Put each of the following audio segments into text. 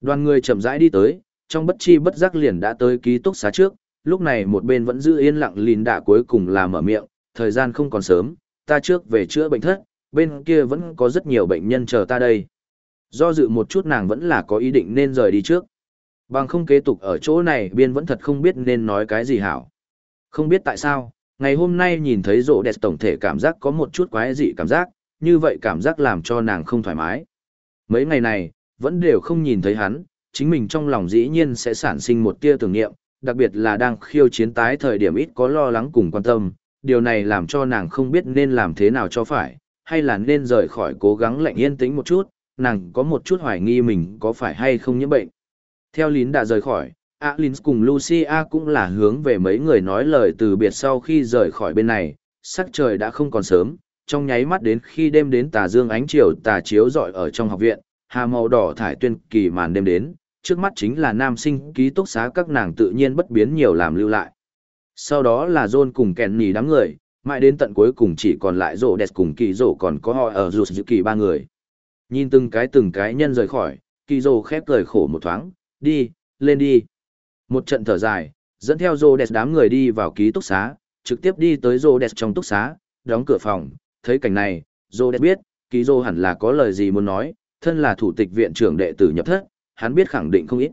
Đoàn người chậm rãi đi tới, trong bất chi bất giác liền đã tới ký túc xá trước, lúc này một bên vẫn giữ yên lặng lìn đạ cuối cùng là mở miệng, thời gian không còn sớm, ta trước về chữa bệnh thất, bên kia vẫn có rất nhiều bệnh nhân chờ ta đây. Do dự một chút nàng vẫn là có ý định nên rời đi trước. Bằng không kế tục ở chỗ này biên vẫn thật không biết nên nói cái gì hảo. Không biết tại sao, ngày hôm nay nhìn thấy rộ đẹp tổng thể cảm giác có một chút quái dị cảm giác, như vậy cảm giác làm cho nàng không thoải mái. Mấy ngày này, vẫn đều không nhìn thấy hắn, chính mình trong lòng dĩ nhiên sẽ sản sinh một tia tưởng niệm, đặc biệt là đang khiêu chiến tái thời điểm ít có lo lắng cùng quan tâm, điều này làm cho nàng không biết nên làm thế nào cho phải, hay là nên rời khỏi cố gắng lạnh yên tĩnh một chút, nàng có một chút hoài nghi mình có phải hay không nhiễm bệnh. Theo Lín đã rời khỏi, Alin cùng Lucia cũng là hướng về mấy người nói lời từ biệt sau khi rời khỏi bên này, sắc trời đã không còn sớm, trong nháy mắt đến khi đêm đến tà dương ánh chiều tà chiếu rọi ở trong học viện, hà màu đỏ thải tuyên kỳ màn đêm đến, trước mắt chính là nam sinh ký túc xá các nàng tự nhiên bất biến nhiều làm lưu lại. Sau đó là John cùng kèn nỉ đám người, mãi đến tận cuối cùng chỉ còn lại rổ đẹp cùng kỳ rổ còn có họ ở rụt dự kỳ ba người. Nhìn từng cái từng cái nhân rời khỏi, kỳ rổ khép cười khổ một thoáng, đi, lên đi. Một trận thở dài, dẫn theo rổ đẹp đám người đi vào ký túc xá, trực tiếp đi tới rổ đẹp trong túc xá, đóng cửa phòng, thấy cảnh này, rổ đẹp biết, kỳ rổ hẳn là có lời gì muốn nói, thân là thủ tịch viện trưởng đệ tử nhập thất, hắn biết khẳng định không ít.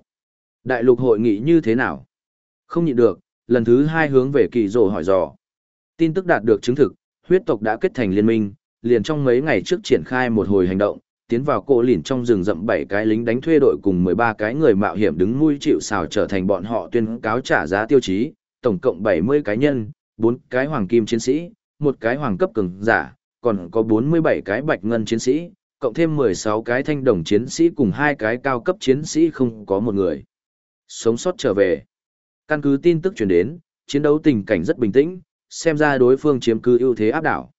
Đại lục hội nghị như thế nào? Không nhịn được, lần thứ hai hướng về kỳ rồ hỏi dò. Tin tức đạt được chứng thực, huyết tộc đã kết thành liên minh, liền trong mấy ngày trước triển khai một hồi hành động, tiến vào cổ lìn trong rừng rậm bảy cái lính đánh thuê đội cùng 13 cái người mạo hiểm đứng nuôi chịu xào trở thành bọn họ tuyên cáo trả giá tiêu chí, tổng cộng 70 cá nhân, 4 cái hoàng kim chiến sĩ, một cái hoàng cấp cường giả, còn có 47 cái bạch ngân chiến sĩ, cộng thêm 16 cái thanh đồng chiến sĩ cùng hai cái cao cấp chiến sĩ không có một người. Sống sót trở về. Căn cứ tin tức truyền đến, chiến đấu tình cảnh rất bình tĩnh, xem ra đối phương chiếm cứ ưu thế áp đảo.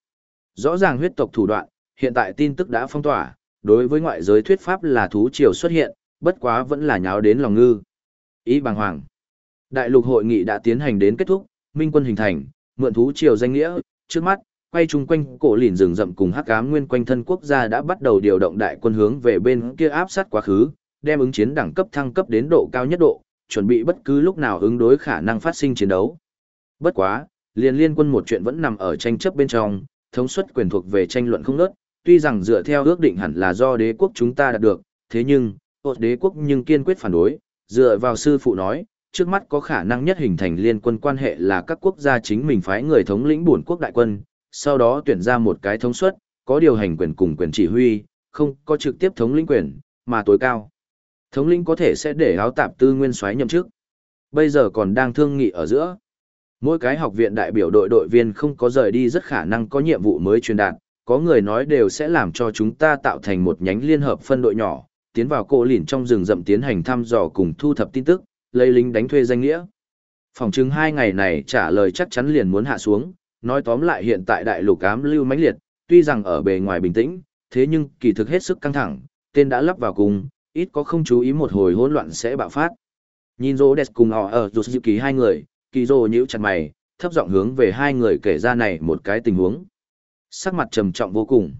Rõ ràng huyết tộc thủ đoạn, hiện tại tin tức đã phong tỏa, đối với ngoại giới thuyết pháp là thú triều xuất hiện, bất quá vẫn là nháo đến lòng ngư. Ý bàng hoàng. Đại lục hội nghị đã tiến hành đến kết thúc, minh quân hình thành, mượn thú triều danh nghĩa, trước mắt, quay chung quanh cổ lìn rừng rậm cùng hắc ám nguyên quanh thân quốc gia đã bắt đầu điều động đại quân hướng về bên kia áp sát quá khứ, đem ứng chiến đẳng cấp thăng cấp đến độ cao nhất độ, chuẩn bị bất cứ lúc nào ứng đối khả năng phát sinh chiến đấu. Bất quá, liên liên quân một chuyện vẫn nằm ở tranh chấp bên trong, thống suất quyền thuộc về tranh luận không nớt, tuy rằng dựa theo ước định hẳn là do đế quốc chúng ta đạt được, thế nhưng, hột đế quốc nhưng kiên quyết phản đối, dựa vào sư phụ nói, trước mắt có khả năng nhất hình thành liên quân quan hệ là các quốc gia chính mình phái người thống lĩnh bổn quốc đại quân, sau đó tuyển ra một cái thống suất, có điều hành quyền cùng quyền chỉ huy, không có trực tiếp thống lĩnh quyền, mà tối cao. Thống lĩnh có thể sẽ để áo tạp tư nguyên soái nhậm chức. Bây giờ còn đang thương nghị ở giữa. Mỗi cái học viện đại biểu đội đội viên không có rời đi rất khả năng có nhiệm vụ mới truyền đạt, có người nói đều sẽ làm cho chúng ta tạo thành một nhánh liên hợp phân đội nhỏ, tiến vào cổ lỉn trong rừng rậm tiến hành thăm dò cùng thu thập tin tức, lấy lính đánh thuê danh nghĩa. Phòng chứng hai ngày này trả lời chắc chắn liền muốn hạ xuống, nói tóm lại hiện tại đại lục ám lưu mãnh liệt, tuy rằng ở bề ngoài bình tĩnh, thế nhưng kỳ thực hết sức căng thẳng, tên đã lắp vào cùng, ít có không chú ý một hồi hỗn loạn sẽ bạo phát. Nhìn rô đẹp cùng họ ở dù kỳ hai người, kỳ rô nhíu chặt mày, thấp giọng hướng về hai người kể ra này một cái tình huống. Sắc mặt trầm trọng vô cùng.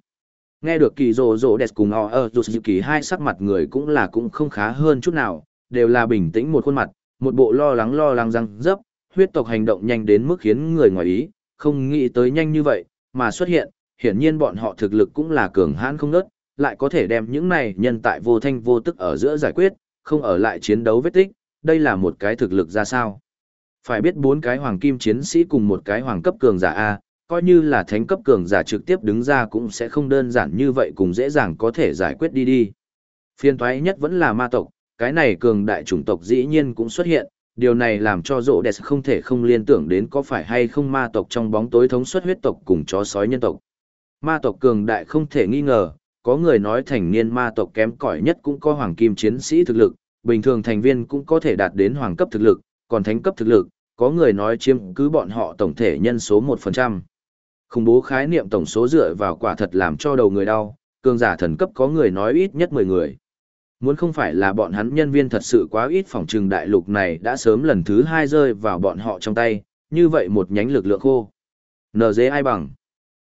Nghe được kỳ rô rô đẹp cùng họ ở dù kỳ hai sắc mặt người cũng là cũng không khá hơn chút nào, đều là bình tĩnh một khuôn mặt, một bộ lo lắng lo lắng răng dấp, huyết tộc hành động nhanh đến mức khiến người ngoài ý, không nghĩ tới nhanh như vậy, mà xuất hiện, hiển nhiên bọn họ thực lực cũng là cường hãn không ngớt, lại có thể đem những này nhân tại vô thanh vô tức ở giữa giải quyết, không ở lại chiến đấu vết tích, đây là một cái thực lực ra sao. Phải biết bốn cái hoàng kim chiến sĩ cùng một cái hoàng cấp cường giả A, coi như là thánh cấp cường giả trực tiếp đứng ra cũng sẽ không đơn giản như vậy cùng dễ dàng có thể giải quyết đi đi. Phiên thoái nhất vẫn là ma tộc, cái này cường đại chủng tộc dĩ nhiên cũng xuất hiện, điều này làm cho rộ đẹp không thể không liên tưởng đến có phải hay không ma tộc trong bóng tối thống suất huyết tộc cùng chó sói nhân tộc. Ma tộc cường đại không thể nghi ngờ, có người nói thành niên ma tộc kém cỏi nhất cũng có hoàng kim chiến sĩ thực lực, bình thường thành viên cũng có thể đạt đến hoàng cấp thực lực, còn thánh cấp thực lực, có người nói chiếm cứ bọn họ tổng thể nhân số một phần trăm Khủng bố khái niệm tổng số dựa vào quả thật làm cho đầu người đau, cường giả thần cấp có người nói ít nhất 10 người. Muốn không phải là bọn hắn nhân viên thật sự quá ít phòng trừng đại lục này đã sớm lần thứ hai rơi vào bọn họ trong tay, như vậy một nhánh lực lượng khô. NG ai bằng.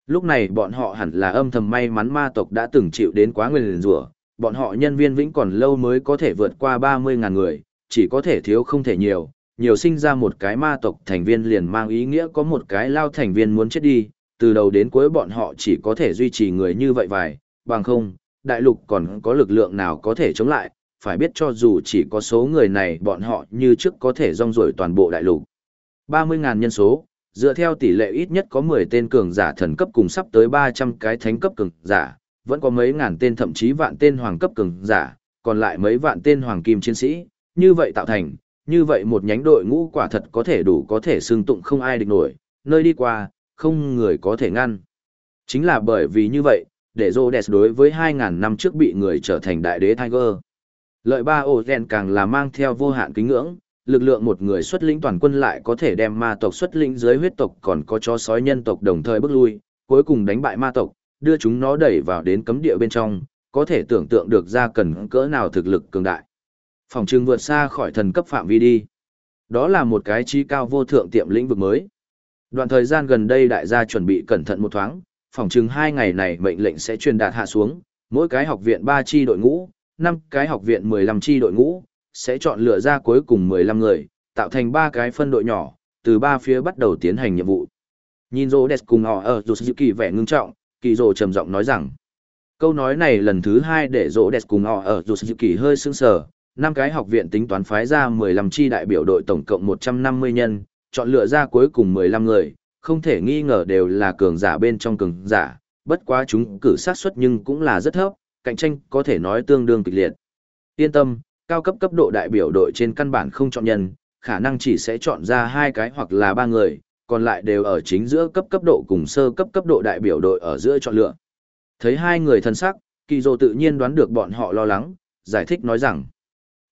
Lúc này bọn họ hẳn là âm thầm may mắn ma tộc đã từng chịu đến quá nguyên rủa bọn họ nhân viên vĩnh còn lâu mới có thể vượt qua 30.000 người, chỉ có thể thiếu không thể nhiều, nhiều sinh ra một cái ma tộc thành viên liền mang ý nghĩa có một cái lao thành viên muốn chết đi, từ đầu đến cuối bọn họ chỉ có thể duy trì người như vậy vài, bằng không, đại lục còn có lực lượng nào có thể chống lại, phải biết cho dù chỉ có số người này bọn họ như trước có thể rong rổi toàn bộ đại lục. 30.000 nhân số, dựa theo tỷ lệ ít nhất có 10 tên cường giả thần cấp cùng sắp tới 300 cái thánh cấp cường giả, vẫn có mấy ngàn tên thậm chí vạn tên hoàng cấp cường giả, còn lại mấy vạn tên hoàng kim chiến sĩ, như vậy tạo thành, như vậy một nhánh đội ngũ quả thật có thể đủ có thể xương tụng không ai địch nổi, nơi đi qua, không người có thể ngăn. Chính là bởi vì như vậy, để Rhodes đối với 2.000 năm trước bị người trở thành đại đế Tiger. Lợi ba ổ rèn càng là mang theo vô hạn kính ngưỡng, lực lượng một người xuất lĩnh toàn quân lại có thể đem ma tộc xuất lĩnh dưới huyết tộc còn có chó sói nhân tộc đồng thời bước lui, cuối cùng đánh bại ma tộc, đưa chúng nó đẩy vào đến cấm địa bên trong, có thể tưởng tượng được ra cần cỡ nào thực lực cường đại. Phòng trường vượt xa khỏi thần cấp phạm vi đi. Đó là một cái trí cao vô thượng tiệm lĩnh vực mới. Đoạn thời gian gần đây đại gia chuẩn bị cẩn thận một thoáng, phỏng chừng hai ngày này mệnh lệnh sẽ truyền đạt hạ xuống, mỗi cái học viện 3 chi đội ngũ, 5 cái học viện 15 chi đội ngũ, sẽ chọn lựa ra cuối cùng 15 người, tạo thành 3 cái phân đội nhỏ, từ 3 phía bắt đầu tiến hành nhiệm vụ. Nhìn rô đẹp cùng họ ở dù kỳ vẻ ngưng trọng, kỳ rô trầm giọng nói rằng, câu nói này lần thứ hai để rô đẹp cùng họ ở dù kỳ hơi sững sờ, năm cái học viện tính toán phái ra 15 chi đại biểu đội tổng cộng 150 nhân, chọn lựa ra cuối cùng 15 người, không thể nghi ngờ đều là cường giả bên trong cường giả, bất quá chúng cử sát suất nhưng cũng là rất thấp, cạnh tranh có thể nói tương đương kịch liệt. Yên tâm, cao cấp cấp độ đại biểu đội trên căn bản không chọn nhân, khả năng chỉ sẽ chọn ra hai cái hoặc là ba người, còn lại đều ở chính giữa cấp cấp độ cùng sơ cấp cấp độ đại biểu đội ở giữa chọn lựa. Thấy hai người thân sắc, Kỳ Dô tự nhiên đoán được bọn họ lo lắng, giải thích nói rằng,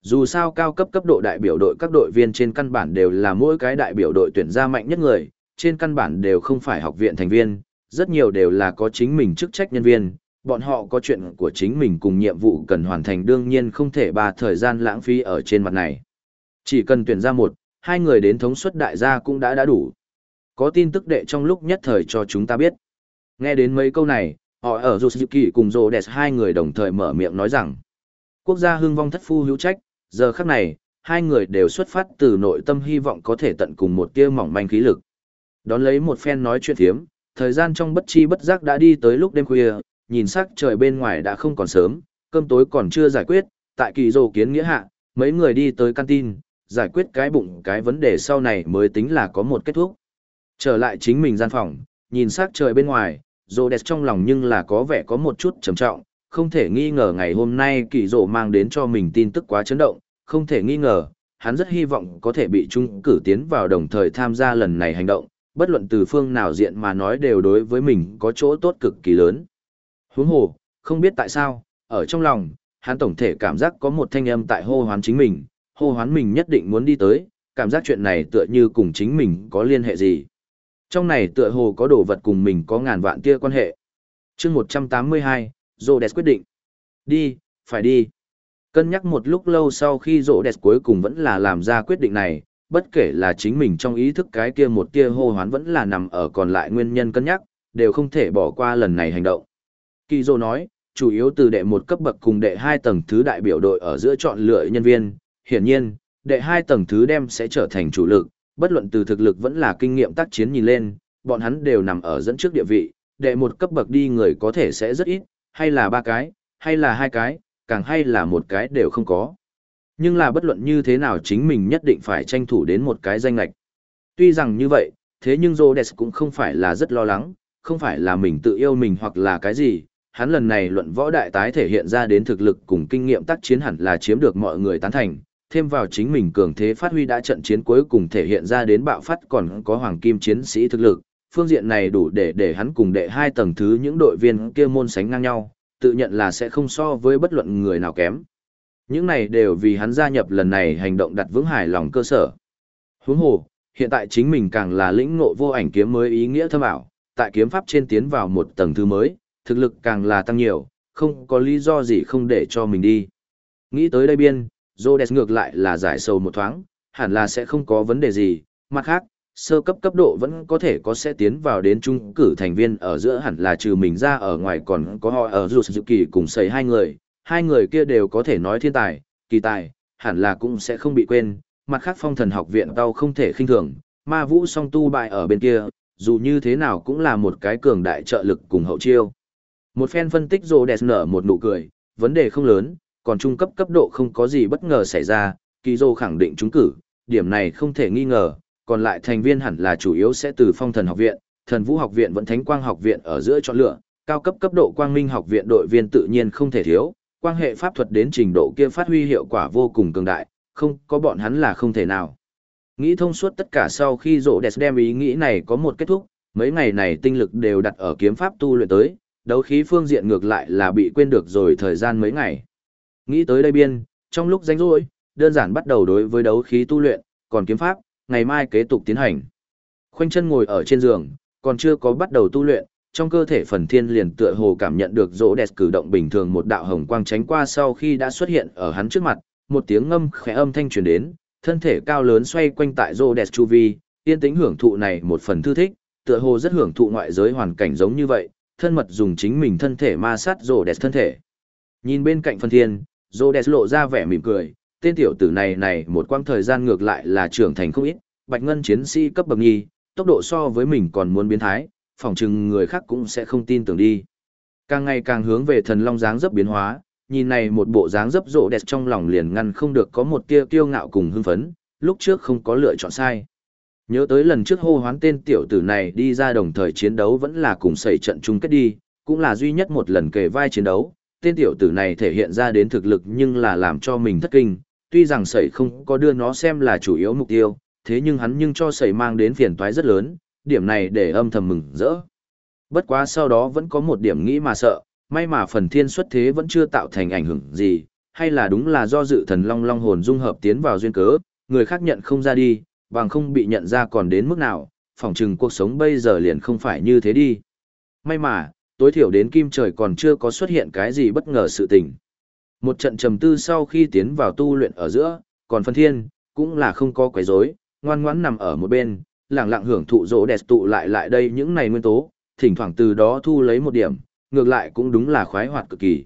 dù sao cao cấp cấp độ đại biểu đội các đội viên trên căn bản đều là mỗi cái đại biểu đội tuyển ra mạnh nhất người, trên căn bản đều không phải học viện thành viên, rất nhiều đều là có chính mình chức trách nhân viên, bọn họ có chuyện của chính mình cùng nhiệm vụ cần hoàn thành đương nhiên không thể ba thời gian lãng phí ở trên mặt này. Chỉ cần tuyển ra một, hai người đến thống suất đại gia cũng đã đã đủ. Có tin tức đệ trong lúc nhất thời cho chúng ta biết. Nghe đến mấy câu này, họ ở Yusuki cùng Rhodes hai người đồng thời mở miệng nói rằng, quốc gia hưng vong thất phu hữu trách, giờ khắc này, hai người đều xuất phát từ nội tâm hy vọng có thể tận cùng một tia mỏng manh khí lực. Đón lấy một phen nói chuyện thiếm, thời gian trong bất chi bất giác đã đi tới lúc đêm khuya, nhìn sắc trời bên ngoài đã không còn sớm, cơm tối còn chưa giải quyết, tại kỳ dồ kiến nghĩa hạ, mấy người đi tới canteen, giải quyết cái bụng cái vấn đề sau này mới tính là có một kết thúc. Trở lại chính mình gian phòng, nhìn sắc trời bên ngoài, dồ đẹp trong lòng nhưng là có vẻ có một chút trầm trọng, không thể nghi ngờ ngày hôm nay kỳ dồ mang đến cho mình tin tức quá chấn động, không thể nghi ngờ, hắn rất hy vọng có thể bị trung cử tiến vào đồng thời tham gia lần này hành động, bất luận từ phương nào diện mà nói đều đối với mình có chỗ tốt cực kỳ lớn. Huống hồ, không biết tại sao, ở trong lòng, hắn tổng thể cảm giác có một thanh âm tại hô hoán chính mình, hô hoán mình nhất định muốn đi tới, cảm giác chuyện này tựa như cùng chính mình có liên hệ gì. Trong này tựa hồ có đồ vật cùng mình có ngàn vạn tia quan hệ. chương 182, Zodes quyết định. Đi, phải đi. Cân nhắc một lúc lâu sau khi Zodes cuối cùng vẫn là làm ra quyết định này, bất kể là chính mình trong ý thức cái kia một tia hô hoán vẫn là nằm ở còn lại nguyên nhân cân nhắc, đều không thể bỏ qua lần này hành động. Kỳ Dô nói, chủ yếu từ đệ một cấp bậc cùng đệ hai tầng thứ đại biểu đội ở giữa chọn lựa nhân viên, hiển nhiên, đệ hai tầng thứ đem sẽ trở thành chủ lực, bất luận từ thực lực vẫn là kinh nghiệm tác chiến nhìn lên, bọn hắn đều nằm ở dẫn trước địa vị, đệ một cấp bậc đi người có thể sẽ rất ít, hay là ba cái, hay là hai cái, càng hay là một cái đều không có. Nhưng là bất luận như thế nào chính mình nhất định phải tranh thủ đến một cái danh lạch. Tuy rằng như vậy, thế nhưng Rhodes cũng không phải là rất lo lắng, không phải là mình tự yêu mình hoặc là cái gì, hắn lần này luận võ đại tái thể hiện ra đến thực lực cùng kinh nghiệm tác chiến hẳn là chiếm được mọi người tán thành, thêm vào chính mình cường thế phát huy đã trận chiến cuối cùng thể hiện ra đến bạo phát còn có hoàng kim chiến sĩ thực lực, phương diện này đủ để để hắn cùng đệ hai tầng thứ những đội viên kia môn sánh ngang nhau, tự nhận là sẽ không so với bất luận người nào kém. Những này đều vì hắn gia nhập lần này hành động đặt vững hài lòng cơ sở. Huống hồ, hiện tại chính mình càng là lĩnh ngộ vô ảnh kiếm mới ý nghĩa thâm ảo, tại kiếm pháp trên tiến vào một tầng thứ mới, thực lực càng là tăng nhiều, không có lý do gì không để cho mình đi. Nghĩ tới đây biên, Rhodes ngược lại là giải sầu một thoáng, hẳn là sẽ không có vấn đề gì, mặt khác, sơ cấp cấp độ vẫn có thể có sẽ tiến vào đến trung cử thành viên ở giữa hẳn là trừ mình ra ở ngoài còn có họ ở dù sự kỳ cùng xây hai người, hai người kia đều có thể nói thiên tài, kỳ tài, hẳn là cũng sẽ không bị quên, mặt khác phong thần học viện tao không thể khinh thường, ma vũ song tu bại ở bên kia, dù như thế nào cũng là một cái cường đại trợ lực cùng hậu chiêu. Một phen phân tích rồ đẹp nở một nụ cười, vấn đề không lớn, còn trung cấp cấp độ không có gì bất ngờ xảy ra, kỳ dô khẳng định trúng cử, điểm này không thể nghi ngờ, còn lại thành viên hẳn là chủ yếu sẽ từ phong thần học viện, thần vũ học viện vẫn thánh quang học viện ở giữa chọn lựa, cao cấp cấp độ quang minh học viện đội viên tự nhiên không thể thiếu, quan hệ pháp thuật đến trình độ kia phát huy hiệu quả vô cùng cường đại, không có bọn hắn là không thể nào. Nghĩ thông suốt tất cả sau khi rộ đẹp đem ý nghĩ này có một kết thúc, mấy ngày này tinh lực đều đặt ở kiếm pháp tu luyện tới, đấu khí phương diện ngược lại là bị quên được rồi thời gian mấy ngày. Nghĩ tới đây biên, trong lúc rảnh rỗi, đơn giản bắt đầu đối với đấu khí tu luyện, còn kiếm pháp, ngày mai kế tục tiến hành. Khoanh chân ngồi ở trên giường, còn chưa có bắt đầu tu luyện, trong cơ thể phần thiên liền tựa hồ cảm nhận được rỗ đẹp cử động bình thường một đạo hồng quang tránh qua sau khi đã xuất hiện ở hắn trước mặt, một tiếng ngâm khẽ âm thanh truyền đến, thân thể cao lớn xoay quanh tại rỗ đẹp chu vi, yên tĩnh hưởng thụ này một phần thư thích, tựa hồ rất hưởng thụ ngoại giới hoàn cảnh giống như vậy, thân mật dùng chính mình thân thể ma sát rỗ đẹp thân thể. Nhìn bên cạnh phần thiên, rỗ đẹp lộ ra vẻ mỉm cười, tên tiểu tử này này một quãng thời gian ngược lại là trưởng thành không ít, bạch ngân chiến sĩ cấp bậc nhi, tốc độ so với mình còn muốn biến thái, phỏng chừng người khác cũng sẽ không tin tưởng đi. Càng ngày càng hướng về thần long dáng dấp biến hóa, nhìn này một bộ dáng dấp rộ đẹp trong lòng liền ngăn không được có một tia kiêu ngạo cùng hưng phấn, lúc trước không có lựa chọn sai. Nhớ tới lần trước hô hoán tên tiểu tử này đi ra đồng thời chiến đấu vẫn là cùng xảy trận chung kết đi, cũng là duy nhất một lần kề vai chiến đấu, tên tiểu tử này thể hiện ra đến thực lực nhưng là làm cho mình thất kinh, tuy rằng sẩy không có đưa nó xem là chủ yếu mục tiêu, thế nhưng hắn nhưng cho sẩy mang đến phiền toái rất lớn, điểm này để âm thầm mừng rỡ. Bất quá sau đó vẫn có một điểm nghĩ mà sợ, may mà phần thiên xuất thế vẫn chưa tạo thành ảnh hưởng gì, hay là đúng là do dự thần long long hồn dung hợp tiến vào duyên cớ, người khác nhận không ra đi, bằng không bị nhận ra còn đến mức nào, phỏng chừng cuộc sống bây giờ liền không phải như thế đi. May mà, tối thiểu đến kim trời còn chưa có xuất hiện cái gì bất ngờ sự tình. Một trận trầm tư sau khi tiến vào tu luyện ở giữa, còn phân thiên, cũng là không có quấy rối, ngoan ngoãn nằm ở một bên, lặng lặng hưởng thụ rỗ đẹp tụ lại lại đây những này nguyên tố, thỉnh thoảng từ đó thu lấy một điểm, ngược lại cũng đúng là khoái hoạt cực kỳ.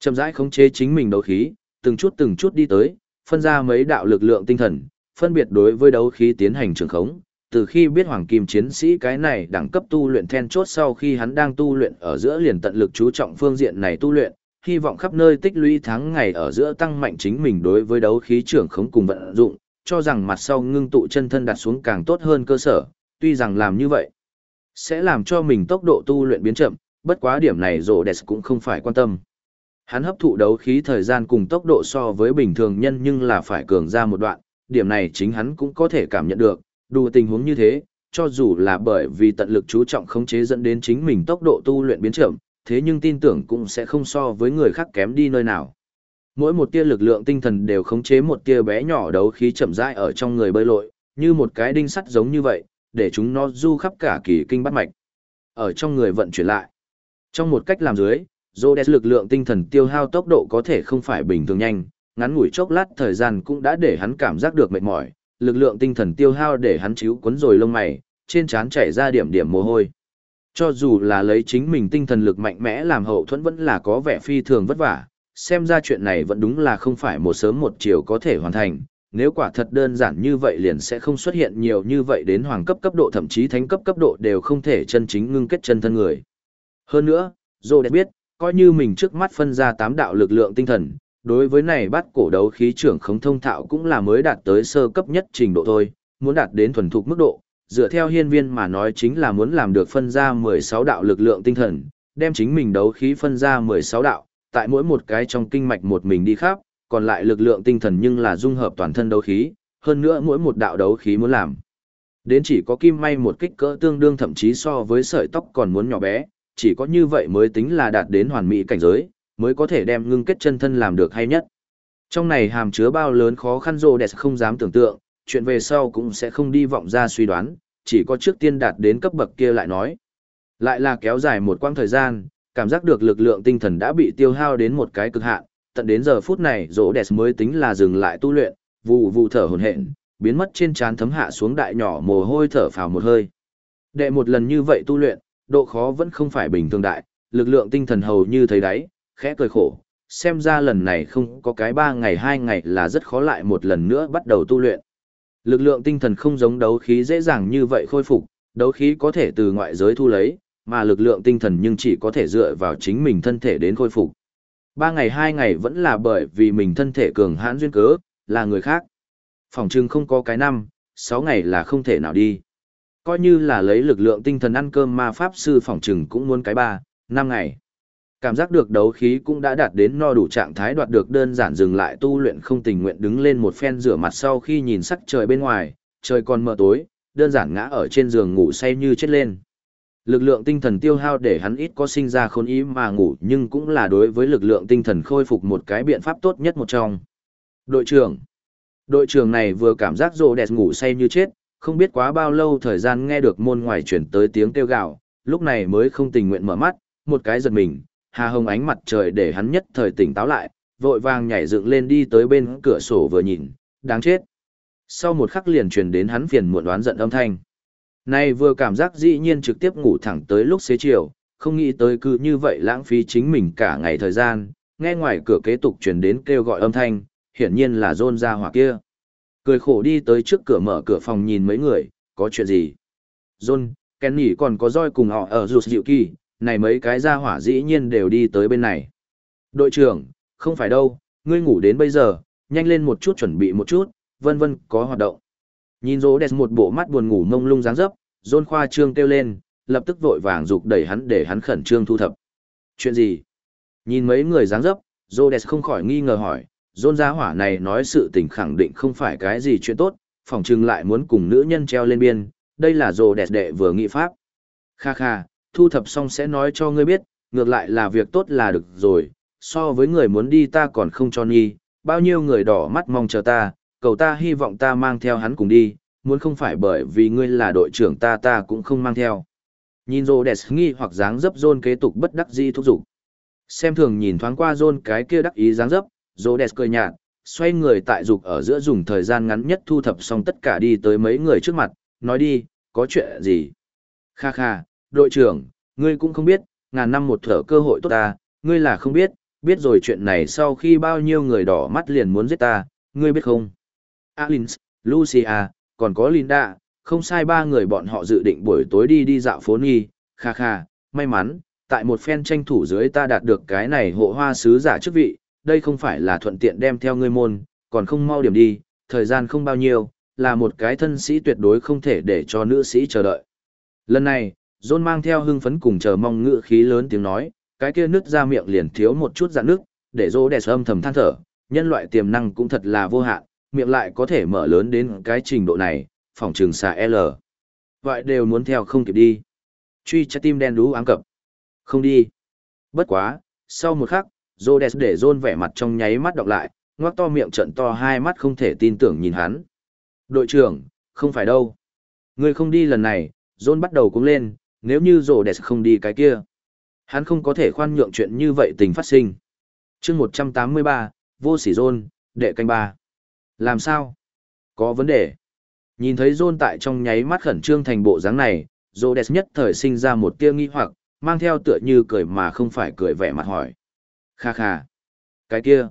Chậm rãi khống chế chính mình đấu khí, từng chút từng chút đi tới, phân ra mấy đạo lực lượng tinh thần, phân biệt đối với đấu khí tiến hành trường khống. Từ khi biết hoàng kim chiến sĩ cái này đẳng cấp tu luyện then chốt sau khi hắn đang tu luyện ở giữa liền tận lực chú trọng phương diện này tu luyện, hy vọng khắp nơi tích lũy tháng ngày ở giữa tăng mạnh chính mình đối với đấu khí trưởng khống cùng vận dụng, cho rằng mặt sau ngưng tụ chân thân đặt xuống càng tốt hơn cơ sở, tuy rằng làm như vậy sẽ làm cho mình tốc độ tu luyện biến chậm, bất quá điểm này rồ đẹp cũng không phải quan tâm. Hắn hấp thụ đấu khí thời gian cùng tốc độ so với bình thường nhân nhưng là phải cường ra một đoạn, điểm này chính hắn cũng có thể cảm nhận được, đủ tình huống như thế, cho dù là bởi vì tận lực chú trọng khống chế dẫn đến chính mình tốc độ tu luyện biến chậm, thế nhưng tin tưởng cũng sẽ không so với người khác kém đi nơi nào. Mỗi một tia lực lượng tinh thần đều khống chế một tia bé nhỏ đấu khí chậm rãi ở trong người bơi lội, như một cái đinh sắt giống như vậy, để chúng nó du khắp cả kỳ kinh bát mạch. Ở trong người vận chuyển lại. Trong một cách làm dưới, Rhodes lực lượng tinh thần tiêu hao tốc độ có thể không phải bình thường nhanh, ngắn ngủi chốc lát thời gian cũng đã để hắn cảm giác được mệt mỏi, lực lượng tinh thần tiêu hao để hắn chíu cuốn rồi lông mày, trên trán chảy ra điểm điểm mồ hôi. Cho dù là lấy chính mình tinh thần lực mạnh mẽ làm hậu thuẫn vẫn là có vẻ phi thường vất vả, xem ra chuyện này vẫn đúng là không phải một sớm một chiều có thể hoàn thành, nếu quả thật đơn giản như vậy liền sẽ không xuất hiện nhiều như vậy đến hoàng cấp cấp độ thậm chí thánh cấp cấp độ đều không thể chân chính ngưng kết chân thân người. Hơn nữa, Dô đẹp biết, coi như mình trước mắt phân ra tám đạo lực lượng tinh thần, đối với này bắt cổ đấu khí trưởng khống thông thạo cũng là mới đạt tới sơ cấp nhất trình độ thôi, muốn đạt đến thuần thục mức độ, dựa theo hiên viên mà nói chính là muốn làm được phân ra 16 đạo lực lượng tinh thần, đem chính mình đấu khí phân ra 16 đạo, tại mỗi một cái trong kinh mạch một mình đi khắp, còn lại lực lượng tinh thần nhưng là dung hợp toàn thân đấu khí, hơn nữa mỗi một đạo đấu khí muốn làm. Đến chỉ có kim may một kích cỡ tương đương thậm chí so với sợi tóc còn muốn nhỏ bé, chỉ có như vậy mới tính là đạt đến hoàn mỹ cảnh giới, mới có thể đem ngưng kết chân thân làm được hay nhất. Trong này hàm chứa bao lớn khó khăn rồ đẹp không dám tưởng tượng, chuyện về sau cũng sẽ không đi vọng ra suy đoán, chỉ có trước tiên đạt đến cấp bậc kia lại nói. Lại là kéo dài một quãng thời gian, cảm giác được lực lượng tinh thần đã bị tiêu hao đến một cái cực hạn, tận đến giờ phút này rỗ đẹp mới tính là dừng lại tu luyện, vụ vụ thở hồn hển, biến mất trên trán thấm hạ xuống đại nhỏ mồ hôi thở phào một hơi. Đệ một lần như vậy tu luyện, độ khó vẫn không phải bình thường đại, lực lượng tinh thần hầu như thấy đáy, khẽ cười khổ, xem ra lần này không có cái 3 ngày 2 ngày là rất khó lại một lần nữa bắt đầu tu luyện. Lực lượng tinh thần không giống đấu khí dễ dàng như vậy khôi phục, đấu khí có thể từ ngoại giới thu lấy, mà lực lượng tinh thần nhưng chỉ có thể dựa vào chính mình thân thể đến khôi phục. Ba ngày hai ngày vẫn là bởi vì mình thân thể cường hãn duyên cớ, là người khác. Phòng trưng không có cái năm, sáu ngày là không thể nào đi. Coi như là lấy lực lượng tinh thần ăn cơm ma pháp sư phòng trừng cũng muốn cái ba, năm ngày. Cảm giác được đấu khí cũng đã đạt đến no đủ trạng thái đoạt được đơn giản dừng lại tu luyện không tình nguyện đứng lên một phen rửa mặt sau khi nhìn sắc trời bên ngoài, trời còn mờ tối, đơn giản ngã ở trên giường ngủ say như chết lên. Lực lượng tinh thần tiêu hao để hắn ít có sinh ra khốn ý mà ngủ nhưng cũng là đối với lực lượng tinh thần khôi phục một cái biện pháp tốt nhất một trong. Đội trưởng Đội trưởng này vừa cảm giác rồ đẹp ngủ say như chết, không biết quá bao lâu thời gian nghe được môn ngoài chuyển tới tiếng kêu gạo, lúc này mới không tình nguyện mở mắt, một cái giật mình, hà hồng ánh mặt trời để hắn nhất thời tỉnh táo lại, vội vàng nhảy dựng lên đi tới bên cửa sổ vừa nhìn, đáng chết. Sau một khắc liền truyền đến hắn phiền muộn đoán giận âm thanh. Này vừa cảm giác dĩ nhiên trực tiếp ngủ thẳng tới lúc xế chiều, không nghĩ tới cứ như vậy lãng phí chính mình cả ngày thời gian, nghe ngoài cửa kế tục truyền đến kêu gọi âm thanh, hiển nhiên là John ra hỏa kia. Cười khổ đi tới trước cửa mở cửa phòng nhìn mấy người, có chuyện gì? John, Kenny còn có roi cùng họ ở rụt dịu kỳ, này mấy cái ra hỏa dĩ nhiên đều đi tới bên này. Đội trưởng, không phải đâu, ngươi ngủ đến bây giờ, nhanh lên một chút chuẩn bị một chút, vân vân, có hoạt động. Nhìn rô đẹp một bộ mắt buồn ngủ mông lung dáng dấp, John khoa trương kêu lên, lập tức vội vàng dục đẩy hắn để hắn khẩn trương thu thập. Chuyện gì? Nhìn mấy người dáng dấp, Rhodes không khỏi nghi ngờ hỏi, John gia hỏa này nói sự tình khẳng định không phải cái gì chuyện tốt, phỏng chừng lại muốn cùng nữ nhân treo lên biên, đây là Rhodes đệ vừa nghị pháp. Kha kha, thu thập xong sẽ nói cho ngươi biết, ngược lại là việc tốt là được rồi, so với người muốn đi ta còn không cho nghi, bao nhiêu người đỏ mắt mong chờ ta, cầu ta hy vọng ta mang theo hắn cùng đi, muốn không phải bởi vì ngươi là đội trưởng ta ta cũng không mang theo. Nhìn rô đẹp nghi hoặc dáng dấp John kế tục bất đắc di thúc giục. Xem thường nhìn thoáng qua John cái kia đắc ý dáng dấp, rô đẹp cười nhạt, xoay người tại dục ở giữa dùng thời gian ngắn nhất thu thập xong tất cả đi tới mấy người trước mặt, nói đi, có chuyện gì? Kha kha, đội trưởng, ngươi cũng không biết, ngàn năm một thở cơ hội tốt ta, ngươi là không biết, biết rồi chuyện này sau khi bao nhiêu người đỏ mắt liền muốn giết ta, ngươi biết không? Alins, Lucia, còn có Linda, không sai ba người bọn họ dự định buổi tối đi đi dạo phố nghi, kha kha, may mắn, tại một phen tranh thủ dưới ta đạt được cái này hộ hoa sứ giả chức vị, đây không phải là thuận tiện đem theo ngươi môn, còn không mau điểm đi, thời gian không bao nhiêu, là một cái thân sĩ tuyệt đối không thể để cho nữ sĩ chờ đợi. Lần này, John mang theo hưng phấn cùng chờ mong ngựa khí lớn tiếng nói, cái kia nứt ra miệng liền thiếu một chút dạn nước, để Rô đẹp âm thầm than thở, nhân loại tiềm năng cũng thật là vô hạn, miệng lại có thể mở lớn đến cái trình độ này, phòng trường xà L. Vậy đều muốn theo không kịp đi. Truy trái tim đen đú ám cập. Không đi. Bất quá, sau một khắc, Rhodes để John vẻ mặt trong nháy mắt đọc lại, ngoác to miệng trận to hai mắt không thể tin tưởng nhìn hắn. Đội trưởng, không phải đâu. Người không đi lần này, John bắt đầu cũng lên, nếu như Rhodes không đi cái kia. Hắn không có thể khoan nhượng chuyện như vậy tình phát sinh. chương 183, vô sỉ John, đệ canh ba. Làm sao? Có vấn đề. Nhìn thấy John tại trong nháy mắt khẩn trương thành bộ dáng này, Rhodes nhất thời sinh ra một tia nghi hoặc, mang theo tựa như cười mà không phải cười vẻ mặt hỏi. Kha kha. Cái kia.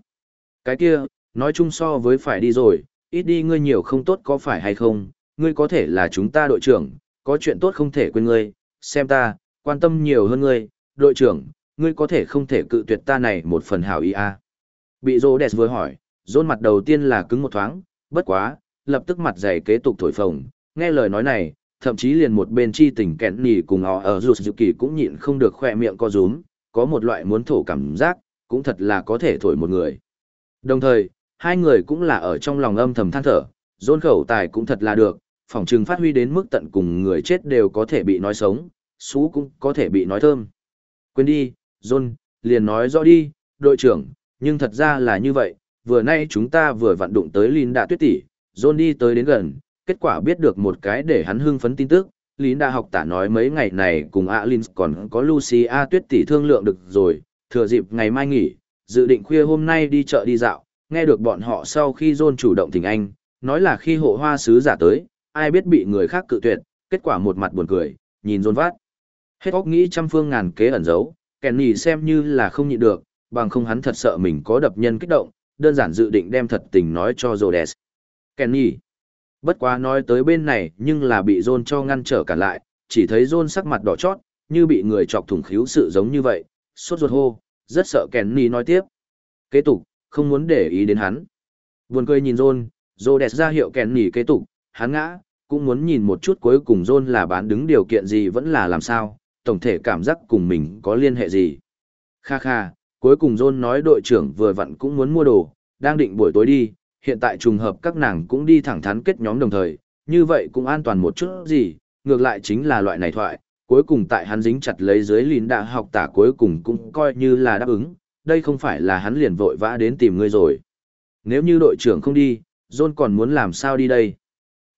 Cái kia, nói chung so với phải đi rồi, ít đi ngươi nhiều không tốt có phải hay không, ngươi có thể là chúng ta đội trưởng, có chuyện tốt không thể quên ngươi, xem ta, quan tâm nhiều hơn ngươi, đội trưởng, ngươi có thể không thể cự tuyệt ta này một phần hảo ý à. Bị Rhodes vừa hỏi, Rôn mặt đầu tiên là cứng một thoáng, bất quá, lập tức mặt dày kế tục thổi phồng, nghe lời nói này, thậm chí liền một bên chi tình kẹn nỉ cùng họ ở rụt dự kỳ cũng nhịn không được khoe miệng co rúm, có một loại muốn thổ cảm giác, cũng thật là có thể thổi một người. Đồng thời, hai người cũng là ở trong lòng âm thầm than thở, rôn khẩu tài cũng thật là được, phỏng trừng phát huy đến mức tận cùng người chết đều có thể bị nói sống, xú cũng có thể bị nói thơm. Quên đi, John, liền nói rõ đi, đội trưởng, nhưng thật ra là như vậy, vừa nay chúng ta vừa vặn đụng tới Linda tuyết tỷ, John đi tới đến gần, kết quả biết được một cái để hắn hưng phấn tin tức, Linda học tả nói mấy ngày này cùng Alin còn có Lucia tuyết tỷ thương lượng được rồi, thừa dịp ngày mai nghỉ, dự định khuya hôm nay đi chợ đi dạo, nghe được bọn họ sau khi John chủ động tình anh, nói là khi hộ hoa sứ giả tới, ai biết bị người khác cự tuyệt, kết quả một mặt buồn cười, nhìn John vát. Hết óc nghĩ trăm phương ngàn kế ẩn giấu, Kenny xem như là không nhịn được, bằng không hắn thật sợ mình có đập nhân kích động, đơn giản dự định đem thật tình nói cho Rhodes. Kenny. Bất quá nói tới bên này nhưng là bị John cho ngăn trở cả lại, chỉ thấy John sắc mặt đỏ chót, như bị người chọc thủng khíu sự giống như vậy, sốt ruột hô, rất sợ Kenny nói tiếp. Kế tục, không muốn để ý đến hắn. Buồn cười nhìn John, Rhodes ra hiệu Kenny kế tục, hắn ngã, cũng muốn nhìn một chút cuối cùng John là bán đứng điều kiện gì vẫn là làm sao, tổng thể cảm giác cùng mình có liên hệ gì. Kha kha, cuối cùng John nói đội trưởng vừa vặn cũng muốn mua đồ, đang định buổi tối đi, hiện tại trùng hợp các nàng cũng đi thẳng thắn kết nhóm đồng thời, như vậy cũng an toàn một chút gì, ngược lại chính là loại này thoại, cuối cùng tại hắn dính chặt lấy dưới lín đã học tả cuối cùng cũng coi như là đáp ứng, đây không phải là hắn liền vội vã đến tìm ngươi rồi. Nếu như đội trưởng không đi, John còn muốn làm sao đi đây?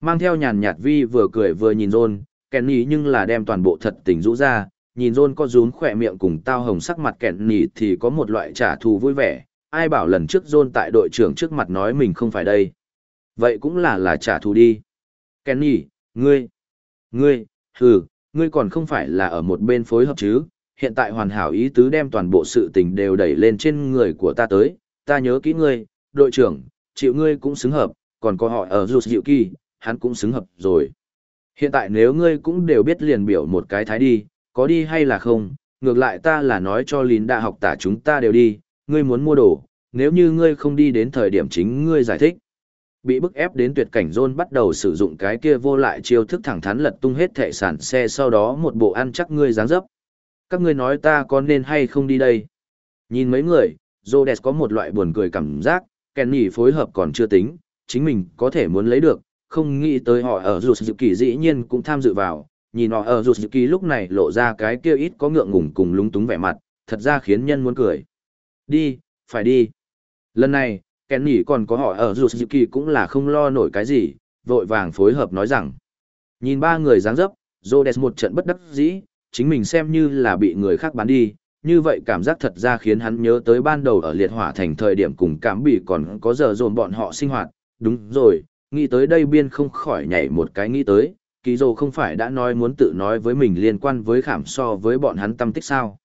Mang theo nhàn nhạt vi vừa cười vừa nhìn John, Kenny nhưng là đem toàn bộ thật tình rũ ra, nhìn John có rún khỏe miệng cùng tao hồng sắc mặt kẹn nỉ thì có một loại trả thù vui vẻ, ai bảo lần trước John tại đội trưởng trước mặt nói mình không phải đây. Vậy cũng là là trả thù đi. Kẹn nỉ, ngươi, ngươi, hừ, ngươi còn không phải là ở một bên phối hợp chứ, hiện tại hoàn hảo ý tứ đem toàn bộ sự tình đều đẩy lên trên người của ta tới, ta nhớ kỹ ngươi, đội trưởng, chịu ngươi cũng xứng hợp, còn có họ ở dù dịu kỳ, hắn cũng xứng hợp rồi. Hiện tại nếu ngươi cũng đều biết liền biểu một cái thái đi, có đi hay là không, ngược lại ta là nói cho lín đại học tả chúng ta đều đi, ngươi muốn mua đồ, nếu như ngươi không đi đến thời điểm chính ngươi giải thích. Bị bức ép đến tuyệt cảnh John bắt đầu sử dụng cái kia vô lại chiêu thức thẳng thắn lật tung hết thệ sản xe sau đó một bộ ăn chắc ngươi dáng dấp. Các ngươi nói ta có nên hay không đi đây? Nhìn mấy người, Rhodes có một loại buồn cười cảm giác, Kenny phối hợp còn chưa tính, chính mình có thể muốn lấy được, không nghĩ tới họ ở rụt dự kỳ dĩ nhiên cũng tham dự vào, nhìn họ ở rụt dự kỳ lúc này lộ ra cái kia ít có ngượng ngùng cùng lúng túng vẻ mặt, thật ra khiến nhân muốn cười. Đi, phải đi. Lần này, Kenny còn có họ ở rụt dự kỳ cũng là không lo nổi cái gì, vội vàng phối hợp nói rằng. Nhìn ba người dáng dấp, Rhodes một trận bất đắc dĩ, chính mình xem như là bị người khác bán đi, như vậy cảm giác thật ra khiến hắn nhớ tới ban đầu ở liệt hỏa thành thời điểm cùng cảm bị còn có giờ dồn bọn họ sinh hoạt, đúng rồi, nghĩ tới đây biên không khỏi nhảy một cái nghĩ tới, kỳ dồ không phải đã nói muốn tự nói với mình liên quan với khảm so với bọn hắn tâm tích sao.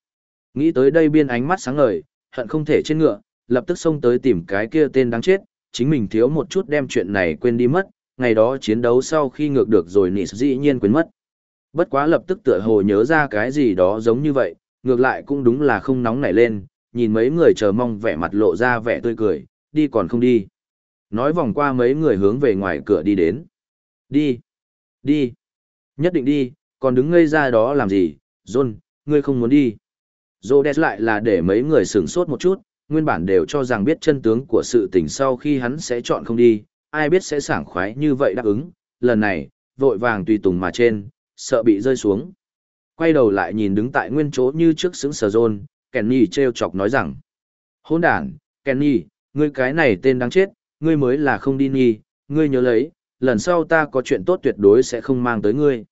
Nghĩ tới đây biên ánh mắt sáng ngời, hận không thể trên ngựa, lập tức xông tới tìm cái kia tên đáng chết, chính mình thiếu một chút đem chuyện này quên đi mất, ngày đó chiến đấu sau khi ngược được rồi nị dĩ nhiên quên mất. Bất quá lập tức tựa hồ nhớ ra cái gì đó giống như vậy, ngược lại cũng đúng là không nóng nảy lên, nhìn mấy người chờ mong vẻ mặt lộ ra vẻ tươi cười, đi còn không đi. Nói vòng qua mấy người hướng về ngoài cửa đi đến. Đi. Đi. Nhất định đi, còn đứng ngây ra đó làm gì, John, ngươi không muốn đi. Rhodes lại là để mấy người sửng sốt một chút, nguyên bản đều cho rằng biết chân tướng của sự tình sau khi hắn sẽ chọn không đi, ai biết sẽ sảng khoái như vậy đáp ứng, lần này, vội vàng tùy tùng mà trên, sợ bị rơi xuống. Quay đầu lại nhìn đứng tại nguyên chỗ như trước xứng sờ John, Kenny treo chọc nói rằng, hôn đàn, Kenny, ngươi cái này tên đáng chết, ngươi mới là không đi nhi, ngươi nhớ lấy, lần sau ta có chuyện tốt tuyệt đối sẽ không mang tới ngươi.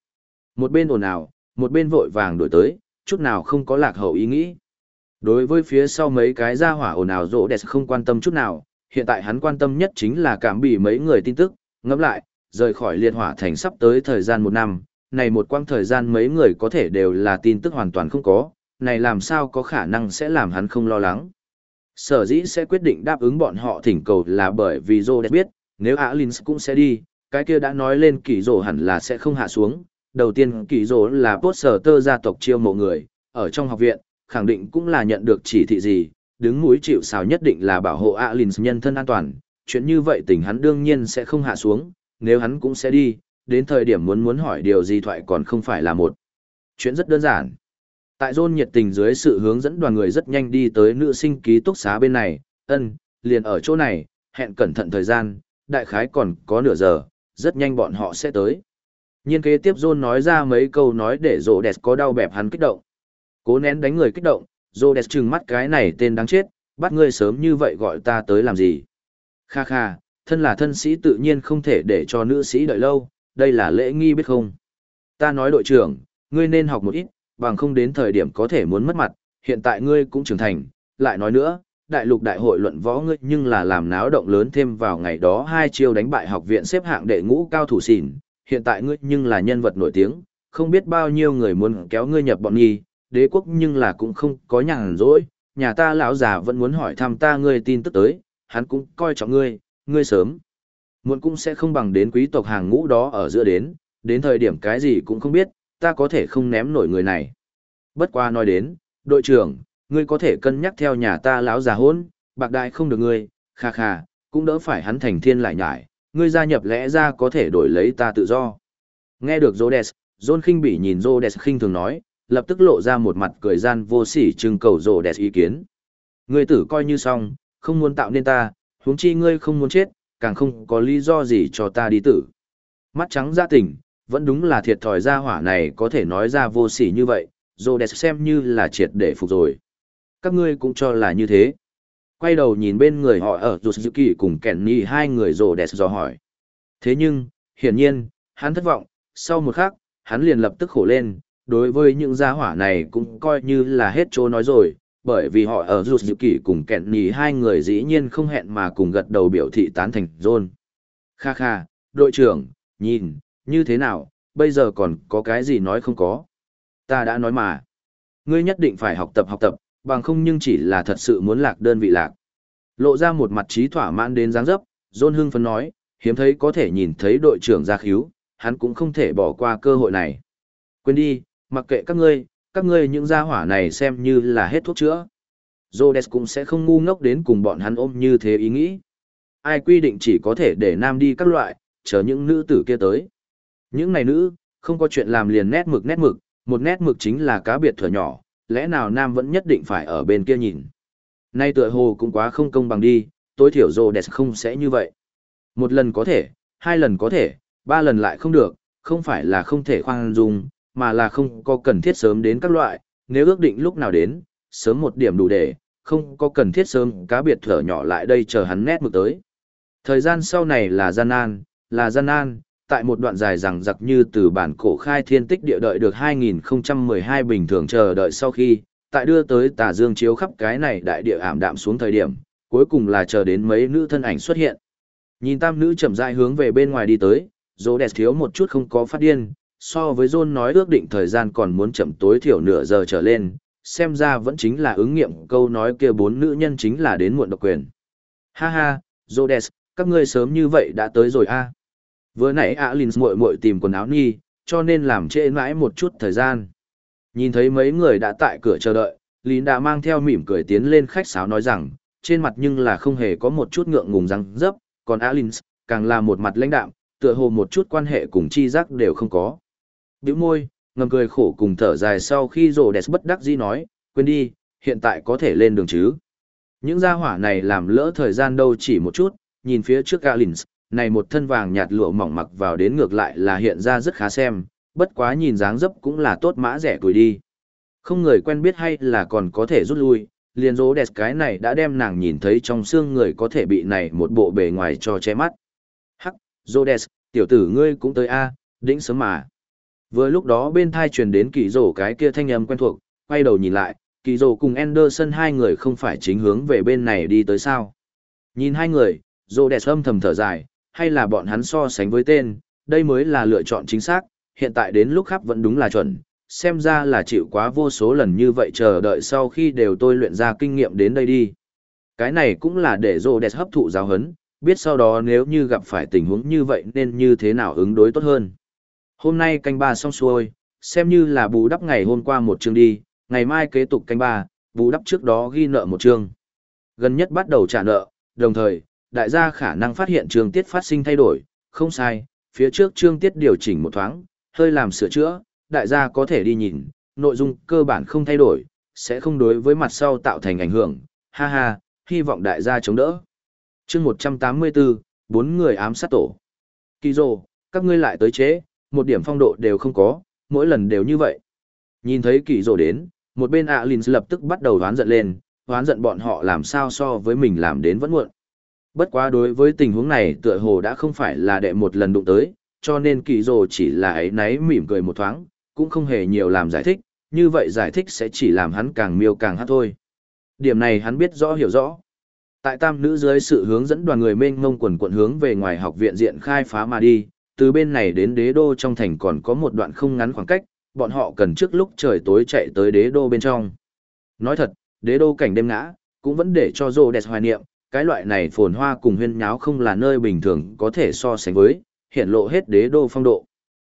Một bên ồn ào, một bên vội vàng đổi tới, chút nào không có lạc hậu ý nghĩ. Đối với phía sau mấy cái gia hỏa ồn ào rỗ đẹp không quan tâm chút nào, hiện tại hắn quan tâm nhất chính là cảm bị mấy người tin tức, ngẫm lại, rời khỏi liệt hỏa thành sắp tới thời gian một năm, này một quãng thời gian mấy người có thể đều là tin tức hoàn toàn không có, này làm sao có khả năng sẽ làm hắn không lo lắng sở dĩ sẽ quyết định đáp ứng bọn họ thỉnh cầu là bởi vì Rhodes biết, nếu Alins cũng sẽ đi, cái kia đã nói lên kỳ rổ hẳn là sẽ không hạ xuống. Đầu tiên kỳ rổ là bốt sở tơ gia tộc chiêu mộ người, ở trong học viện, khẳng định cũng là nhận được chỉ thị gì, đứng mũi chịu sào nhất định là bảo hộ Alins nhân thân an toàn, chuyện như vậy tình hắn đương nhiên sẽ không hạ xuống, nếu hắn cũng sẽ đi, đến thời điểm muốn muốn hỏi điều gì thoại còn không phải là một. Chuyện rất đơn giản. Tại John nhiệt tình dưới sự hướng dẫn đoàn người rất nhanh đi tới nữ sinh ký túc xá bên này, ân, liền ở chỗ này, hẹn cẩn thận thời gian, đại khái còn có nửa giờ, rất nhanh bọn họ sẽ tới. Nhiên kế tiếp John nói ra mấy câu nói để rồ đẹp có đau bẹp hắn kích động. Cố nén đánh người kích động, rồ đẹp trừng mắt cái này tên đáng chết, bắt ngươi sớm như vậy gọi ta tới làm gì. Kha kha, thân là thân sĩ tự nhiên không thể để cho nữ sĩ đợi lâu, đây là lễ nghi biết không. Ta nói đội trưởng, ngươi nên học một ít, bằng không đến thời điểm có thể muốn mất mặt, hiện tại ngươi cũng trưởng thành, lại nói nữa, đại lục đại hội luận võ ngươi nhưng là làm náo động lớn thêm vào ngày đó hai chiêu đánh bại học viện xếp hạng đệ ngũ cao thủ xỉn, hiện tại ngươi nhưng là nhân vật nổi tiếng, không biết bao nhiêu người muốn kéo ngươi nhập bọn nghi, đế quốc nhưng là cũng không có nhàn rỗi, nhà ta lão già vẫn muốn hỏi thăm ta ngươi tin tức tới, hắn cũng coi trọng ngươi, ngươi sớm. Muộn cũng sẽ không bằng đến quý tộc hàng ngũ đó ở giữa đến, đến thời điểm cái gì cũng không biết, ta có thể không ném nổi người này. Bất qua nói đến, đội trưởng, ngươi có thể cân nhắc theo nhà ta lão già hôn, bạc đại không được ngươi, kha kha, cũng đỡ phải hắn thành thiên lại nhải, ngươi gia nhập lẽ ra có thể đổi lấy ta tự do. Nghe được Rhodes, John khinh bỉ nhìn Rhodes khinh thường nói, lập tức lộ ra một mặt cười gian vô sỉ trưng cầu Rhodes ý kiến. Ngươi tử coi như xong, không muốn tạo nên ta, huống chi ngươi không muốn chết, càng không có lý do gì cho ta đi tử. Mắt trắng ra tỉnh, vẫn đúng là thiệt thòi ra hỏa này có thể nói ra vô sỉ như vậy, Rhodes xem như là triệt để phục rồi. Các ngươi cũng cho là như thế. Quay đầu nhìn bên người họ ở Yusuki cùng Kenny hai người Rhodes dò hỏi. Thế nhưng, hiển nhiên, hắn thất vọng, sau một khắc, hắn liền lập tức khổ lên, đối với những gia hỏa này cũng coi như là hết chỗ nói rồi, bởi vì họ ở dù dự kỳ cùng kẹn nhì hai người dĩ nhiên không hẹn mà cùng gật đầu biểu thị tán thành John. Kha kha, đội trưởng, nhìn, như thế nào, bây giờ còn có cái gì nói không có. Ta đã nói mà. Ngươi nhất định phải học tập học tập, bằng không nhưng chỉ là thật sự muốn lạc đơn vị lạc. Lộ ra một mặt trí thỏa mãn đến dáng dấp, John hưng phấn nói, hiếm thấy có thể nhìn thấy đội trưởng ra khíu, hắn cũng không thể bỏ qua cơ hội này. Quên đi, mặc kệ các ngươi, các ngươi những gia hỏa này xem như là hết thuốc chữa. Rhodes cũng sẽ không ngu ngốc đến cùng bọn hắn ôm như thế ý nghĩ. Ai quy định chỉ có thể để nam đi các loại, chờ những nữ tử kia tới. Những này nữ, không có chuyện làm liền nét mực nét mực, một nét mực chính là cá biệt thừa nhỏ, lẽ nào nam vẫn nhất định phải ở bên kia nhìn. Nay tựa hồ cũng quá không công bằng đi, tối thiểu Rhodes không sẽ như vậy. Một lần có thể, hai lần có thể, ba lần lại không được, không phải là không thể khoan dung, mà là không có cần thiết sớm đến các loại, nếu ước định lúc nào đến, sớm một điểm đủ để, không có cần thiết sớm cá biệt thở nhỏ lại đây chờ hắn nét mực tới. Thời gian sau này là gian nan, là gian nan, tại một đoạn dài rằng giặc như từ bản cổ khai thiên tích địa đợi được 2012 bình thường chờ đợi sau khi, tại đưa tới tà dương chiếu khắp cái này đại địa ảm đạm xuống thời điểm, cuối cùng là chờ đến mấy nữ thân ảnh xuất hiện. Nhìn tam nữ chậm rãi hướng về bên ngoài đi tới, dỗ đẹp thiếu một chút không có phát điên, so với John nói ước định thời gian còn muốn chậm tối thiểu nửa giờ trở lên, xem ra vẫn chính là ứng nghiệm câu nói kia bốn nữ nhân chính là đến muộn độc quyền. Ha ha, Rhodes, các ngươi sớm như vậy đã tới rồi a. À? Vừa nãy Alins muội muội tìm quần áo nhi, cho nên làm trễ mãi một chút thời gian. Nhìn thấy mấy người đã tại cửa chờ đợi, Lín đã mang theo mỉm cười tiến lên khách sáo nói rằng, trên mặt nhưng là không hề có một chút ngượng ngùng răng dấp, còn Alins, càng là một mặt lãnh đạm, tựa hồ một chút quan hệ cùng chi giác đều không có. Biểu môi, ngầm cười khổ cùng thở dài sau khi rồ đẹp bất đắc dĩ nói, quên đi, hiện tại có thể lên đường chứ. Những gia hỏa này làm lỡ thời gian đâu chỉ một chút, nhìn phía trước Galins, này một thân vàng nhạt lụa mỏng mặc vào đến ngược lại là hiện ra rất khá xem, bất quá nhìn dáng dấp cũng là tốt mã rẻ tuổi đi. Không người quen biết hay là còn có thể rút lui, liền rô đẹp cái này đã đem nàng nhìn thấy trong xương người có thể bị này một bộ bề ngoài cho che mắt. Hắc, rô đẹp, tiểu tử ngươi cũng tới a đĩnh sớm mà. Vừa lúc đó bên thai truyền đến kỳ rổ cái kia thanh âm quen thuộc, quay đầu nhìn lại, kỳ rổ cùng Anderson hai người không phải chính hướng về bên này đi tới sao. Nhìn hai người, rổ đẹp âm thầm thở dài, hay là bọn hắn so sánh với tên, đây mới là lựa chọn chính xác, hiện tại đến lúc khắp vẫn đúng là chuẩn, xem ra là chịu quá vô số lần như vậy chờ đợi sau khi đều tôi luyện ra kinh nghiệm đến đây đi. Cái này cũng là để rổ đẹp hấp thụ giáo hấn, biết sau đó nếu như gặp phải tình huống như vậy nên như thế nào ứng đối tốt hơn. Hôm nay canh ba xong xuôi, xem như là bù đắp ngày hôm qua một chương đi, ngày mai kế tục canh ba, bù đắp trước đó ghi nợ một chương. Gần nhất bắt đầu trả nợ, đồng thời, đại gia khả năng phát hiện trường tiết phát sinh thay đổi, không sai, phía trước trương tiết điều chỉnh một thoáng, hơi làm sửa chữa, đại gia có thể đi nhìn, nội dung cơ bản không thay đổi, sẽ không đối với mặt sau tạo thành ảnh hưởng, ha ha, hy vọng đại gia chống đỡ. chương 184, bốn người ám sát tổ. Kỳ rồ, các ngươi lại tới chế, một điểm phong độ đều không có, mỗi lần đều như vậy. Nhìn thấy kỳ rồ đến, một bên Alin lập tức bắt đầu hoán giận lên, hoán giận bọn họ làm sao so với mình làm đến vẫn muộn. Bất quá đối với tình huống này tựa hồ đã không phải là đệ một lần đụng tới, cho nên kỳ rồ chỉ là ấy náy mỉm cười một thoáng, cũng không hề nhiều làm giải thích, như vậy giải thích sẽ chỉ làm hắn càng miêu càng hát thôi. Điểm này hắn biết rõ hiểu rõ. Tại tam nữ dưới sự hướng dẫn đoàn người mênh mông quần quận hướng về ngoài học viện diện khai phá mà đi, từ bên này đến đế đô trong thành còn có một đoạn không ngắn khoảng cách, bọn họ cần trước lúc trời tối chạy tới đế đô bên trong. Nói thật, đế đô cảnh đêm ngã, cũng vẫn để cho rô đẹp hoài niệm, cái loại này phồn hoa cùng huyên nháo không là nơi bình thường có thể so sánh với, hiện lộ hết đế đô phong độ.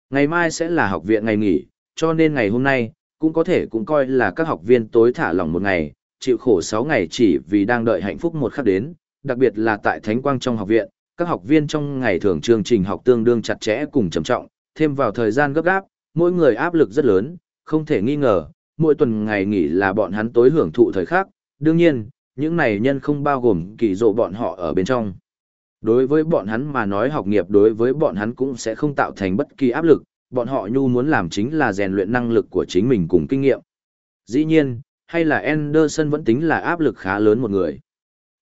Ngày mai sẽ là học viện ngày nghỉ, cho nên ngày hôm nay, cũng có thể cũng coi là các học viên tối thả lỏng một ngày, chịu khổ 6 ngày chỉ vì đang đợi hạnh phúc một khắc đến, đặc biệt là tại Thánh Quang trong học viện, các học viên trong ngày thường chương trình học tương đương chặt chẽ cùng trầm trọng, thêm vào thời gian gấp gáp, mỗi người áp lực rất lớn, không thể nghi ngờ, mỗi tuần ngày nghỉ là bọn hắn tối hưởng thụ thời khắc, đương nhiên, những này nhân không bao gồm kỳ dỗ bọn họ ở bên trong. Đối với bọn hắn mà nói học nghiệp đối với bọn hắn cũng sẽ không tạo thành bất kỳ áp lực, bọn họ nhu muốn làm chính là rèn luyện năng lực của chính mình cùng kinh nghiệm. Dĩ nhiên, hay là Anderson vẫn tính là áp lực khá lớn một người.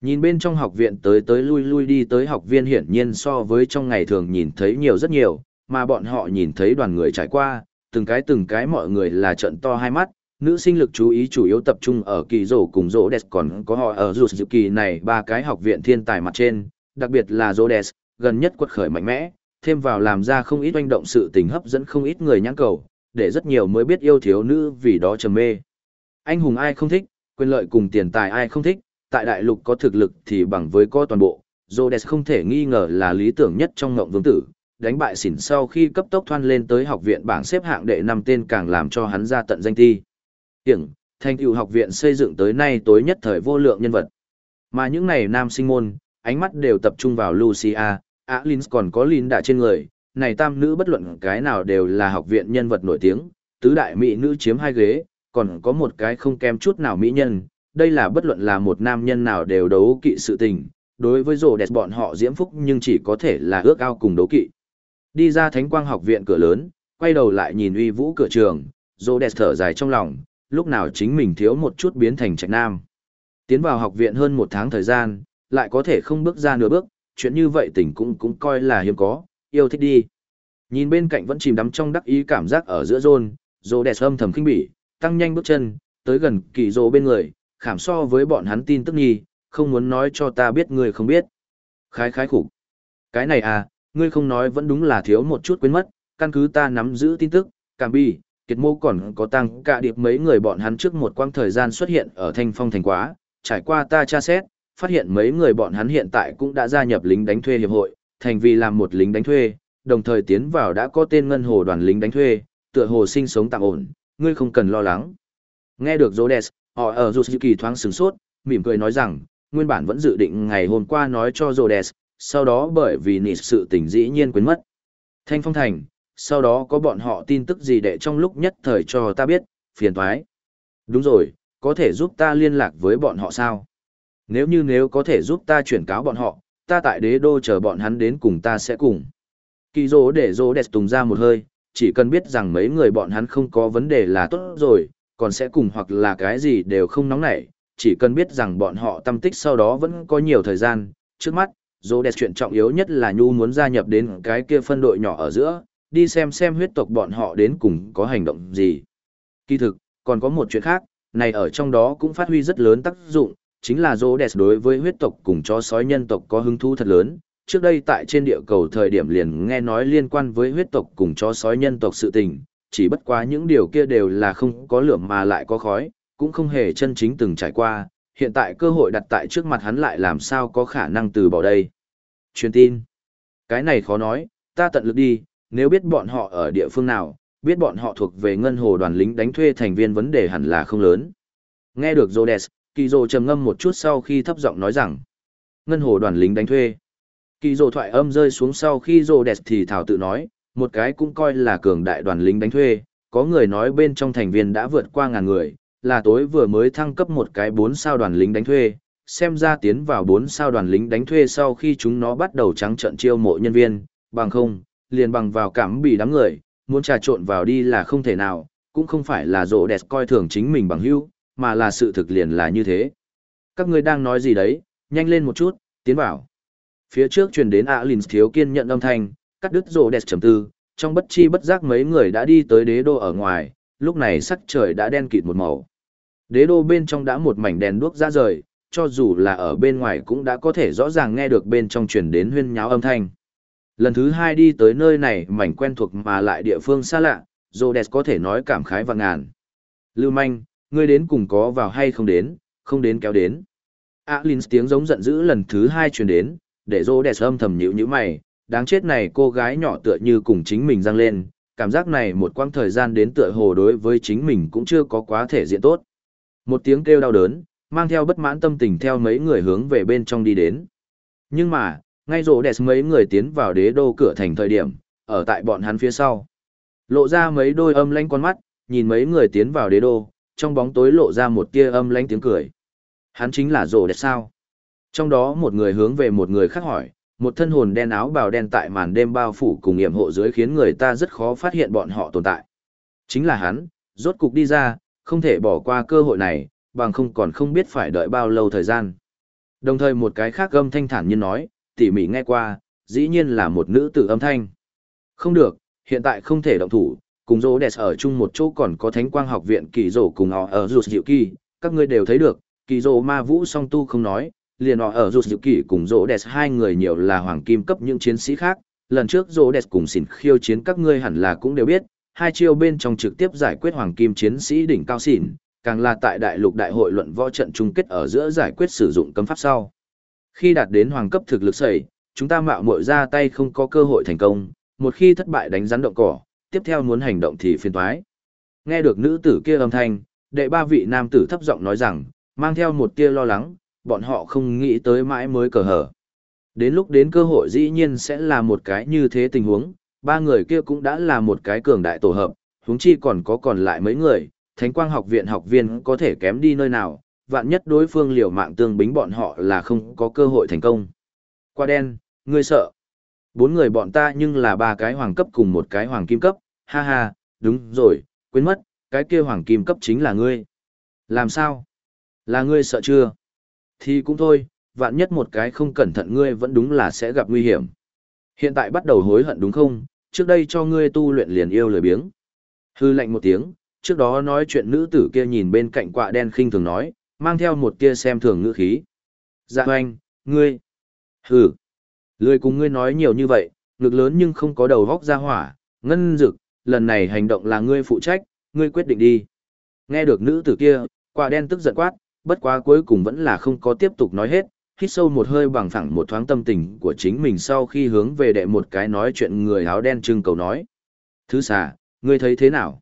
Nhìn bên trong học viện tới tới lui lui đi tới học viên hiển nhiên so với trong ngày thường nhìn thấy nhiều rất nhiều, mà bọn họ nhìn thấy đoàn người trải qua, từng cái từng cái mọi người là trận to hai mắt, nữ sinh lực chú ý chủ yếu tập trung ở kỳ rổ cùng rổ đẹp còn có họ ở rụt dự kỳ này ba cái học viện thiên tài mặt trên, đặc biệt là rổ đẹp, gần nhất quật khởi mạnh mẽ, thêm vào làm ra không ít oanh động sự tình hấp dẫn không ít người nhãn cầu, để rất nhiều mới biết yêu thiếu nữ vì đó trầm mê. Anh hùng ai không thích, quyền lợi cùng tiền tài ai không thích, tại đại lục có thực lực thì bằng với có toàn bộ, Rhodes không thể nghi ngờ là lý tưởng nhất trong ngộng vương tử, đánh bại xỉn sau khi cấp tốc thoan lên tới học viện bảng xếp hạng đệ năm tên càng làm cho hắn ra tận danh thi. Tiểng, thành tựu học viện xây dựng tới nay tối nhất thời vô lượng nhân vật. Mà những này nam sinh môn, ánh mắt đều tập trung vào Lucia, Alins còn có Linda trên người, này tam nữ bất luận cái nào đều là học viện nhân vật nổi tiếng, tứ đại mỹ nữ chiếm hai ghế, còn có một cái không kém chút nào mỹ nhân, đây là bất luận là một nam nhân nào đều đấu kỵ sự tình, đối với rổ đẹp bọn họ diễm phúc nhưng chỉ có thể là ước ao cùng đấu kỵ. Đi ra thánh quang học viện cửa lớn, quay đầu lại nhìn uy vũ cửa trường, Rô đẹp thở dài trong lòng, lúc nào chính mình thiếu một chút biến thành trạch nam. Tiến vào học viện hơn một tháng thời gian, lại có thể không bước ra nửa bước, chuyện như vậy tỉnh cũng cũng coi là hiếm có, yêu thích đi. Nhìn bên cạnh vẫn chìm đắm trong đắc ý cảm giác ở giữa rôn, rô đẹp âm thầm kinh bỉ, tăng nhanh bước chân, tới gần kỳ rô bên người, khảm so với bọn hắn tin tức nghi, không muốn nói cho ta biết người không biết. Khái khái khủng. Cái này à, ngươi không nói vẫn đúng là thiếu một chút quên mất, căn cứ ta nắm giữ tin tức, cảm bi, kiệt mô còn có tăng cả điệp mấy người bọn hắn trước một quãng thời gian xuất hiện ở thanh phong thành quá, trải qua ta tra xét, phát hiện mấy người bọn hắn hiện tại cũng đã gia nhập lính đánh thuê hiệp hội, thành vì làm một lính đánh thuê, đồng thời tiến vào đã có tên ngân hồ đoàn lính đánh thuê, tựa hồ sinh sống tạm ổn, ngươi không cần lo lắng. Nghe được Rhodes, họ ở Yusuki thoáng sửng sốt, mỉm cười nói rằng, nguyên bản vẫn dự định ngày hôm qua nói cho Rhodes, sau đó bởi vì nịt sự tình dĩ nhiên quên mất. Thanh Phong Thành, sau đó có bọn họ tin tức gì để trong lúc nhất thời cho ta biết, phiền thoái. Đúng rồi, có thể giúp ta liên lạc với bọn họ sao? Nếu như nếu có thể giúp ta chuyển cáo bọn họ, ta tại đế đô chờ bọn hắn đến cùng ta sẽ cùng. Kỳ dỗ để dỗ đẹp tùng ra một hơi, chỉ cần biết rằng mấy người bọn hắn không có vấn đề là tốt rồi, còn sẽ cùng hoặc là cái gì đều không nóng nảy, chỉ cần biết rằng bọn họ tâm tích sau đó vẫn có nhiều thời gian, trước mắt, dỗ đẹp chuyện trọng yếu nhất là Nhu muốn gia nhập đến cái kia phân đội nhỏ ở giữa, đi xem xem huyết tộc bọn họ đến cùng có hành động gì. Kỳ thực, còn có một chuyện khác, này ở trong đó cũng phát huy rất lớn tác dụng, chính là dỗ đẹp đối với huyết tộc cùng chó sói nhân tộc có hứng thú thật lớn. Trước đây tại trên địa cầu thời điểm liền nghe nói liên quan với huyết tộc cùng chó sói nhân tộc sự tình, chỉ bất quá những điều kia đều là không có lửa mà lại có khói, cũng không hề chân chính từng trải qua, hiện tại cơ hội đặt tại trước mặt hắn lại làm sao có khả năng từ bỏ đây. Truyền tin. Cái này khó nói, ta tận lực đi, nếu biết bọn họ ở địa phương nào, biết bọn họ thuộc về ngân hồ đoàn lính đánh thuê thành viên vấn đề hẳn là không lớn. Nghe được Rhodes, Kỳ trầm ngâm một chút sau khi thấp giọng nói rằng, ngân hồ đoàn lính đánh thuê. Kỳ thoại âm rơi xuống sau khi Rhodes thì thảo tự nói, một cái cũng coi là cường đại đoàn lính đánh thuê, có người nói bên trong thành viên đã vượt qua ngàn người, là tối vừa mới thăng cấp một cái 4 sao đoàn lính đánh thuê, xem ra tiến vào 4 sao đoàn lính đánh thuê sau khi chúng nó bắt đầu trắng trận chiêu mộ nhân viên, bằng không, liền bằng vào cảm bị đám người, muốn trà trộn vào đi là không thể nào, cũng không phải là rộ đẹp coi thường chính mình bằng hữu, mà là sự thực liền là như thế. Các người đang nói gì đấy, nhanh lên một chút, tiến vào. Phía trước truyền đến Alins thiếu kiên nhận âm thanh, cắt đứt rộ đẹp chấm tư, trong bất chi bất giác mấy người đã đi tới đế đô ở ngoài, lúc này sắc trời đã đen kịt một màu. Đế đô bên trong đã một mảnh đèn đuốc ra rời, cho dù là ở bên ngoài cũng đã có thể rõ ràng nghe được bên trong truyền đến huyên nháo âm thanh. Lần thứ hai đi tới nơi này mảnh quen thuộc mà lại địa phương xa lạ, Rhodes có thể nói cảm khái và ngàn. Lưu manh, ngươi đến cùng có vào hay không đến, không đến kéo đến. Alin tiếng giống giận dữ lần thứ hai truyền đến, để rô đẹp âm thầm nhíu nhữ mày, đáng chết này cô gái nhỏ tựa như cùng chính mình răng lên, cảm giác này một quãng thời gian đến tựa hồ đối với chính mình cũng chưa có quá thể diện tốt. Một tiếng kêu đau đớn, mang theo bất mãn tâm tình theo mấy người hướng về bên trong đi đến. Nhưng mà, ngay rổ đẹp mấy người tiến vào đế đô cửa thành thời điểm, ở tại bọn hắn phía sau. Lộ ra mấy đôi âm lanh con mắt, nhìn mấy người tiến vào đế đô, trong bóng tối lộ ra một tia âm lanh tiếng cười. Hắn chính là rổ đẹp sao? Trong đó một người hướng về một người khác hỏi, một thân hồn đen áo bào đen tại màn đêm bao phủ cùng nghiệm hộ dưới khiến người ta rất khó phát hiện bọn họ tồn tại. Chính là hắn, rốt cục đi ra, không thể bỏ qua cơ hội này, bằng không còn không biết phải đợi bao lâu thời gian. Đồng thời một cái khác âm thanh thản nhiên nói, tỉ mỉ nghe qua, dĩ nhiên là một nữ tử âm thanh. Không được, hiện tại không thể động thủ, cùng rô đẹp ở chung một chỗ còn có thánh quang học viện kỳ rổ cùng họ ở rụt dịu kỳ, các ngươi đều thấy được, kỳ rổ ma vũ song tu không nói, liền họ ở rụt dịu kỳ cùng rô đẹp hai người nhiều là hoàng kim cấp những chiến sĩ khác, lần trước rô đẹp cùng xỉn khiêu chiến các ngươi hẳn là cũng đều biết, hai chiêu bên trong trực tiếp giải quyết hoàng kim chiến sĩ đỉnh cao xỉn, càng là tại đại lục đại hội luận võ trận chung kết ở giữa giải quyết sử dụng cấm pháp sau. Khi đạt đến hoàng cấp thực lực sẩy, chúng ta mạo muội ra tay không có cơ hội thành công, một khi thất bại đánh rắn động cỏ, tiếp theo muốn hành động thì phiền toái. Nghe được nữ tử kia âm thanh, đệ ba vị nam tử thấp giọng nói rằng, mang theo một tia lo lắng, bọn họ không nghĩ tới mãi mới cờ hở. Đến lúc đến cơ hội dĩ nhiên sẽ là một cái như thế tình huống, ba người kia cũng đã là một cái cường đại tổ hợp, huống chi còn có còn lại mấy người, thánh quang học viện học viên có thể kém đi nơi nào, vạn nhất đối phương liều mạng tương bính bọn họ là không có cơ hội thành công. Qua đen, ngươi sợ. Bốn người bọn ta nhưng là ba cái hoàng cấp cùng một cái hoàng kim cấp, ha ha, đúng rồi, quên mất, cái kia hoàng kim cấp chính là ngươi. Làm sao? Là ngươi sợ chưa? Thì cũng thôi, vạn nhất một cái không cẩn thận ngươi vẫn đúng là sẽ gặp nguy hiểm. Hiện tại bắt đầu hối hận đúng không? Trước đây cho ngươi tu luyện liền yêu lười biếng. Hư lạnh một tiếng, trước đó nói chuyện nữ tử kia nhìn bên cạnh quạ đen khinh thường nói, mang theo một tia xem thường ngữ khí. Dạ hoanh, ngươi. Hừ. Lười cùng ngươi nói nhiều như vậy, ngực lớn nhưng không có đầu góc ra hỏa, ngân dực, lần này hành động là ngươi phụ trách, ngươi quyết định đi. Nghe được nữ tử kia, quả đen tức giận quát, bất quá cuối cùng vẫn là không có tiếp tục nói hết, hít sâu một hơi bằng phẳng một thoáng tâm tình của chính mình sau khi hướng về đệ một cái nói chuyện người áo đen trưng cầu nói. Thứ xà, ngươi thấy thế nào?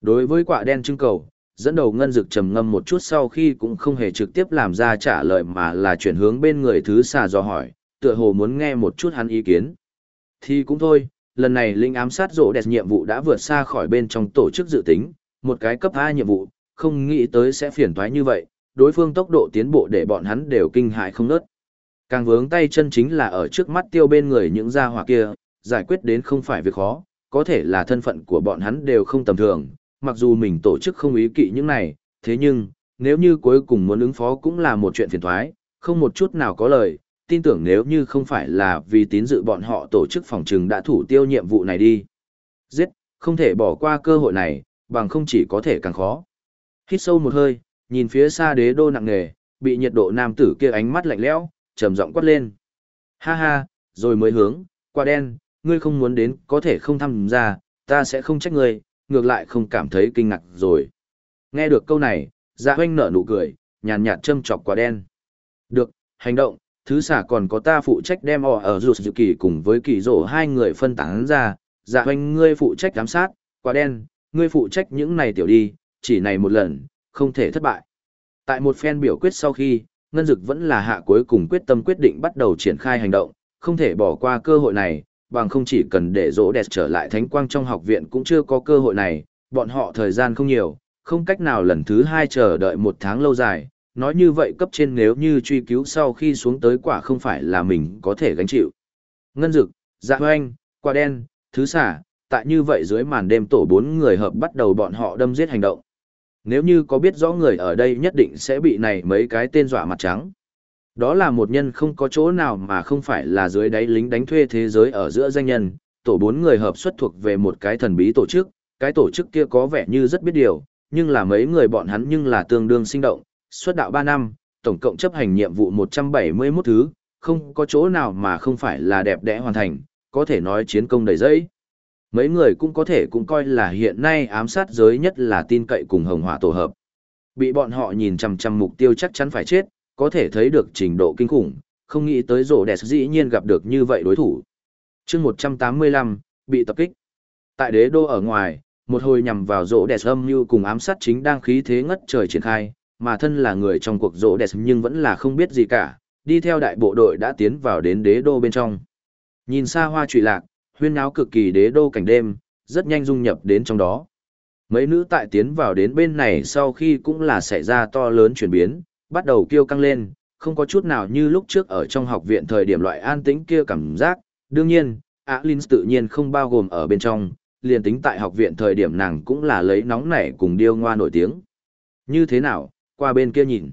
Đối với quả đen trưng cầu, dẫn đầu ngân dực trầm ngâm một chút sau khi cũng không hề trực tiếp làm ra trả lời mà là chuyển hướng bên người thứ xà do hỏi, tựa hồ muốn nghe một chút hắn ý kiến. Thì cũng thôi, lần này linh ám sát rộ đẹp nhiệm vụ đã vượt xa khỏi bên trong tổ chức dự tính, một cái cấp A nhiệm vụ, không nghĩ tới sẽ phiền toái như vậy, đối phương tốc độ tiến bộ để bọn hắn đều kinh hại không nớt. Càng vướng tay chân chính là ở trước mắt tiêu bên người những gia hỏa kia, giải quyết đến không phải việc khó, có thể là thân phận của bọn hắn đều không tầm thường, mặc dù mình tổ chức không ý kỵ những này, thế nhưng, nếu như cuối cùng muốn ứng phó cũng là một chuyện phiền toái, không một chút nào có lời, tin tưởng nếu như không phải là vì tín dự bọn họ tổ chức phòng trừng đã thủ tiêu nhiệm vụ này đi. Giết, không thể bỏ qua cơ hội này, bằng không chỉ có thể càng khó. Hít sâu một hơi, nhìn phía xa đế đô nặng nề, bị nhiệt độ nam tử kia ánh mắt lạnh lẽo, trầm giọng quát lên. Ha ha, rồi mới hướng, qua đen, ngươi không muốn đến, có thể không tham gia, ta sẽ không trách ngươi, ngược lại không cảm thấy kinh ngạc rồi. Nghe được câu này, dạ hoanh nở nụ cười, nhàn nhạt châm chọc quả đen. Được, hành động, thứ xả còn có ta phụ trách đem họ ở rụt dự kỳ cùng với kỳ rổ hai người phân tán ra, dạ hoanh ngươi phụ trách giám sát, quả đen, ngươi phụ trách những này tiểu đi, chỉ này một lần, không thể thất bại. Tại một phen biểu quyết sau khi, Ngân Dực vẫn là hạ cuối cùng quyết tâm quyết định bắt đầu triển khai hành động, không thể bỏ qua cơ hội này, bằng không chỉ cần để rỗ đẹp trở lại thánh quang trong học viện cũng chưa có cơ hội này, bọn họ thời gian không nhiều, không cách nào lần thứ hai chờ đợi một tháng lâu dài, nói như vậy cấp trên nếu như truy cứu sau khi xuống tới quả không phải là mình có thể gánh chịu. Ngân dực, dạ hoanh, quả đen, thứ xả, tại như vậy dưới màn đêm tổ bốn người hợp bắt đầu bọn họ đâm giết hành động. Nếu như có biết rõ người ở đây nhất định sẽ bị này mấy cái tên dọa mặt trắng. Đó là một nhân không có chỗ nào mà không phải là dưới đáy lính đánh thuê thế giới ở giữa danh nhân, tổ bốn người hợp xuất thuộc về một cái thần bí tổ chức, cái tổ chức kia có vẻ như rất biết điều, nhưng là mấy người bọn hắn nhưng là tương đương sinh động, xuất đạo 3 năm, tổng cộng chấp hành nhiệm vụ 171 thứ, không có chỗ nào mà không phải là đẹp đẽ hoàn thành, có thể nói chiến công đầy dẫy. Mấy người cũng có thể cũng coi là hiện nay ám sát giới nhất là tin cậy cùng hồng hỏa tổ hợp. Bị bọn họ nhìn chằm chằm mục tiêu chắc chắn phải chết, có thể thấy được trình độ kinh khủng, không nghĩ tới rổ đẹp dĩ nhiên gặp được như vậy đối thủ. chương 185, bị tập kích. Tại đế đô ở ngoài, một hồi nhằm vào rổ đẹp âm như cùng ám sát chính đang khí thế ngất trời triển khai, mà thân là người trong cuộc rổ đẹp nhưng vẫn là không biết gì cả, đi theo đại bộ đội đã tiến vào đến đế đô bên trong. Nhìn xa hoa trụy lạc, huyên náo cực kỳ đế đô cảnh đêm, rất nhanh dung nhập đến trong đó. Mấy nữ tại tiến vào đến bên này sau khi cũng là xảy ra to lớn chuyển biến, bắt đầu kêu căng lên, không có chút nào như lúc trước ở trong học viện thời điểm loại an tĩnh kia cảm giác. Đương nhiên, Alin tự nhiên không bao gồm ở bên trong, liền tính tại học viện thời điểm nàng cũng là lấy nóng nảy cùng điêu ngoa nổi tiếng. Như thế nào, qua bên kia nhìn.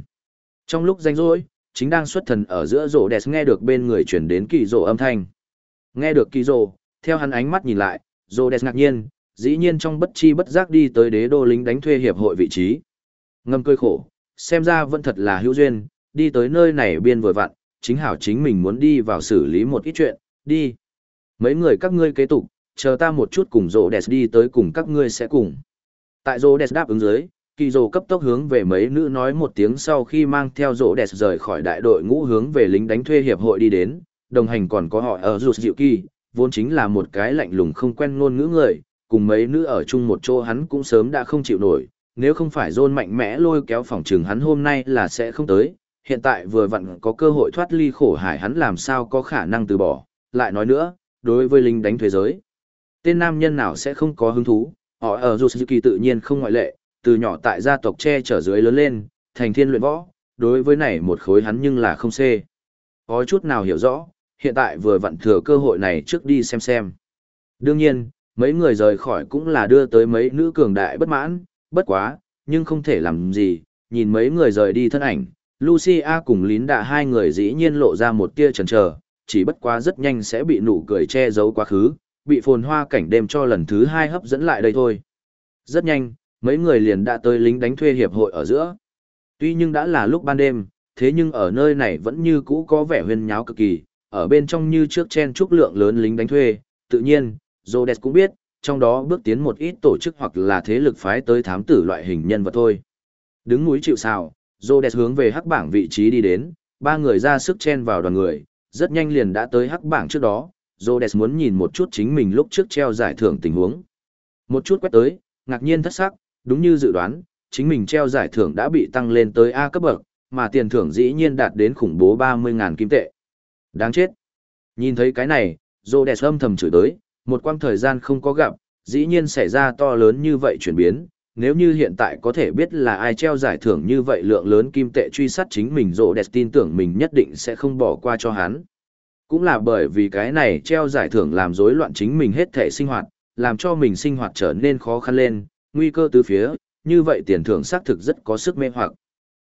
Trong lúc danh rỗi, chính đang xuất thần ở giữa rổ đẹp nghe được bên người chuyển đến kỳ rổ âm thanh. Nghe được kỳ rổ, theo hắn ánh mắt nhìn lại, rổ đẹp ngạc nhiên, dĩ nhiên trong bất chi bất giác đi tới đế đô lính đánh thuê hiệp hội vị trí. Ngâm cơi khổ, xem ra vẫn thật là hữu duyên, đi tới nơi này biên vừa vặn, chính hảo chính mình muốn đi vào xử lý một ít chuyện, đi. Mấy người các ngươi kế tục, chờ ta một chút cùng rô đẹp đi tới cùng các ngươi sẽ cùng. Tại rô đẹp đáp ứng dưới, kỳ rồ cấp tốc hướng về mấy nữ nói một tiếng sau khi mang theo rô đẹp rời khỏi đại đội ngũ hướng về lính đánh thuê hiệp hội đi đến, đồng hành còn có họ ở rụt dịu kỳ, vốn chính là một cái lạnh lùng không quen ngôn ngữ người, cùng mấy nữ ở chung một chỗ hắn cũng sớm đã không chịu nổi, nếu không phải John mạnh mẽ lôi kéo phòng trừng hắn hôm nay là sẽ không tới, hiện tại vừa vặn có cơ hội thoát ly khổ hải hắn làm sao có khả năng từ bỏ, lại nói nữa, đối với lính đánh thuế giới. Tên nam nhân nào sẽ không có hứng thú, họ ở Yusuki tự nhiên không ngoại lệ, từ nhỏ tại gia tộc che chở dưới lớn lên, thành thiên luyện võ, đối với này một khối hắn nhưng là không xê. Có chút nào hiểu rõ, hiện tại vừa vặn thừa cơ hội này trước đi xem xem. Đương nhiên, mấy người rời khỏi cũng là đưa tới mấy nữ cường đại bất mãn, bất quá, nhưng không thể làm gì, nhìn mấy người rời đi thân ảnh, Lucia cùng Lín đã hai người dĩ nhiên lộ ra một tia chần chờ, chỉ bất quá rất nhanh sẽ bị nụ cười che giấu quá khứ, bị phồn hoa cảnh đêm cho lần thứ hai hấp dẫn lại đây thôi. Rất nhanh, mấy người liền đã tới lính đánh thuê hiệp hội ở giữa. Tuy nhưng đã là lúc ban đêm, thế nhưng ở nơi này vẫn như cũ có vẻ huyên nháo cực kỳ, ở bên trong như trước chen trúc lượng lớn lính đánh thuê, tự nhiên, Rhodes cũng biết, trong đó bước tiến một ít tổ chức hoặc là thế lực phái tới thám tử loại hình nhân vật thôi. Đứng núi chịu sào, Rhodes hướng về hắc bảng vị trí đi đến, ba người ra sức chen vào đoàn người, rất nhanh liền đã tới hắc bảng trước đó, Rhodes muốn nhìn một chút chính mình lúc trước treo giải thưởng tình huống. Một chút quét tới, ngạc nhiên thất sắc, đúng như dự đoán, chính mình treo giải thưởng đã bị tăng lên tới A cấp bậc, mà tiền thưởng dĩ nhiên đạt đến khủng bố 30.000 kim tệ. Đáng chết. Nhìn thấy cái này, Rhodes âm thầm chửi tới, một quãng thời gian không có gặp, dĩ nhiên xảy ra to lớn như vậy chuyển biến, nếu như hiện tại có thể biết là ai treo giải thưởng như vậy lượng lớn kim tệ truy sát chính mình rộ đẹp tin tưởng mình nhất định sẽ không bỏ qua cho hắn. Cũng là bởi vì cái này treo giải thưởng làm rối loạn chính mình hết thể sinh hoạt, làm cho mình sinh hoạt trở nên khó khăn lên, nguy cơ từ phía, như vậy tiền thưởng xác thực rất có sức mê hoặc.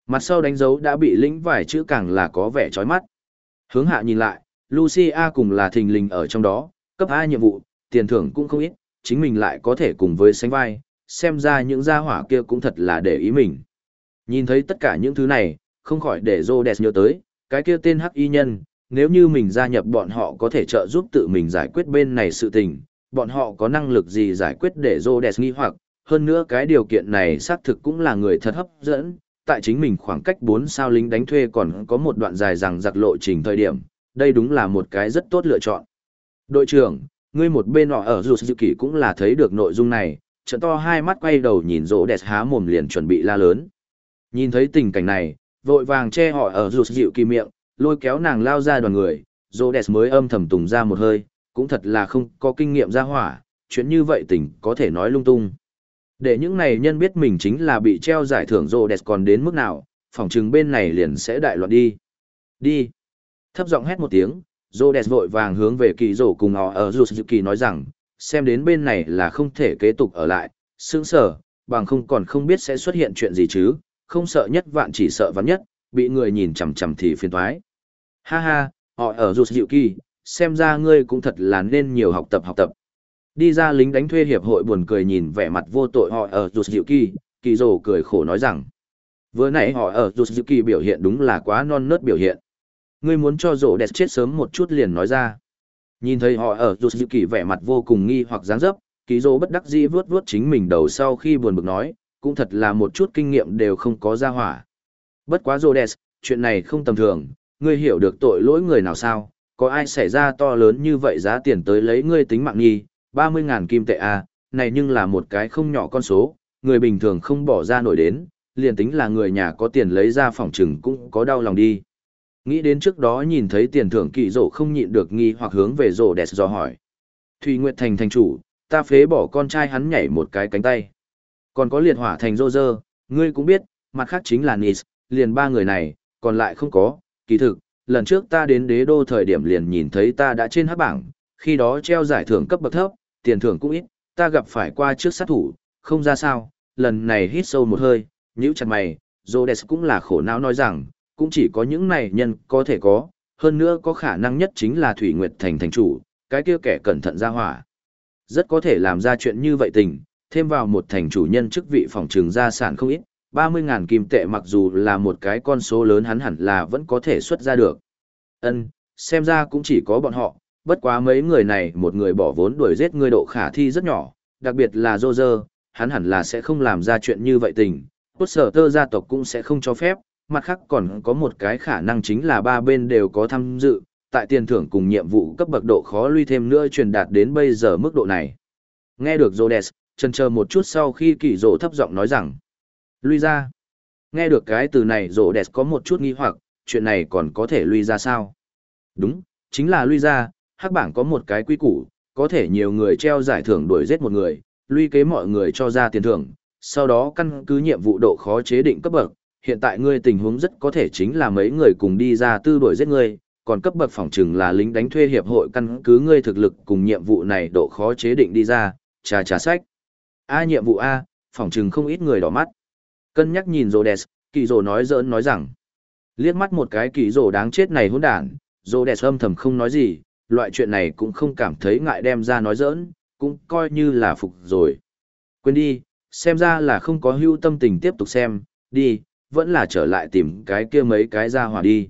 Mặt sau đánh dấu đã bị lĩnh vài chữ càng là có vẻ chói mắt. Hướng hạ nhìn lại, Lucia cùng là thình lình ở trong đó, cấp A nhiệm vụ, tiền thưởng cũng không ít, chính mình lại có thể cùng với sánh vai, xem ra những gia hỏa kia cũng thật là để ý mình. Nhìn thấy tất cả những thứ này, không khỏi để Rhodes nhớ tới, cái kia tên hắc y nhân, nếu như mình gia nhập bọn họ có thể trợ giúp tự mình giải quyết bên này sự tình, bọn họ có năng lực gì giải quyết để Rhodes nghi hoặc, hơn nữa cái điều kiện này xác thực cũng là người thật hấp dẫn, tại chính mình khoảng cách 4 sao lính đánh thuê còn có một đoạn dài rằng giặc lộ trình thời điểm, đây đúng là một cái rất tốt lựa chọn. Đội trưởng, ngươi một bên nọ ở dù dự kỷ cũng là thấy được nội dung này, trận to hai mắt quay đầu nhìn rỗ đẹp há mồm liền chuẩn bị la lớn. Nhìn thấy tình cảnh này, vội vàng che họ ở dù dịu kỳ miệng, lôi kéo nàng lao ra đoàn người, rỗ đẹp mới âm thầm tùng ra một hơi, cũng thật là không có kinh nghiệm ra hỏa, chuyện như vậy tình có thể nói lung tung. Để những này nhân biết mình chính là bị treo giải thưởng rỗ đẹp còn đến mức nào, phòng trừng bên này liền sẽ đại loạn đi. Đi. Thấp giọng hét một tiếng, Rhodes vội vàng hướng về kỳ rổ cùng họ ở Kỳ nói rằng, xem đến bên này là không thể kế tục ở lại, sững sở, bằng không còn không biết sẽ xuất hiện chuyện gì chứ, không sợ nhất vạn chỉ sợ vắn nhất, bị người nhìn chằm chằm thì phiền toái. Ha ha, họ ở Kỳ, xem ra ngươi cũng thật là nên nhiều học tập học tập. Đi ra lính đánh thuê hiệp hội buồn cười nhìn vẻ mặt vô tội họ ở Kỳ, kỳ rổ cười khổ nói rằng, vừa nãy họ ở Kỳ biểu hiện đúng là quá non nớt biểu hiện ngươi muốn cho rổ đẹp chết sớm một chút liền nói ra. Nhìn thấy họ ở rụt dự kỳ vẻ mặt vô cùng nghi hoặc dáng dấp, ký rô bất đắc dĩ vuốt vuốt chính mình đầu sau khi buồn bực nói, cũng thật là một chút kinh nghiệm đều không có ra hỏa. Bất quá Rhodes, chuyện này không tầm thường, ngươi hiểu được tội lỗi người nào sao, có ai xảy ra to lớn như vậy giá tiền tới lấy ngươi tính mạng nghi, 30.000 kim tệ à, này nhưng là một cái không nhỏ con số, người bình thường không bỏ ra nổi đến, liền tính là người nhà có tiền lấy ra phòng chừng cũng có đau lòng đi. Nghĩ đến trước đó nhìn thấy tiền thưởng kỳ rổ không nhịn được nghi hoặc hướng về rổ đẹp do hỏi. Thùy Nguyệt Thành thành chủ, ta phế bỏ con trai hắn nhảy một cái cánh tay. Còn có liệt hỏa thành rô rơ, ngươi cũng biết, mặt khác chính là Nis, liền ba người này, còn lại không có, kỳ thực, lần trước ta đến đế đô thời điểm liền nhìn thấy ta đã trên hát bảng, khi đó treo giải thưởng cấp bậc thấp, tiền thưởng cũng ít, ta gặp phải qua trước sát thủ, không ra sao, lần này hít sâu một hơi, nhíu chặt mày, Rhodes cũng là khổ não nói rằng, cũng chỉ có những này nhân có thể có, hơn nữa có khả năng nhất chính là Thủy Nguyệt Thành thành chủ, cái kia kẻ cẩn thận ra hỏa. Rất có thể làm ra chuyện như vậy tình, thêm vào một thành chủ nhân chức vị phòng trường gia sản không ít, 30.000 kim tệ mặc dù là một cái con số lớn hắn hẳn là vẫn có thể xuất ra được. Ân, xem ra cũng chỉ có bọn họ, bất quá mấy người này một người bỏ vốn đuổi giết người độ khả thi rất nhỏ, đặc biệt là Roger, hắn hẳn là sẽ không làm ra chuyện như vậy tình, cốt sở tơ gia tộc cũng sẽ không cho phép, mặt khác còn có một cái khả năng chính là ba bên đều có tham dự, tại tiền thưởng cùng nhiệm vụ cấp bậc độ khó lui thêm nữa truyền đạt đến bây giờ mức độ này. Nghe được Rhodes, chân chờ một chút sau khi kỳ rộ thấp giọng nói rằng, lui ra. Nghe được cái từ này Rhodes có một chút nghi hoặc, chuyện này còn có thể lui ra sao? Đúng, chính là lui ra, hắc bảng có một cái quy củ, có thể nhiều người treo giải thưởng đuổi giết một người, lui kế mọi người cho ra tiền thưởng, sau đó căn cứ nhiệm vụ độ khó chế định cấp bậc, hiện tại ngươi tình huống rất có thể chính là mấy người cùng đi ra tư đuổi giết ngươi, còn cấp bậc phòng trừng là lính đánh thuê hiệp hội căn cứ ngươi thực lực cùng nhiệm vụ này độ khó chế định đi ra, trà trà sách. A nhiệm vụ A, phòng trừng không ít người đỏ mắt. Cân nhắc nhìn Rhodes, kỳ rồ nói giỡn nói rằng, liếc mắt một cái kỳ rồ đáng chết này hỗn đản, Rhodes âm thầm không nói gì, loại chuyện này cũng không cảm thấy ngại đem ra nói giỡn, cũng coi như là phục rồi. Quên đi, xem ra là không có hưu tâm tình tiếp tục xem, đi, vẫn là trở lại tìm cái kia mấy cái ra hỏa đi.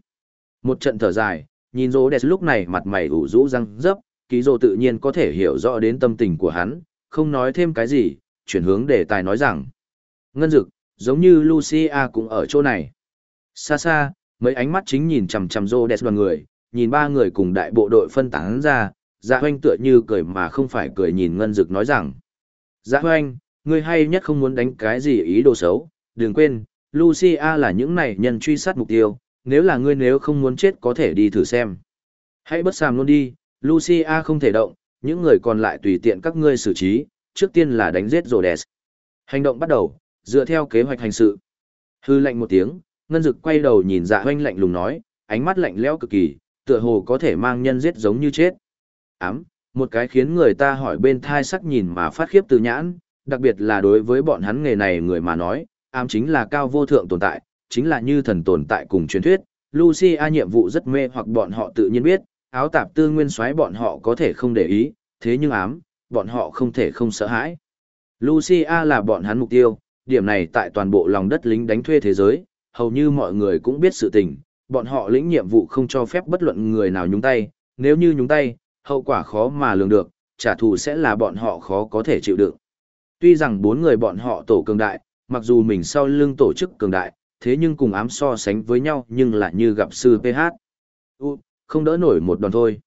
Một trận thở dài, nhìn rô đẹp lúc này mặt mày ủ rũ răng dấp, ký rô tự nhiên có thể hiểu rõ đến tâm tình của hắn, không nói thêm cái gì, chuyển hướng đề tài nói rằng. Ngân dực, giống như Lucia cũng ở chỗ này. Xa xa, mấy ánh mắt chính nhìn chằm chằm rô đẹp đoàn người, nhìn ba người cùng đại bộ đội phân tán ra, dạ hoanh tựa như cười mà không phải cười nhìn ngân dực nói rằng. Dạ hoanh, ngươi hay nhất không muốn đánh cái gì ý đồ xấu, đừng quên, Lucia là những này nhân truy sát mục tiêu, nếu là ngươi nếu không muốn chết có thể đi thử xem. Hãy bất sàm luôn đi, Lucia không thể động, những người còn lại tùy tiện các ngươi xử trí, trước tiên là đánh giết Rhodes. Hành động bắt đầu, dựa theo kế hoạch hành sự. Hư lạnh một tiếng, ngân dực quay đầu nhìn dạ hoanh lạnh lùng nói, ánh mắt lạnh lẽo cực kỳ, tựa hồ có thể mang nhân giết giống như chết. Ám, một cái khiến người ta hỏi bên thai sắc nhìn mà phát khiếp từ nhãn, đặc biệt là đối với bọn hắn nghề này người mà nói, ám chính là cao vô thượng tồn tại, chính là như thần tồn tại cùng truyền thuyết. Lucia nhiệm vụ rất mê hoặc bọn họ tự nhiên biết, áo tạp tư nguyên xoáy bọn họ có thể không để ý, thế nhưng ám, bọn họ không thể không sợ hãi. Lucia là bọn hắn mục tiêu, điểm này tại toàn bộ lòng đất lính đánh thuê thế giới, hầu như mọi người cũng biết sự tình, bọn họ lĩnh nhiệm vụ không cho phép bất luận người nào nhúng tay, nếu như nhúng tay, hậu quả khó mà lường được, trả thù sẽ là bọn họ khó có thể chịu đựng. Tuy rằng bốn người bọn họ tổ cường đại, mặc dù mình sau lưng tổ chức cường đại, thế nhưng cùng ám so sánh với nhau nhưng lại như gặp sư PH. U, không đỡ nổi một đòn thôi.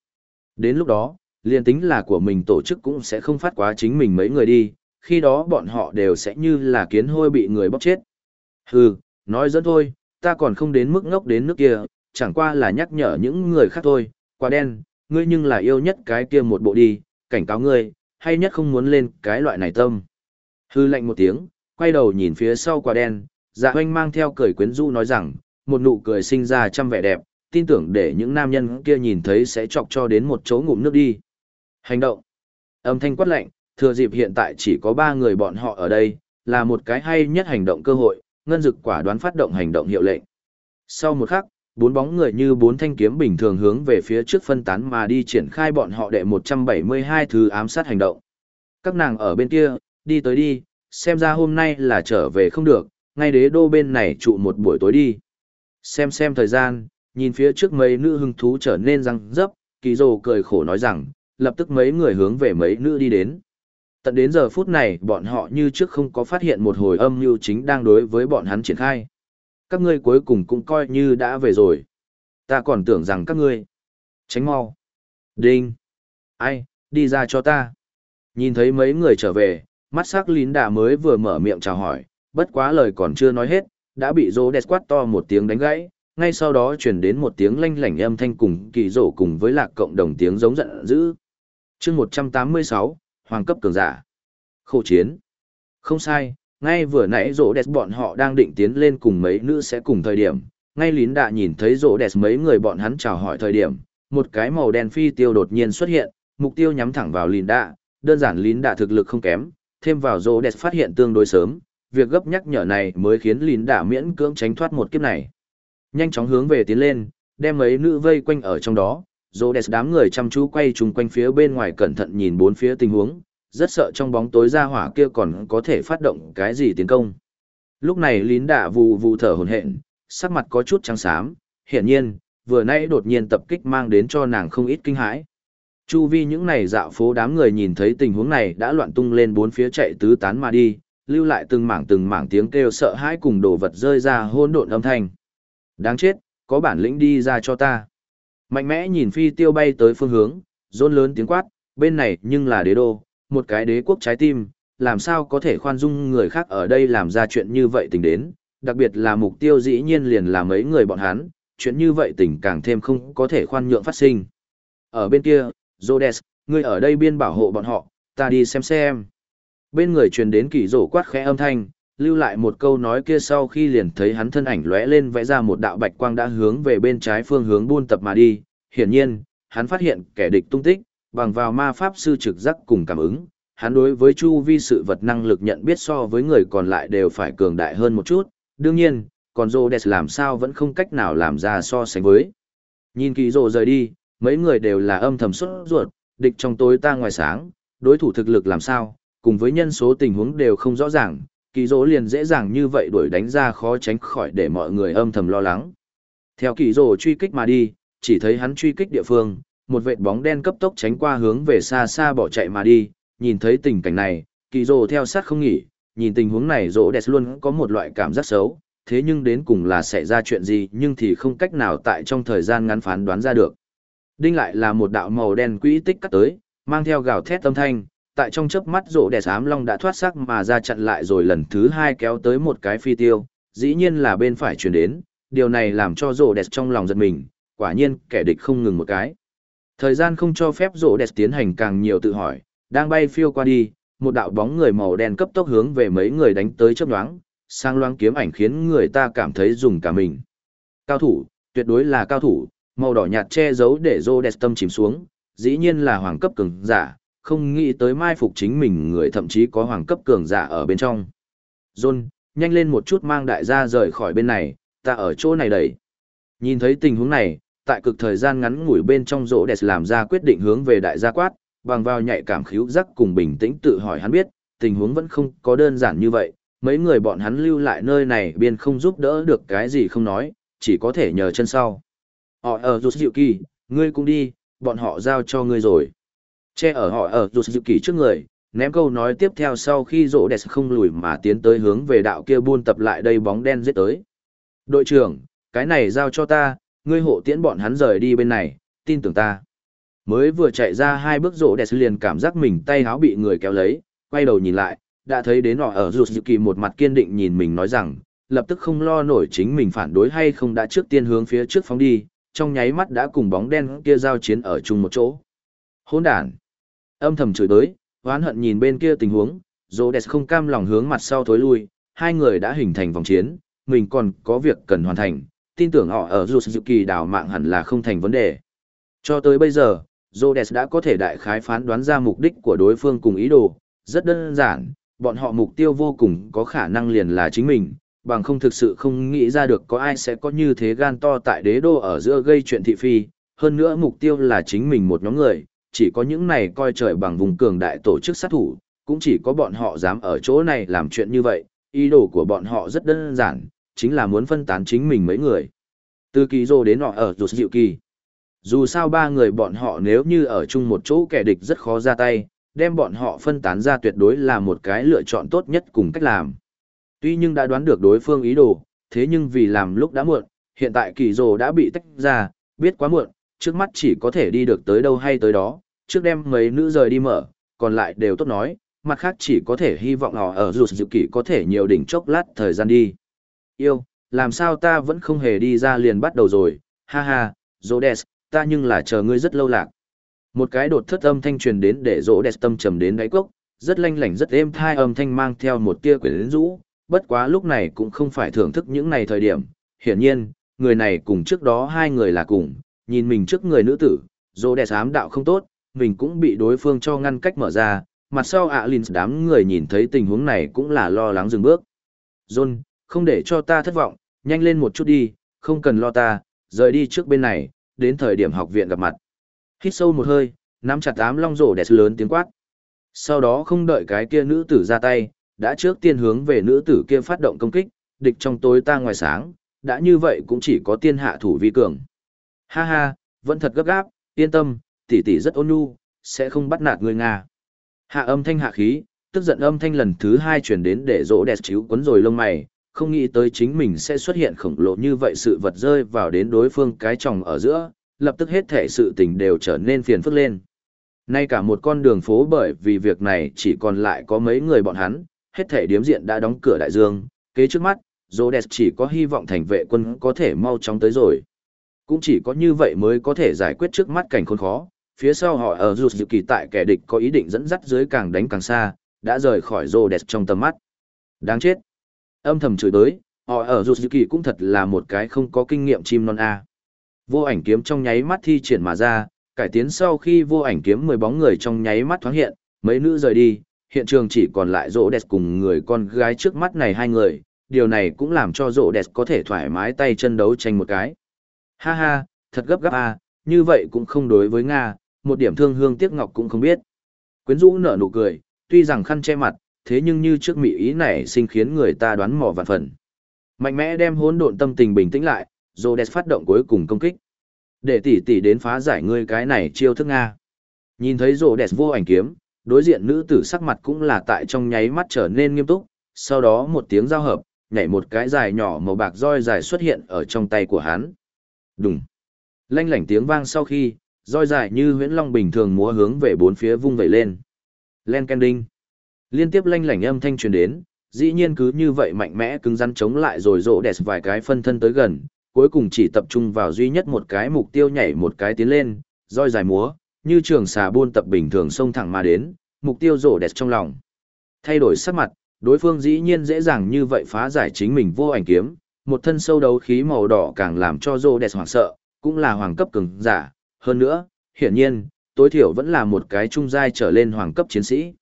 Đến lúc đó, liền tính là của mình tổ chức cũng sẽ không phát quá chính mình mấy người đi, khi đó bọn họ đều sẽ như là kiến hôi bị người bóc chết. Hừ, nói dẫn thôi, ta còn không đến mức ngốc đến nước kia, chẳng qua là nhắc nhở những người khác thôi, quả đen, ngươi nhưng là yêu nhất cái kia một bộ đi, cảnh cáo ngươi, hay nhất không muốn lên cái loại này tâm. Hư lạnh một tiếng, quay đầu nhìn phía sau quả đen, dạ hoanh mang theo cười quyến rũ nói rằng, một nụ cười sinh ra trăm vẻ đẹp, tin tưởng để những nam nhân kia nhìn thấy sẽ chọc cho đến một chỗ ngụm nước đi. Hành động. Âm thanh quát lạnh, thừa dịp hiện tại chỉ có ba người bọn họ ở đây, là một cái hay nhất hành động cơ hội, ngân dực quả đoán phát động hành động hiệu lệnh. Sau một khắc, bốn bóng người như bốn thanh kiếm bình thường hướng về phía trước phân tán mà đi triển khai bọn họ đệ 172 thứ ám sát hành động. Các nàng ở bên kia, đi tới đi, xem ra hôm nay là trở về không được, ngay đế đô bên này trụ một buổi tối đi. Xem xem thời gian, nhìn phía trước mấy nữ hưng thú trở nên răng dấp, kỳ rồ cười khổ nói rằng, lập tức mấy người hướng về mấy nữ đi đến. Tận đến giờ phút này bọn họ như trước không có phát hiện một hồi âm mưu chính đang đối với bọn hắn triển khai. Các ngươi cuối cùng cũng coi như đã về rồi. Ta còn tưởng rằng các ngươi. Tránh mau. Đinh. Ai, đi ra cho ta. Nhìn thấy mấy người trở về, mắt sắc lín đà mới vừa mở miệng chào hỏi, bất quá lời còn chưa nói hết, đã bị rô đẹp quát to một tiếng đánh gãy, ngay sau đó chuyển đến một tiếng lanh lảnh âm thanh cùng kỳ rổ cùng với lạc cộng đồng tiếng giống giận dữ. chương 186, Hoàng cấp cường giả. Khâu chiến. Không sai, ngay vừa nãy Rô đẹp bọn họ đang định tiến lên cùng mấy nữ sẽ cùng thời điểm, ngay lín đạ nhìn thấy Rô đẹp mấy người bọn hắn chào hỏi thời điểm, một cái màu đen phi tiêu đột nhiên xuất hiện, mục tiêu nhắm thẳng vào lín đạ, đơn giản lín đạ thực lực không kém, thêm vào rô đẹp phát hiện tương đối sớm, việc gấp nhắc nhở này mới khiến lín đả miễn cưỡng tránh thoát một kiếp này. Nhanh chóng hướng về tiến lên, đem mấy nữ vây quanh ở trong đó, rô đẹp đám người chăm chú quay chung quanh phía bên ngoài cẩn thận nhìn bốn phía tình huống, rất sợ trong bóng tối ra hỏa kia còn có thể phát động cái gì tiến công. Lúc này lín đả vù vù thở hồn hện, sắc mặt có chút trắng xám, hiển nhiên, vừa nãy đột nhiên tập kích mang đến cho nàng không ít kinh hãi. Chu vi những này dạo phố đám người nhìn thấy tình huống này đã loạn tung lên bốn phía chạy tứ tán mà đi, lưu lại từng mảng từng mảng tiếng kêu sợ hãi cùng đồ vật rơi ra hôn độn âm thanh. Đáng chết, có bản lĩnh đi ra cho ta. Mạnh mẽ nhìn phi tiêu bay tới phương hướng, rôn lớn tiếng quát, bên này nhưng là đế đô, một cái đế quốc trái tim, làm sao có thể khoan dung người khác ở đây làm ra chuyện như vậy tình đến, đặc biệt là mục tiêu dĩ nhiên liền là mấy người bọn hắn, chuyện như vậy tình càng thêm không có thể khoan nhượng phát sinh. Ở bên kia, Rhodes, ngươi ở đây biên bảo hộ bọn họ, ta đi xem xem. Bên người truyền đến kỳ rổ quát khẽ âm thanh, lưu lại một câu nói kia sau khi liền thấy hắn thân ảnh lóe lên vẽ ra một đạo bạch quang đã hướng về bên trái phương hướng buôn tập mà đi. Hiển nhiên, hắn phát hiện kẻ địch tung tích, bằng vào ma pháp sư trực giác cùng cảm ứng, hắn đối với chu vi sự vật năng lực nhận biết so với người còn lại đều phải cường đại hơn một chút, đương nhiên, còn Rhodes làm sao vẫn không cách nào làm ra so sánh với. Nhìn kỳ rồ rời đi, mấy người đều là âm thầm xuất ruột, địch trong tối ta ngoài sáng, đối thủ thực lực làm sao, cùng với nhân số tình huống đều không rõ ràng, kỳ Dỗ liền dễ dàng như vậy đuổi đánh ra khó tránh khỏi để mọi người âm thầm lo lắng. Theo kỳ Dỗ truy kích mà đi, chỉ thấy hắn truy kích địa phương, một vệt bóng đen cấp tốc tránh qua hướng về xa xa bỏ chạy mà đi, nhìn thấy tình cảnh này, kỳ Dỗ theo sát không nghỉ, nhìn tình huống này Dỗ đẹp luôn có một loại cảm giác xấu, thế nhưng đến cùng là xảy ra chuyện gì nhưng thì không cách nào tại trong thời gian ngắn phán đoán ra được. Đinh lại là một đạo màu đen quỹ tích cắt tới, mang theo gào thét âm thanh, tại trong chớp mắt rộ đẹp xám long đã thoát sắc mà ra chặn lại rồi lần thứ hai kéo tới một cái phi tiêu, dĩ nhiên là bên phải chuyển đến, điều này làm cho rộ đẹp trong lòng giật mình, quả nhiên kẻ địch không ngừng một cái. Thời gian không cho phép rộ đẹp tiến hành càng nhiều tự hỏi, đang bay phiêu qua đi, một đạo bóng người màu đen cấp tốc hướng về mấy người đánh tới chớp nhoáng, sang loáng kiếm ảnh khiến người ta cảm thấy dùng cả mình. Cao thủ, tuyệt đối là cao thủ, màu đỏ nhạt che giấu để rô đẹp tâm chìm xuống, dĩ nhiên là hoàng cấp cường giả, không nghĩ tới mai phục chính mình người thậm chí có hoàng cấp cường giả ở bên trong. John, nhanh lên một chút mang đại gia rời khỏi bên này, ta ở chỗ này đẩy. Nhìn thấy tình huống này, tại cực thời gian ngắn ngủi bên trong rỗ đẹp làm ra quyết định hướng về đại gia quát, bằng vào nhạy cảm khíu giác cùng bình tĩnh tự hỏi hắn biết, tình huống vẫn không có đơn giản như vậy, mấy người bọn hắn lưu lại nơi này biên không giúp đỡ được cái gì không nói, chỉ có thể nhờ chân sau. Họ ở rụt dịu kỳ, ngươi cũng đi, bọn họ giao cho ngươi rồi. Che ở họ ở rụt dịu kỳ trước người, ném câu nói tiếp theo sau khi rỗ đẹp không lùi mà tiến tới hướng về đạo kia buôn tập lại đây bóng đen giết tới. Đội trưởng, cái này giao cho ta, ngươi hộ tiễn bọn hắn rời đi bên này, tin tưởng ta. Mới vừa chạy ra hai bước rỗ đẹp liền cảm giác mình tay háo bị người kéo lấy, quay đầu nhìn lại, đã thấy đến họ ở rụt dự kỳ một mặt kiên định nhìn mình nói rằng, lập tức không lo nổi chính mình phản đối hay không đã trước tiên hướng phía trước phóng đi, trong nháy mắt đã cùng bóng đen kia giao chiến ở chung một chỗ. Hỗn đản. Âm thầm chửi tới, oán hận nhìn bên kia tình huống, Rhodes không cam lòng hướng mặt sau thối lui, hai người đã hình thành vòng chiến, mình còn có việc cần hoàn thành, tin tưởng họ ở Kỳ đào mạng hẳn là không thành vấn đề. Cho tới bây giờ, Rhodes đã có thể đại khái phán đoán ra mục đích của đối phương cùng ý đồ, rất đơn giản, bọn họ mục tiêu vô cùng có khả năng liền là chính mình, bằng không thực sự không nghĩ ra được có ai sẽ có như thế gan to tại đế đô ở giữa gây chuyện thị phi, hơn nữa mục tiêu là chính mình một nhóm người, chỉ có những này coi trời bằng vùng cường đại tổ chức sát thủ, cũng chỉ có bọn họ dám ở chỗ này làm chuyện như vậy, ý đồ của bọn họ rất đơn giản, chính là muốn phân tán chính mình mấy người. Từ kỳ rô đến họ ở rụt dịu kỳ. Dù sao ba người bọn họ nếu như ở chung một chỗ kẻ địch rất khó ra tay, đem bọn họ phân tán ra tuyệt đối là một cái lựa chọn tốt nhất cùng cách làm. Tuy nhưng đã đoán được đối phương ý đồ, thế nhưng vì làm lúc đã muộn, hiện tại kỳ rồ đã bị tách ra, biết quá muộn, trước mắt chỉ có thể đi được tới đâu hay tới đó, trước đem mấy nữ rời đi mở, còn lại đều tốt nói, mặt khác chỉ có thể hy vọng họ ở rụt dự kỷ có thể nhiều đỉnh chốc lát thời gian đi. Yêu, làm sao ta vẫn không hề đi ra liền bắt đầu rồi, ha ha, Rhodes, ta nhưng là chờ ngươi rất lâu lạc. Một cái đột thất âm thanh truyền đến để Rhodes tâm trầm đến đáy cốc, rất lanh lảnh rất êm thai âm thanh mang theo một tia quyến rũ, bất quá lúc này cũng không phải thưởng thức những này thời điểm. Hiển nhiên, người này cùng trước đó hai người là cùng, nhìn mình trước người nữ tử, Rhodes ám đạo không tốt, mình cũng bị đối phương cho ngăn cách mở ra, mặt sau ạ à Linh đám người nhìn thấy tình huống này cũng là lo lắng dừng bước. John, không để cho ta thất vọng, nhanh lên một chút đi, không cần lo ta, rời đi trước bên này, đến thời điểm học viện gặp mặt. Hít sâu một hơi, nắm chặt ám long rổ đẹp lớn tiếng quát. Sau đó không đợi cái kia nữ tử ra tay, đã trước tiên hướng về nữ tử kia phát động công kích, địch trong tối ta ngoài sáng, đã như vậy cũng chỉ có tiên hạ thủ vi cường. Ha ha, vẫn thật gấp gáp, yên tâm, tỷ tỷ rất ôn nhu, sẽ không bắt nạt người Nga. Hạ âm thanh hạ khí, tức giận âm thanh lần thứ hai chuyển đến để rỗ đẹp chíu quấn rồi lông mày, không nghĩ tới chính mình sẽ xuất hiện khổng lồ như vậy sự vật rơi vào đến đối phương cái tròng ở giữa, lập tức hết thể sự tình đều trở nên phiền phức lên. Nay cả một con đường phố bởi vì việc này chỉ còn lại có mấy người bọn hắn, hết thể điếm diện đã đóng cửa đại dương, kế trước mắt, Rhodes chỉ có hy vọng thành vệ quân có thể mau chóng tới rồi. Cũng chỉ có như vậy mới có thể giải quyết trước mắt cảnh khốn khó, phía sau họ ở rụt dự kỳ tại kẻ địch có ý định dẫn dắt dưới càng đánh càng xa, đã rời khỏi Rhodes trong tầm mắt. Đáng chết. Âm thầm chửi tới, họ ở rụt dự kỳ cũng thật là một cái không có kinh nghiệm chim non A. Vô ảnh kiếm trong nháy mắt thi triển mà ra, cải tiến sau khi vô ảnh kiếm mười bóng người trong nháy mắt thoáng hiện, mấy nữ rời đi, hiện trường chỉ còn lại rỗ đẹp cùng người con gái trước mắt này hai người, điều này cũng làm cho rỗ đẹp có thể thoải mái tay chân đấu tranh một cái. Ha ha, thật gấp gáp à? như vậy cũng không đối với Nga, một điểm thương hương tiếc ngọc cũng không biết. Quyến rũ nở nụ cười, tuy rằng khăn che mặt, thế nhưng như trước mỹ ý này sinh khiến người ta đoán mò vạn phần. Mạnh mẽ đem hỗn độn tâm tình bình tĩnh lại, Rhodes phát động cuối cùng công kích. Để tỷ tỷ đến phá giải ngươi cái này chiêu thức Nga. Nhìn thấy Rhodes vô ảnh kiếm, đối diện nữ tử sắc mặt cũng là tại trong nháy mắt trở nên nghiêm túc, sau đó một tiếng giao hợp, nhảy một cái dài nhỏ màu bạc roi dài xuất hiện ở trong tay của hắn. Đùng. Lanh lảnh tiếng vang sau khi, roi dài như huyễn long bình thường múa hướng về bốn phía vung vẩy lên. Len Kending. Liên tiếp lanh lảnh âm thanh truyền đến, dĩ nhiên cứ như vậy mạnh mẽ cứng rắn chống lại rồi rộ đẹp vài cái phân thân tới gần, cuối cùng chỉ tập trung vào duy nhất một cái mục tiêu nhảy một cái tiến lên, roi dài múa, như trường xà buôn tập bình thường xông thẳng mà đến, mục tiêu rổ đẹp trong lòng. Thay đổi sắc mặt, đối phương dĩ nhiên dễ dàng như vậy phá giải chính mình vô ảnh kiếm, một thân sâu đấu khí màu đỏ càng làm cho rổ đẹp hoảng sợ, cũng là hoàng cấp cường giả, hơn nữa, hiển nhiên, tối thiểu vẫn là một cái trung giai trở lên hoàng cấp chiến sĩ.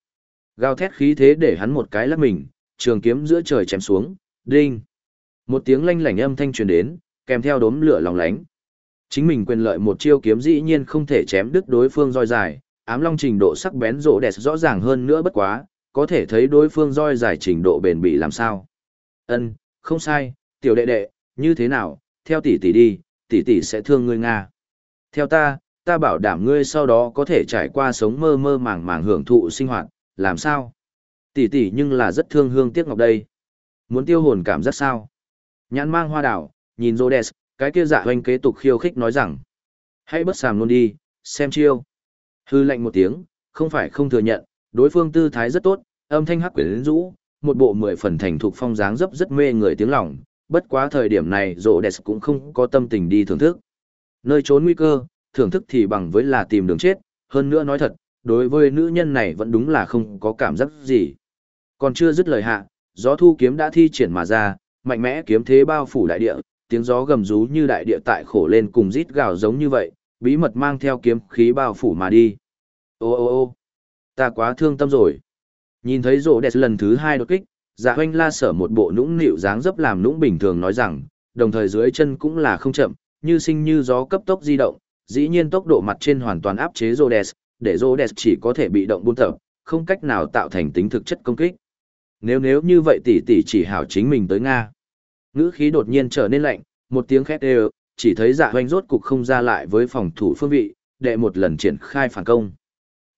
Gào thét khí thế để hắn một cái lắc mình, trường kiếm giữa trời chém xuống, đinh. Một tiếng lanh lảnh âm thanh truyền đến, kèm theo đốm lửa lòng lánh. Chính mình quyền lợi một chiêu kiếm dĩ nhiên không thể chém đứt đối phương roi dài, ám long trình độ sắc bén rộ đẹp rõ ràng hơn nữa bất quá, có thể thấy đối phương roi dài trình độ bền bỉ làm sao. Ân, không sai, tiểu đệ đệ, như thế nào, theo tỷ tỷ đi, tỷ tỷ sẽ thương ngươi Nga. Theo ta, ta bảo đảm ngươi sau đó có thể trải qua sống mơ mơ màng màng hưởng thụ sinh hoạt, làm sao? Tỷ tỷ nhưng là rất thương hương tiếc ngọc đây. Muốn tiêu hồn cảm giác sao? Nhãn mang hoa đảo, nhìn Rhodes, cái kia dạ hoanh kế tục khiêu khích nói rằng. Hãy bất sàm luôn đi, xem chiêu. Hư lệnh một tiếng, không phải không thừa nhận, đối phương tư thái rất tốt, âm thanh hắc quyến rũ, một bộ mười phần thành thục phong dáng dấp rất mê người tiếng lòng, bất quá thời điểm này Rhodes cũng không có tâm tình đi thưởng thức. Nơi trốn nguy cơ, thưởng thức thì bằng với là tìm đường chết, hơn nữa nói thật, đối với nữ nhân này vẫn đúng là không có cảm giác gì. Còn chưa dứt lời hạ, gió thu kiếm đã thi triển mà ra, mạnh mẽ kiếm thế bao phủ đại địa, tiếng gió gầm rú như đại địa tại khổ lên cùng rít gào giống như vậy, bí mật mang theo kiếm khí bao phủ mà đi. Ô ô ô ta quá thương tâm rồi. Nhìn thấy rổ đẹp lần thứ hai đột kích, dạ hoanh la sở một bộ nũng nịu dáng dấp làm nũng bình thường nói rằng, đồng thời dưới chân cũng là không chậm, như sinh như gió cấp tốc di động, dĩ nhiên tốc độ mặt trên hoàn toàn áp chế rổ đẹp, để rổ đẹp chỉ có thể bị động buôn tập, không cách nào tạo thành tính thực chất công kích. Nếu nếu như vậy tỷ tỷ chỉ hảo chính mình tới Nga. Ngữ khí đột nhiên trở nên lạnh, một tiếng khét đều, chỉ thấy dạ hoanh rốt cục không ra lại với phòng thủ phương vị, để một lần triển khai phản công.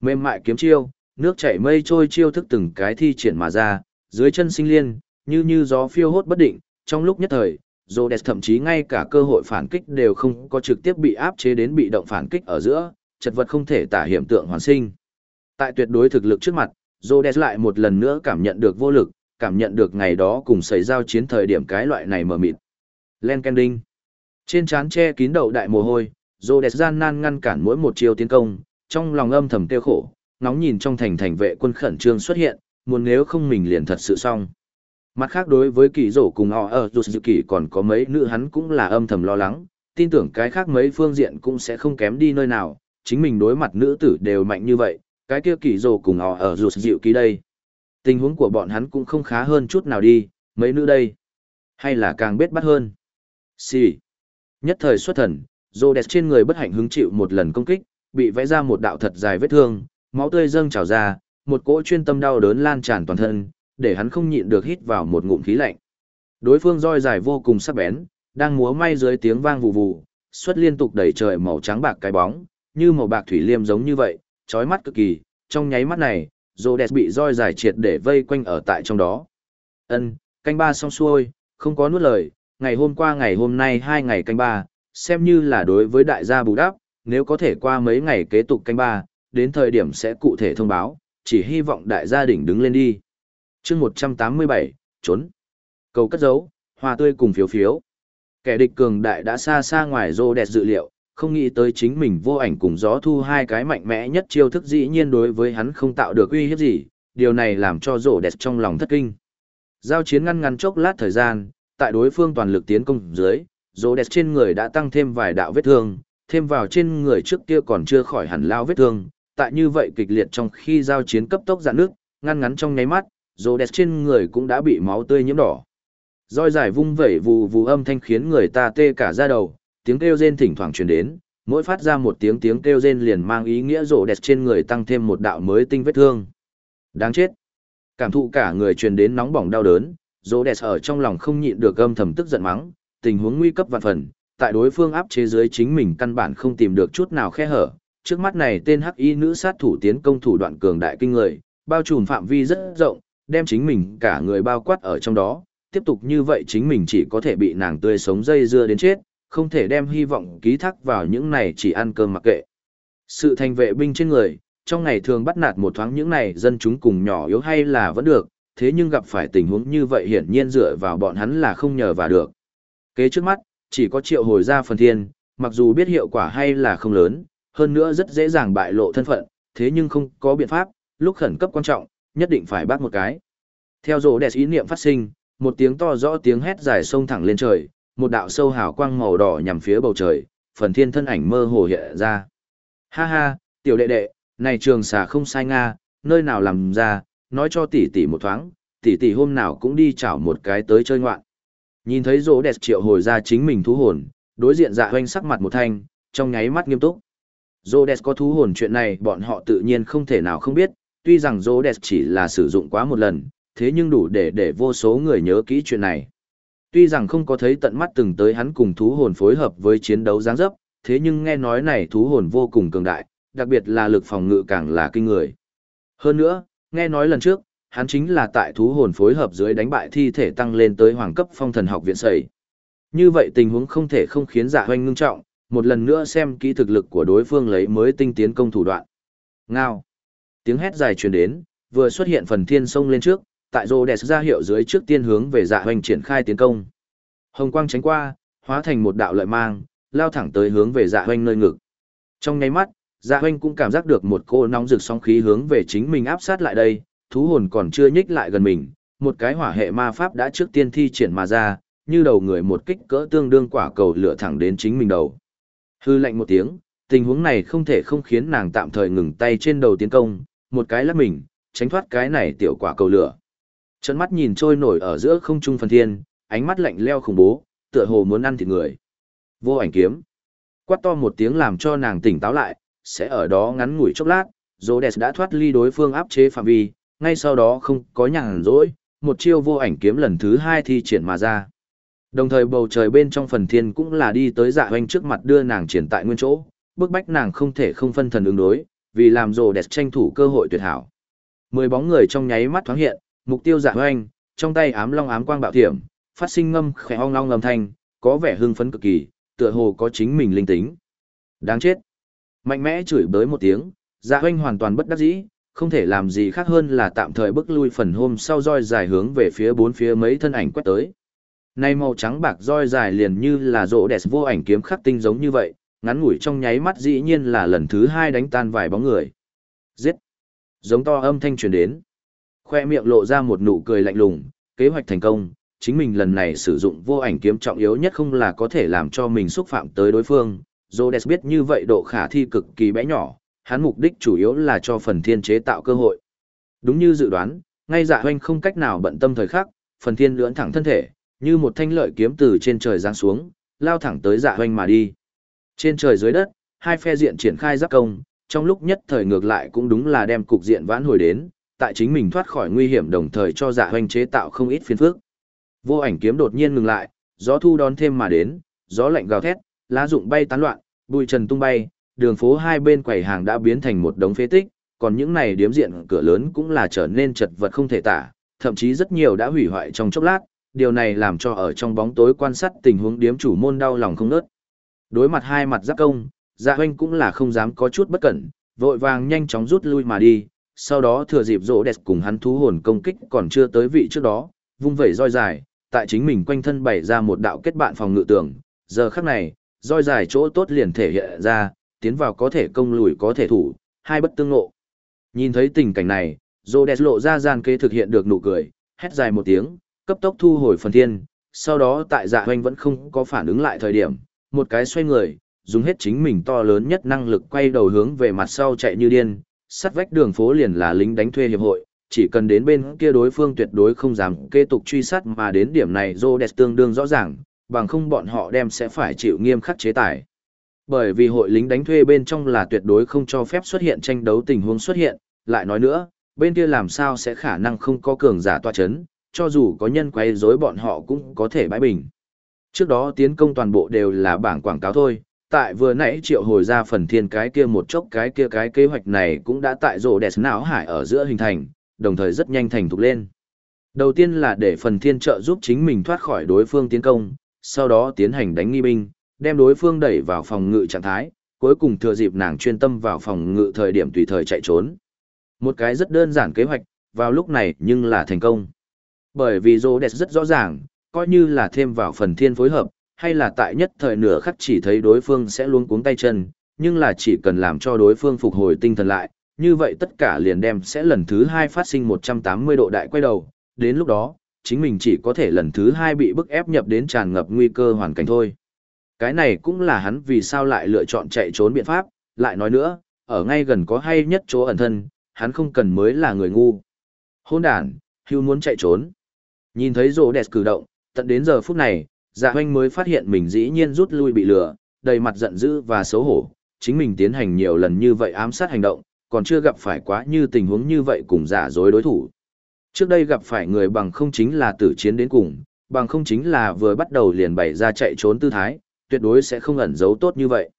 Mềm mại kiếm chiêu, nước chảy mây trôi chiêu thức từng cái thi triển mà ra, dưới chân sinh liên, như như gió phiêu hốt bất định, trong lúc nhất thời, Rhodes thậm chí ngay cả cơ hội phản kích đều không có trực tiếp bị áp chế đến bị động phản kích ở giữa, chật vật không thể tả hiểm tượng hoàn sinh. Tại tuyệt đối thực lực trước mặt, Rhodes lại một lần nữa cảm nhận được vô lực, cảm nhận được ngày đó cùng xảy giao chiến thời điểm cái loại này mờ mịt. Len Kending. Trên trán che kín đầu đại mồ hôi, Rhodes gian nan ngăn cản mỗi một chiêu tiến công, trong lòng âm thầm tiêu khổ, nóng nhìn trong thành thành vệ quân khẩn trương xuất hiện, muốn nếu không mình liền thật sự xong. Mặt khác đối với kỳ rổ cùng họ ở dù dự kỳ còn có mấy nữ hắn cũng là âm thầm lo lắng, tin tưởng cái khác mấy phương diện cũng sẽ không kém đi nơi nào, chính mình đối mặt nữ tử đều mạnh như vậy, cái kia kỳ rổ cùng họ ở dù dịu kỳ đây. Tình huống của bọn hắn cũng không khá hơn chút nào đi, mấy nữ đây. Hay là càng biết bắt hơn. Xì. Nhất thời xuất thần, rô đẹp trên người bất hạnh hứng chịu một lần công kích, bị vẽ ra một đạo thật dài vết thương, máu tươi dâng trào ra, một cỗ chuyên tâm đau đớn lan tràn toàn thân, để hắn không nhịn được hít vào một ngụm khí lạnh. Đối phương roi dài vô cùng sắc bén, đang múa may dưới tiếng vang vù vù, xuất liên tục đẩy trời màu trắng bạc cái bóng, như màu bạc thủy liêm giống như vậy, chói mắt cực kỳ, trong nháy mắt này, rô đẹp bị roi dài triệt để vây quanh ở tại trong đó. Ân, canh ba xong xuôi, không có nuốt lời, ngày hôm qua ngày hôm nay hai ngày canh ba, xem như là đối với đại gia bù đắp, nếu có thể qua mấy ngày kế tục canh ba, đến thời điểm sẽ cụ thể thông báo, chỉ hy vọng đại gia đình đứng lên đi. Chương một trăm tám mươi bảy trốn. Cầu cất giấu hoa tươi cùng phiếu phiếu. Kẻ địch cường đại đã xa xa ngoài rô đẹp dự liệu không nghĩ tới chính mình vô ảnh cùng gió thu hai cái mạnh mẽ nhất chiêu thức dĩ nhiên đối với hắn không tạo được uy hiếp gì điều này làm cho rổ đẹp trong lòng thất kinh giao chiến ngăn ngắn chốc lát thời gian tại đối phương toàn lực tiến công dưới rổ đẹp trên người đã tăng thêm vài đạo vết thương thêm vào trên người trước kia còn chưa khỏi hẳn lao vết thương tại như vậy kịch liệt trong khi giao chiến cấp tốc dạn nước ngăn ngắn trong nháy mắt rổ đẹp trên người cũng đã bị máu tươi nhiễm đỏ. Roi dài vung vẩy vù vù âm thanh khiến người ta tê cả da đầu, tiếng kêu rên thỉnh thoảng truyền đến, mỗi phát ra một tiếng tiếng kêu rên liền mang ý nghĩa rô đẹp trên người tăng thêm một đạo mới tinh vết thương. Đáng chết. Cảm thụ cả người truyền đến nóng bỏng đau đớn, rô đẹp ở trong lòng không nhịn được âm thầm tức giận mắng, tình huống nguy cấp vạn phần, tại đối phương áp chế dưới chính mình căn bản không tìm được chút nào khe hở. Trước mắt này tên hắc y nữ sát thủ tiến công thủ đoạn cường đại kinh người, bao trùm phạm vi rất rộng, đem chính mình cả người bao quát ở trong đó, tiếp tục như vậy chính mình chỉ có thể bị nàng tươi sống dây dưa đến chết, không thể đem hy vọng ký thác vào những này chỉ ăn cơm mặc kệ. Sự thành vệ binh trên người, trong ngày thường bắt nạt một thoáng những này dân chúng cùng nhỏ yếu hay là vẫn được, thế nhưng gặp phải tình huống như vậy hiển nhiên dựa vào bọn hắn là không nhờ vào được. Kế trước mắt, chỉ có triệu hồi ra phần thiên, mặc dù biết hiệu quả hay là không lớn, hơn nữa rất dễ dàng bại lộ thân phận, thế nhưng không có biện pháp, lúc khẩn cấp quan trọng, nhất định phải bắt một cái. Theo rỗ đẹp ý niệm phát sinh, một tiếng to rõ tiếng hét dài sông thẳng lên trời, một đạo sâu hào quang màu đỏ nhằm phía bầu trời, phần thiên thân ảnh mơ hồ hiện ra. Ha ha, tiểu đệ đệ, này trường xà không sai nga, nơi nào làm ra, nói cho tỷ tỷ một thoáng, tỷ tỷ hôm nào cũng đi chảo một cái tới chơi ngoạn. Nhìn thấy rỗ đẹp triệu hồi ra chính mình thú hồn, đối diện dạ hoanh sắc mặt một thanh, trong nháy mắt nghiêm túc. Rô có thú hồn chuyện này bọn họ tự nhiên không thể nào không biết, tuy rằng rô chỉ là sử dụng quá một lần, thế nhưng đủ để để vô số người nhớ kỹ chuyện này. Tuy rằng không có thấy tận mắt từng tới hắn cùng thú hồn phối hợp với chiến đấu giáng dấp, thế nhưng nghe nói này thú hồn vô cùng cường đại, đặc biệt là lực phòng ngự càng là kinh người. Hơn nữa, nghe nói lần trước, hắn chính là tại thú hồn phối hợp dưới đánh bại thi thể tăng lên tới hoàng cấp phong thần học viện sầy. Như vậy tình huống không thể không khiến dạ hoanh ngưng trọng, một lần nữa xem kỹ thực lực của đối phương lấy mới tinh tiến công thủ đoạn. Ngao tiếng hét dài truyền đến, vừa xuất hiện phần thiên sông lên trước, tại rô đẹp ra hiệu dưới trước tiên hướng về dạ hoành triển khai tiến công. Hồng quang tránh qua, hóa thành một đạo lợi mang, lao thẳng tới hướng về dạ hoành nơi ngực. Trong nháy mắt, dạ hoành cũng cảm giác được một cô nóng rực sóng khí hướng về chính mình áp sát lại đây, thú hồn còn chưa nhích lại gần mình, một cái hỏa hệ ma pháp đã trước tiên thi triển mà ra, như đầu người một kích cỡ tương đương quả cầu lửa thẳng đến chính mình đầu. Hư lạnh một tiếng, tình huống này không thể không khiến nàng tạm thời ngừng tay trên đầu tiến công, một cái lắc mình, tránh thoát cái này tiểu quả cầu lửa. Trấn mắt nhìn trôi nổi ở giữa không trung phần thiên, ánh mắt lạnh leo khủng bố, tựa hồ muốn ăn thịt người. Vô ảnh kiếm. Quát to một tiếng làm cho nàng tỉnh táo lại, sẽ ở đó ngắn ngủi chốc lát, Rhodes đã thoát ly đối phương áp chế phạm vi, ngay sau đó không có nhàn rỗi, một chiêu vô ảnh kiếm lần thứ hai thi triển mà ra. Đồng thời bầu trời bên trong phần thiên cũng là đi tới dạ hoanh trước mặt đưa nàng triển tại nguyên chỗ, bức bách nàng không thể không phân thần ứng đối, vì làm rồ đẹp tranh thủ cơ hội tuyệt hảo. Mười bóng người trong nháy mắt thoáng hiện, mục tiêu dạ hoanh, trong tay ám long ám quang bạo thiểm, phát sinh ngâm khẽ ong long âm thanh, có vẻ hưng phấn cực kỳ, tựa hồ có chính mình linh tính. Đáng chết. Mạnh mẽ chửi bới một tiếng, dạ hoanh hoàn toàn bất đắc dĩ, không thể làm gì khác hơn là tạm thời bước lui phần hôm sau roi dài hướng về phía bốn phía mấy thân ảnh quét tới. Nay màu trắng bạc roi dài liền như là rỗ đẹp vô ảnh kiếm khắc tinh giống như vậy, ngắn ngủi trong nháy mắt dĩ nhiên là lần thứ hai đánh tan vài bóng người. Giết! Giống to âm thanh truyền đến. Khoe miệng lộ ra một nụ cười lạnh lùng, kế hoạch thành công, chính mình lần này sử dụng vô ảnh kiếm trọng yếu nhất không là có thể làm cho mình xúc phạm tới đối phương. Rhodes biết như vậy độ khả thi cực kỳ bé nhỏ, hắn mục đích chủ yếu là cho phần thiên chế tạo cơ hội. Đúng như dự đoán, ngay dạ hoanh không cách nào bận tâm thời khắc, phần thiên lưỡn thẳng thân thể, như một thanh lợi kiếm từ trên trời giáng xuống, lao thẳng tới dạ hoanh mà đi. Trên trời dưới đất, hai phe diện triển khai giáp công, trong lúc nhất thời ngược lại cũng đúng là đem cục diện vãn hồi đến, tại chính mình thoát khỏi nguy hiểm đồng thời cho dạ hoành chế tạo không ít phiền phức. Vô ảnh kiếm đột nhiên ngừng lại, gió thu đón thêm mà đến, gió lạnh gào thét, lá rụng bay tán loạn, bụi trần tung bay, đường phố hai bên quầy hàng đã biến thành một đống phế tích, còn những này điếm diện cửa lớn cũng là trở nên chật vật không thể tả, thậm chí rất nhiều đã hủy hoại trong chốc lát, điều này làm cho ở trong bóng tối quan sát tình huống điếm chủ môn đau lòng không nớt. Đối mặt hai mặt giáp công, dạ Hoành cũng là không dám có chút bất cẩn, vội vàng nhanh chóng rút lui mà đi, sau đó thừa dịp rỗ đẹp cùng hắn thú hồn công kích còn chưa tới vị trước đó, vung vẩy roi dài, tại chính mình quanh thân bày ra một đạo kết bạn phòng ngự tường, giờ khắc này, roi dài chỗ tốt liền thể hiện ra, tiến vào có thể công lùi có thể thủ, hai bất tương ngộ. Nhìn thấy tình cảnh này, rỗ đẹp lộ ra gian kế thực hiện được nụ cười, hét dài một tiếng, cấp tốc thu hồi phần thiên, sau đó tại dạ hoanh vẫn không có phản ứng lại thời điểm, một cái xoay người, dùng hết chính mình to lớn nhất năng lực quay đầu hướng về mặt sau chạy như điên, sắt vách đường phố liền là lính đánh thuê hiệp hội, chỉ cần đến bên kia đối phương tuyệt đối không dám kế tục truy sát mà đến điểm này Rhodes tương đương rõ ràng, bằng không bọn họ đem sẽ phải chịu nghiêm khắc chế tài. Bởi vì hội lính đánh thuê bên trong là tuyệt đối không cho phép xuất hiện tranh đấu tình huống xuất hiện, lại nói nữa, bên kia làm sao sẽ khả năng không có cường giả toa chấn, cho dù có nhân quay rối bọn họ cũng có thể bãi bình. Trước đó tiến công toàn bộ đều là bảng quảng cáo thôi, tại vừa nãy triệu hồi ra phần thiên cái kia một chốc cái kia cái kế hoạch này cũng đã tại rổ đẹp não hải ở giữa hình thành, đồng thời rất nhanh thành thục lên. Đầu tiên là để phần thiên trợ giúp chính mình thoát khỏi đối phương tiến công, sau đó tiến hành đánh nghi binh, đem đối phương đẩy vào phòng ngự trạng thái, cuối cùng thừa dịp nàng chuyên tâm vào phòng ngự thời điểm tùy thời chạy trốn. Một cái rất đơn giản kế hoạch, vào lúc này nhưng là thành công. Bởi vì Rhodes rất rõ ràng, coi như là thêm vào phần thiên phối hợp, hay là tại nhất thời nửa khắc chỉ thấy đối phương sẽ luôn cuống tay chân, nhưng là chỉ cần làm cho đối phương phục hồi tinh thần lại, như vậy tất cả liền đem sẽ lần thứ hai phát sinh 180 độ đại quay đầu, đến lúc đó, chính mình chỉ có thể lần thứ hai bị bức ép nhập đến tràn ngập nguy cơ hoàn cảnh thôi. Cái này cũng là hắn vì sao lại lựa chọn chạy trốn biện pháp, lại nói nữa, ở ngay gần có hay nhất chỗ ẩn thân, hắn không cần mới là người ngu. Hôn đàn, hưu muốn chạy trốn. Nhìn thấy rồ đẹp cử động, tận đến giờ phút này, dạ hoanh mới phát hiện mình dĩ nhiên rút lui bị lừa, đầy mặt giận dữ và xấu hổ, chính mình tiến hành nhiều lần như vậy ám sát hành động, còn chưa gặp phải quá như tình huống như vậy cùng giả dối đối thủ. Trước đây gặp phải người bằng không chính là tử chiến đến cùng, bằng không chính là vừa bắt đầu liền bày ra chạy trốn tư thái, tuyệt đối sẽ không ẩn giấu tốt như vậy.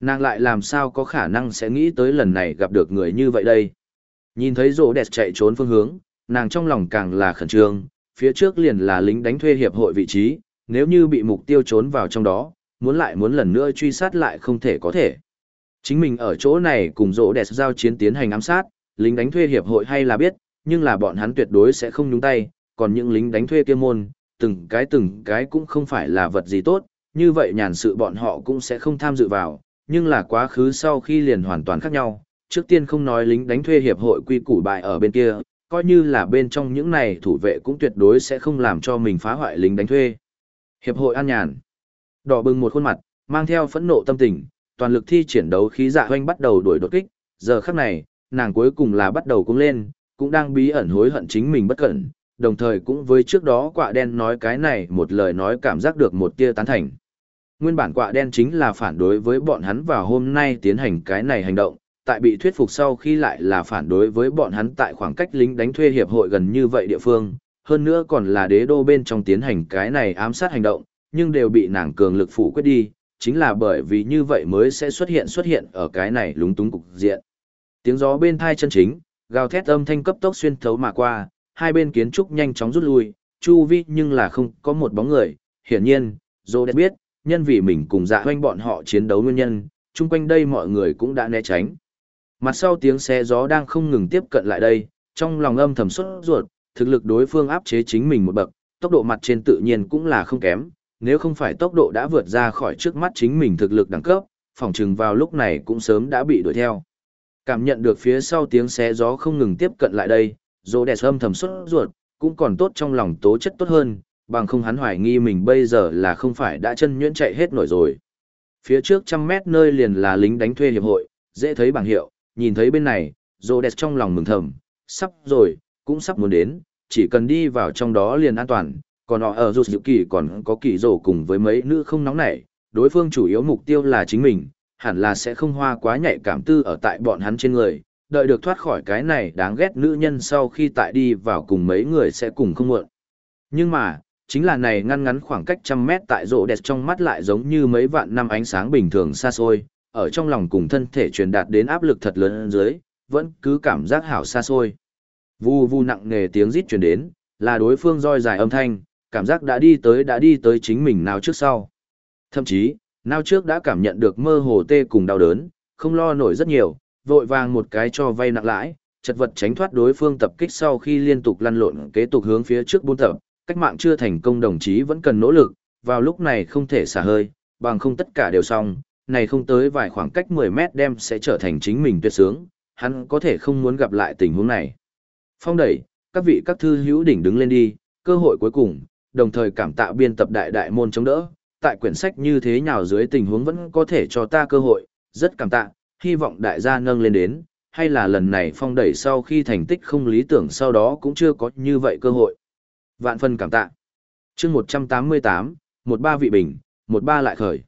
Nàng lại làm sao có khả năng sẽ nghĩ tới lần này gặp được người như vậy đây. Nhìn thấy rỗ đẹp chạy trốn phương hướng, nàng trong lòng càng là khẩn trương, phía trước liền là lính đánh thuê hiệp hội vị trí, nếu như bị mục tiêu trốn vào trong đó, muốn lại muốn lần nữa truy sát lại không thể có thể. Chính mình ở chỗ này cùng rỗ đẹp giao chiến tiến hành ám sát, lính đánh thuê hiệp hội hay là biết, nhưng là bọn hắn tuyệt đối sẽ không nhúng tay, còn những lính đánh thuê kia môn, từng cái từng cái cũng không phải là vật gì tốt, như vậy nhàn sự bọn họ cũng sẽ không tham dự vào, nhưng là quá khứ sau khi liền hoàn toàn khác nhau. Trước tiên không nói lính đánh thuê hiệp hội quy củ bại ở bên kia, coi như là bên trong những này thủ vệ cũng tuyệt đối sẽ không làm cho mình phá hoại lính đánh thuê. Hiệp hội an nhàn. Đỏ bừng một khuôn mặt, mang theo phẫn nộ tâm tình, toàn lực thi triển đấu khí dạ hoanh bắt đầu đuổi đột kích, giờ khắc này, nàng cuối cùng là bắt đầu cũng lên, cũng đang bí ẩn hối hận chính mình bất cẩn, đồng thời cũng với trước đó quạ đen nói cái này một lời nói cảm giác được một tia tán thành. Nguyên bản quạ đen chính là phản đối với bọn hắn vào hôm nay tiến hành cái này hành động, tại bị thuyết phục sau khi lại là phản đối với bọn hắn tại khoảng cách lính đánh thuê hiệp hội gần như vậy địa phương, hơn nữa còn là đế đô bên trong tiến hành cái này ám sát hành động, nhưng đều bị nàng cường lực phủ quyết đi, chính là bởi vì như vậy mới sẽ xuất hiện xuất hiện ở cái này lúng túng cục diện. Tiếng gió bên thai chân chính, gào thét âm thanh cấp tốc xuyên thấu mà qua, hai bên kiến trúc nhanh chóng rút lui, chu vi nhưng là không có một bóng người, hiển nhiên, Dô biết, nhân vì mình cùng dạ hoanh bọn họ chiến đấu nguyên nhân, chung quanh đây mọi người cũng đã né tránh. Mặt sau tiếng xe gió đang không ngừng tiếp cận lại đây, trong lòng âm thầm xuất ruột, thực lực đối phương áp chế chính mình một bậc, tốc độ mặt trên tự nhiên cũng là không kém, nếu không phải tốc độ đã vượt ra khỏi trước mắt chính mình thực lực đẳng cấp, phòng trừng vào lúc này cũng sớm đã bị đuổi theo. Cảm nhận được phía sau tiếng xé gió không ngừng tiếp cận lại đây, dỗ đẹp âm thầm xuất ruột, cũng còn tốt trong lòng tố chất tốt hơn, bằng không hắn hoài nghi mình bây giờ là không phải đã chân nhuyễn chạy hết nổi rồi. Phía trước trăm mét nơi liền là lính đánh thuê hiệp hội, dễ thấy bảng hiệu, nhìn thấy bên này, dỗ đẹp trong lòng mừng thầm, sắp rồi, cũng sắp muốn đến, chỉ cần đi vào trong đó liền an toàn, còn họ ở rụt dự kỳ còn có kỳ rổ cùng với mấy nữ không nóng nảy, đối phương chủ yếu mục tiêu là chính mình, hẳn là sẽ không hoa quá nhạy cảm tư ở tại bọn hắn trên người, đợi được thoát khỏi cái này đáng ghét nữ nhân sau khi tại đi vào cùng mấy người sẽ cùng không muộn. Nhưng mà, chính là này ngăn ngắn khoảng cách trăm mét tại rộ đẹp trong mắt lại giống như mấy vạn năm ánh sáng bình thường xa xôi, ở trong lòng cùng thân thể truyền đạt đến áp lực thật lớn dưới, vẫn cứ cảm giác hảo xa xôi. Vu vu nặng nề tiếng rít truyền đến, là đối phương roi dài âm thanh, cảm giác đã đi tới đã đi tới chính mình nào trước sau. Thậm chí, nào trước đã cảm nhận được mơ hồ tê cùng đau đớn, không lo nổi rất nhiều, vội vàng một cái cho vay nặng lãi, chật vật tránh thoát đối phương tập kích sau khi liên tục lăn lộn kế tục hướng phía trước buôn tập, cách mạng chưa thành công đồng chí vẫn cần nỗ lực, vào lúc này không thể xả hơi, bằng không tất cả đều xong, này không tới vài khoảng cách 10 mét đem sẽ trở thành chính mình tuyệt sướng, hắn có thể không muốn gặp lại tình huống này. Phong đẩy, các vị các thư hữu đỉnh đứng lên đi, cơ hội cuối cùng, đồng thời cảm tạ biên tập đại đại môn chống đỡ, tại quyển sách như thế nào dưới tình huống vẫn có thể cho ta cơ hội, rất cảm tạ, hy vọng đại gia nâng lên đến, hay là lần này phong đẩy sau khi thành tích không lý tưởng sau đó cũng chưa có như vậy cơ hội. Vạn phân cảm tạ. chương 188, một ba vị bình, một ba lại khởi.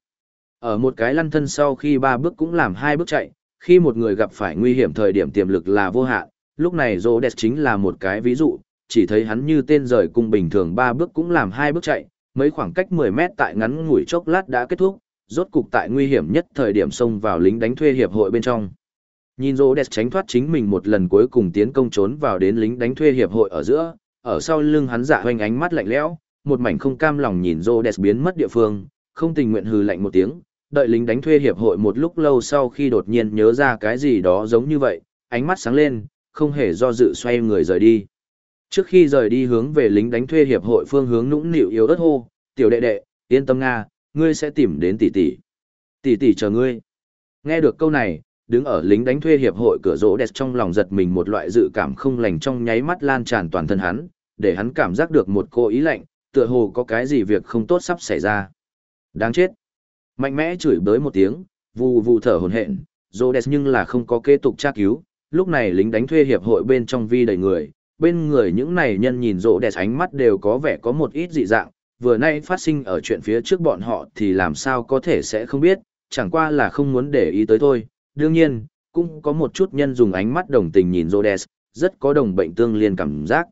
Ở một cái lăn thân sau khi ba bước cũng làm hai bước chạy, khi một người gặp phải nguy hiểm thời điểm tiềm lực là vô hạn, lúc này Rhodes chính là một cái ví dụ, chỉ thấy hắn như tên rời cung bình thường ba bước cũng làm hai bước chạy, mấy khoảng cách 10 mét tại ngắn ngủi chốc lát đã kết thúc, rốt cục tại nguy hiểm nhất thời điểm xông vào lính đánh thuê hiệp hội bên trong. Nhìn Rhodes tránh thoát chính mình một lần cuối cùng tiến công trốn vào đến lính đánh thuê hiệp hội ở giữa, ở sau lưng hắn dạ hoanh ánh mắt lạnh lẽo, một mảnh không cam lòng nhìn Rhodes biến mất địa phương, không tình nguyện hừ lạnh một tiếng, đợi lính đánh thuê hiệp hội một lúc lâu sau khi đột nhiên nhớ ra cái gì đó giống như vậy, ánh mắt sáng lên, không hề do dự xoay người rời đi. Trước khi rời đi hướng về lính đánh thuê hiệp hội phương hướng nũng nịu yếu ớt hô, tiểu đệ đệ, yên tâm Nga, ngươi sẽ tìm đến tỷ tỷ. Tỷ tỷ chờ ngươi. Nghe được câu này, đứng ở lính đánh thuê hiệp hội cửa rỗ đẹp trong lòng giật mình một loại dự cảm không lành trong nháy mắt lan tràn toàn thân hắn, để hắn cảm giác được một cô ý lạnh, tựa hồ có cái gì việc không tốt sắp xảy ra. Đáng chết. Mạnh mẽ chửi bới một tiếng, vù vù thở hổn hển, rỗ nhưng là không có kế tục tra cứu, lúc này lính đánh thuê hiệp hội bên trong vi đầy người, bên người những này nhân nhìn rộ đẹp ánh mắt đều có vẻ có một ít dị dạng, vừa nay phát sinh ở chuyện phía trước bọn họ thì làm sao có thể sẽ không biết, chẳng qua là không muốn để ý tới thôi. Đương nhiên, cũng có một chút nhân dùng ánh mắt đồng tình nhìn Rhodes, rất có đồng bệnh tương liên cảm giác.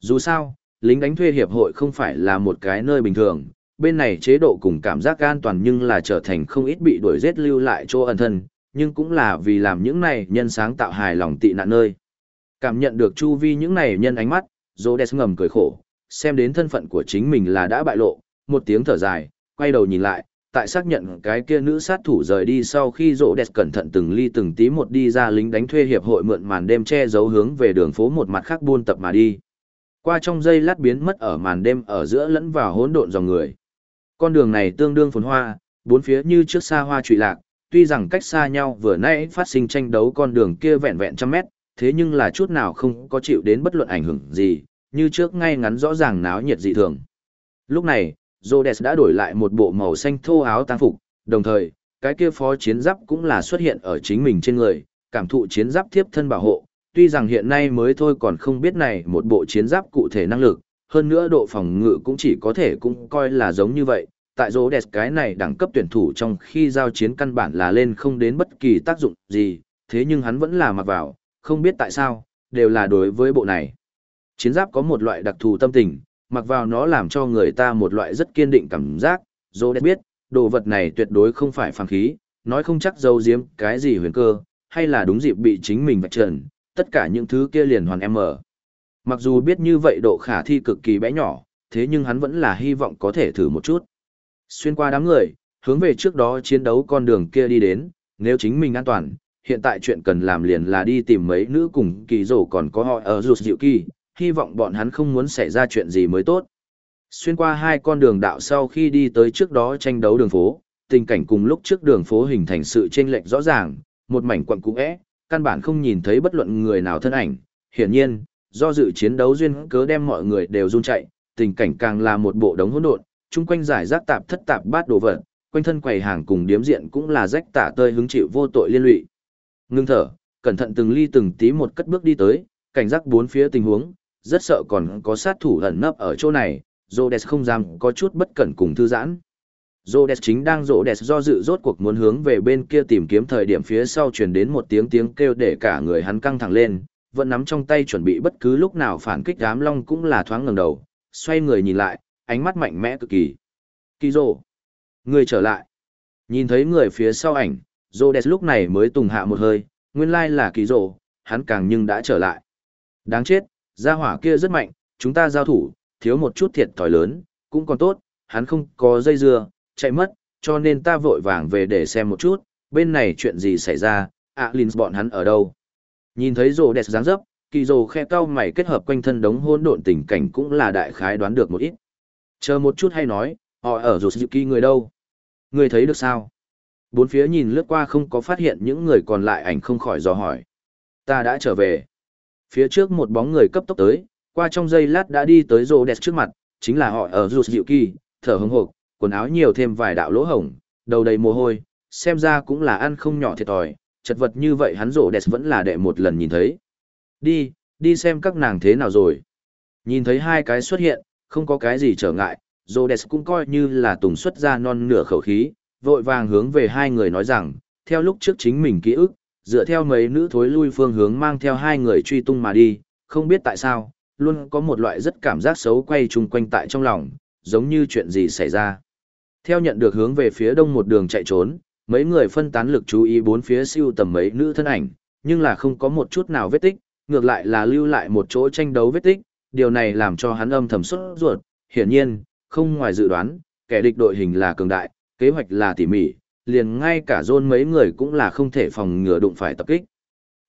Dù sao, lính đánh thuê hiệp hội không phải là một cái nơi bình thường, bên này chế độ cùng cảm giác an toàn nhưng là trở thành không ít bị đuổi giết lưu lại chỗ ẩn thân, nhưng cũng là vì làm những này nhân sáng tạo hài lòng tị nạn nơi. Cảm nhận được chu vi những này nhân ánh mắt, Rhodes ngầm cười khổ, xem đến thân phận của chính mình là đã bại lộ, một tiếng thở dài, quay đầu nhìn lại, tại xác nhận cái kia nữ sát thủ rời đi sau khi Rhodes cẩn thận từng ly từng tí một đi ra lính đánh thuê hiệp hội mượn màn đêm che giấu hướng về đường phố một mặt khác buôn tập mà đi. Qua trong giây lát biến mất ở màn đêm ở giữa lẫn vào hỗn độn dòng người. Con đường này tương đương phồn hoa, bốn phía như trước xa hoa trụy lạc, tuy rằng cách xa nhau vừa nãy phát sinh tranh đấu con đường kia vẹn vẹn trăm mét, thế nhưng là chút nào không có chịu đến bất luận ảnh hưởng gì, như trước ngay ngắn rõ ràng náo nhiệt dị thường. Lúc này, Rhodes đã đổi lại một bộ màu xanh thô áo tang phục, đồng thời, cái kia phó chiến giáp cũng là xuất hiện ở chính mình trên người, cảm thụ chiến giáp tiếp thân bảo hộ, tuy rằng hiện nay mới thôi còn không biết này một bộ chiến giáp cụ thể năng lực, hơn nữa độ phòng ngự cũng chỉ có thể cũng coi là giống như vậy, tại rô đẹp cái này đẳng cấp tuyển thủ trong khi giao chiến căn bản là lên không đến bất kỳ tác dụng gì, thế nhưng hắn vẫn là mặc vào, không biết tại sao, đều là đối với bộ này. Chiến giáp có một loại đặc thù tâm tình, mặc vào nó làm cho người ta một loại rất kiên định cảm giác, rô đẹp biết, đồ vật này tuyệt đối không phải phàm khí, nói không chắc dâu diếm cái gì huyền cơ, hay là đúng dịp bị chính mình vạch trần, tất cả những thứ kia liền hoàn em mở. Mặc dù biết như vậy độ khả thi cực kỳ bé nhỏ, thế nhưng hắn vẫn là hy vọng có thể thử một chút. Xuyên qua đám người, hướng về trước đó chiến đấu con đường kia đi đến, nếu chính mình an toàn, hiện tại chuyện cần làm liền là đi tìm mấy nữ cùng kỳ rổ còn có họ ở rụt dịu kỳ, hy vọng bọn hắn không muốn xảy ra chuyện gì mới tốt. Xuyên qua hai con đường đạo sau khi đi tới trước đó tranh đấu đường phố, tình cảnh cùng lúc trước đường phố hình thành sự chênh lệch rõ ràng, một mảnh quận cũ é, căn bản không nhìn thấy bất luận người nào thân ảnh. Hiển nhiên, do dự chiến đấu duyên cớ đem mọi người đều run chạy, tình cảnh càng là một bộ đống hỗn độn, chung quanh giải rác tạp thất tạp bát đồ vật, quanh thân quầy hàng cùng điếm diện cũng là rách tả tơi hứng chịu vô tội liên lụy. Ngưng thở, cẩn thận từng ly từng tí một cất bước đi tới, cảnh giác bốn phía tình huống, rất sợ còn có sát thủ ẩn nấp ở chỗ này, Rhodes không dám có chút bất cẩn cùng thư giãn. Rhodes chính đang Rhodes do dự rốt cuộc muốn hướng về bên kia tìm kiếm thời điểm phía sau truyền đến một tiếng tiếng kêu để cả người hắn căng thẳng lên, vẫn nắm trong tay chuẩn bị bất cứ lúc nào phản kích đám long cũng là thoáng ngẩng đầu, xoay người nhìn lại, ánh mắt mạnh mẽ cực kỳ. Kỳ rồ, người trở lại. Nhìn thấy người phía sau ảnh, Rhodes lúc này mới tùng hạ một hơi, nguyên lai là kỳ rồ, hắn càng nhưng đã trở lại. Đáng chết, gia hỏa kia rất mạnh, chúng ta giao thủ, thiếu một chút thiệt thòi lớn, cũng còn tốt, hắn không có dây dưa, chạy mất, cho nên ta vội vàng về để xem một chút, bên này chuyện gì xảy ra, ạ à, bọn hắn ở đâu. Nhìn thấy rồ đẹp dáng dấp, kỳ rồ khe cao mày kết hợp quanh thân đống hôn độn tình cảnh cũng là đại khái đoán được một ít. Chờ một chút hay nói, họ ở rồ kỳ người đâu? Người thấy được sao? Bốn phía nhìn lướt qua không có phát hiện những người còn lại ảnh không khỏi dò hỏi. Ta đã trở về. Phía trước một bóng người cấp tốc tới, qua trong giây lát đã đi tới rô đẹp trước mặt, chính là họ ở rồ kỳ, thở hồng hộc, quần áo nhiều thêm vài đạo lỗ hổng, đầu đầy mồ hôi, xem ra cũng là ăn không nhỏ thiệt thòi, chật vật như vậy hắn rộ đẹp vẫn là đệ một lần nhìn thấy. Đi, đi xem các nàng thế nào rồi. Nhìn thấy hai cái xuất hiện, không có cái gì trở ngại, Rhodes cũng coi như là tùng xuất ra non nửa khẩu khí, vội vàng hướng về hai người nói rằng, theo lúc trước chính mình ký ức, dựa theo mấy nữ thối lui phương hướng mang theo hai người truy tung mà đi, không biết tại sao, luôn có một loại rất cảm giác xấu quay chung quanh tại trong lòng, giống như chuyện gì xảy ra. Theo nhận được hướng về phía đông một đường chạy trốn, mấy người phân tán lực chú ý bốn phía siêu tầm mấy nữ thân ảnh, nhưng là không có một chút nào vết tích, ngược lại là lưu lại một chỗ tranh đấu vết tích, điều này làm cho hắn âm thầm xuất ruột, hiển nhiên, không ngoài dự đoán, kẻ địch đội hình là cường đại, kế hoạch là tỉ mỉ, liền ngay cả dôn mấy người cũng là không thể phòng ngừa đụng phải tập kích.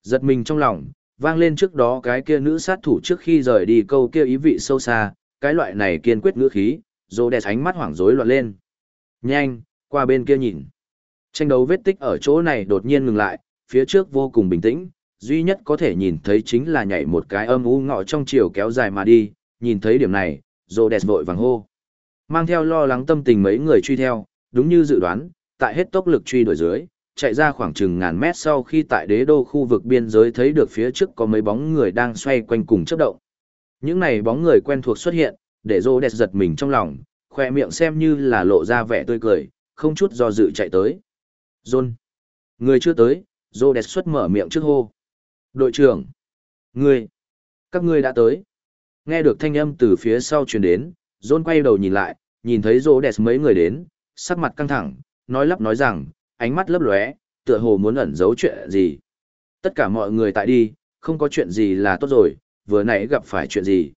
Giật mình trong lòng, vang lên trước đó cái kia nữ sát thủ trước khi rời đi câu kia ý vị sâu xa, cái loại này kiên quyết ngữ khí, dô đẹp ánh mắt hoảng rối loạn lên. Nhanh, qua bên kia nhìn. Tranh đấu vết tích ở chỗ này đột nhiên ngừng lại, phía trước vô cùng bình tĩnh, duy nhất có thể nhìn thấy chính là nhảy một cái âm u ngọ trong chiều kéo dài mà đi, nhìn thấy điểm này, rồ đẹp vội vàng hô. Mang theo lo lắng tâm tình mấy người truy theo, đúng như dự đoán, tại hết tốc lực truy đuổi dưới, chạy ra khoảng chừng ngàn mét sau khi tại đế đô khu vực biên giới thấy được phía trước có mấy bóng người đang xoay quanh cùng chấp động. Những này bóng người quen thuộc xuất hiện, để rồ đẹp giật mình trong lòng, khoe miệng xem như là lộ ra vẻ tươi cười, không chút do dự chạy tới. John. Người chưa tới, Rô đẹp xuất mở miệng trước hô. Đội trưởng. Người. Các ngươi đã tới. Nghe được thanh âm từ phía sau truyền đến, John quay đầu nhìn lại, nhìn thấy Rô đẹp mấy người đến, sắc mặt căng thẳng, nói lắp nói rằng, ánh mắt lấp lóe, tựa hồ muốn ẩn giấu chuyện gì. Tất cả mọi người tại đi, không có chuyện gì là tốt rồi, vừa nãy gặp phải chuyện gì.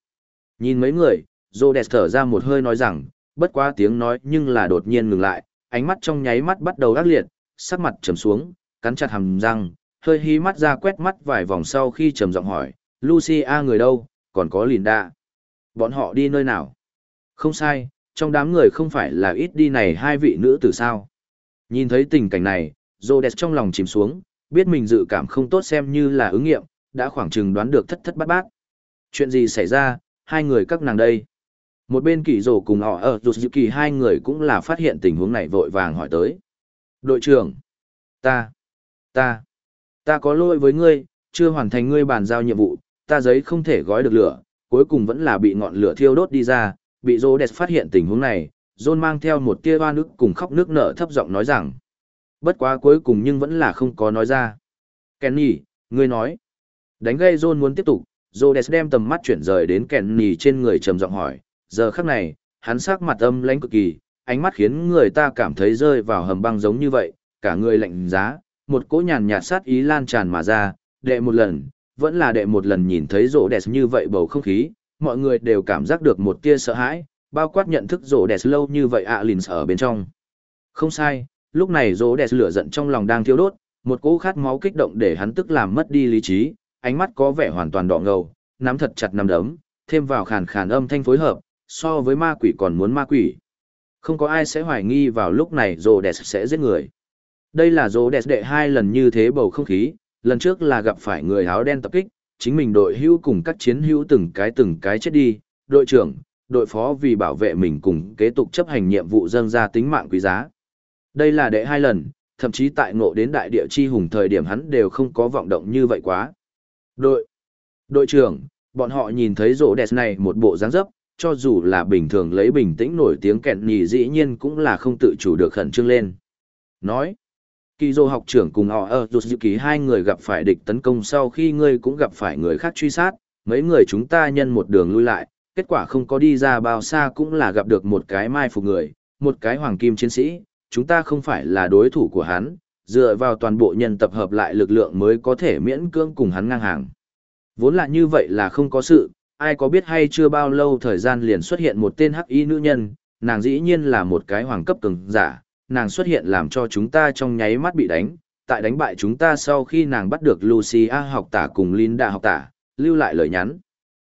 Nhìn mấy người, Rô đẹp thở ra một hơi nói rằng, bất quá tiếng nói nhưng là đột nhiên ngừng lại, ánh mắt trong nháy mắt bắt đầu ác liệt, sắc mặt trầm xuống, cắn chặt hàm răng, hơi hí mắt ra quét mắt vài vòng sau khi trầm giọng hỏi, Lucia người đâu, còn có Linda. Bọn họ đi nơi nào? Không sai, trong đám người không phải là ít đi này hai vị nữ tử sao. Nhìn thấy tình cảnh này, Rhodes trong lòng chìm xuống, biết mình dự cảm không tốt xem như là ứng nghiệm, đã khoảng chừng đoán được thất thất bát bát. Chuyện gì xảy ra, hai người các nàng đây. Một bên kỳ rổ cùng họ ở rụt dự kỳ hai người cũng là phát hiện tình huống này vội vàng hỏi tới. Đội trưởng, ta, ta, ta có lỗi với ngươi, chưa hoàn thành ngươi bàn giao nhiệm vụ, ta giấy không thể gói được lửa, cuối cùng vẫn là bị ngọn lửa thiêu đốt đi ra, bị rô đẹp phát hiện tình huống này, John mang theo một tia hoa nước cùng khóc nước nở thấp giọng nói rằng. Bất quá cuối cùng nhưng vẫn là không có nói ra. Kenny, ngươi nói. Đánh gây John muốn tiếp tục, Rhodes đem tầm mắt chuyển rời đến Kenny trên người trầm giọng hỏi, giờ khắc này, hắn sắc mặt âm lãnh cực kỳ, ánh mắt khiến người ta cảm thấy rơi vào hầm băng giống như vậy, cả người lạnh giá, một cỗ nhàn nhạt sát ý lan tràn mà ra, đệ một lần, vẫn là đệ một lần nhìn thấy rổ đẹp như vậy bầu không khí, mọi người đều cảm giác được một tia sợ hãi, bao quát nhận thức rổ đẹp lâu như vậy ạ à lìn ở bên trong. Không sai, lúc này rổ đẹp lửa giận trong lòng đang thiêu đốt, một cỗ khát máu kích động để hắn tức làm mất đi lý trí, ánh mắt có vẻ hoàn toàn đỏ ngầu, nắm thật chặt nắm đấm, thêm vào khàn khàn âm thanh phối hợp, so với ma quỷ còn muốn ma quỷ. Không có ai sẽ hoài nghi vào lúc này rồ đẹp sẽ giết người. Đây là dỗ đẹp đệ hai lần như thế bầu không khí, lần trước là gặp phải người áo đen tập kích, chính mình đội hữu cùng các chiến hữu từng cái từng cái chết đi, đội trưởng, đội phó vì bảo vệ mình cùng kế tục chấp hành nhiệm vụ dâng ra tính mạng quý giá. Đây là đệ hai lần, thậm chí tại ngộ đến đại địa chi hùng thời điểm hắn đều không có vọng động như vậy quá. Đội, đội trưởng, bọn họ nhìn thấy rỗ đẹp này một bộ dáng dấp, cho dù là bình thường lấy bình tĩnh nổi tiếng kẹn nhì dĩ nhiên cũng là không tự chủ được khẩn trương lên. Nói, Kỳ dô học trưởng cùng họ ở dù dự ký hai người gặp phải địch tấn công sau khi ngươi cũng gặp phải người khác truy sát, mấy người chúng ta nhân một đường lui lại, kết quả không có đi ra bao xa cũng là gặp được một cái mai phục người, một cái hoàng kim chiến sĩ, chúng ta không phải là đối thủ của hắn, dựa vào toàn bộ nhân tập hợp lại lực lượng mới có thể miễn cưỡng cùng hắn ngang hàng. Vốn là như vậy là không có sự, ai có biết hay chưa bao lâu thời gian liền xuất hiện một tên hắc y nữ nhân, nàng dĩ nhiên là một cái hoàng cấp cường giả, nàng xuất hiện làm cho chúng ta trong nháy mắt bị đánh, tại đánh bại chúng ta sau khi nàng bắt được Lucia học tả cùng Linda học tả, lưu lại lời nhắn.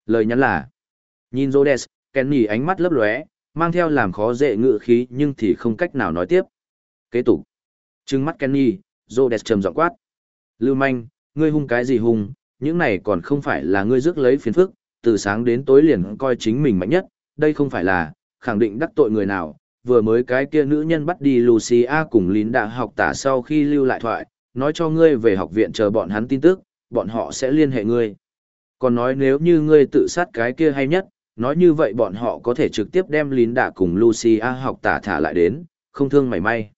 Lời nhắn là, nhìn Rhodes, Kenny ánh mắt lấp lóe, mang theo làm khó dễ ngự khí nhưng thì không cách nào nói tiếp. Kế tục, trừng mắt Kenny, Rhodes trầm giọng quát. Lưu manh, ngươi hung cái gì hung, những này còn không phải là ngươi rước lấy phiền phức, từ sáng đến tối liền coi chính mình mạnh nhất, đây không phải là, khẳng định đắc tội người nào, vừa mới cái kia nữ nhân bắt đi Lucia cùng lín đã học tả sau khi lưu lại thoại, nói cho ngươi về học viện chờ bọn hắn tin tức, bọn họ sẽ liên hệ ngươi. Còn nói nếu như ngươi tự sát cái kia hay nhất, nói như vậy bọn họ có thể trực tiếp đem lín đã cùng Lucia học tả thả lại đến, không thương mảy may.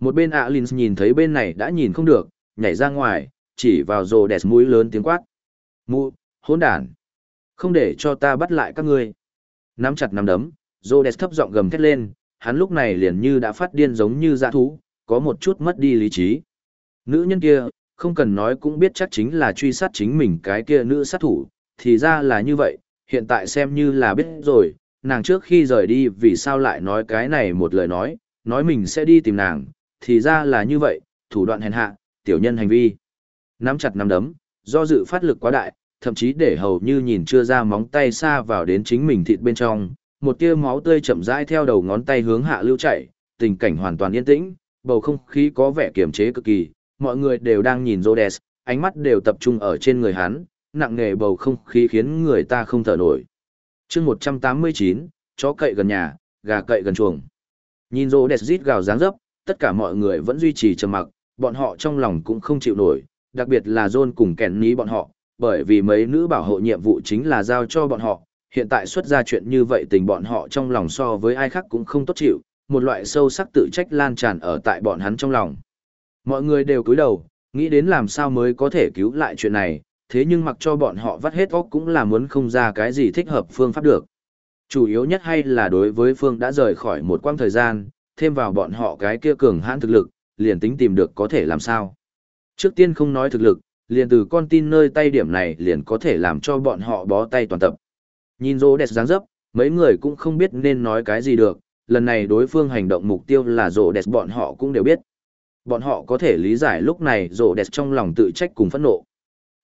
Một bên Alins nhìn thấy bên này đã nhìn không được, nhảy ra ngoài, chỉ vào rồ đẹp mũi lớn tiếng quát. Mụ, hỗn đàn. Không để cho ta bắt lại các ngươi. Nắm chặt nắm đấm, rồ đẹp thấp giọng gầm thét lên, hắn lúc này liền như đã phát điên giống như dã thú, có một chút mất đi lý trí. Nữ nhân kia, không cần nói cũng biết chắc chính là truy sát chính mình cái kia nữ sát thủ, thì ra là như vậy, hiện tại xem như là biết rồi, nàng trước khi rời đi vì sao lại nói cái này một lời nói, nói mình sẽ đi tìm nàng, thì ra là như vậy, thủ đoạn hèn hạ, tiểu nhân hành vi. Nắm chặt nắm đấm, do dự phát lực quá đại, thậm chí để hầu như nhìn chưa ra móng tay xa vào đến chính mình thịt bên trong, một tia máu tươi chậm rãi theo đầu ngón tay hướng hạ lưu chảy, tình cảnh hoàn toàn yên tĩnh, bầu không khí có vẻ kiềm chế cực kỳ, mọi người đều đang nhìn Rhodes, ánh mắt đều tập trung ở trên người hắn, nặng nề bầu không khí khiến người ta không thở nổi. Chương 189, chó cậy gần nhà, gà cậy gần chuồng. Nhìn Rhodes rít gào dáng dấp, tất cả mọi người vẫn duy trì trầm mặc, bọn họ trong lòng cũng không chịu nổi, đặc biệt là John cùng Kenny bọn họ, bởi vì mấy nữ bảo hộ nhiệm vụ chính là giao cho bọn họ, hiện tại xuất ra chuyện như vậy tình bọn họ trong lòng so với ai khác cũng không tốt chịu, một loại sâu sắc tự trách lan tràn ở tại bọn hắn trong lòng. Mọi người đều cúi đầu, nghĩ đến làm sao mới có thể cứu lại chuyện này, thế nhưng mặc cho bọn họ vắt hết óc cũng là muốn không ra cái gì thích hợp phương pháp được. Chủ yếu nhất hay là đối với phương đã rời khỏi một quãng thời gian, thêm vào bọn họ cái kia cường hãn thực lực, liền tính tìm được có thể làm sao. Trước tiên không nói thực lực, liền từ con tin nơi tay điểm này liền có thể làm cho bọn họ bó tay toàn tập. Nhìn rô đẹp dáng dấp, mấy người cũng không biết nên nói cái gì được, lần này đối phương hành động mục tiêu là rô đẹp bọn họ cũng đều biết. Bọn họ có thể lý giải lúc này rô đẹp trong lòng tự trách cùng phẫn nộ.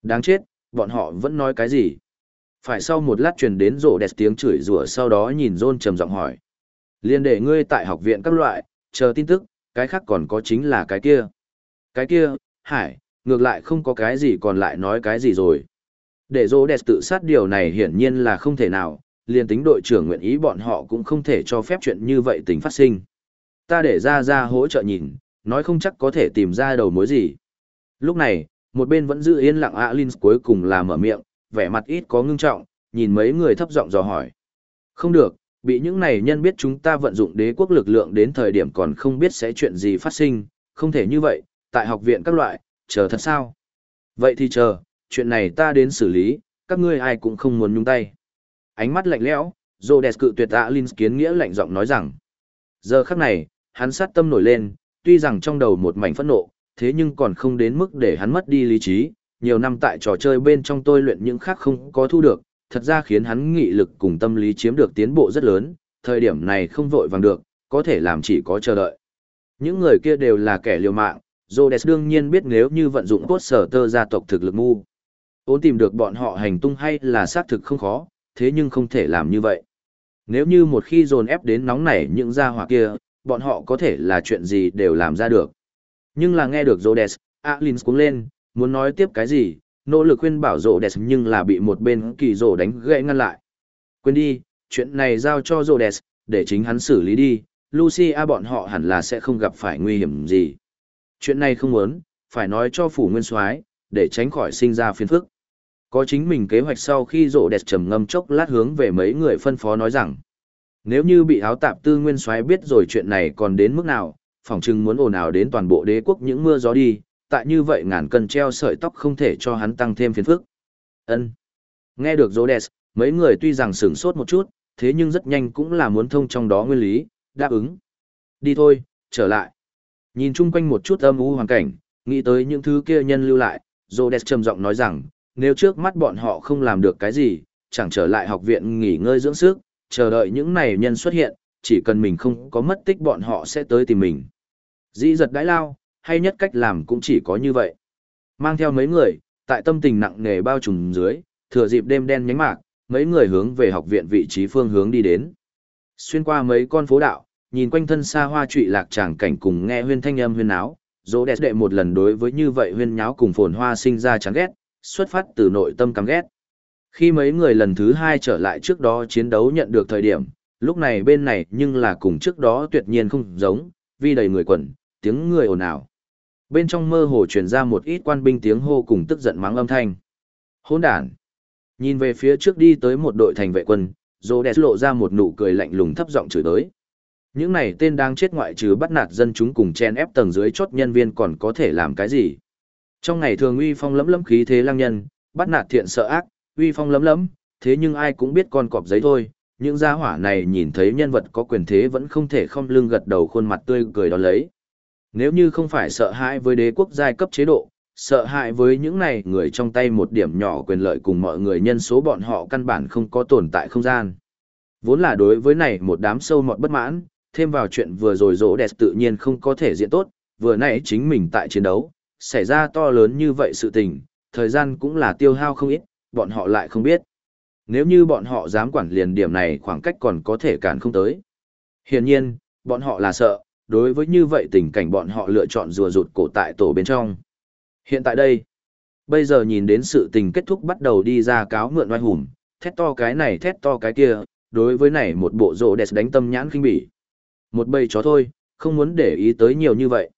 Đáng chết, bọn họ vẫn nói cái gì? Phải sau một lát truyền đến rô đẹp tiếng chửi rủa sau đó nhìn rôn trầm giọng hỏi. Liên để ngươi tại học viện các loại, chờ tin tức, cái khác còn có chính là cái kia. Cái kia, hải, ngược lại không có cái gì còn lại nói cái gì rồi. Để Rô Đẹp tự sát điều này hiển nhiên là không thể nào, liền tính đội trưởng nguyện ý bọn họ cũng không thể cho phép chuyện như vậy tình phát sinh. Ta để ra ra hỗ trợ nhìn, nói không chắc có thể tìm ra đầu mối gì. Lúc này, một bên vẫn giữ yên lặng Alin cuối cùng là mở miệng, vẻ mặt ít có ngưng trọng, nhìn mấy người thấp giọng dò hỏi. Không được, bị những này nhân biết chúng ta vận dụng đế quốc lực lượng đến thời điểm còn không biết sẽ chuyện gì phát sinh, không thể như vậy, tại học viện các loại, chờ thật sao? Vậy thì chờ, chuyện này ta đến xử lý, các ngươi ai cũng không muốn nhúng tay. Ánh mắt lạnh lẽo, Rhodes cự tuyệt ạ Linh kiến nghĩa lạnh giọng nói rằng. Giờ khắc này, hắn sát tâm nổi lên, tuy rằng trong đầu một mảnh phẫn nộ, thế nhưng còn không đến mức để hắn mất đi lý trí, nhiều năm tại trò chơi bên trong tôi luyện những khác không có thu được, thật ra khiến hắn nghị lực cùng tâm lý chiếm được tiến bộ rất lớn, thời điểm này không vội vàng được, có thể làm chỉ có chờ đợi. Những người kia đều là kẻ liều mạng, Rhodes đương nhiên biết nếu như vận dụng cốt sở tơ gia tộc thực lực ngu. Ốn tìm được bọn họ hành tung hay là xác thực không khó, thế nhưng không thể làm như vậy. Nếu như một khi dồn ép đến nóng nảy những gia hỏa kia, bọn họ có thể là chuyện gì đều làm ra được. Nhưng là nghe được Rhodes, Alins cuống lên, muốn nói tiếp cái gì, nỗ lực khuyên bảo Rhodes nhưng là bị một bên kỳ rồ đánh gãy ngăn lại. Quên đi, chuyện này giao cho Rhodes, để chính hắn xử lý đi, Lucia bọn họ hẳn là sẽ không gặp phải nguy hiểm gì. Chuyện này không muốn, phải nói cho phủ nguyên soái để tránh khỏi sinh ra phiền phức. Có chính mình kế hoạch sau khi rộ đẹp trầm ngâm chốc lát hướng về mấy người phân phó nói rằng, nếu như bị áo tạp tư nguyên soái biết rồi chuyện này còn đến mức nào, phỏng chừng muốn ồn ào đến toàn bộ đế quốc những mưa gió đi, tại như vậy ngàn cân treo sợi tóc không thể cho hắn tăng thêm phiền phức. Ân. Nghe được Rhodes, mấy người tuy rằng sửng sốt một chút, thế nhưng rất nhanh cũng là muốn thông trong đó nguyên lý, đáp ứng. Đi thôi, trở lại. Nhìn chung quanh một chút âm u hoàn cảnh, nghĩ tới những thứ kia nhân lưu lại, Rhodes trầm giọng nói rằng, nếu trước mắt bọn họ không làm được cái gì, chẳng trở lại học viện nghỉ ngơi dưỡng sức, chờ đợi những này nhân xuất hiện, chỉ cần mình không có mất tích bọn họ sẽ tới tìm mình. Dĩ giật đãi lao, hay nhất cách làm cũng chỉ có như vậy. Mang theo mấy người, tại tâm tình nặng nề bao trùm dưới, thừa dịp đêm đen nhánh mạc, mấy người hướng về học viện vị trí phương hướng đi đến. Xuyên qua mấy con phố đạo, nhìn quanh thân xa hoa trụy lạc tràng cảnh cùng nghe huyên thanh âm huyên áo, dỗ đẹp đệ một lần đối với như vậy huyên nháo cùng phồn hoa sinh ra chán ghét, xuất phát từ nội tâm căm ghét. Khi mấy người lần thứ hai trở lại trước đó chiến đấu nhận được thời điểm, lúc này bên này nhưng là cùng trước đó tuyệt nhiên không giống, vì đầy người quần, tiếng người ồn ào. Bên trong mơ hồ truyền ra một ít quan binh tiếng hô cùng tức giận mắng âm thanh. Hỗn đản. Nhìn về phía trước đi tới một đội thành vệ quân, Rhodes lộ ra một nụ cười lạnh lùng thấp giọng chửi tới. Những này tên đang chết ngoại trừ bắt nạt dân chúng cùng chen ép tầng dưới chốt nhân viên còn có thể làm cái gì? Trong ngày thường uy phong lấm lấm khí thế lang nhân, bắt nạt thiện sợ ác, uy phong lấm lấm, thế nhưng ai cũng biết con cọp giấy thôi. Những gia hỏa này nhìn thấy nhân vật có quyền thế vẫn không thể không lưng gật đầu khuôn mặt tươi cười đó lấy. Nếu như không phải sợ hãi với đế quốc giai cấp chế độ, sợ hãi với những này người trong tay một điểm nhỏ quyền lợi cùng mọi người nhân số bọn họ căn bản không có tồn tại không gian. Vốn là đối với này một đám sâu mọt bất mãn, thêm vào chuyện vừa rồi rỗ đẹp tự nhiên không có thể diễn tốt, vừa nãy chính mình tại chiến đấu, xảy ra to lớn như vậy sự tình, thời gian cũng là tiêu hao không ít, bọn họ lại không biết. Nếu như bọn họ dám quản liền điểm này khoảng cách còn có thể cản không tới. Hiển nhiên, bọn họ là sợ, đối với như vậy tình cảnh bọn họ lựa chọn rùa rụt cổ tại tổ bên trong. Hiện tại đây, bây giờ nhìn đến sự tình kết thúc bắt đầu đi ra cáo mượn oai hùng, thét to cái này thét to cái kia, đối với này một bộ rộ đẹp đánh tâm nhãn kinh bỉ. Một bầy chó thôi, không muốn để ý tới nhiều như vậy.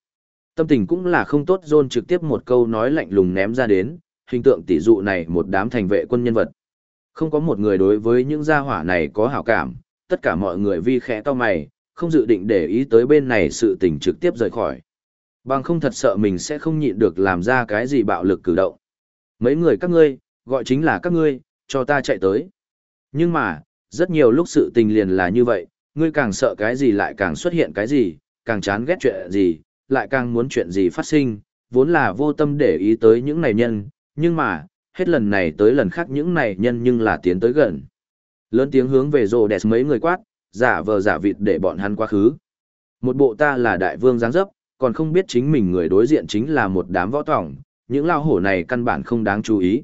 Tâm tình cũng là không tốt John trực tiếp một câu nói lạnh lùng ném ra đến, hình tượng tỷ dụ này một đám thành vệ quân nhân vật. Không có một người đối với những gia hỏa này có hảo cảm, tất cả mọi người vi khẽ to mày, không dự định để ý tới bên này sự tình trực tiếp rời khỏi. Bằng không thật sợ mình sẽ không nhịn được làm ra cái gì bạo lực cử động. Mấy người các ngươi, gọi chính là các ngươi, cho ta chạy tới. Nhưng mà, rất nhiều lúc sự tình liền là như vậy, ngươi càng sợ cái gì lại càng xuất hiện cái gì, càng chán ghét chuyện gì, lại càng muốn chuyện gì phát sinh, vốn là vô tâm để ý tới những này nhân, nhưng mà, hết lần này tới lần khác những này nhân nhưng là tiến tới gần. Lớn tiếng hướng về rồ đẹp mấy người quát, giả vờ giả vịt để bọn hắn quá khứ. Một bộ ta là đại vương giáng dấp, còn không biết chính mình người đối diện chính là một đám võ tỏng, những lao hổ này căn bản không đáng chú ý.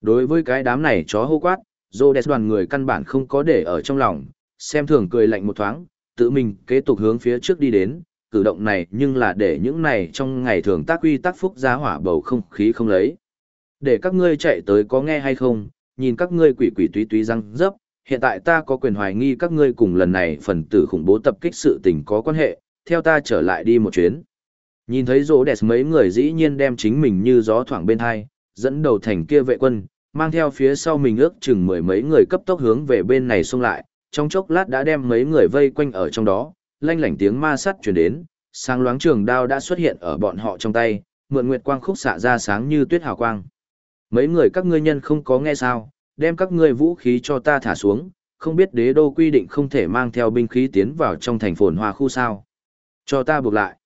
Đối với cái đám này chó hô quát, Rhodes đoàn người căn bản không có để ở trong lòng, xem thường cười lạnh một thoáng, tự mình kế tục hướng phía trước đi đến, cử động này nhưng là để những này trong ngày thường tác quy tác phúc giá hỏa bầu không khí không lấy. Để các ngươi chạy tới có nghe hay không, nhìn các ngươi quỷ quỷ túy túy răng dấp, hiện tại ta có quyền hoài nghi các ngươi cùng lần này phần tử khủng bố tập kích sự tình có quan hệ, theo ta trở lại đi một chuyến. Nhìn thấy rỗ đẹp mấy người dĩ nhiên đem chính mình như gió thoảng bên hai, dẫn đầu thành kia vệ quân, mang theo phía sau mình ước chừng mười mấy người cấp tốc hướng về bên này xông lại, trong chốc lát đã đem mấy người vây quanh ở trong đó, lanh lảnh tiếng ma sắt truyền đến, sáng loáng trường đao đã xuất hiện ở bọn họ trong tay, mượn nguyệt quang khúc xạ ra sáng như tuyết hào quang. Mấy người các ngươi nhân không có nghe sao, đem các ngươi vũ khí cho ta thả xuống, không biết đế đô quy định không thể mang theo binh khí tiến vào trong thành phồn hoa khu sao. Cho ta buộc lại.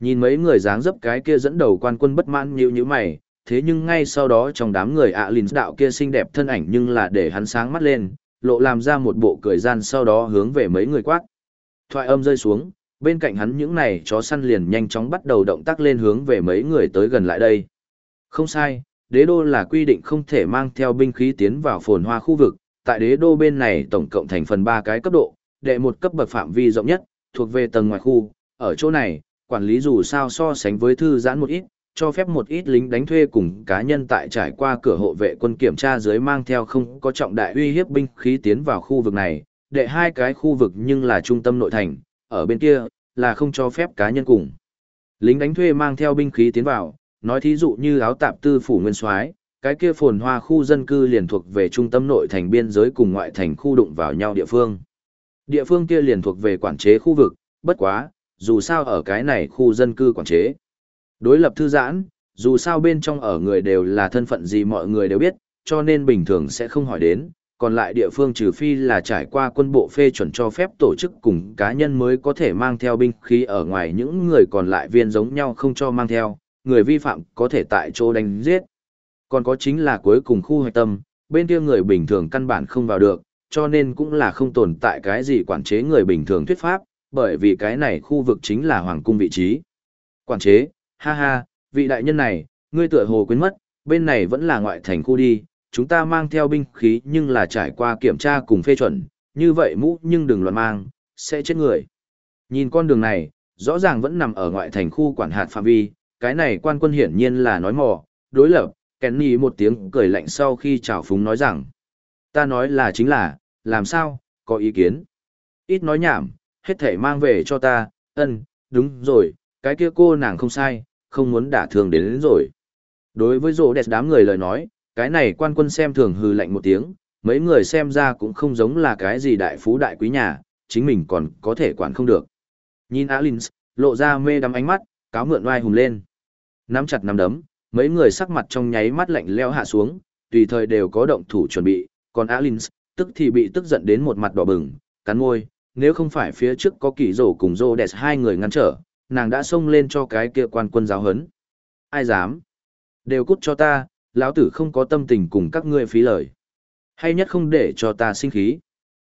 Nhìn mấy người dáng dấp cái kia dẫn đầu quan quân bất mãn như như mày, thế nhưng ngay sau đó trong đám người ạ lìn đạo kia xinh đẹp thân ảnh nhưng là để hắn sáng mắt lên, lộ làm ra một bộ cười gian sau đó hướng về mấy người quát. Thoại âm rơi xuống, bên cạnh hắn những này chó săn liền nhanh chóng bắt đầu động tác lên hướng về mấy người tới gần lại đây. Không sai, đế đô là quy định không thể mang theo binh khí tiến vào phồn hoa khu vực, tại đế đô bên này tổng cộng thành phần ba cái cấp độ, đệ một cấp bậc phạm vi rộng nhất, thuộc về tầng ngoài khu, ở chỗ này, quản lý dù sao so sánh với thư giãn một ít, cho phép một ít lính đánh thuê cùng cá nhân tại trải qua cửa hộ vệ quân kiểm tra dưới mang theo không có trọng đại uy hiếp binh khí tiến vào khu vực này, đệ hai cái khu vực nhưng là trung tâm nội thành, ở bên kia, là không cho phép cá nhân cùng. Lính đánh thuê mang theo binh khí tiến vào, nói thí dụ như áo tạp tư phủ nguyên soái cái kia phồn hoa khu dân cư liền thuộc về trung tâm nội thành biên giới cùng ngoại thành khu đụng vào nhau địa phương. Địa phương kia liền thuộc về quản chế khu vực, bất quá, dù sao ở cái này khu dân cư quản chế. Đối lập thư giãn, dù sao bên trong ở người đều là thân phận gì mọi người đều biết, cho nên bình thường sẽ không hỏi đến, còn lại địa phương trừ phi là trải qua quân bộ phê chuẩn cho phép tổ chức cùng cá nhân mới có thể mang theo binh khí ở ngoài những người còn lại viên giống nhau không cho mang theo, người vi phạm có thể tại chỗ đánh giết. Còn có chính là cuối cùng khu hoạch tâm, bên kia người bình thường căn bản không vào được, cho nên cũng là không tồn tại cái gì quản chế người bình thường thuyết pháp, bởi vì cái này khu vực chính là hoàng cung vị trí. Quản chế, ha ha, vị đại nhân này, ngươi tựa hồ quên mất, bên này vẫn là ngoại thành khu đi, chúng ta mang theo binh khí nhưng là trải qua kiểm tra cùng phê chuẩn, như vậy mũ nhưng đừng loạn mang, sẽ chết người. Nhìn con đường này, rõ ràng vẫn nằm ở ngoại thành khu quản hạt phạm vi, cái này quan quân hiển nhiên là nói mò, đối lập, Kenny một tiếng cười lạnh sau khi chào phúng nói rằng, ta nói là chính là, làm sao, có ý kiến. Ít nói nhảm, hết thể mang về cho ta, ân, đúng rồi, cái kia cô nàng không sai, không muốn đả thương đến, đến rồi. Đối với rổ đẹp đám người lời nói, cái này quan quân xem thường hư lạnh một tiếng, mấy người xem ra cũng không giống là cái gì đại phú đại quý nhà, chính mình còn có thể quản không được. Nhìn Alins, lộ ra mê đắm ánh mắt, cáo mượn oai hùng lên. Nắm chặt nắm đấm, mấy người sắc mặt trong nháy mắt lạnh leo hạ xuống, tùy thời đều có động thủ chuẩn bị, còn Alins, tức thì bị tức giận đến một mặt đỏ bừng, cắn môi, nếu không phải phía trước có kỳ rổ cùng rô đẹp hai người ngăn trở, nàng đã xông lên cho cái kia quan quân giáo hấn. Ai dám? Đều cút cho ta, lão tử không có tâm tình cùng các ngươi phí lời. Hay nhất không để cho ta sinh khí.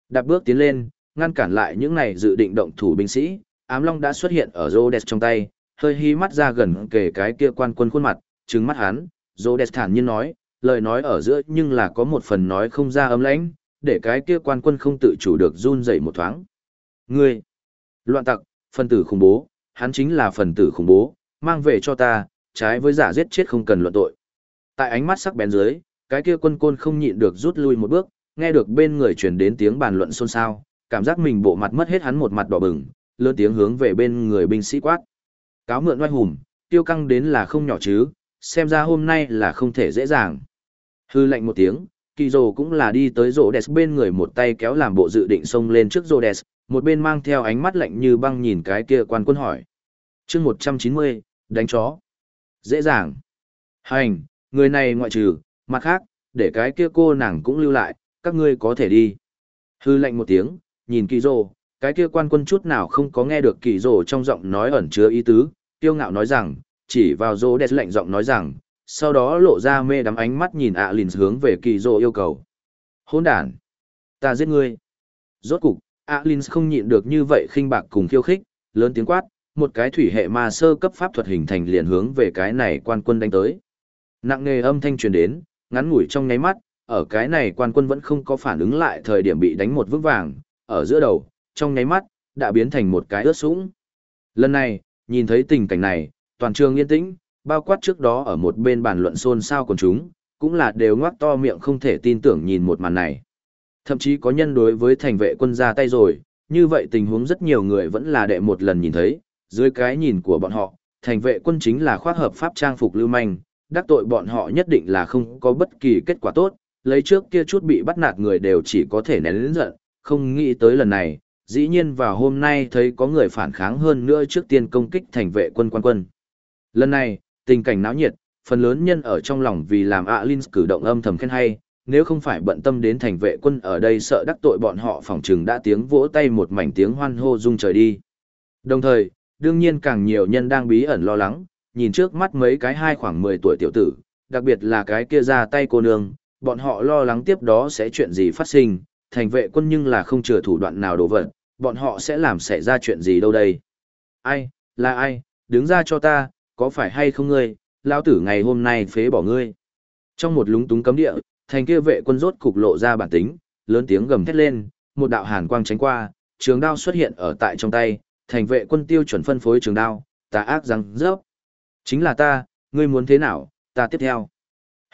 Đạp bước tiến lên, ngăn cản lại những này dự định động thủ binh sĩ, ám long đã xuất hiện ở Rhodes trong tay, hơi hí mắt ra gần kề cái kia quan quân khuôn mặt, trừng mắt hắn, Rhodes thản nhiên nói, lời nói ở giữa nhưng là có một phần nói không ra ấm lãnh, để cái kia quan quân không tự chủ được run dậy một thoáng. Ngươi, loạn tặc, phần tử khủng bố, hắn chính là phần tử khủng bố, mang về cho ta, trái với giả giết chết không cần luận tội. Tại ánh mắt sắc bén dưới, cái kia quân côn không nhịn được rút lui một bước, nghe được bên người truyền đến tiếng bàn luận xôn xao, cảm giác mình bộ mặt mất hết hắn một mặt đỏ bừng, lớn tiếng hướng về bên người binh sĩ quát. Cáo mượn oai hùng, tiêu căng đến là không nhỏ chứ, xem ra hôm nay là không thể dễ dàng. Hư lệnh một tiếng, kỳ rồ cũng là đi tới rô đès bên người một tay kéo làm bộ dự định xông lên trước rô đès, một bên mang theo ánh mắt lạnh như băng nhìn cái kia quan quân hỏi. chương 190, đánh chó. Dễ dàng. Hành, người này ngoại trừ, mặt khác, để cái kia cô nàng cũng lưu lại, các ngươi có thể đi. Hư lệnh một tiếng, nhìn kỳ rồ, cái kia quan quân chút nào không có nghe được kỳ rồ trong giọng nói ẩn chứa ý tứ, tiêu ngạo nói rằng, chỉ vào rồ đẹp lệnh giọng nói rằng, sau đó lộ ra mê đắm ánh mắt nhìn ạ à lìn hướng về kỳ rồ yêu cầu. Hôn đàn! Ta giết ngươi! Rốt cục, ạ à lìn không nhịn được như vậy khinh bạc cùng khiêu khích, lớn tiếng quát, một cái thủy hệ ma sơ cấp pháp thuật hình thành liền hướng về cái này quan quân đánh tới. Nặng nề âm thanh truyền đến, ngắn ngủi trong nháy mắt, ở cái này quan quân vẫn không có phản ứng lại thời điểm bị đánh một vững vàng, ở giữa đầu, trong nháy mắt, đã biến thành một cái ướt sũng. Lần này, nhìn thấy tình cảnh này, toàn trường yên tĩnh, bao quát trước đó ở một bên bàn luận xôn xao của chúng, cũng là đều ngoác to miệng không thể tin tưởng nhìn một màn này. Thậm chí có nhân đối với thành vệ quân ra tay rồi, như vậy tình huống rất nhiều người vẫn là đệ một lần nhìn thấy, dưới cái nhìn của bọn họ, thành vệ quân chính là khoác hợp pháp trang phục lưu manh, đắc tội bọn họ nhất định là không có bất kỳ kết quả tốt, lấy trước kia chút bị bắt nạt người đều chỉ có thể nén lĩnh giận, không nghĩ tới lần này, dĩ nhiên vào hôm nay thấy có người phản kháng hơn nữa trước tiên công kích thành vệ quân quan quân. Lần này, tình cảnh náo nhiệt, phần lớn nhân ở trong lòng vì làm Alin cử động âm thầm khen hay, nếu không phải bận tâm đến thành vệ quân ở đây sợ đắc tội bọn họ phòng trừng đã tiếng vỗ tay một mảnh tiếng hoan hô rung trời đi. Đồng thời, đương nhiên càng nhiều nhân đang bí ẩn lo lắng, nhìn trước mắt mấy cái hai khoảng 10 tuổi tiểu tử, đặc biệt là cái kia ra tay cô nương, bọn họ lo lắng tiếp đó sẽ chuyện gì phát sinh, thành vệ quân nhưng là không chừa thủ đoạn nào đổ vật, bọn họ sẽ làm xảy ra chuyện gì đâu đây. Ai, là ai, đứng ra cho ta, có phải hay không ngươi, lão tử ngày hôm nay phế bỏ ngươi. Trong một lúng túng cấm địa, thành kia vệ quân rốt cục lộ ra bản tính, lớn tiếng gầm thét lên, một đạo hàn quang tránh qua, trường đao xuất hiện ở tại trong tay, thành vệ quân tiêu chuẩn phân phối trường đao, tà ác răng rớp. Chính là ta, ngươi muốn thế nào, ta tiếp theo.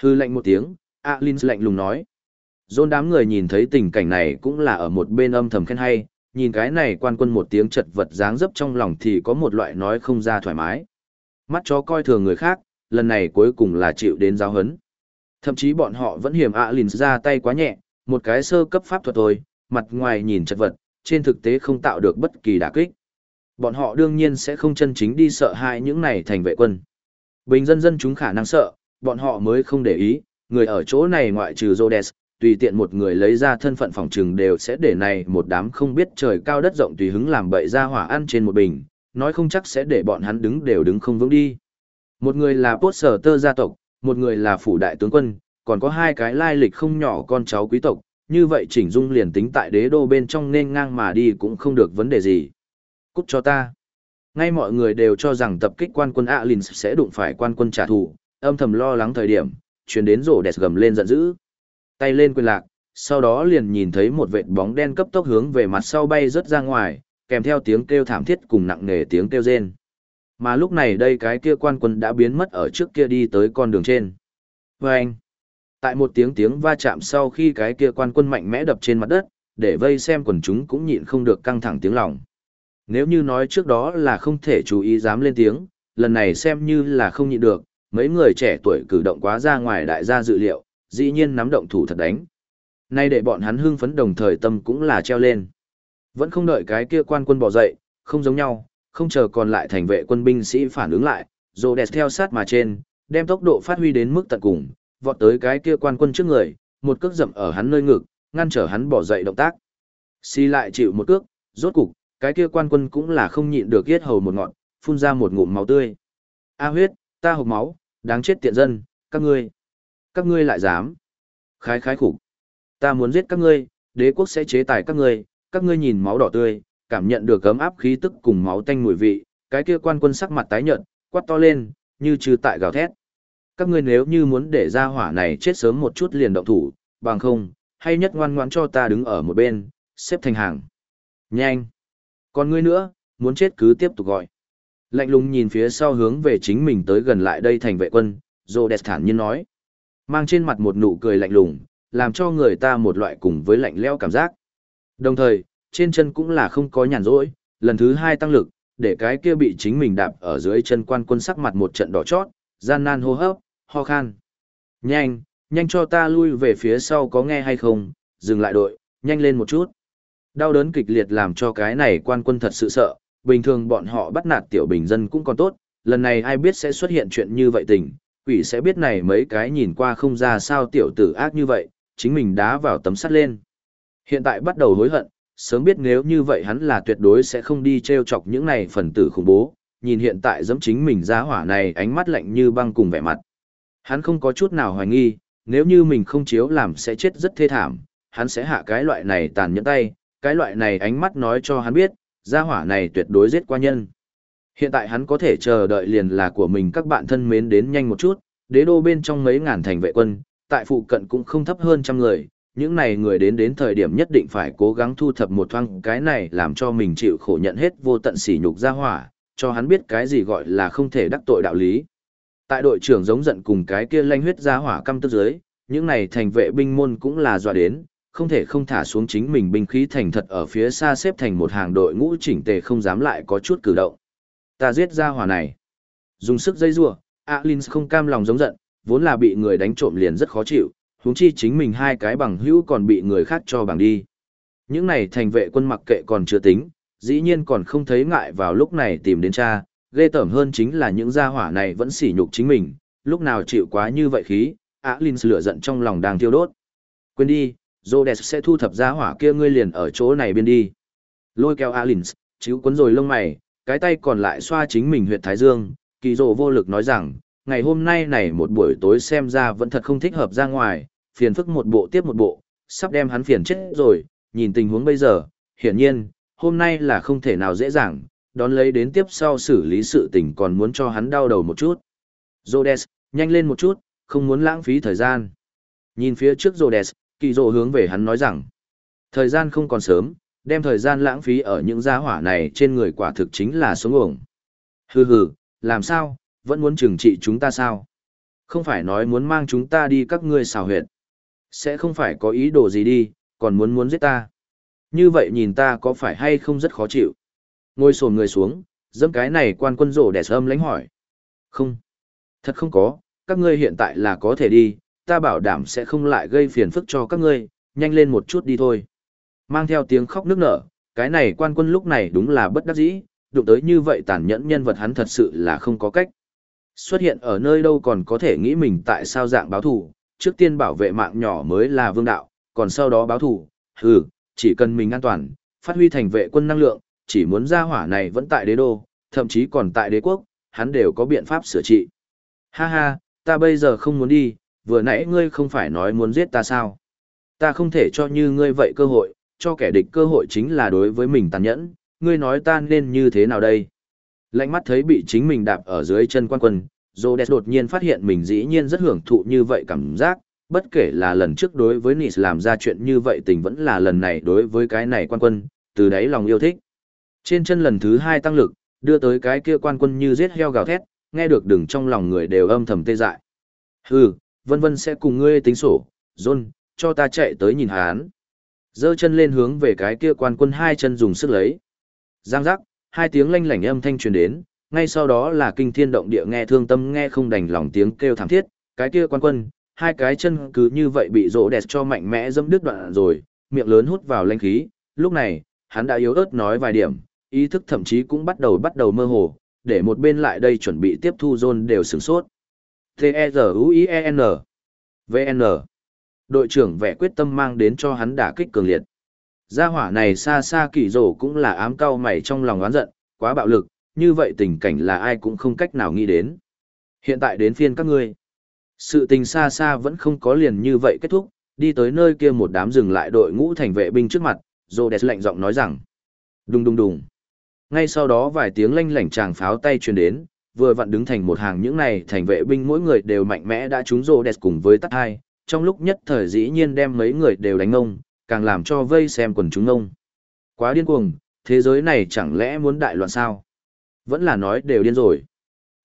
Hư lệnh một tiếng, Alin lạnh lùng nói. Dôn đám người nhìn thấy tình cảnh này cũng là ở một bên âm thầm khen hay, nhìn cái này quan quân một tiếng chật vật dáng dấp trong lòng thì có một loại nói không ra thoải mái. Mắt chó coi thường người khác, lần này cuối cùng là chịu đến giáo hấn. Thậm chí bọn họ vẫn hiểm Alin ra tay quá nhẹ, một cái sơ cấp pháp thuật thôi, mặt ngoài nhìn chật vật, trên thực tế không tạo được bất kỳ đả kích. Bọn họ đương nhiên sẽ không chân chính đi sợ hãi những này thành vệ quân. Bình dân dân chúng khả năng sợ, bọn họ mới không để ý, người ở chỗ này ngoại trừ Rhodes, tùy tiện một người lấy ra thân phận phòng trừng đều sẽ để này một đám không biết trời cao đất rộng tùy hứng làm bậy ra hỏa ăn trên một bình, nói không chắc sẽ để bọn hắn đứng đều đứng không vững đi. Một người là Bốt Sở Tơ gia tộc, một người là phủ đại tướng quân, còn có hai cái lai lịch không nhỏ con cháu quý tộc, như vậy chỉnh dung liền tính tại đế đô bên trong nên ngang mà đi cũng không được vấn đề gì. Cút cho ta. Ngay mọi người đều cho rằng tập kích quan quân Alins sẽ đụng phải quan quân trả thù, âm thầm lo lắng thời điểm, chuyển đến rổ đẹp gầm lên giận dữ. Tay lên quyền lạc, sau đó liền nhìn thấy một vệt bóng đen cấp tốc hướng về mặt sau bay rớt ra ngoài, kèm theo tiếng kêu thảm thiết cùng nặng nề tiếng kêu rên. Mà lúc này đây cái kia quan quân đã biến mất ở trước kia đi tới con đường trên. Vâng! tại một tiếng tiếng va chạm sau khi cái kia quan quân mạnh mẽ đập trên mặt đất, để vây xem quần chúng cũng nhịn không được căng thẳng tiếng lòng. Nếu như nói trước đó là không thể chú ý dám lên tiếng, lần này xem như là không nhịn được, mấy người trẻ tuổi cử động quá ra ngoài đại gia dự liệu, dĩ nhiên nắm động thủ thật đánh. Nay để bọn hắn hưng phấn đồng thời tâm cũng là treo lên. Vẫn không đợi cái kia quan quân bỏ dậy, không giống nhau, không chờ còn lại thành vệ quân binh sĩ phản ứng lại, rồi đẹp theo sát mà trên, đem tốc độ phát huy đến mức tận cùng, vọt tới cái kia quan quân trước người, một cước dậm ở hắn nơi ngực, ngăn trở hắn bỏ dậy động tác. Xi lại chịu một cước, rốt cục, cái kia quan quân cũng là không nhịn được yết hầu một ngọn, phun ra một ngụm máu tươi. A huyết, ta hộc máu, đáng chết tiện dân, các ngươi. Các ngươi lại dám. Khái khái khủng. Ta muốn giết các ngươi, đế quốc sẽ chế tài các ngươi, các ngươi nhìn máu đỏ tươi, cảm nhận được cấm áp khí tức cùng máu tanh mùi vị, cái kia quan quân sắc mặt tái nhợt, quát to lên, như trừ tại gào thét. Các ngươi nếu như muốn để ra hỏa này chết sớm một chút liền động thủ, bằng không, hay nhất ngoan ngoãn cho ta đứng ở một bên, xếp thành hàng. Nhanh! Còn ngươi nữa, muốn chết cứ tiếp tục gọi. Lạnh lùng nhìn phía sau hướng về chính mình tới gần lại đây thành vệ quân, Rhodes thản nhiên nói. Mang trên mặt một nụ cười lạnh lùng, làm cho người ta một loại cùng với lạnh leo cảm giác. Đồng thời, trên chân cũng là không có nhàn rỗi, lần thứ hai tăng lực, để cái kia bị chính mình đạp ở dưới chân quan quân sắc mặt một trận đỏ chót, gian nan hô hấp, ho khan. Nhanh, nhanh cho ta lui về phía sau có nghe hay không, dừng lại đội, nhanh lên một chút. Đau đớn kịch liệt làm cho cái này quan quân thật sự sợ, bình thường bọn họ bắt nạt tiểu bình dân cũng còn tốt, lần này ai biết sẽ xuất hiện chuyện như vậy tình, quỷ sẽ biết này mấy cái nhìn qua không ra sao tiểu tử ác như vậy, chính mình đá vào tấm sắt lên. Hiện tại bắt đầu hối hận, sớm biết nếu như vậy hắn là tuyệt đối sẽ không đi treo chọc những này phần tử khủng bố, nhìn hiện tại giẫm chính mình ra hỏa này ánh mắt lạnh như băng cùng vẻ mặt. Hắn không có chút nào hoài nghi, nếu như mình không chiếu làm sẽ chết rất thê thảm, hắn sẽ hạ cái loại này tàn nhẫn tay, cái loại này ánh mắt nói cho hắn biết, gia hỏa này tuyệt đối giết qua nhân. Hiện tại hắn có thể chờ đợi liền là của mình các bạn thân mến đến nhanh một chút, đế đô bên trong mấy ngàn thành vệ quân, tại phụ cận cũng không thấp hơn trăm người, những này người đến đến thời điểm nhất định phải cố gắng thu thập một thoáng cái này làm cho mình chịu khổ nhận hết vô tận sỉ nhục gia hỏa, cho hắn biết cái gì gọi là không thể đắc tội đạo lý. Tại đội trưởng giống giận cùng cái kia lanh huyết gia hỏa căm tức dưới, những này thành vệ binh môn cũng là dọa đến, không thể không thả xuống chính mình binh khí thành thật ở phía xa xếp thành một hàng đội ngũ chỉnh tề không dám lại có chút cử động. Ta giết ra hỏa này. Dùng sức dây rua, Alin không cam lòng giống giận, vốn là bị người đánh trộm liền rất khó chịu, huống chi chính mình hai cái bằng hữu còn bị người khác cho bằng đi. Những này thành vệ quân mặc kệ còn chưa tính, dĩ nhiên còn không thấy ngại vào lúc này tìm đến cha, ghê tởm hơn chính là những gia hỏa này vẫn sỉ nhục chính mình, lúc nào chịu quá như vậy khí, Alin lửa giận trong lòng đang thiêu đốt. Quên đi, Rhodes sẽ thu thập giá hỏa kia ngươi liền ở chỗ này biên đi. Lôi kéo Alins, chíu cuốn rồi lông mày, cái tay còn lại xoa chính mình huyệt thái dương, kỳ rồ vô lực nói rằng, ngày hôm nay này một buổi tối xem ra vẫn thật không thích hợp ra ngoài, phiền phức một bộ tiếp một bộ, sắp đem hắn phiền chết rồi, nhìn tình huống bây giờ, hiển nhiên, hôm nay là không thể nào dễ dàng, đón lấy đến tiếp sau xử lý sự tình còn muốn cho hắn đau đầu một chút. Rhodes, nhanh lên một chút, không muốn lãng phí thời gian. Nhìn phía trước Rhodes, kỳ dỗ hướng về hắn nói rằng, thời gian không còn sớm, đem thời gian lãng phí ở những gia hỏa này trên người quả thực chính là sống ổng. Hừ hừ, làm sao, vẫn muốn trừng trị chúng ta sao? Không phải nói muốn mang chúng ta đi các ngươi xào huyệt. Sẽ không phải có ý đồ gì đi, còn muốn muốn giết ta. Như vậy nhìn ta có phải hay không rất khó chịu? Ngồi sồn người xuống, dẫm cái này quan quân rổ đẻ sơm lánh hỏi. Không. Thật không có, các ngươi hiện tại là có thể đi, ta bảo đảm sẽ không lại gây phiền phức cho các ngươi, nhanh lên một chút đi thôi. Mang theo tiếng khóc nước nở, cái này quan quân lúc này đúng là bất đắc dĩ, đụng tới như vậy tàn nhẫn nhân vật hắn thật sự là không có cách. Xuất hiện ở nơi đâu còn có thể nghĩ mình tại sao dạng báo thủ, trước tiên bảo vệ mạng nhỏ mới là vương đạo, còn sau đó báo thủ, hừ, chỉ cần mình an toàn, phát huy thành vệ quân năng lượng, chỉ muốn ra hỏa này vẫn tại đế đô, thậm chí còn tại đế quốc, hắn đều có biện pháp sửa trị. Ha ha, ta bây giờ không muốn đi, vừa nãy ngươi không phải nói muốn giết ta sao? Ta không thể cho như ngươi vậy cơ hội, cho kẻ địch cơ hội chính là đối với mình tàn nhẫn, ngươi nói ta nên như thế nào đây? Lạnh mắt thấy bị chính mình đạp ở dưới chân quan quân, Rhodes đột nhiên phát hiện mình dĩ nhiên rất hưởng thụ như vậy cảm giác, bất kể là lần trước đối với Nis làm ra chuyện như vậy tình vẫn là lần này đối với cái này quan quân, từ đấy lòng yêu thích. Trên chân lần thứ hai tăng lực, đưa tới cái kia quan quân như giết heo gào thét, nghe được đừng trong lòng người đều âm thầm tê dại. Hừ, vân vân sẽ cùng ngươi tính sổ, John, cho ta chạy tới nhìn hắn. Dơ chân lên hướng về cái kia quan quân hai chân dùng sức lấy. Giang giác, hai tiếng lanh lảnh âm thanh truyền đến, ngay sau đó là kinh thiên động địa nghe thương tâm nghe không đành lòng tiếng kêu thảm thiết, cái kia quan quân, hai cái chân cứ như vậy bị rỗ đẹp cho mạnh mẽ dâm đứt đoạn rồi, miệng lớn hút vào lanh khí, lúc này, hắn đã yếu ớt nói vài điểm, ý thức thậm chí cũng bắt đầu bắt đầu mơ hồ, để một bên lại đây chuẩn bị tiếp thu John đều sửng sốt. T-E-Z-U-I-E-N V-N Đội trưởng vẻ quyết tâm mang đến cho hắn đả kích cường liệt. Gia hỏa này xa xa kỳ rổ cũng là ám cao mày trong lòng oán giận, quá bạo lực, như vậy tình cảnh là ai cũng không cách nào nghĩ đến. Hiện tại đến phiên các ngươi. Sự tình xa xa vẫn không có liền như vậy kết thúc, đi tới nơi kia một đám dừng lại đội ngũ thành vệ binh trước mặt, Rhodes lạnh giọng nói rằng. Đùng đùng đùng. Ngay sau đó vài tiếng lanh lảnh tràng pháo tay truyền đến, vừa vặn đứng thành một hàng những này thành vệ binh mỗi người đều mạnh mẽ đã trúng đẹp cùng với tắt hai, trong lúc nhất thời dĩ nhiên đem mấy người đều đánh ngông, càng làm cho vây xem quần chúng ngông. Quá điên cuồng, thế giới này chẳng lẽ muốn đại loạn sao? Vẫn là nói đều điên rồi.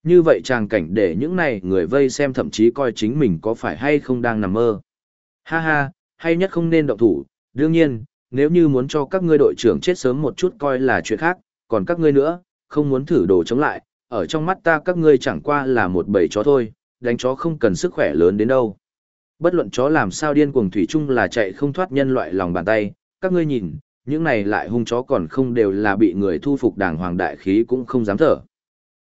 Như vậy tràng cảnh để những này người vây xem thậm chí coi chính mình có phải hay không đang nằm mơ. Ha ha, hay nhất không nên động thủ, đương nhiên, nếu như muốn cho các ngươi đội trưởng chết sớm một chút coi là chuyện khác, còn các ngươi nữa, không muốn thử đồ chống lại, ở trong mắt ta các ngươi chẳng qua là một bầy chó thôi, đánh chó không cần sức khỏe lớn đến đâu. Bất luận chó làm sao điên cuồng thủy chung là chạy không thoát nhân loại lòng bàn tay, các ngươi nhìn, những này lại hung chó còn không đều là bị người thu phục đàng hoàng đại khí cũng không dám thở.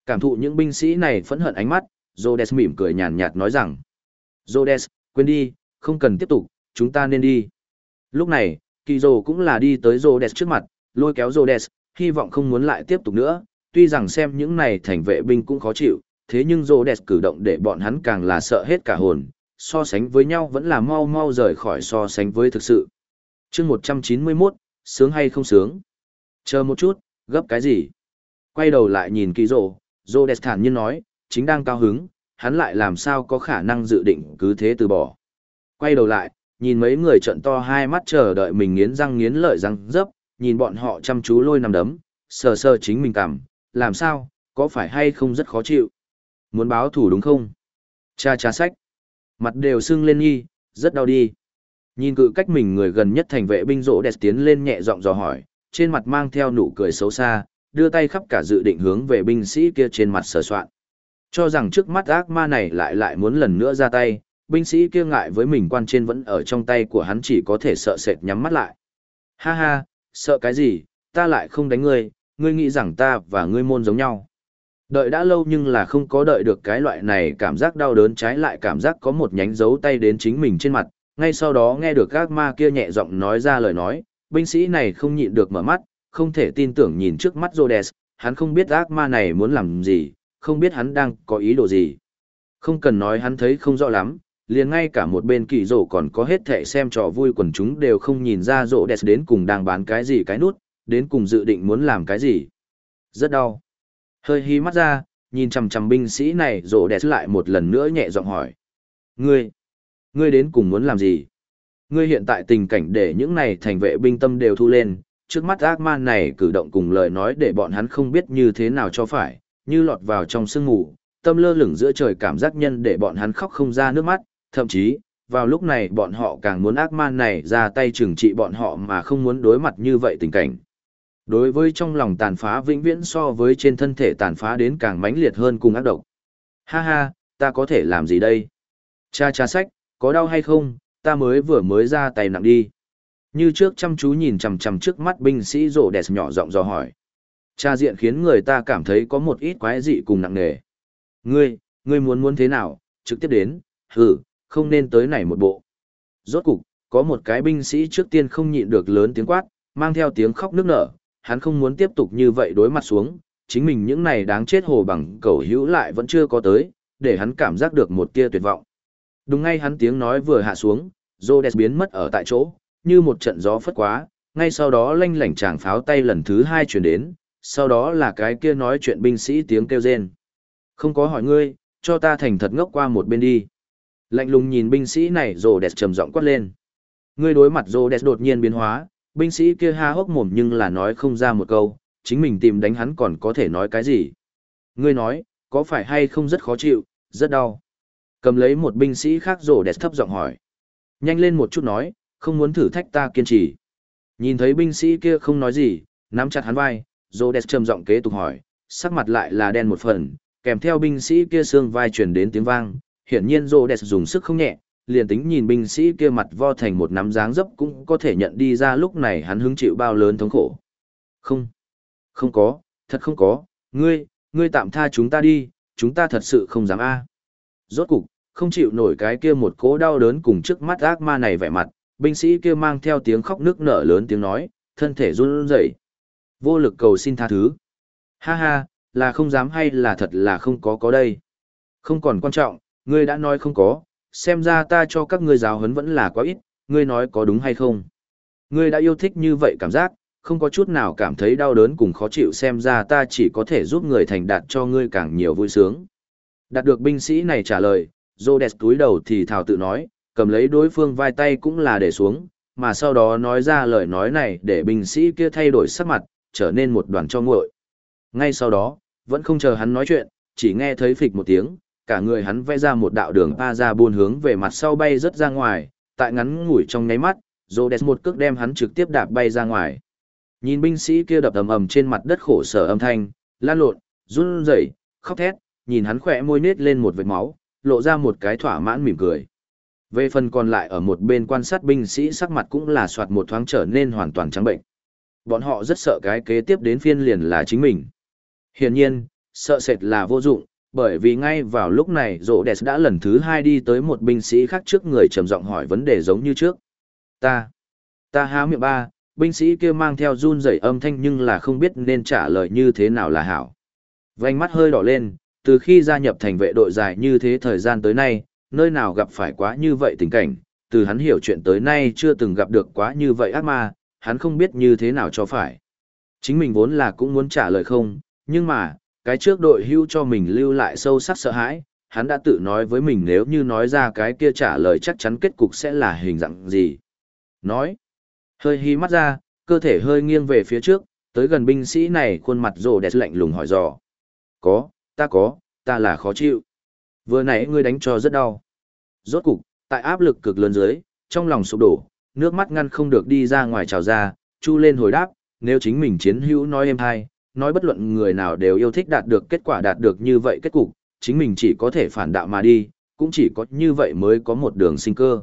Cảm thụ những binh sĩ này phẫn hận ánh mắt, Rhodes mỉm cười nhàn nhạt nói rằng. Rhodes, quên đi, không cần tiếp tục, chúng ta nên đi. Lúc này, Kỳ Dồ cũng là đi tới Rhodes trước mặt, lôi kéo Rhodes, hy vọng không muốn lại tiếp tục nữa, tuy rằng xem những này thành vệ binh cũng khó chịu, thế nhưng Rhodes cử động để bọn hắn càng là sợ hết cả hồn, so sánh với nhau vẫn là mau mau rời khỏi so sánh với thực sự. chương 191, sướng hay không sướng? Chờ một chút, gấp cái gì? Quay đầu lại nhìn Kỳ rô, rô đẹp thản nhiên nói, chính đang cao hứng, hắn lại làm sao có khả năng dự định cứ thế từ bỏ. Quay đầu lại, nhìn mấy người trận to hai mắt chờ đợi mình nghiến răng nghiến lợi răng dấp, nhìn bọn họ chăm chú lôi nằm đấm, sờ sờ chính mình cảm, làm sao, có phải hay không rất khó chịu. Muốn báo thủ đúng không? Cha cha sách. Mặt đều sưng lên nghi, rất đau đi. Nhìn cự cách mình người gần nhất thành vệ binh rỗ đẹp tiến lên nhẹ giọng dò hỏi, trên mặt mang theo nụ cười xấu xa, đưa tay khắp cả dự định hướng về binh sĩ kia trên mặt sờ soạn. Cho rằng trước mắt ác ma này lại lại muốn lần nữa ra tay, binh sĩ kia ngại với mình quan trên vẫn ở trong tay của hắn chỉ có thể sợ sệt nhắm mắt lại. Ha ha, sợ cái gì, ta lại không đánh ngươi, ngươi nghĩ rằng ta và ngươi môn giống nhau. Đợi đã lâu nhưng là không có đợi được cái loại này cảm giác đau đớn trái lại cảm giác có một nhánh dấu tay đến chính mình trên mặt, ngay sau đó nghe được các ma kia nhẹ giọng nói ra lời nói, binh sĩ này không nhịn được mở mắt, không thể tin tưởng nhìn trước mắt Rhodes, hắn không biết ác ma này muốn làm gì, không biết hắn đang có ý đồ gì. Không cần nói hắn thấy không rõ lắm, liền ngay cả một bên kỳ rổ còn có hết thệ xem trò vui quần chúng đều không nhìn ra rổ đẹp đến cùng đang bán cái gì cái nút, đến cùng dự định muốn làm cái gì. Rất đau. Hơi hí mắt ra, nhìn chằm chằm binh sĩ này rổ đẹp lại một lần nữa nhẹ giọng hỏi. Ngươi, ngươi đến cùng muốn làm gì? Ngươi hiện tại tình cảnh để những này thành vệ binh tâm đều thu lên, trước mắt ác man này cử động cùng lời nói để bọn hắn không biết như thế nào cho phải, như lọt vào trong sương mù, tâm lơ lửng giữa trời cảm giác nhân để bọn hắn khóc không ra nước mắt, thậm chí, vào lúc này bọn họ càng muốn ác man này ra tay trừng trị bọn họ mà không muốn đối mặt như vậy tình cảnh. Đối với trong lòng tàn phá vĩnh viễn so với trên thân thể tàn phá đến càng mãnh liệt hơn cùng ác độc. Ha ha, ta có thể làm gì đây? Cha cha sách, có đau hay không, ta mới vừa mới ra tay nặng đi. Như trước chăm chú nhìn chằm chằm trước mắt binh sĩ rổ đẹp nhỏ giọng dò hỏi. Cha diện khiến người ta cảm thấy có một ít quái dị cùng nặng nề. Ngươi, ngươi muốn muốn thế nào, trực tiếp đến, hừ, không nên tới này một bộ. Rốt cục, có một cái binh sĩ trước tiên không nhịn được lớn tiếng quát, mang theo tiếng khóc nức nở, hắn không muốn tiếp tục như vậy đối mặt xuống, chính mình những này đáng chết hồ bằng cầu hữu lại vẫn chưa có tới, để hắn cảm giác được một tia tuyệt vọng. Đúng ngay hắn tiếng nói vừa hạ xuống, Rhodes biến mất ở tại chỗ, như một trận gió phất quá, ngay sau đó lanh lảnh chàng pháo tay lần thứ hai chuyển đến, sau đó là cái kia nói chuyện binh sĩ tiếng kêu rên. Không có hỏi ngươi, cho ta thành thật ngốc qua một bên đi. Lạnh lùng nhìn binh sĩ này Rhodes trầm giọng quát lên. Ngươi đối mặt Rhodes đột nhiên biến hóa, binh sĩ kia ha hốc mồm nhưng là nói không ra một câu, chính mình tìm đánh hắn còn có thể nói cái gì. Ngươi nói, có phải hay không rất khó chịu, rất đau. Cầm lấy một binh sĩ khác rổ đẹp thấp giọng hỏi. Nhanh lên một chút nói, không muốn thử thách ta kiên trì. Nhìn thấy binh sĩ kia không nói gì, nắm chặt hắn vai, rổ đẹp trầm giọng kế tục hỏi, sắc mặt lại là đen một phần, kèm theo binh sĩ kia xương vai truyền đến tiếng vang, hiển nhiên rổ đẹp dùng sức không nhẹ, liền tính nhìn binh sĩ kia mặt vo thành một nắm dáng dấp cũng có thể nhận đi ra lúc này hắn hứng chịu bao lớn thống khổ. Không, không có, thật không có, ngươi, ngươi tạm tha chúng ta đi, chúng ta thật sự không dám a. Rốt cục, không chịu nổi cái kia một cố đau đớn cùng trước mắt ác ma này vẻ mặt, binh sĩ kia mang theo tiếng khóc nước nở lớn tiếng nói, thân thể run rẩy, vô lực cầu xin tha thứ. Ha ha, là không dám hay là thật là không có có đây. Không còn quan trọng, ngươi đã nói không có, xem ra ta cho các ngươi giáo huấn vẫn là quá ít, ngươi nói có đúng hay không. Ngươi đã yêu thích như vậy cảm giác, không có chút nào cảm thấy đau đớn cùng khó chịu xem ra ta chỉ có thể giúp người thành đạt cho ngươi càng nhiều vui sướng. Đạt được binh sĩ này trả lời, Rhodes túi đầu thì thảo tự nói, cầm lấy đối phương vai tay cũng là để xuống, mà sau đó nói ra lời nói này để binh sĩ kia thay đổi sắc mặt, trở nên một đoàn cho nguội. Ngay sau đó, vẫn không chờ hắn nói chuyện, chỉ nghe thấy phịch một tiếng, cả người hắn vẽ ra một đạo đường pa ra buôn hướng về mặt sau bay rất ra ngoài, tại ngắn ngủi trong nháy mắt, Rhodes một cước đem hắn trực tiếp đạp bay ra ngoài. Nhìn binh sĩ kia đập ầm ầm trên mặt đất khổ sở âm thanh, lan lộn, run rẩy, khóc thét, nhìn hắn khỏe môi nết lên một vệt máu, lộ ra một cái thỏa mãn mỉm cười. Về phần còn lại ở một bên quan sát binh sĩ sắc mặt cũng là soạt một thoáng trở nên hoàn toàn trắng bệnh. Bọn họ rất sợ cái kế tiếp đến phiên liền là chính mình. Hiển nhiên, sợ sệt là vô dụng, bởi vì ngay vào lúc này rộ đẹp đã lần thứ hai đi tới một binh sĩ khác trước người trầm giọng hỏi vấn đề giống như trước. Ta, ta há miệng ba, binh sĩ kia mang theo run rẩy âm thanh nhưng là không biết nên trả lời như thế nào là hảo. vánh mắt hơi đỏ lên, từ khi gia nhập thành vệ đội dài như thế thời gian tới nay, nơi nào gặp phải quá như vậy tình cảnh, từ hắn hiểu chuyện tới nay chưa từng gặp được quá như vậy ác ma, hắn không biết như thế nào cho phải. Chính mình vốn là cũng muốn trả lời không, nhưng mà, cái trước đội hưu cho mình lưu lại sâu sắc sợ hãi, hắn đã tự nói với mình nếu như nói ra cái kia trả lời chắc chắn kết cục sẽ là hình dạng gì. Nói, hơi hí mắt ra, cơ thể hơi nghiêng về phía trước, tới gần binh sĩ này khuôn mặt rồ đẹp lạnh lùng hỏi dò. Có, ta có, ta là khó chịu. Vừa nãy ngươi đánh cho rất đau. Rốt cục, tại áp lực cực lớn dưới, trong lòng sụp đổ, nước mắt ngăn không được đi ra ngoài trào ra, chu lên hồi đáp, nếu chính mình chiến hữu nói em hay, nói bất luận người nào đều yêu thích đạt được kết quả đạt được như vậy kết cục, chính mình chỉ có thể phản đạo mà đi, cũng chỉ có như vậy mới có một đường sinh cơ.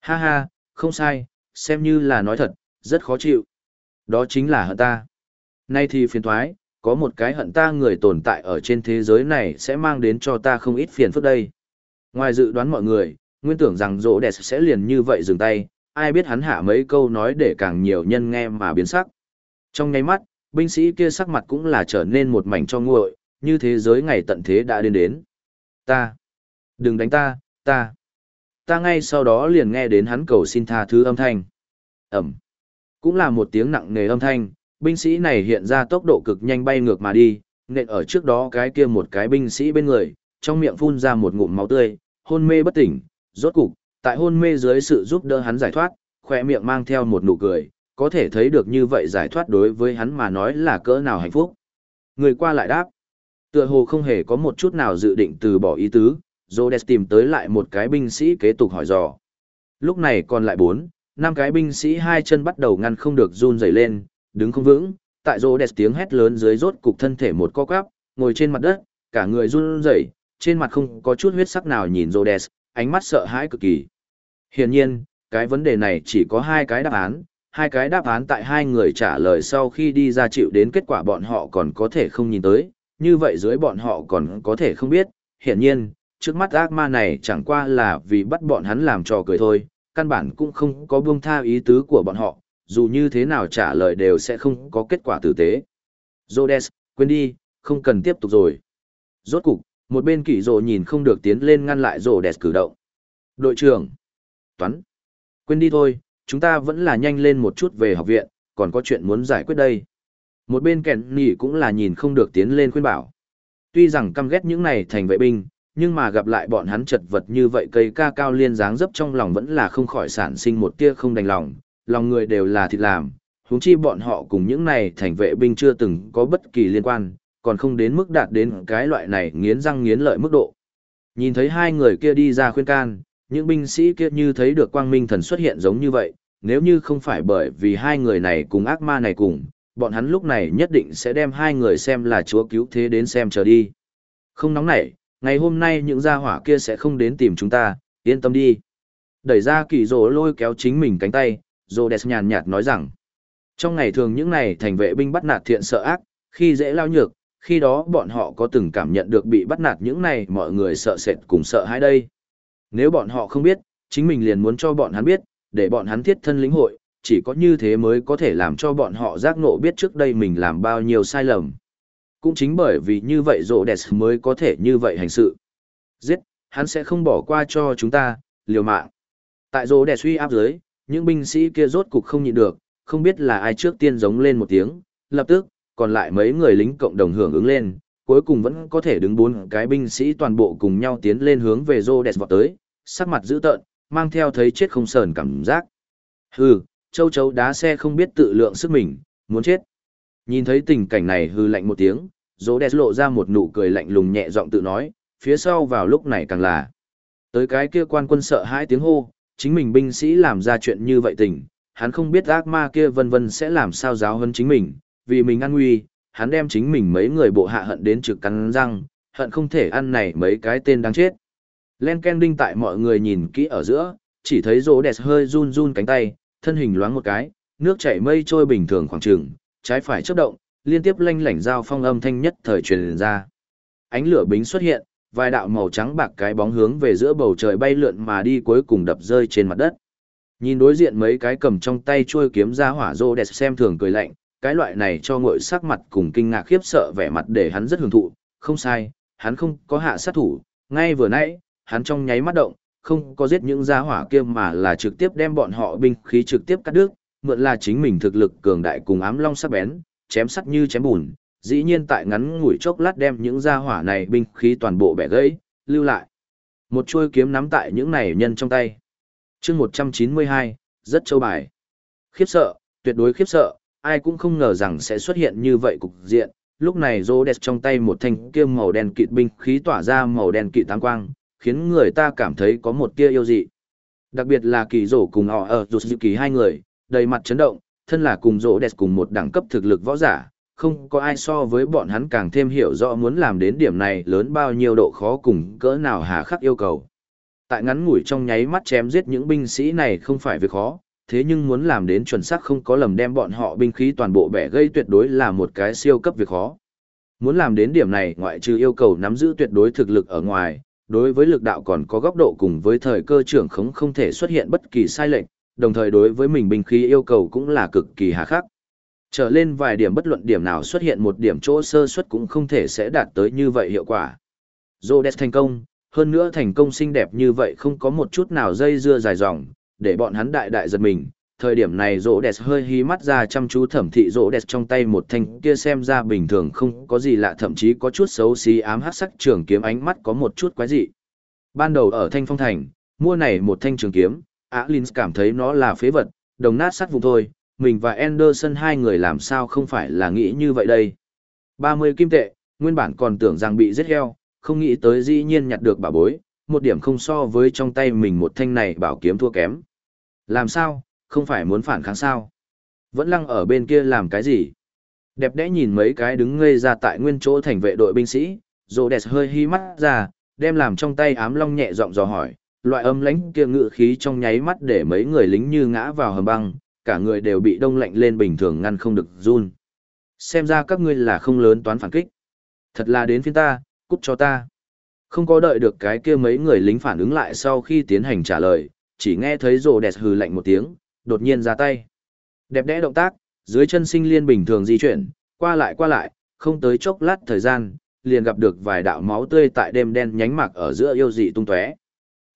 Ha ha, không sai, xem như là nói thật, rất khó chịu. Đó chính là hận ta. Nay thì phiền thoái, có một cái hận ta người tồn tại ở trên thế giới này sẽ mang đến cho ta không ít phiền phức đây. Ngoài dự đoán mọi người, nguyên tưởng rằng rỗ đẹp sẽ liền như vậy dừng tay, ai biết hắn hạ mấy câu nói để càng nhiều nhân nghe mà biến sắc. Trong nháy mắt, binh sĩ kia sắc mặt cũng là trở nên một mảnh cho nguội, như thế giới ngày tận thế đã đến đến. Ta, Đừng đánh ta, ta. Ta ngay sau đó liền nghe đến hắn cầu xin tha thứ âm thanh. Ẩm. Cũng là một tiếng nặng nề âm thanh, binh sĩ này hiện ra tốc độ cực nhanh bay ngược mà đi, nện ở trước đó cái kia một cái binh sĩ bên người, trong miệng phun ra một ngụm máu tươi, hôn mê bất tỉnh, rốt cục, tại hôn mê dưới sự giúp đỡ hắn giải thoát, khỏe miệng mang theo một nụ cười, có thể thấy được như vậy giải thoát đối với hắn mà nói là cỡ nào hạnh phúc. Người qua lại đáp, tựa hồ không hề có một chút nào dự định từ bỏ ý tứ, Rhodes tìm tới lại một cái binh sĩ kế tục hỏi dò. Lúc này còn lại bốn, năm cái binh sĩ hai chân bắt đầu ngăn không được run rẩy lên, đứng không vững, tại Rhodes tiếng hét lớn dưới rốt cục thân thể một co quắp, ngồi trên mặt đất, cả người run rẩy, trên mặt không có chút huyết sắc nào nhìn Rhodes, ánh mắt sợ hãi cực kỳ. Hiển nhiên, cái vấn đề này chỉ có hai cái đáp án, hai cái đáp án tại hai người trả lời sau khi đi ra chịu đến kết quả bọn họ còn có thể không nhìn tới, như vậy dưới bọn họ còn có thể không biết, hiển nhiên, trước mắt ác ma này chẳng qua là vì bắt bọn hắn làm trò cười thôi, căn bản cũng không có buông tha ý tứ của bọn họ, dù như thế nào trả lời đều sẽ không có kết quả tử tế. Rhodes, quên đi, không cần tiếp tục rồi. Rốt cục, một bên kỷ rồ nhìn không được tiến lên ngăn lại Rhodes cử động. Đội trưởng, Toán, quên đi thôi, chúng ta vẫn là nhanh lên một chút về học viện, còn có chuyện muốn giải quyết đây. Một bên kẹn nỉ cũng là nhìn không được tiến lên khuyên bảo. Tuy rằng căm ghét những này thành vệ binh, nhưng mà gặp lại bọn hắn chật vật như vậy cây ca cao liên dáng dấp trong lòng vẫn là không khỏi sản sinh một tia không đành lòng, lòng người đều là thịt làm, huống chi bọn họ cùng những này thành vệ binh chưa từng có bất kỳ liên quan, còn không đến mức đạt đến cái loại này nghiến răng nghiến lợi mức độ. Nhìn thấy hai người kia đi ra khuyên can, những binh sĩ kia như thấy được quang minh thần xuất hiện giống như vậy, nếu như không phải bởi vì hai người này cùng ác ma này cùng, bọn hắn lúc này nhất định sẽ đem hai người xem là chúa cứu thế đến xem chờ đi. Không nóng nảy, ngày hôm nay những gia hỏa kia sẽ không đến tìm chúng ta, yên tâm đi. Đẩy ra kỳ rồ lôi kéo chính mình cánh tay, rồ đẹp nhàn nhạt nói rằng, trong ngày thường những này thành vệ binh bắt nạt thiện sợ ác, khi dễ lao nhược, khi đó bọn họ có từng cảm nhận được bị bắt nạt những này mọi người sợ sệt cùng sợ hãi đây. Nếu bọn họ không biết, chính mình liền muốn cho bọn hắn biết, để bọn hắn thiết thân lĩnh hội, chỉ có như thế mới có thể làm cho bọn họ giác ngộ biết trước đây mình làm bao nhiêu sai lầm. Cũng chính bởi vì như vậy rộ đẹp mới có thể như vậy hành sự. Giết, hắn sẽ không bỏ qua cho chúng ta, liều mạng. Tại rộ đẹp suy áp dưới, những binh sĩ kia rốt cục không nhịn được, không biết là ai trước tiên giống lên một tiếng, lập tức, còn lại mấy người lính cộng đồng hưởng ứng lên, cuối cùng vẫn có thể đứng bốn cái binh sĩ toàn bộ cùng nhau tiến lên hướng về rô đẹp vọt tới, sắc mặt dữ tợn, mang theo thấy chết không sờn cảm giác. Hừ, châu chấu đá xe không biết tự lượng sức mình, muốn chết. Nhìn thấy tình cảnh này hư lạnh một tiếng, dỗ đẹp lộ ra một nụ cười lạnh lùng nhẹ giọng tự nói, phía sau vào lúc này càng là. Tới cái kia quan quân sợ hai tiếng hô, chính mình binh sĩ làm ra chuyện như vậy tình, hắn không biết ác ma kia vân vân sẽ làm sao giáo hơn chính mình, vì mình ăn nguy, hắn đem chính mình mấy người bộ hạ hận đến trực cắn răng, hận không thể ăn này mấy cái tên đáng chết. Len Ken đinh tại mọi người nhìn kỹ ở giữa, chỉ thấy rỗ đẹp hơi run run cánh tay, thân hình loáng một cái, nước chảy mây trôi bình thường khoảng trường, trái phải chớp động, liên tiếp lanh lảnh giao phong âm thanh nhất thời truyền ra. Ánh lửa bính xuất hiện, vài đạo màu trắng bạc cái bóng hướng về giữa bầu trời bay lượn mà đi cuối cùng đập rơi trên mặt đất. Nhìn đối diện mấy cái cầm trong tay chuôi kiếm ra hỏa rô đẹp xem thường cười lạnh, cái loại này cho ngội sắc mặt cùng kinh ngạc khiếp sợ vẻ mặt để hắn rất hưởng thụ, không sai, hắn không có hạ sát thủ, ngay vừa nãy, hắn trong nháy mắt động, không có giết những gia hỏa kia mà là trực tiếp đem bọn họ binh khí trực tiếp cắt đứt, mượn là chính mình thực lực cường đại cùng ám long sắc bén, chém sắt như chém bùn, dĩ nhiên tại ngắn ngủi chốc lát đem những gia hỏa này binh khí toàn bộ bẻ gãy, lưu lại. Một chuôi kiếm nắm tại những này nhân trong tay. chương 192, rất châu bài. Khiếp sợ, tuyệt đối khiếp sợ, ai cũng không ngờ rằng sẽ xuất hiện như vậy cục diện. Lúc này Rhodes trong tay một thanh kiếm màu đen kịt binh khí tỏa ra màu đen kịt tăng quang, khiến người ta cảm thấy có một tia yêu dị. Đặc biệt là kỳ rổ cùng họ ở dù kỳ hai người, đầy mặt chấn động, thân là cùng rổ đẹp cùng một đẳng cấp thực lực võ giả, không có ai so với bọn hắn càng thêm hiểu rõ muốn làm đến điểm này lớn bao nhiêu độ khó cùng cỡ nào hà khắc yêu cầu. Tại ngắn ngủi trong nháy mắt chém giết những binh sĩ này không phải việc khó, thế nhưng muốn làm đến chuẩn xác không có lầm đem bọn họ binh khí toàn bộ bẻ gây tuyệt đối là một cái siêu cấp việc khó. Muốn làm đến điểm này ngoại trừ yêu cầu nắm giữ tuyệt đối thực lực ở ngoài, đối với lực đạo còn có góc độ cùng với thời cơ trưởng khống không thể xuất hiện bất kỳ sai lệch, đồng thời đối với mình binh khí yêu cầu cũng là cực kỳ hà khắc. Trở lên vài điểm bất luận điểm nào xuất hiện một điểm chỗ sơ suất cũng không thể sẽ đạt tới như vậy hiệu quả. Rhodes thành công, hơn nữa thành công xinh đẹp như vậy không có một chút nào dây dưa dài dòng, để bọn hắn đại đại giật mình. Thời điểm này rỗ đẹp hơi hí mắt ra chăm chú thẩm thị rỗ đẹp trong tay một thanh kia xem ra bình thường không có gì lạ thậm chí có chút xấu xí ám hát sắc trường kiếm ánh mắt có một chút quái dị. Ban đầu ở thanh phong thành, mua này một thanh trường kiếm, á Alins cảm thấy nó là phế vật, đồng nát sắt vùng thôi, mình và Anderson hai người làm sao không phải là nghĩ như vậy đây. 30 kim tệ, nguyên bản còn tưởng rằng bị giết heo, không nghĩ tới dĩ nhiên nhặt được bà bối, một điểm không so với trong tay mình một thanh này bảo kiếm thua kém. Làm sao, không phải muốn phản kháng sao? Vẫn lăng ở bên kia làm cái gì? Đẹp đẽ nhìn mấy cái đứng ngây ra tại nguyên chỗ thành vệ đội binh sĩ, rồ đẹp hơi hi mắt ra, đem làm trong tay ám long nhẹ giọng dò hỏi, loại âm lãnh kia ngự khí trong nháy mắt để mấy người lính như ngã vào hầm băng, cả người đều bị đông lạnh lên bình thường ngăn không được run. Xem ra các ngươi là không lớn toán phản kích. Thật là đến phiên ta, cút cho ta. Không có đợi được cái kia mấy người lính phản ứng lại sau khi tiến hành trả lời, chỉ nghe thấy rồ đẹp hừ lạnh một tiếng, đột nhiên ra tay. Đẹp đẽ động tác, dưới chân sinh liên bình thường di chuyển, qua lại qua lại, không tới chốc lát thời gian, liền gặp được vài đạo máu tươi tại đêm đen nhánh mạc ở giữa yêu dị tung tóe.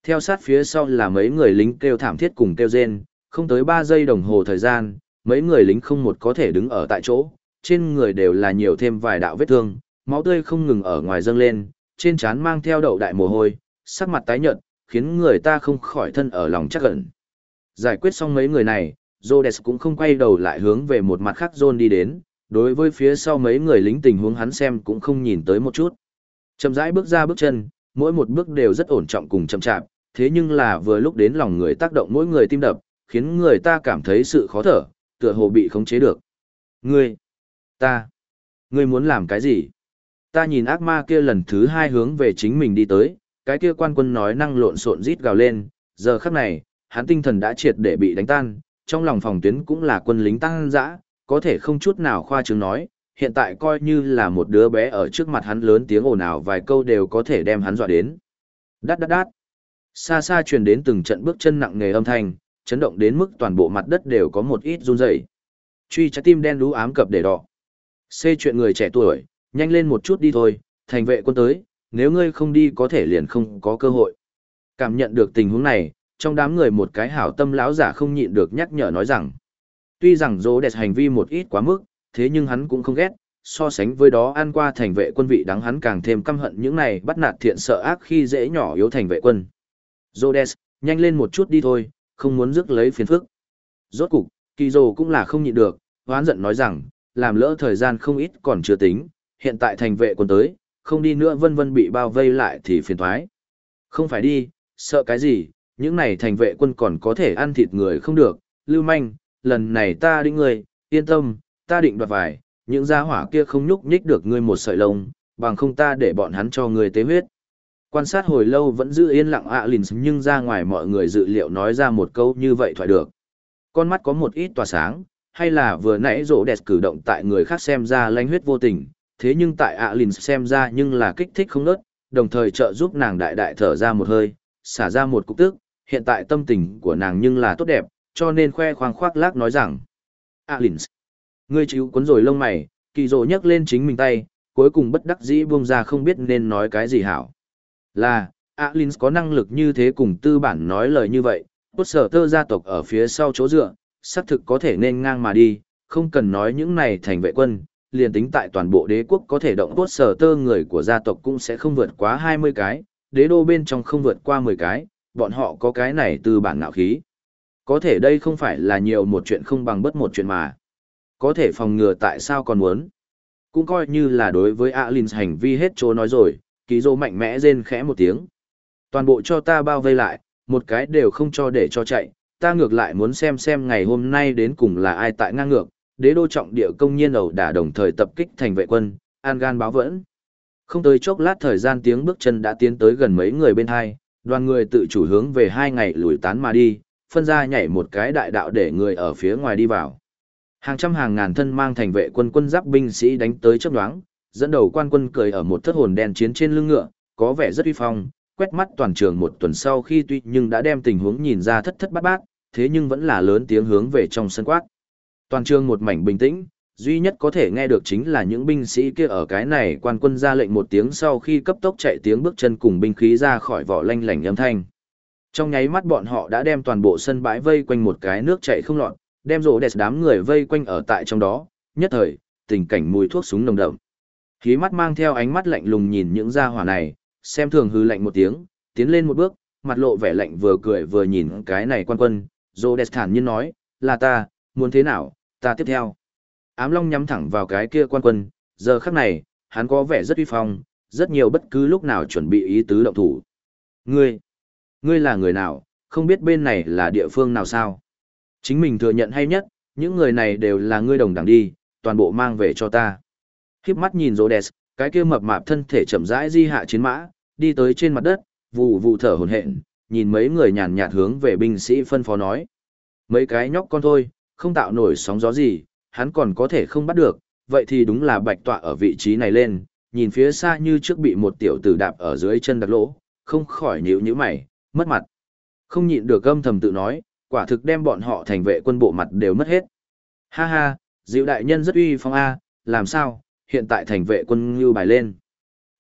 Theo sát phía sau là mấy người lính kêu thảm thiết cùng kêu rên, không tới 3 giây đồng hồ thời gian, mấy người lính không một có thể đứng ở tại chỗ, trên người đều là nhiều thêm vài đạo vết thương, máu tươi không ngừng ở ngoài dâng lên, trên trán mang theo đậu đại mồ hôi, sắc mặt tái nhợt, khiến người ta không khỏi thân ở lòng chắc ẩn. Giải quyết xong mấy người này, Rhodes cũng không quay đầu lại hướng về một mặt khác John đi đến, đối với phía sau mấy người lính tình huống hắn xem cũng không nhìn tới một chút. Chậm rãi bước ra bước chân, mỗi một bước đều rất ổn trọng cùng chậm chạp, thế nhưng là vừa lúc đến lòng người tác động mỗi người tim đập, khiến người ta cảm thấy sự khó thở, tựa hồ bị khống chế được. Ngươi, ta, ngươi muốn làm cái gì? Ta nhìn ác ma kia lần thứ hai hướng về chính mình đi tới, cái kia quan quân nói năng lộn xộn rít gào lên, giờ khắc này, hắn tinh thần đã triệt để bị đánh tan, trong lòng phòng tuyến cũng là quân lính tăng dã, có thể không chút nào khoa trương nói, hiện tại coi như là một đứa bé ở trước mặt hắn lớn tiếng ồn ào vài câu đều có thể đem hắn dọa đến. Đát đát đát. Xa xa truyền đến từng trận bước chân nặng nề âm thanh, chấn động đến mức toàn bộ mặt đất đều có một ít run rẩy. Truy trái tim đen đú ám cập để đỏ. Xê chuyện người trẻ tuổi, nhanh lên một chút đi thôi, thành vệ quân tới, nếu ngươi không đi có thể liền không có cơ hội. Cảm nhận được tình huống này, trong đám người một cái hảo tâm lão giả không nhịn được nhắc nhở nói rằng, tuy rằng dỗ đẹp hành vi một ít quá mức, thế nhưng hắn cũng không ghét, so sánh với đó ăn qua thành vệ quân vị đáng hắn càng thêm căm hận những này bắt nạt thiện sợ ác khi dễ nhỏ yếu thành vệ quân. Rhodes, nhanh lên một chút đi thôi, không muốn rước lấy phiền phức. Rốt cục, kỳ dồ cũng là không nhịn được, hoán giận nói rằng, làm lỡ thời gian không ít còn chưa tính, hiện tại thành vệ quân tới, không đi nữa vân vân bị bao vây lại thì phiền thoái. Không phải đi, sợ cái gì, những này thành vệ quân còn có thể ăn thịt người không được, lưu manh, lần này ta định người, yên tâm, ta định đoạt vải. những gia hỏa kia không nhúc nhích được ngươi một sợi lông, bằng không ta để bọn hắn cho ngươi tế huyết. Quan sát hồi lâu vẫn giữ yên lặng ạ à lìn nhưng ra ngoài mọi người dự liệu nói ra một câu như vậy thoại được. Con mắt có một ít tỏa sáng, hay là vừa nãy rỗ đẹp cử động tại người khác xem ra lanh huyết vô tình, thế nhưng tại ạ à lìn xem ra nhưng là kích thích không nớt, đồng thời trợ giúp nàng đại đại thở ra một hơi, xả ra một cục tức, hiện tại tâm tình của nàng nhưng là tốt đẹp, cho nên khoe khoang khoác lác nói rằng. Alins, ngươi chịu cuốn rồi lông mày, kỳ rồ nhấc lên chính mình tay, cuối cùng bất đắc dĩ buông ra không biết nên nói cái gì hảo. Là, Alins có năng lực như thế cùng tư bản nói lời như vậy, tốt sở tơ gia tộc ở phía sau chỗ dựa, xác thực có thể nên ngang mà đi, không cần nói những này thành vệ quân, liền tính tại toàn bộ đế quốc có thể động tốt sở tơ người của gia tộc cũng sẽ không vượt quá 20 cái, đế đô bên trong không vượt qua 10 cái, bọn họ có cái này từ bản ngạo khí. Có thể đây không phải là nhiều một chuyện không bằng bất một chuyện mà. Có thể phòng ngừa tại sao còn muốn. Cũng coi như là đối với Alins hành vi hết chỗ nói rồi, ký dô mạnh mẽ rên khẽ một tiếng. Toàn bộ cho ta bao vây lại, một cái đều không cho để cho chạy, ta ngược lại muốn xem xem ngày hôm nay đến cùng là ai tại ngang ngược, đế đô trọng địa công nhiên ẩu đả đồng thời tập kích thành vệ quân, an gan báo vẫn. Không tới chốc lát thời gian tiếng bước chân đã tiến tới gần mấy người bên hai, đoàn người tự chủ hướng về hai ngày lùi tán mà đi, phân ra nhảy một cái đại đạo để người ở phía ngoài đi vào. Hàng trăm hàng ngàn thân mang thành vệ quân quân giáp binh sĩ đánh tới chấp đoáng, dẫn đầu quan quân cười ở một thất hồn đen chiến trên lưng ngựa, có vẻ rất uy phong, quét mắt toàn trường một tuần sau khi tuy nhưng đã đem tình huống nhìn ra thất thất bát bát, thế nhưng vẫn là lớn tiếng hướng về trong sân quát. Toàn trường một mảnh bình tĩnh, Duy nhất có thể nghe được chính là những binh sĩ kia ở cái này quan quân ra lệnh một tiếng sau khi cấp tốc chạy tiếng bước chân cùng binh khí ra khỏi vỏ lanh lảnh âm thanh. Trong nháy mắt bọn họ đã đem toàn bộ sân bãi vây quanh một cái nước chạy không lọt, đem rổ đẹp đám người vây quanh ở tại trong đó, nhất thời, tình cảnh mùi thuốc súng nồng đậm. Khí mắt mang theo ánh mắt lạnh lùng nhìn những gia hỏa này, xem thường hư lạnh một tiếng, tiến lên một bước, mặt lộ vẻ lạnh vừa cười vừa nhìn cái này quan quân, rổ đẹp thản nhiên nói, là ta, muốn thế nào, ta tiếp theo. Ám long nhắm thẳng vào cái kia quan quân, giờ khắc này, hắn có vẻ rất uy phong, rất nhiều bất cứ lúc nào chuẩn bị ý tứ động thủ. Ngươi, ngươi là người nào, không biết bên này là địa phương nào sao? Chính mình thừa nhận hay nhất, những người này đều là ngươi đồng đẳng đi, toàn bộ mang về cho ta. Khiếp mắt nhìn Rhodes, cái kia mập mạp thân thể chậm rãi di hạ chiến mã, đi tới trên mặt đất, vụ vụ thở hổn hển, nhìn mấy người nhàn nhạt hướng về binh sĩ phân phó nói. Mấy cái nhóc con thôi, không tạo nổi sóng gió gì, hắn còn có thể không bắt được, vậy thì đúng là bạch tọa ở vị trí này lên, nhìn phía xa như trước bị một tiểu tử đạp ở dưới chân đặc lỗ, không khỏi nhíu nhíu mày, mất mặt. Không nhịn được âm thầm tự nói, quả thực đem bọn họ thành vệ quân bộ mặt đều mất hết. Ha ha, dịu đại nhân rất uy phong A, làm sao, hiện tại thành vệ quân như bài lên.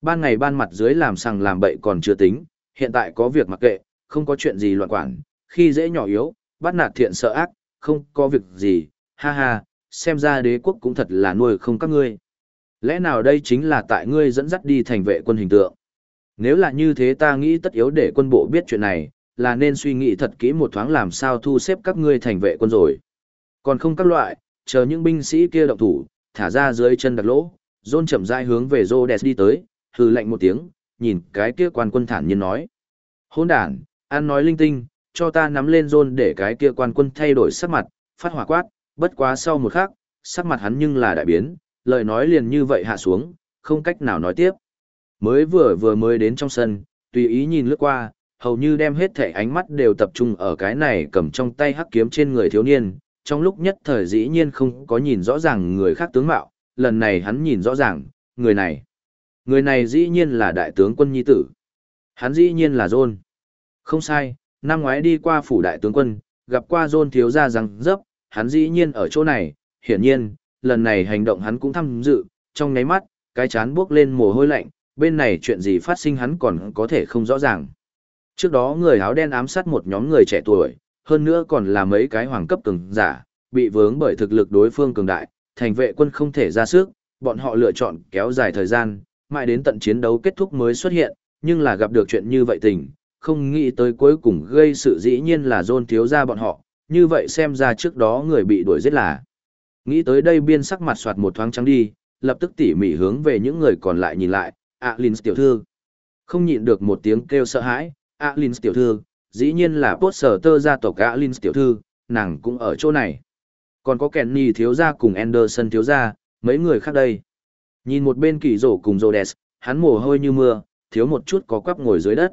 Ban ngày ban mặt dưới làm sằng làm bậy còn chưa tính, hiện tại có việc mặc kệ, không có chuyện gì loạn quản, khi dễ nhỏ yếu, bắt nạt thiện sợ ác, không có việc gì, ha ha, xem ra đế quốc cũng thật là nuôi không các ngươi. Lẽ nào đây chính là tại ngươi dẫn dắt đi thành vệ quân hình tượng? Nếu là như thế ta nghĩ tất yếu để quân bộ biết chuyện này, là nên suy nghĩ thật kỹ một thoáng làm sao thu xếp các ngươi thành vệ quân rồi. Còn không các loại, chờ những binh sĩ kia động thủ, thả ra dưới chân đặc lỗ, John chậm rãi hướng về Rhodes đi tới, hừ lạnh một tiếng, nhìn cái kia quan quân thản nhiên nói. Hôn đàn, ăn nói linh tinh, cho ta nắm lên John để cái kia quan quân thay đổi sắc mặt, phát hỏa quát, bất quá sau một khắc, sắc mặt hắn nhưng là đại biến, lời nói liền như vậy hạ xuống, không cách nào nói tiếp. Mới vừa vừa mới đến trong sân, tùy ý nhìn lướt qua, hầu như đem hết thể ánh mắt đều tập trung ở cái này cầm trong tay hắc kiếm trên người thiếu niên, trong lúc nhất thời dĩ nhiên không có nhìn rõ ràng người khác tướng mạo, lần này hắn nhìn rõ ràng, người này. Người này dĩ nhiên là đại tướng quân nhi tử. Hắn dĩ nhiên là John. Không sai, năm ngoái đi qua phủ đại tướng quân, gặp qua John thiếu gia rằng dấp, hắn dĩ nhiên ở chỗ này, hiển nhiên, lần này hành động hắn cũng tham dự, trong nháy mắt, cái chán bước lên mồ hôi lạnh, bên này chuyện gì phát sinh hắn còn có thể không rõ ràng. Trước đó người áo đen ám sát một nhóm người trẻ tuổi, hơn nữa còn là mấy cái hoàng cấp cường giả, bị vướng bởi thực lực đối phương cường đại, thành vệ quân không thể ra sức, bọn họ lựa chọn kéo dài thời gian, mãi đến tận chiến đấu kết thúc mới xuất hiện, nhưng là gặp được chuyện như vậy tình, không nghĩ tới cuối cùng gây sự dĩ nhiên là John thiếu ra bọn họ, như vậy xem ra trước đó người bị đuổi giết là. Nghĩ tới đây biên sắc mặt soạt một thoáng trắng đi, lập tức tỉ mỉ hướng về những người còn lại nhìn lại, ạ à, tiểu thư. Không nhịn được một tiếng kêu sợ hãi, ạ à, tiểu thư, dĩ nhiên là bốt sở tơ gia tộc ạ Linh tiểu thư, nàng cũng ở chỗ này. Còn có Kenny thiếu gia cùng Anderson thiếu gia, mấy người khác đây. Nhìn một bên kỳ rổ cùng Rhodes, hắn mồ hôi như mưa, thiếu một chút có quắp ngồi dưới đất.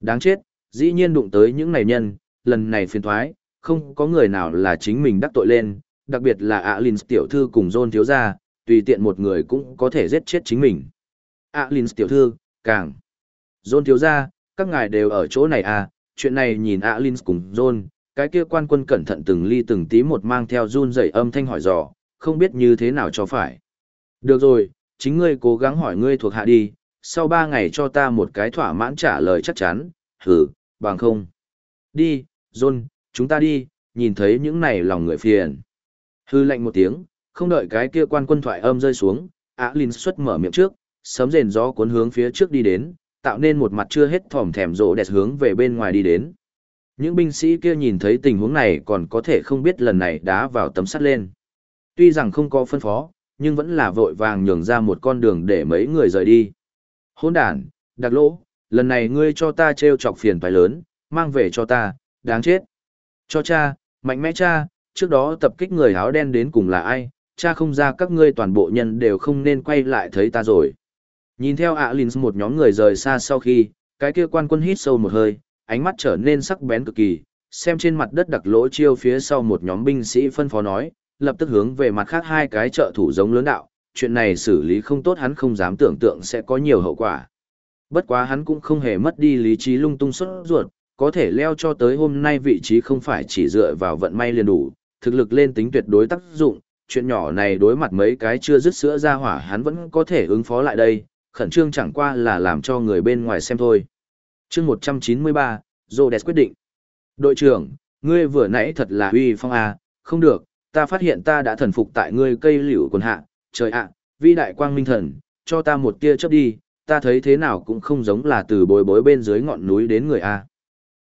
Đáng chết, dĩ nhiên đụng tới những này nhân, lần này phiền thoái, không có người nào là chính mình đắc tội lên, đặc biệt là Alin tiểu thư cùng John thiếu gia, tùy tiện một người cũng có thể giết chết chính mình. Alin tiểu thư, càng. John thiếu gia, các ngài đều ở chỗ này à, chuyện này nhìn Alin cùng John, cái kia quan quân cẩn thận từng ly từng tí một mang theo run dậy âm thanh hỏi dò, không biết như thế nào cho phải. Được rồi, chính ngươi cố gắng hỏi ngươi thuộc hạ đi, sau ba ngày cho ta một cái thỏa mãn trả lời chắc chắn, hử, bằng không. Đi, John, chúng ta đi, nhìn thấy những này lòng người phiền. Hư lệnh một tiếng, không đợi cái kia quan quân thoại âm rơi xuống, Á Linh xuất mở miệng trước, sấm rền gió cuốn hướng phía trước đi đến, tạo nên một mặt chưa hết thòm thèm rộ đẹp hướng về bên ngoài đi đến. Những binh sĩ kia nhìn thấy tình huống này còn có thể không biết lần này đá vào tấm sắt lên. Tuy rằng không có phân phó, nhưng vẫn là vội vàng nhường ra một con đường để mấy người rời đi. Hôn đàn, đặc lỗ, lần này ngươi cho ta treo chọc phiền phải lớn, mang về cho ta, đáng chết. Cho cha, mạnh mẽ cha, trước đó tập kích người áo đen đến cùng là ai, cha không ra các ngươi toàn bộ nhân đều không nên quay lại thấy ta rồi. Nhìn theo ạ Linh một nhóm người rời xa sau khi, cái kia quan quân hít sâu một hơi, ánh mắt trở nên sắc bén cực kỳ, xem trên mặt đất đặc lỗ chiêu phía sau một nhóm binh sĩ phân phó nói, lập tức hướng về mặt khác hai cái trợ thủ giống lớn đạo, chuyện này xử lý không tốt hắn không dám tưởng tượng sẽ có nhiều hậu quả. Bất quá hắn cũng không hề mất đi lý trí lung tung xuất ruột, có thể leo cho tới hôm nay vị trí không phải chỉ dựa vào vận may liền đủ, thực lực lên tính tuyệt đối tác dụng, chuyện nhỏ này đối mặt mấy cái chưa dứt sữa ra hỏa hắn vẫn có thể ứng phó lại đây, khẩn trương chẳng qua là làm cho người bên ngoài xem thôi. chương 193, Rhodes quyết định. Đội trưởng, ngươi vừa nãy thật là huy phong à, không được, ta phát hiện ta đã thần phục tại ngươi cây liễu quần hạ, trời ạ, vi đại quang minh thần, cho ta một tia chớp đi, ta thấy thế nào cũng không giống là từ bối bối bên dưới ngọn núi đến người A.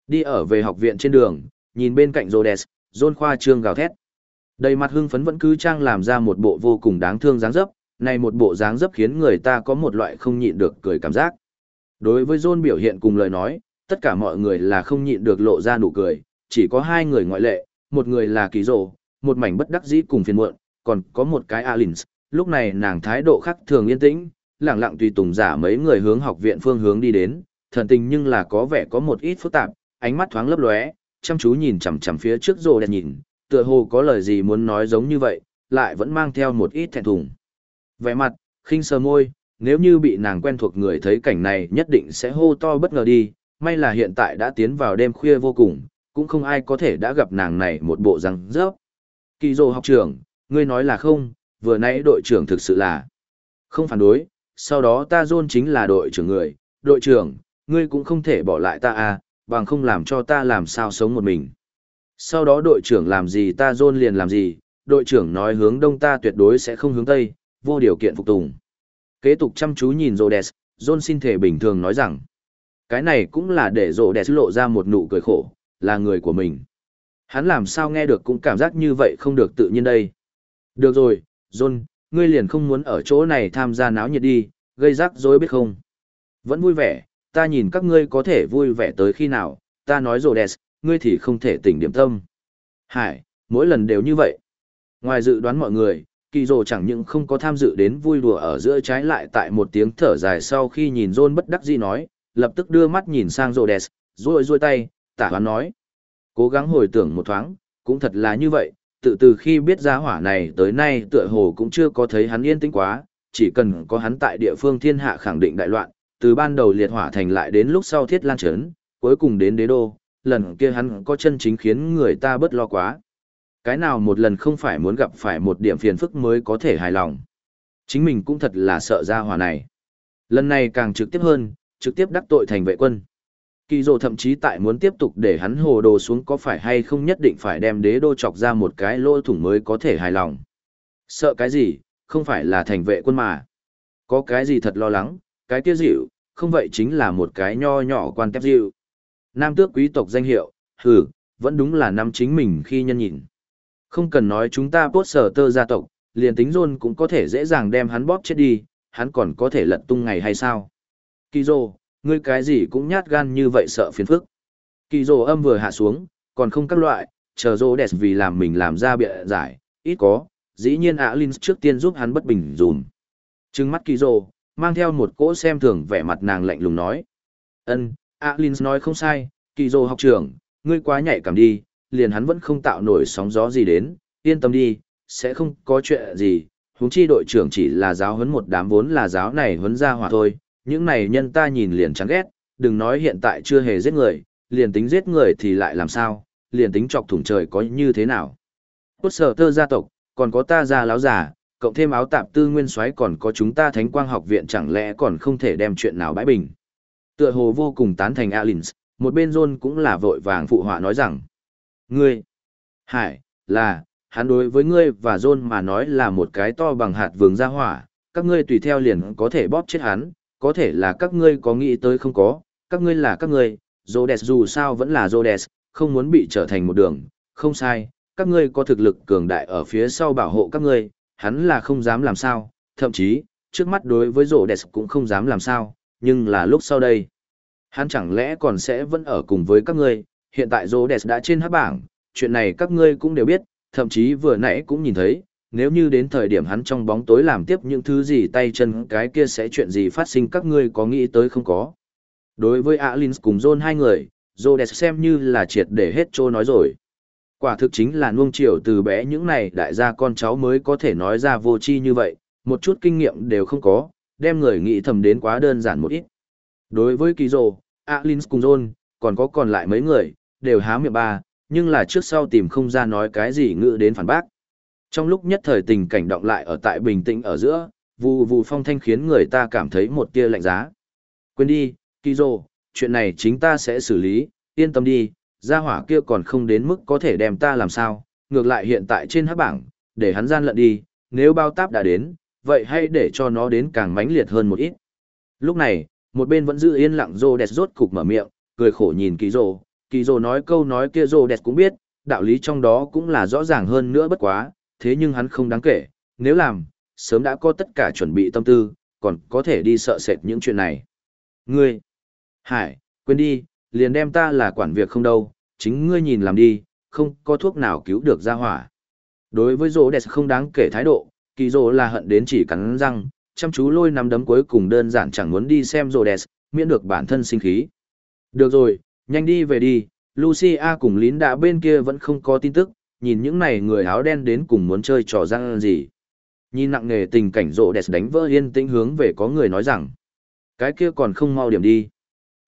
Đi ở về học viện trên đường, nhìn bên cạnh Rhodes, John khoa trương gào thét. Đầy mặt hưng phấn vẫn cứ trang làm ra một bộ vô cùng đáng thương dáng dấp, này một bộ dáng dấp khiến người ta có một loại không nhịn được cười cảm giác. Đối với John biểu hiện cùng lời nói, tất cả mọi người là không nhịn được lộ ra nụ cười, chỉ có hai người ngoại lệ, một người là Kỳ Rồ, một mảnh bất đắc dĩ cùng phiền muộn, còn có một cái Alins, lúc này nàng thái độ khác thường yên tĩnh, lặng lặng tùy tùng giả mấy người hướng học viện phương hướng đi đến, thần tình nhưng là có vẻ có một ít phức tạp, ánh mắt thoáng lấp lóe, chăm chú nhìn chằm chằm phía trước rồ đẹp nhìn, tựa hồ có lời gì muốn nói giống như vậy, lại vẫn mang theo một ít thẹn thùng. Vẻ mặt, khinh sờ môi, nếu như bị nàng quen thuộc người thấy cảnh này nhất định sẽ hô to bất ngờ đi, may là hiện tại đã tiến vào đêm khuya vô cùng, cũng không ai có thể đã gặp nàng này một bộ răng rớp. Kỳ dồ học trưởng, ngươi nói là không, vừa nãy đội trưởng thực sự là không phản đối, sau đó ta dôn chính là đội trưởng người, đội trưởng, ngươi cũng không thể bỏ lại ta à, bằng không làm cho ta làm sao sống một mình. Sau đó đội trưởng làm gì ta dôn liền làm gì, đội trưởng nói hướng đông ta tuyệt đối sẽ không hướng tây, vô điều kiện phục tùng. Kế tục chăm chú nhìn Rhodes, John xin thể bình thường nói rằng, cái này cũng là để Rhodes lộ ra một nụ cười khổ, là người của mình. Hắn làm sao nghe được cũng cảm giác như vậy không được tự nhiên đây. Được rồi, John, ngươi liền không muốn ở chỗ này tham gia náo nhiệt đi, gây rắc rối biết không. Vẫn vui vẻ, ta nhìn các ngươi có thể vui vẻ tới khi nào, ta nói rồi đẹp, ngươi thì không thể tỉnh điểm tâm. Hải, mỗi lần đều như vậy. Ngoài dự đoán mọi người, kỳ rồ chẳng những không có tham dự đến vui đùa ở giữa trái lại tại một tiếng thở dài sau khi nhìn John bất đắc dĩ nói, lập tức đưa mắt nhìn sang rồ đẹp, rồi rôi tay, tả hoán nói. Cố gắng hồi tưởng một thoáng, cũng thật là như vậy, tự từ khi biết ra hỏa này tới nay tựa hồ cũng chưa có thấy hắn yên tĩnh quá, chỉ cần có hắn tại địa phương thiên hạ khẳng định đại loạn, từ ban đầu liệt hỏa thành lại đến lúc sau thiết lan trấn, cuối cùng đến đế đô, lần kia hắn có chân chính khiến người ta bớt lo quá. Cái nào một lần không phải muốn gặp phải một điểm phiền phức mới có thể hài lòng. Chính mình cũng thật là sợ ra hỏa này. Lần này càng trực tiếp hơn, trực tiếp đắc tội thành vệ quân. Kỳ dồ thậm chí tại muốn tiếp tục để hắn hồ đồ xuống có phải hay không nhất định phải đem đế đô chọc ra một cái lỗ thủng mới có thể hài lòng. Sợ cái gì, không phải là thành vệ quân mà. Có cái gì thật lo lắng, cái kia dịu, không vậy chính là một cái nho nhỏ quan tép dịu. Nam tước quý tộc danh hiệu, hừ, vẫn đúng là năm chính mình khi nhân nhìn. Không cần nói chúng ta bốt sở tơ gia tộc, liền tính rôn cũng có thể dễ dàng đem hắn bóp chết đi, hắn còn có thể lật tung ngày hay sao. Kỳ rồ, ngươi cái gì cũng nhát gan như vậy sợ phiền phức. Kỳ rồ âm vừa hạ xuống, còn không các loại, chờ rô đẹp vì làm mình làm ra bịa giải, ít có, dĩ nhiên ạ Linh trước tiên giúp hắn bất bình dùm. Trừng mắt kỳ rồ, mang theo một cỗ xem thường vẻ mặt nàng lạnh lùng nói. ân Alin nói không sai, kỳ dô học trưởng, ngươi quá nhạy cảm đi, liền hắn vẫn không tạo nổi sóng gió gì đến, yên tâm đi, sẽ không có chuyện gì, huống chi đội trưởng chỉ là giáo huấn một đám vốn là giáo này huấn ra hỏa thôi, những này nhân ta nhìn liền chán ghét, đừng nói hiện tại chưa hề giết người, liền tính giết người thì lại làm sao, liền tính chọc thủng trời có như thế nào. Cốt sở tơ gia tộc, còn có ta gia láo giả, cộng thêm áo tạp tư nguyên soái còn có chúng ta thánh quang học viện chẳng lẽ còn không thể đem chuyện nào bãi bình. Tựa hồ vô cùng tán thành Alins, một bên John cũng là vội vàng phụ họa nói rằng, Ngươi, hải, là, hắn đối với ngươi và John mà nói là một cái to bằng hạt vườn ra hỏa, các ngươi tùy theo liền có thể bóp chết hắn, có thể là các ngươi có nghĩ tới không có, các ngươi là các ngươi, jodes dù sao vẫn là jodes, không muốn bị trở thành một đường, không sai, các ngươi có thực lực cường đại ở phía sau bảo hộ các ngươi, hắn là không dám làm sao, thậm chí, trước mắt đối với Rhodes cũng không dám làm sao, nhưng là lúc sau đây, hắn chẳng lẽ còn sẽ vẫn ở cùng với các ngươi, hiện tại Rhodes đã trên hắc bảng, chuyện này các ngươi cũng đều biết, thậm chí vừa nãy cũng nhìn thấy, nếu như đến thời điểm hắn trong bóng tối làm tiếp những thứ gì tay chân cái kia sẽ chuyện gì phát sinh các ngươi có nghĩ tới không có. Đối với Alins cùng John hai người, Rhodes xem như là triệt để hết trô nói rồi. Quả thực chính là nuông chiều từ bé những này đại gia con cháu mới có thể nói ra vô chi như vậy, một chút kinh nghiệm đều không có, đem người nghĩ thầm đến quá đơn giản một ít. Đối với Kỳ Rồ, Alins cùng John, còn có còn lại mấy người, đều há miệng ba, nhưng là trước sau tìm không ra nói cái gì ngự đến phản bác. Trong lúc nhất thời tình cảnh động lại ở tại bình tĩnh ở giữa, vù vù phong thanh khiến người ta cảm thấy một tia lạnh giá. Quên đi, Kizo, chuyện này chính ta sẽ xử lý, yên tâm đi, gia hỏa kia còn không đến mức có thể đem ta làm sao, ngược lại hiện tại trên hắc bảng, để hắn gian lận đi, nếu bao táp đã đến, vậy hãy để cho nó đến càng mãnh liệt hơn một ít. Lúc này, một bên vẫn giữ yên lặng Rô Đẹp rốt cục mở miệng, cười khổ nhìn Kỳ Rô, Kỳ Rô nói câu nói kia Rô Đẹp cũng biết, đạo lý trong đó cũng là rõ ràng hơn nữa bất quá, thế nhưng hắn không đáng kể, nếu làm, sớm đã có tất cả chuẩn bị tâm tư, còn có thể đi sợ sệt những chuyện này. Ngươi, Hải, quên đi, liền đem ta là quản việc không đâu, chính ngươi nhìn làm đi, không có thuốc nào cứu được ra hỏa. Đối với Rô Đẹp không đáng kể thái độ, Kỳ Rô là hận đến chỉ cắn răng, chăm chú lôi nắm đấm cuối cùng đơn giản chẳng muốn đi xem Rô Đẹp, miễn được bản thân sinh khí. Được rồi, nhanh đi về đi, Lucia cùng lín đã bên kia vẫn không có tin tức, nhìn những này người áo đen đến cùng muốn chơi trò răng gì. Nhìn nặng nề tình cảnh rộ đẹp đánh vỡ yên tĩnh hướng về có người nói rằng, cái kia còn không mau điểm đi.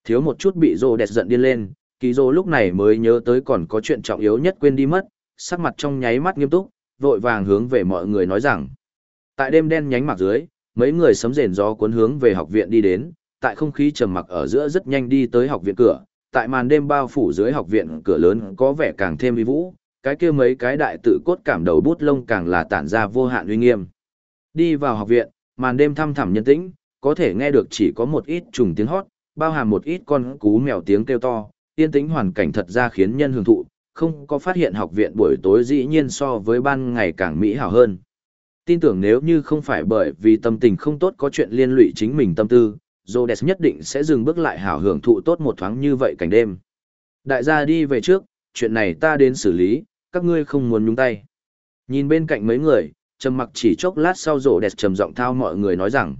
Thiếu một chút bị rô đẹp giận điên lên, kỳ rô lúc này mới nhớ tới còn có chuyện trọng yếu nhất quên đi mất, sắc mặt trong nháy mắt nghiêm túc, vội vàng hướng về mọi người nói rằng. Tại đêm đen nhánh mặt dưới, mấy người sấm rền gió cuốn hướng về học viện đi đến, tại không khí trầm mặc ở giữa rất nhanh đi tới học viện cửa, tại màn đêm bao phủ dưới học viện cửa lớn có vẻ càng thêm uy vũ, cái kia mấy cái đại tự cốt cảm đầu bút lông càng là tản ra vô hạn uy nghiêm. Đi vào học viện, màn đêm thăm thẳm nhân tĩnh, có thể nghe được chỉ có một ít trùng tiếng hót, bao hàm một ít con cú mèo tiếng kêu to, yên tĩnh hoàn cảnh thật ra khiến nhân hưởng thụ, không có phát hiện học viện buổi tối dĩ nhiên so với ban ngày càng mỹ hảo hơn. Tin tưởng nếu như không phải bởi vì tâm tình không tốt có chuyện liên lụy chính mình tâm tư, Rhodes nhất định sẽ dừng bước lại hảo hưởng thụ tốt một thoáng như vậy cảnh đêm. Đại gia đi về trước, chuyện này ta đến xử lý, các ngươi không muốn nhúng tay. Nhìn bên cạnh mấy người, trầm mặc chỉ chốc lát sau Rhodes trầm giọng thao mọi người nói rằng.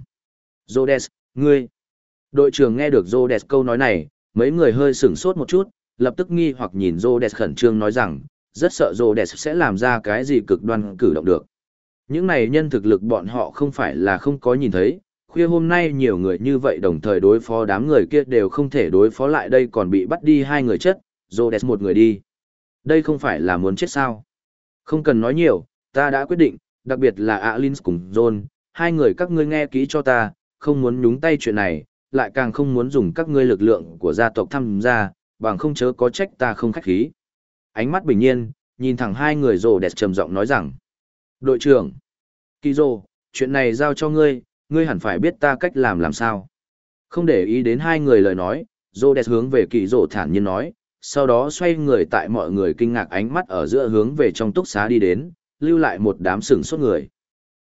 Rhodes, ngươi. Đội trưởng nghe được Rhodes câu nói này, mấy người hơi sửng sốt một chút, lập tức nghi hoặc nhìn Rhodes khẩn trương nói rằng, rất sợ Rhodes sẽ làm ra cái gì cực đoan cử động được. Những này nhân thực lực bọn họ không phải là không có nhìn thấy, khuya hôm nay nhiều người như vậy đồng thời đối phó đám người kia đều không thể đối phó lại đây còn bị bắt đi hai người chất, Rhodes một người đi. Đây không phải là muốn chết sao. Không cần nói nhiều, ta đã quyết định, đặc biệt là Alins cùng John, hai người các ngươi nghe kỹ cho ta, không muốn nhúng tay chuyện này, lại càng không muốn dùng các ngươi lực lượng của gia tộc tham gia, bằng không chớ có trách ta không khách khí. Ánh mắt bình nhiên, nhìn thẳng hai người rồ đẹp trầm giọng nói rằng, đội trưởng, Kỳ rồ, chuyện này giao cho ngươi, ngươi hẳn phải biết ta cách làm làm sao. Không để ý đến hai người lời nói, Rhodes hướng về kỳ rổ thản nhiên nói, sau đó xoay người tại mọi người kinh ngạc ánh mắt ở giữa hướng về trong túc xá đi đến, lưu lại một đám sừng sốt người.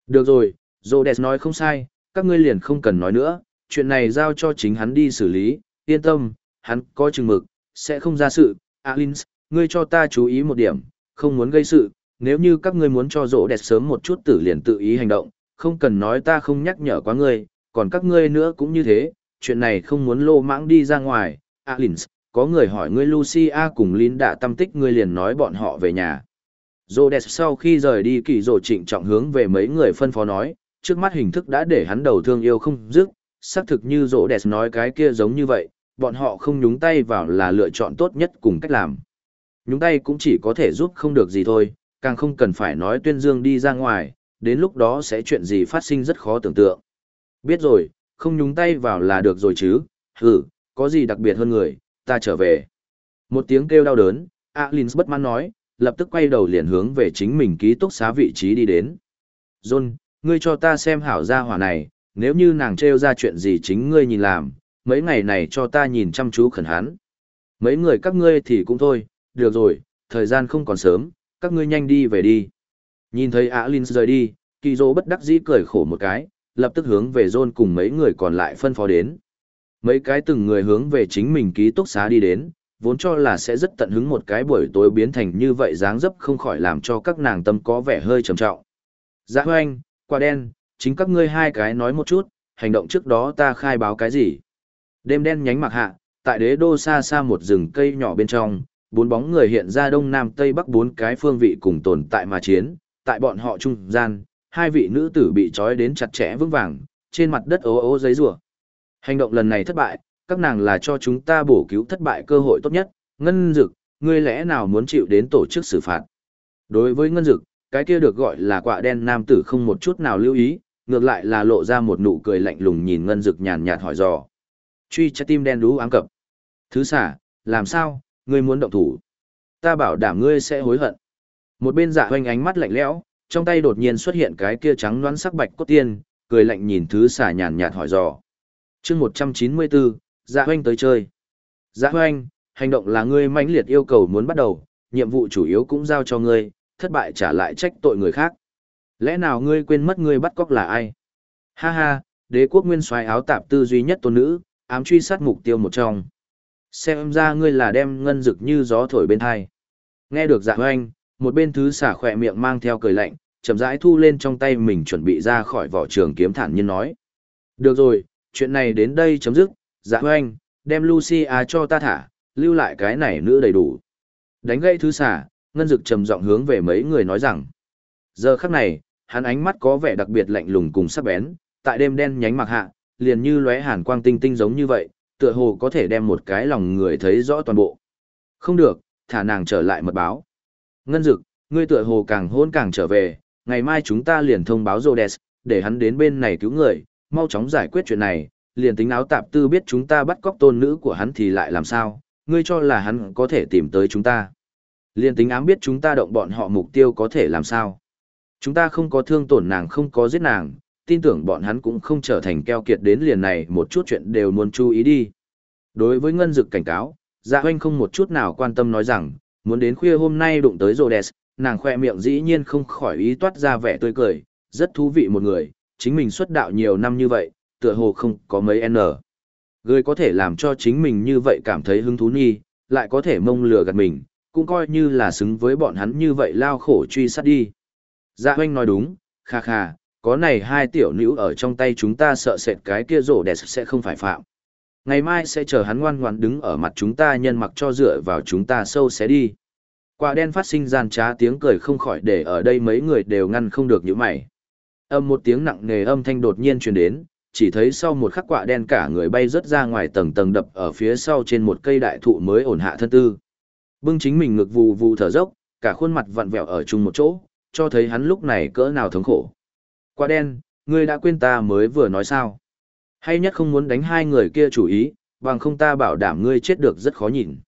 Được rồi, Rhodes nói không sai, các ngươi liền không cần nói nữa, chuyện này giao cho chính hắn đi xử lý, yên tâm, hắn có chừng mực, sẽ không ra sự. Alins, ngươi cho ta chú ý một điểm, không muốn gây sự, nếu như các ngươi muốn cho rỗ đẹp sớm một chút tử liền tự ý hành động, không cần nói ta không nhắc nhở quá ngươi, còn các ngươi nữa cũng như thế, chuyện này không muốn lô mãng đi ra ngoài. Alins, có người hỏi ngươi Lucia cùng Lin đã tâm tích ngươi liền nói bọn họ về nhà. Rhodes sau khi rời đi kỳ rồ trịnh trọng hướng về mấy người phân phó nói, trước mắt hình thức đã để hắn đầu thương yêu không dứt, xác thực như rỗ đẹp nói cái kia giống như vậy, bọn họ không nhúng tay vào là lựa chọn tốt nhất cùng cách làm. Nhúng tay cũng chỉ có thể giúp không được gì thôi, càng không cần phải nói tuyên dương đi ra ngoài, đến lúc đó sẽ chuyện gì phát sinh rất khó tưởng tượng. Biết rồi, không nhúng tay vào là được rồi chứ, hử, có gì đặc biệt hơn người, ta trở về. Một tiếng kêu đau đớn, Alins bất mãn nói, lập tức quay đầu liền hướng về chính mình ký túc xá vị trí đi đến. John, ngươi cho ta xem hảo gia hỏa này, nếu như nàng trêu ra chuyện gì chính ngươi nhìn làm, mấy ngày này cho ta nhìn chăm chú khẩn hắn. Mấy người các ngươi thì cũng thôi, được rồi, thời gian không còn sớm, các ngươi nhanh đi về đi. Nhìn thấy Alins rời đi, kỳ dô bất đắc dĩ cười khổ một cái, lập tức hướng về John cùng mấy người còn lại phân phó đến. Mấy cái từng người hướng về chính mình ký túc xá đi đến, vốn cho là sẽ rất tận hứng một cái buổi tối biến thành như vậy dáng dấp không khỏi làm cho các nàng tâm có vẻ hơi trầm trọng. Dạ hoanh, quả đen, chính các ngươi hai cái nói một chút, hành động trước đó ta khai báo cái gì. Đêm đen nhánh mặc hạ, tại đế đô xa xa một rừng cây nhỏ bên trong, bốn bóng người hiện ra đông nam tây bắc bốn cái phương vị cùng tồn tại mà chiến, tại bọn họ trung gian, hai vị nữ tử bị trói đến chặt chẽ vững vàng, trên mặt đất ố ố giấy rủa. Hành động lần này thất bại, các nàng là cho chúng ta bổ cứu thất bại cơ hội tốt nhất, ngân dực, ngươi lẽ nào muốn chịu đến tổ chức xử phạt. Đối với ngân dực, cái kia được gọi là quạ đen nam tử không một chút nào lưu ý, ngược lại là lộ ra một nụ cười lạnh lùng nhìn ngân dực nhàn nhạt hỏi dò. Truy trái tim đen đú ám cập. Thứ xả, làm sao, ngươi muốn động thủ? Ta bảo đảm ngươi sẽ hối hận. Một bên dạ hoanh ánh mắt lạnh lẽo, trong tay đột nhiên xuất hiện cái kia trắng đoán sắc bạch cốt tiên, cười lạnh nhìn thứ xả nhàn nhạt hỏi dò. chương 194, dạ hoanh tới chơi. Dạ hoanh, hành động là ngươi mãnh liệt yêu cầu muốn bắt đầu, nhiệm vụ chủ yếu cũng giao cho ngươi, thất bại trả lại trách tội người khác. Lẽ nào ngươi quên mất ngươi bắt cóc là ai? Ha ha, đế quốc nguyên soái áo tạp tư duy nhất tôn nữ, ám truy sát mục tiêu một trong. Xem ra ngươi là đem ngân rực như gió thổi bên thai. Nghe được dạ hoanh, một bên thứ xả khỏe miệng mang theo cười lạnh, chậm rãi thu lên trong tay mình chuẩn bị ra khỏi vỏ trường kiếm thản nhiên nói. Được rồi, chuyện này đến đây chấm dứt, dạ hoanh, đem Lucia cho ta thả, lưu lại cái này nữ đầy đủ. Đánh gây thứ xả, ngân dực trầm giọng hướng về mấy người nói rằng. Giờ khắc này, hắn ánh mắt có vẻ đặc biệt lạnh lùng cùng sắc bén, tại đêm đen nhánh mặc hạ, liền như lóe hàn quang tinh tinh giống như vậy, tựa hồ có thể đem một cái lòng người thấy rõ toàn bộ. Không được, thả nàng trở lại mật báo. Ngân dực, ngươi tựa hồ càng hôn càng trở về, ngày mai chúng ta liền thông báo Rhodes, để hắn đến bên này cứu người, mau chóng giải quyết chuyện này, liền tính áo tạp tư biết chúng ta bắt cóc tôn nữ của hắn thì lại làm sao, ngươi cho là hắn có thể tìm tới chúng ta. Liền tính ám biết chúng ta động bọn họ mục tiêu có thể làm sao. Chúng ta không có thương tổn nàng không có giết nàng, tin tưởng bọn hắn cũng không trở thành keo kiệt đến liền này một chút chuyện đều muốn chú ý đi. Đối với ngân dực cảnh cáo, dạ hoanh không một chút nào quan tâm nói rằng, muốn đến khuya hôm nay đụng tới Rhodes, nàng khoe miệng dĩ nhiên không khỏi ý toát ra vẻ tươi cười, rất thú vị một người, chính mình xuất đạo nhiều năm như vậy, tựa hồ không có mấy N. Người có thể làm cho chính mình như vậy cảm thấy hứng thú nhi, lại có thể mông lừa gạt mình, cũng coi như là xứng với bọn hắn như vậy lao khổ truy sát đi. Dạ hoanh nói đúng, kha kha, có này hai tiểu nữ ở trong tay chúng ta sợ sệt cái kia rổ đẹp sẽ không phải phạm. Ngày mai sẽ chờ hắn ngoan ngoãn đứng ở mặt chúng ta nhân mặc cho dựa vào chúng ta sâu sẽ đi. Quả đen phát sinh gian trá tiếng cười không khỏi để ở đây mấy người đều ngăn không được những mày. Âm một tiếng nặng nề âm thanh đột nhiên truyền đến, chỉ thấy sau một khắc quạ đen cả người bay rớt ra ngoài tầng tầng đập ở phía sau trên một cây đại thụ mới ổn hạ thân tư. Bưng chính mình ngực vù vù thở dốc, cả khuôn mặt vặn vẹo ở chung một chỗ, cho thấy hắn lúc này cỡ nào thống khổ. Quạ đen, ngươi đã quên ta mới vừa nói sao? Hay nhất không muốn đánh hai người kia chủ ý, bằng không ta bảo đảm ngươi chết được rất khó nhìn.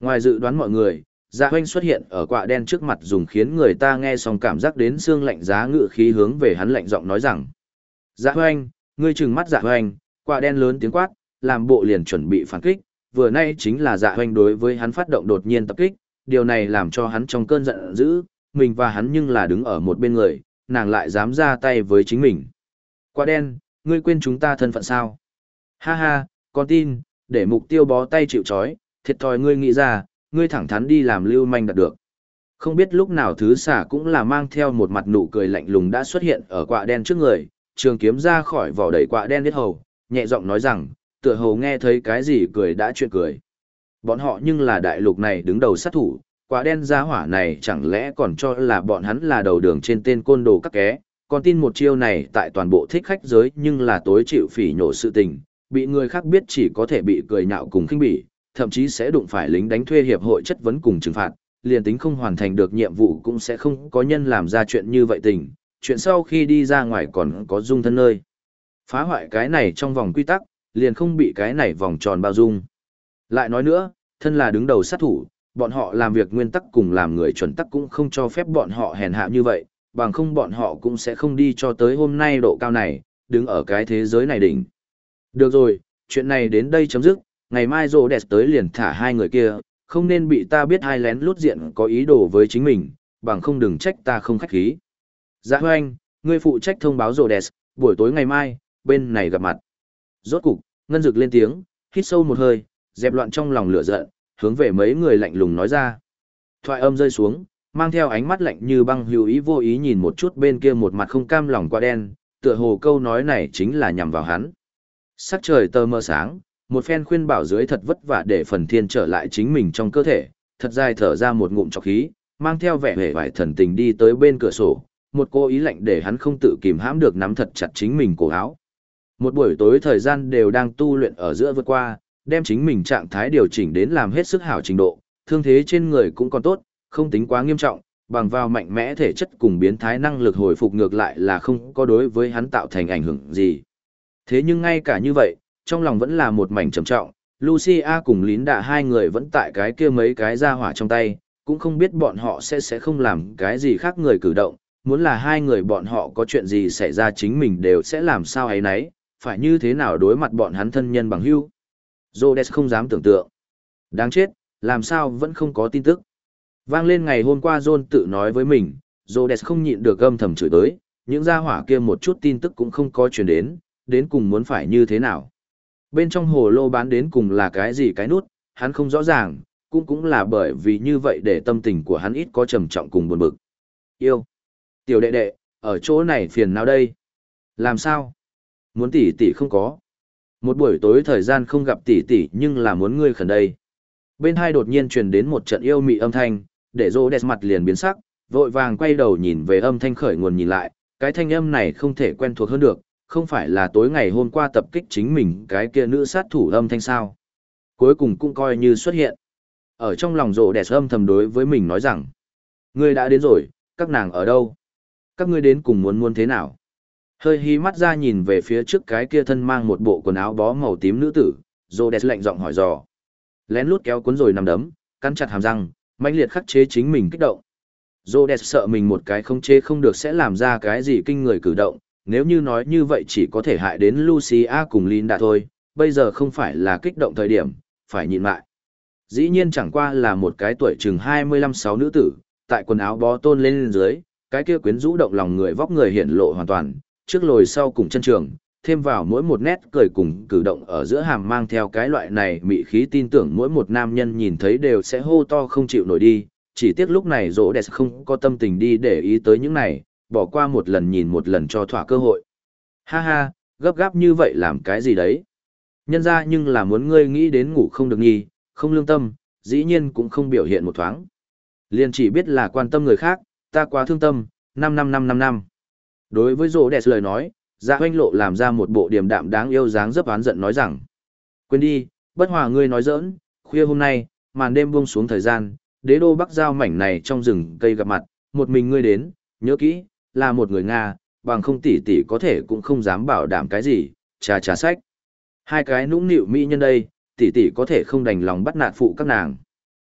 Ngoài dự đoán mọi người, Dạ Hoanh xuất hiện ở quạ đen trước mặt dùng khiến người ta nghe xong cảm giác đến xương lạnh giá ngự khí hướng về hắn lạnh giọng nói rằng: "Dạ Hoanh, ngươi trừng mắt Dạ Hoanh." Quạ đen lớn tiếng quát, làm bộ liền chuẩn bị phản kích, vừa nay chính là Dạ Hoanh đối với hắn phát động đột nhiên tập kích, điều này làm cho hắn trong cơn giận dữ, mình và hắn nhưng là đứng ở một bên người, nàng lại dám ra tay với chính mình. quả đen, ngươi quên chúng ta thân phận sao? Ha ha, con tin, để mục tiêu bó tay chịu chói, thiệt thòi ngươi nghĩ ra, ngươi thẳng thắn đi làm lưu manh đạt được. Không biết lúc nào thứ xả cũng là mang theo một mặt nụ cười lạnh lùng đã xuất hiện ở quạ đen trước người, trường kiếm ra khỏi vỏ đẩy quạ đen biết hầu, nhẹ giọng nói rằng, tựa hồ nghe thấy cái gì cười đã chuyện cười. Bọn họ nhưng là đại lục này đứng đầu sát thủ, Quả đen gia hỏa này chẳng lẽ còn cho là bọn hắn là đầu đường trên tên côn đồ các ké, còn tin một chiêu này tại toàn bộ thích khách giới nhưng là tối chịu phỉ nhổ sự tình, bị người khác biết chỉ có thể bị cười nhạo cùng khinh bỉ, thậm chí sẽ đụng phải lính đánh thuê hiệp hội chất vấn cùng trừng phạt, liền tính không hoàn thành được nhiệm vụ cũng sẽ không có nhân làm ra chuyện như vậy tình, chuyện sau khi đi ra ngoài còn có dung thân nơi. Phá hoại cái này trong vòng quy tắc, liền không bị cái này vòng tròn bao dung. Lại nói nữa, thân là đứng đầu sát thủ, bọn họ làm việc nguyên tắc cùng làm người chuẩn tắc cũng không cho phép bọn họ hèn hạ như vậy, bằng không bọn họ cũng sẽ không đi cho tới hôm nay độ cao này, đứng ở cái thế giới này đỉnh. Được rồi, chuyện này đến đây chấm dứt, ngày mai rô đẹp tới liền thả hai người kia, không nên bị ta biết hai lén lút diện có ý đồ với chính mình, bằng không đừng trách ta không khách khí. Dạ hoanh, ngươi phụ trách thông báo rô đẹp, buổi tối ngày mai, bên này gặp mặt. Rốt cục, ngân dực lên tiếng, hít sâu một hơi, dẹp loạn trong lòng lửa giận, hướng về mấy người lạnh lùng nói ra. Thoại âm rơi xuống, mang theo ánh mắt lạnh như băng hữu ý vô ý nhìn một chút bên kia một mặt không cam lòng qua đen, tựa hồ câu nói này chính là nhằm vào hắn. Sắc trời tơ mơ sáng, một phen khuyên bảo dưới thật vất vả để phần thiên trở lại chính mình trong cơ thể, thật dài thở ra một ngụm trọc khí, mang theo vẻ vẻ vải thần tình đi tới bên cửa sổ, một cô ý lạnh để hắn không tự kìm hãm được nắm thật chặt chính mình cổ áo. Một buổi tối thời gian đều đang tu luyện ở giữa vượt qua, đem chính mình trạng thái điều chỉnh đến làm hết sức hảo trình độ, thương thế trên người cũng còn tốt, không tính quá nghiêm trọng, bằng vào mạnh mẽ thể chất cùng biến thái năng lực hồi phục ngược lại là không có đối với hắn tạo thành ảnh hưởng gì. Thế nhưng ngay cả như vậy, trong lòng vẫn là một mảnh trầm trọng, Lucia cùng Lín Đạ hai người vẫn tại cái kia mấy cái ra hỏa trong tay, cũng không biết bọn họ sẽ sẽ không làm cái gì khác người cử động, muốn là hai người bọn họ có chuyện gì xảy ra chính mình đều sẽ làm sao ấy nấy, phải như thế nào đối mặt bọn hắn thân nhân bằng hữu. Rhodes không dám tưởng tượng. Đáng chết, làm sao vẫn không có tin tức. Vang lên ngày hôm qua John tự nói với mình, Rhodes không nhịn được âm thầm chửi tới, những gia hỏa kia một chút tin tức cũng không có truyền đến, đến cùng muốn phải như thế nào. Bên trong hồ lô bán đến cùng là cái gì cái nút, hắn không rõ ràng, cũng cũng là bởi vì như vậy để tâm tình của hắn ít có trầm trọng cùng buồn bực. Yêu. Tiểu đệ đệ, ở chỗ này phiền nào đây? Làm sao? Muốn tỷ tỷ không có. Một buổi tối thời gian không gặp tỷ tỷ nhưng là muốn ngươi khẩn đây. Bên hai đột nhiên truyền đến một trận yêu mị âm thanh, để rô đẹp mặt liền biến sắc, vội vàng quay đầu nhìn về âm thanh khởi nguồn nhìn lại, cái thanh âm này không thể quen thuộc hơn được, không phải là tối ngày hôm qua tập kích chính mình cái kia nữ sát thủ âm thanh sao. Cuối cùng cũng coi như xuất hiện. Ở trong lòng rộ đẹp âm thầm đối với mình nói rằng, ngươi đã đến rồi, các nàng ở đâu? Các ngươi đến cùng muốn muốn thế nào? Hơi hí mắt ra nhìn về phía trước cái kia thân mang một bộ quần áo bó màu tím nữ tử, rô đẹp lạnh giọng hỏi dò. Lén lút kéo cuốn rồi nằm đấm, cắn chặt hàm răng, mãnh liệt khắc chế chính mình kích động. Rhodes sợ mình một cái không chế không được sẽ làm ra cái gì kinh người cử động, nếu như nói như vậy chỉ có thể hại đến Lucia cùng Linda thôi, bây giờ không phải là kích động thời điểm, phải nhịn lại. Dĩ nhiên chẳng qua là một cái tuổi chừng 25-6 nữ tử, tại quần áo bó tôn lên dưới, cái kia quyến rũ động lòng người vóc người hiện lộ hoàn toàn, trước lồi sau cùng chân trường, thêm vào mỗi một nét cười cùng cử động ở giữa hàm mang theo cái loại này mị khí tin tưởng mỗi một nam nhân nhìn thấy đều sẽ hô to không chịu nổi đi, chỉ tiếc lúc này rỗ đẹp không có tâm tình đi để ý tới những này, bỏ qua một lần nhìn một lần cho thỏa cơ hội. Ha ha, gấp gáp như vậy làm cái gì đấy? Nhân ra nhưng là muốn ngươi nghĩ đến ngủ không được nghi, không lương tâm, dĩ nhiên cũng không biểu hiện một thoáng. Liên chỉ biết là quan tâm người khác, ta quá thương tâm, năm năm năm năm năm. Đối với rỗ đẹp lời nói, dạ hoanh lộ làm ra một bộ điềm đạm đáng yêu dáng dấp oán giận nói rằng. Quên đi, bất hòa ngươi nói giỡn, khuya hôm nay, màn đêm buông xuống thời gian, đế đô bắc giao mảnh này trong rừng cây gặp mặt, một mình ngươi đến, nhớ kỹ, là một người Nga, bằng không tỷ tỷ có thể cũng không dám bảo đảm cái gì, trà trà sách. Hai cái nũng nịu mỹ nhân đây, tỷ tỷ có thể không đành lòng bắt nạt phụ các nàng.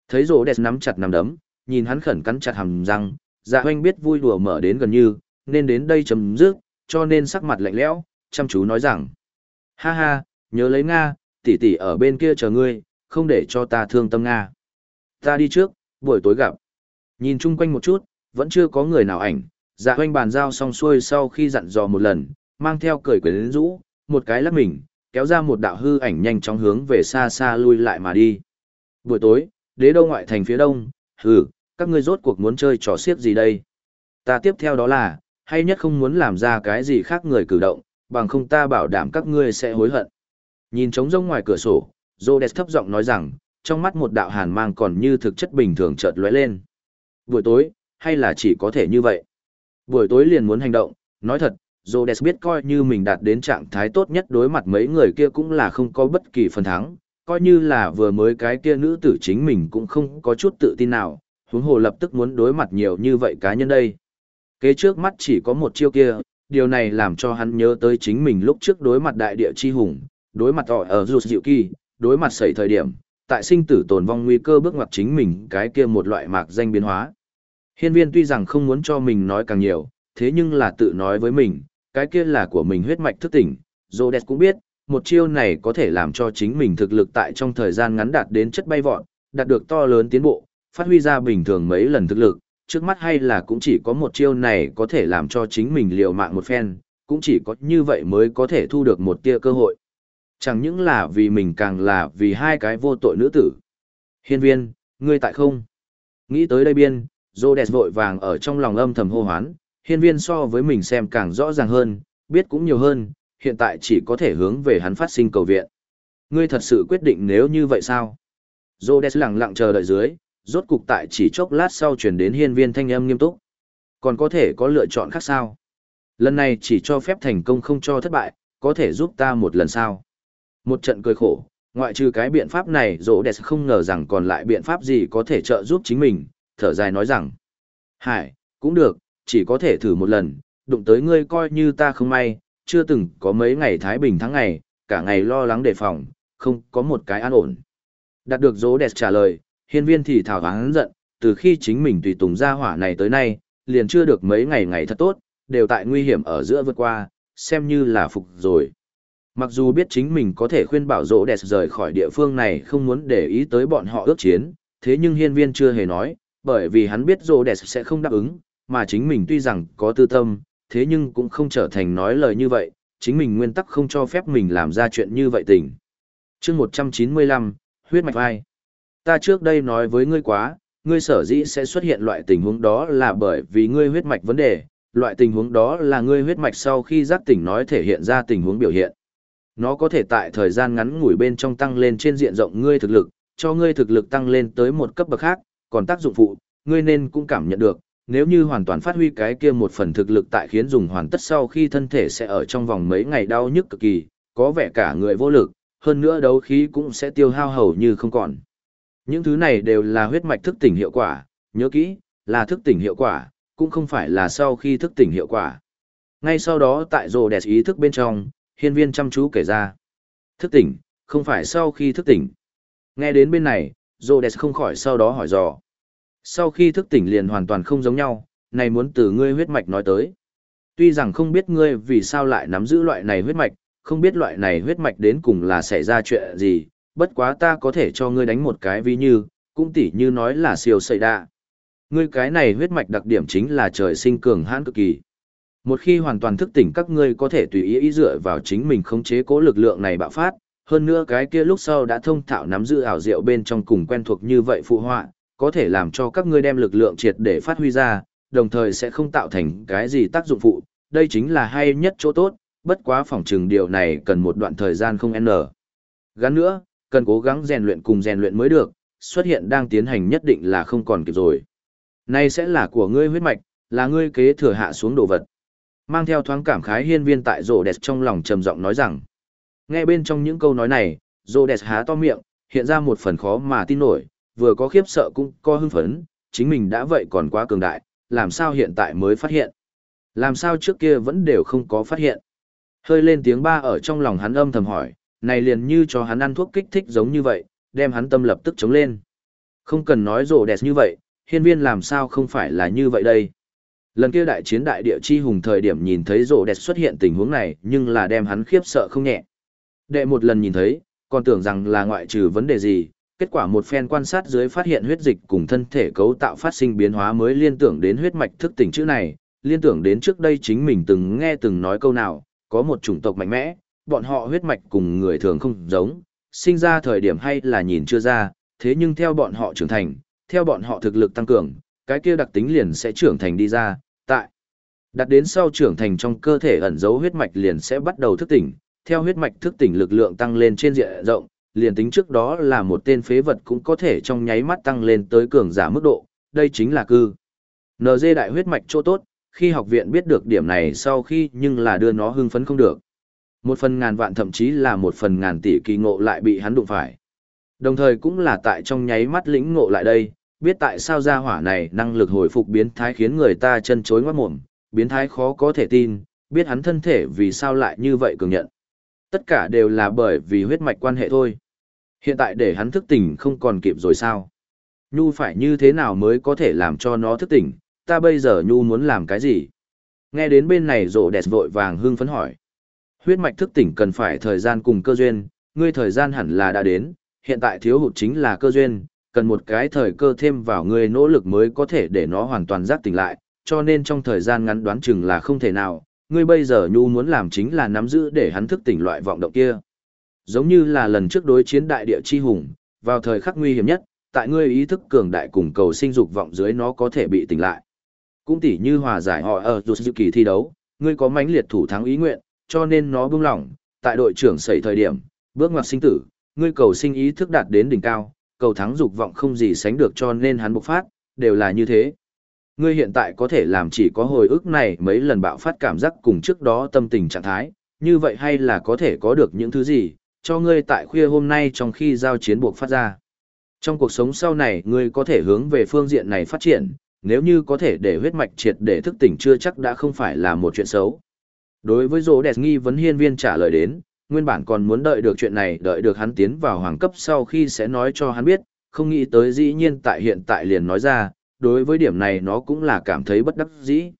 Thấy rỗ đẹp nắm chặt nắm đấm, nhìn hắn khẩn cắn chặt hàm răng, dạ hoanh biết vui đùa mở đến gần như, nên đến đây chấm dứt, cho nên sắc mặt lạnh lẽo, chăm chú nói rằng: "Ha ha, nhớ lấy Nga, tỷ tỷ ở bên kia chờ ngươi, không để cho ta thương tâm Nga. Ta đi trước, buổi tối gặp." Nhìn chung quanh một chút, vẫn chưa có người nào ảnh, Dạ Hoanh bàn giao xong xuôi sau khi dặn dò một lần, mang theo cười quyến rũ, một cái lắc mình, kéo ra một đạo hư ảnh nhanh chóng hướng về xa xa lui lại mà đi. Buổi tối, đế đô ngoại thành phía đông, hừ, các ngươi rốt cuộc muốn chơi trò xiếc gì đây? Ta tiếp theo đó là, hay nhất không muốn làm ra cái gì khác người cử động, bằng không ta bảo đảm các ngươi sẽ hối hận. Nhìn trống rông ngoài cửa sổ, Rhodes thấp giọng nói rằng, trong mắt một đạo hàn mang còn như thực chất bình thường chợt lóe lên. Buổi tối, hay là chỉ có thể như vậy? Buổi tối liền muốn hành động, nói thật, Rhodes biết coi như mình đạt đến trạng thái tốt nhất đối mặt mấy người kia cũng là không có bất kỳ phần thắng, coi như là vừa mới cái kia nữ tử chính mình cũng không có chút tự tin nào, huống hồ lập tức muốn đối mặt nhiều như vậy cá nhân đây. Kế trước mắt chỉ có một chiêu kia, điều này làm cho hắn nhớ tới chính mình lúc trước đối mặt đại địa chi hùng, đối mặt họ ở rụt dịu kỳ, đối mặt sẩy thời điểm, tại sinh tử tồn vong nguy cơ bước ngoặt chính mình cái kia một loại mạc danh biến hóa. Hiên viên tuy rằng không muốn cho mình nói càng nhiều, thế nhưng là tự nói với mình, cái kia là của mình huyết mạch thức tỉnh. Rhodes cũng biết, một chiêu này có thể làm cho chính mình thực lực tại trong thời gian ngắn đạt đến chất bay vọt, đạt được to lớn tiến bộ, phát huy ra bình thường mấy lần thực lực, trước mắt hay là cũng chỉ có một chiêu này có thể làm cho chính mình liều mạng một phen, cũng chỉ có như vậy mới có thể thu được một tia cơ hội. Chẳng những là vì mình càng là vì hai cái vô tội nữ tử. Hiên viên, ngươi tại không? Nghĩ tới đây biên, Rhodes vội vàng ở trong lòng âm thầm hô hoán, hiên viên so với mình xem càng rõ ràng hơn, biết cũng nhiều hơn, hiện tại chỉ có thể hướng về hắn phát sinh cầu viện. Ngươi thật sự quyết định nếu như vậy sao? Rhodes lặng lặng chờ đợi dưới, rốt cục tại chỉ chốc lát sau chuyển đến hiên viên thanh âm nghiêm túc. Còn có thể có lựa chọn khác sao? Lần này chỉ cho phép thành công không cho thất bại, có thể giúp ta một lần sao? Một trận cười khổ, ngoại trừ cái biện pháp này rỗ đẹp không ngờ rằng còn lại biện pháp gì có thể trợ giúp chính mình, thở dài nói rằng. Hải, cũng được, chỉ có thể thử một lần, đụng tới ngươi coi như ta không may, chưa từng có mấy ngày Thái Bình tháng ngày, cả ngày lo lắng đề phòng, không có một cái an ổn. Đạt được dỗ đẹp trả lời, hiên viên thì thảo hắn giận, từ khi chính mình tùy tùng ra hỏa này tới nay, liền chưa được mấy ngày ngày thật tốt, đều tại nguy hiểm ở giữa vượt qua, xem như là phục rồi. Mặc dù biết chính mình có thể khuyên bảo rỗ đẹp rời khỏi địa phương này không muốn để ý tới bọn họ ước chiến, thế nhưng hiên viên chưa hề nói, bởi vì hắn biết rỗ đẹp sẽ không đáp ứng, mà chính mình tuy rằng có tư tâm, thế nhưng cũng không trở thành nói lời như vậy, chính mình nguyên tắc không cho phép mình làm ra chuyện như vậy tình. chương 195, huyết mạch vai. Ta trước đây nói với ngươi quá, ngươi sở dĩ sẽ xuất hiện loại tình huống đó là bởi vì ngươi huyết mạch vấn đề, loại tình huống đó là ngươi huyết mạch sau khi giác tỉnh nói thể hiện ra tình huống biểu hiện. Nó có thể tại thời gian ngắn ngủi bên trong tăng lên trên diện rộng ngươi thực lực, cho ngươi thực lực tăng lên tới một cấp bậc khác, còn tác dụng phụ, ngươi nên cũng cảm nhận được, nếu như hoàn toàn phát huy cái kia một phần thực lực tại khiến dùng hoàn tất sau khi thân thể sẽ ở trong vòng mấy ngày đau nhức cực kỳ, có vẻ cả người vô lực, hơn nữa đấu khí cũng sẽ tiêu hao hầu như không còn. Những thứ này đều là huyết mạch thức tỉnh hiệu quả, nhớ kỹ, là thức tỉnh hiệu quả, cũng không phải là sau khi thức tỉnh hiệu quả. Ngay sau đó tại rồ đẹp ý thức bên trong, hiên viên chăm chú kể ra. Thức tỉnh, không phải sau khi thức tỉnh. Nghe đến bên này, rồ đẹp không khỏi sau đó hỏi dò. Sau khi thức tỉnh liền hoàn toàn không giống nhau, này muốn từ ngươi huyết mạch nói tới. Tuy rằng không biết ngươi vì sao lại nắm giữ loại này huyết mạch, không biết loại này huyết mạch đến cùng là xảy ra chuyện gì, bất quá ta có thể cho ngươi đánh một cái ví như, cũng tỉ như nói là siêu sợi đạ. Ngươi cái này huyết mạch đặc điểm chính là trời sinh cường hãn cực kỳ. Một khi hoàn toàn thức tỉnh các ngươi có thể tùy ý ý dựa vào chính mình khống chế cố lực lượng này bạo phát, hơn nữa cái kia lúc sau đã thông thạo nắm giữ ảo diệu bên trong cùng quen thuộc như vậy phụ họa, có thể làm cho các ngươi đem lực lượng triệt để phát huy ra, đồng thời sẽ không tạo thành cái gì tác dụng phụ, đây chính là hay nhất chỗ tốt, bất quá phòng trừng điều này cần một đoạn thời gian không n. Gắn nữa, cần cố gắng rèn luyện cùng rèn luyện mới được, xuất hiện đang tiến hành nhất định là không còn kịp rồi. Này sẽ là của ngươi huyết mạch, là ngươi kế thừa hạ xuống đồ vật. Mang theo thoáng cảm khái hiên viên tại rồ đẹp trong lòng trầm giọng nói rằng. Nghe bên trong những câu nói này, rồ đẹp há to miệng, hiện ra một phần khó mà tin nổi, vừa có khiếp sợ cũng có hưng phấn, chính mình đã vậy còn quá cường đại, làm sao hiện tại mới phát hiện. Làm sao trước kia vẫn đều không có phát hiện. Hơi lên tiếng ba ở trong lòng hắn âm thầm hỏi, này liền như cho hắn ăn thuốc kích thích giống như vậy, đem hắn tâm lập tức chống lên. Không cần nói rồ đẹp như vậy, hiên viên làm sao không phải là như vậy đây. Lần kia đại chiến đại địa chi hùng thời điểm nhìn thấy rồ đẹp xuất hiện tình huống này nhưng là đem hắn khiếp sợ không nhẹ. Đệ một lần nhìn thấy, còn tưởng rằng là ngoại trừ vấn đề gì, kết quả một phen quan sát dưới phát hiện huyết dịch cùng thân thể cấu tạo phát sinh biến hóa mới liên tưởng đến huyết mạch thức tỉnh chữ này, liên tưởng đến trước đây chính mình từng nghe từng nói câu nào, có một chủng tộc mạnh mẽ, bọn họ huyết mạch cùng người thường không giống, sinh ra thời điểm hay là nhìn chưa ra, thế nhưng theo bọn họ trưởng thành, theo bọn họ thực lực tăng cường, cái kia đặc tính liền sẽ trưởng thành đi ra, tại. Đặt đến sau trưởng thành trong cơ thể ẩn dấu huyết mạch liền sẽ bắt đầu thức tỉnh, theo huyết mạch thức tỉnh lực lượng tăng lên trên diện rộng, liền tính trước đó là một tên phế vật cũng có thể trong nháy mắt tăng lên tới cường giả mức độ, đây chính là cư. NG đại huyết mạch chỗ tốt, khi học viện biết được điểm này sau khi nhưng là đưa nó hưng phấn không được. Một phần ngàn vạn thậm chí là một phần ngàn tỷ kỳ ngộ lại bị hắn đụng phải. Đồng thời cũng là tại trong nháy mắt lĩnh ngộ lại đây, biết tại sao gia hỏa này năng lực hồi phục biến thái khiến người ta chân chối ngoát mồm, biến thái khó có thể tin, biết hắn thân thể vì sao lại như vậy cường nhận. Tất cả đều là bởi vì huyết mạch quan hệ thôi. Hiện tại để hắn thức tỉnh không còn kịp rồi sao? Nhu phải như thế nào mới có thể làm cho nó thức tỉnh, ta bây giờ Nhu muốn làm cái gì? Nghe đến bên này rộ đẹp vội vàng hưng phấn hỏi. Huyết mạch thức tỉnh cần phải thời gian cùng cơ duyên, ngươi thời gian hẳn là đã đến, hiện tại thiếu hụt chính là cơ duyên, cần một cái thời cơ thêm vào ngươi nỗ lực mới có thể để nó hoàn toàn giác tỉnh lại, cho nên trong thời gian ngắn đoán chừng là không thể nào, ngươi bây giờ nhu muốn làm chính là nắm giữ để hắn thức tỉnh loại vọng động kia. Giống như là lần trước đối chiến đại địa chi hùng, vào thời khắc nguy hiểm nhất, tại ngươi ý thức cường đại cùng cầu sinh dục vọng dưới nó có thể bị tỉnh lại. Cũng tỉ như hòa giải họ ở dù kỳ thi đấu, ngươi có mãnh liệt thủ thắng ý nguyện, cho nên nó buông lỏng, tại đội trưởng xảy thời điểm, bước ngoặt sinh tử, ngươi cầu sinh ý thức đạt đến đỉnh cao, cầu thắng dục vọng không gì sánh được cho nên hắn bộc phát, đều là như thế. Ngươi hiện tại có thể làm chỉ có hồi ức này mấy lần bạo phát cảm giác cùng trước đó tâm tình trạng thái, như vậy hay là có thể có được những thứ gì, cho ngươi tại khuya hôm nay trong khi giao chiến buộc phát ra. Trong cuộc sống sau này ngươi có thể hướng về phương diện này phát triển, nếu như có thể để huyết mạch triệt để thức tỉnh chưa chắc đã không phải là một chuyện xấu. Đối với rỗ đẹp nghi vấn hiên viên trả lời đến, nguyên bản còn muốn đợi được chuyện này đợi được hắn tiến vào hoàng cấp sau khi sẽ nói cho hắn biết, không nghĩ tới dĩ nhiên tại hiện tại liền nói ra, đối với điểm này nó cũng là cảm thấy bất đắc dĩ.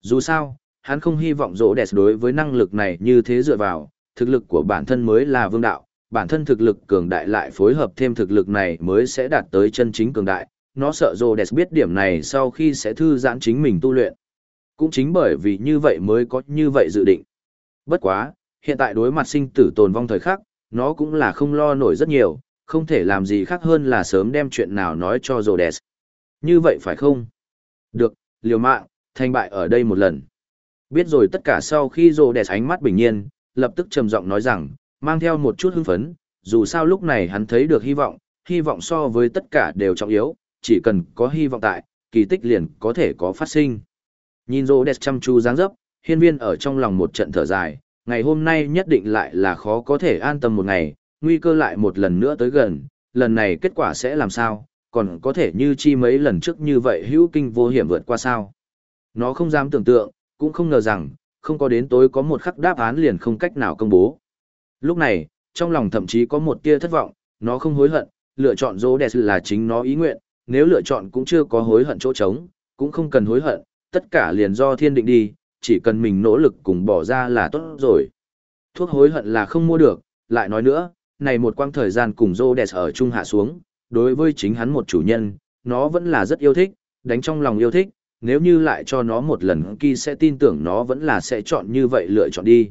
Dù sao, hắn không hy vọng rỗ đẹp đối với năng lực này như thế dựa vào, thực lực của bản thân mới là vương đạo, bản thân thực lực cường đại lại phối hợp thêm thực lực này mới sẽ đạt tới chân chính cường đại, nó sợ rỗ đẹp biết điểm này sau khi sẽ thư giãn chính mình tu luyện. Cũng chính bởi vì như vậy mới có như vậy dự định. Bất quá, hiện tại đối mặt sinh tử tồn vong thời khắc, nó cũng là không lo nổi rất nhiều, không thể làm gì khác hơn là sớm đem chuyện nào nói cho Rhodes. Như vậy phải không? Được, liều mạng, thành bại ở đây một lần. Biết rồi tất cả sau khi Rhodes ánh mắt bình nhiên, lập tức trầm giọng nói rằng, mang theo một chút hưng phấn, dù sao lúc này hắn thấy được hy vọng, hy vọng so với tất cả đều trọng yếu, chỉ cần có hy vọng tại, kỳ tích liền có thể có phát sinh. Nhìn Rhodes chăm chú dáng dấp, hiên viên ở trong lòng một trận thở dài, ngày hôm nay nhất định lại là khó có thể an tâm một ngày, nguy cơ lại một lần nữa tới gần, lần này kết quả sẽ làm sao, còn có thể như chi mấy lần trước như vậy hữu kinh vô hiểm vượt qua sao. Nó không dám tưởng tượng, cũng không ngờ rằng, không có đến tối có một khắc đáp án liền không cách nào công bố. Lúc này, trong lòng thậm chí có một tia thất vọng, nó không hối hận, lựa chọn rô đẹp là chính nó ý nguyện, nếu lựa chọn cũng chưa có hối hận chỗ trống, cũng không cần hối hận, tất cả liền do thiên định đi, chỉ cần mình nỗ lực cùng bỏ ra là tốt rồi. Thuốc hối hận là không mua được, lại nói nữa, này một quãng thời gian cùng Rhodes ở chung hạ xuống, đối với chính hắn một chủ nhân, nó vẫn là rất yêu thích, đánh trong lòng yêu thích, nếu như lại cho nó một lần kỳ sẽ tin tưởng nó vẫn là sẽ chọn như vậy lựa chọn đi.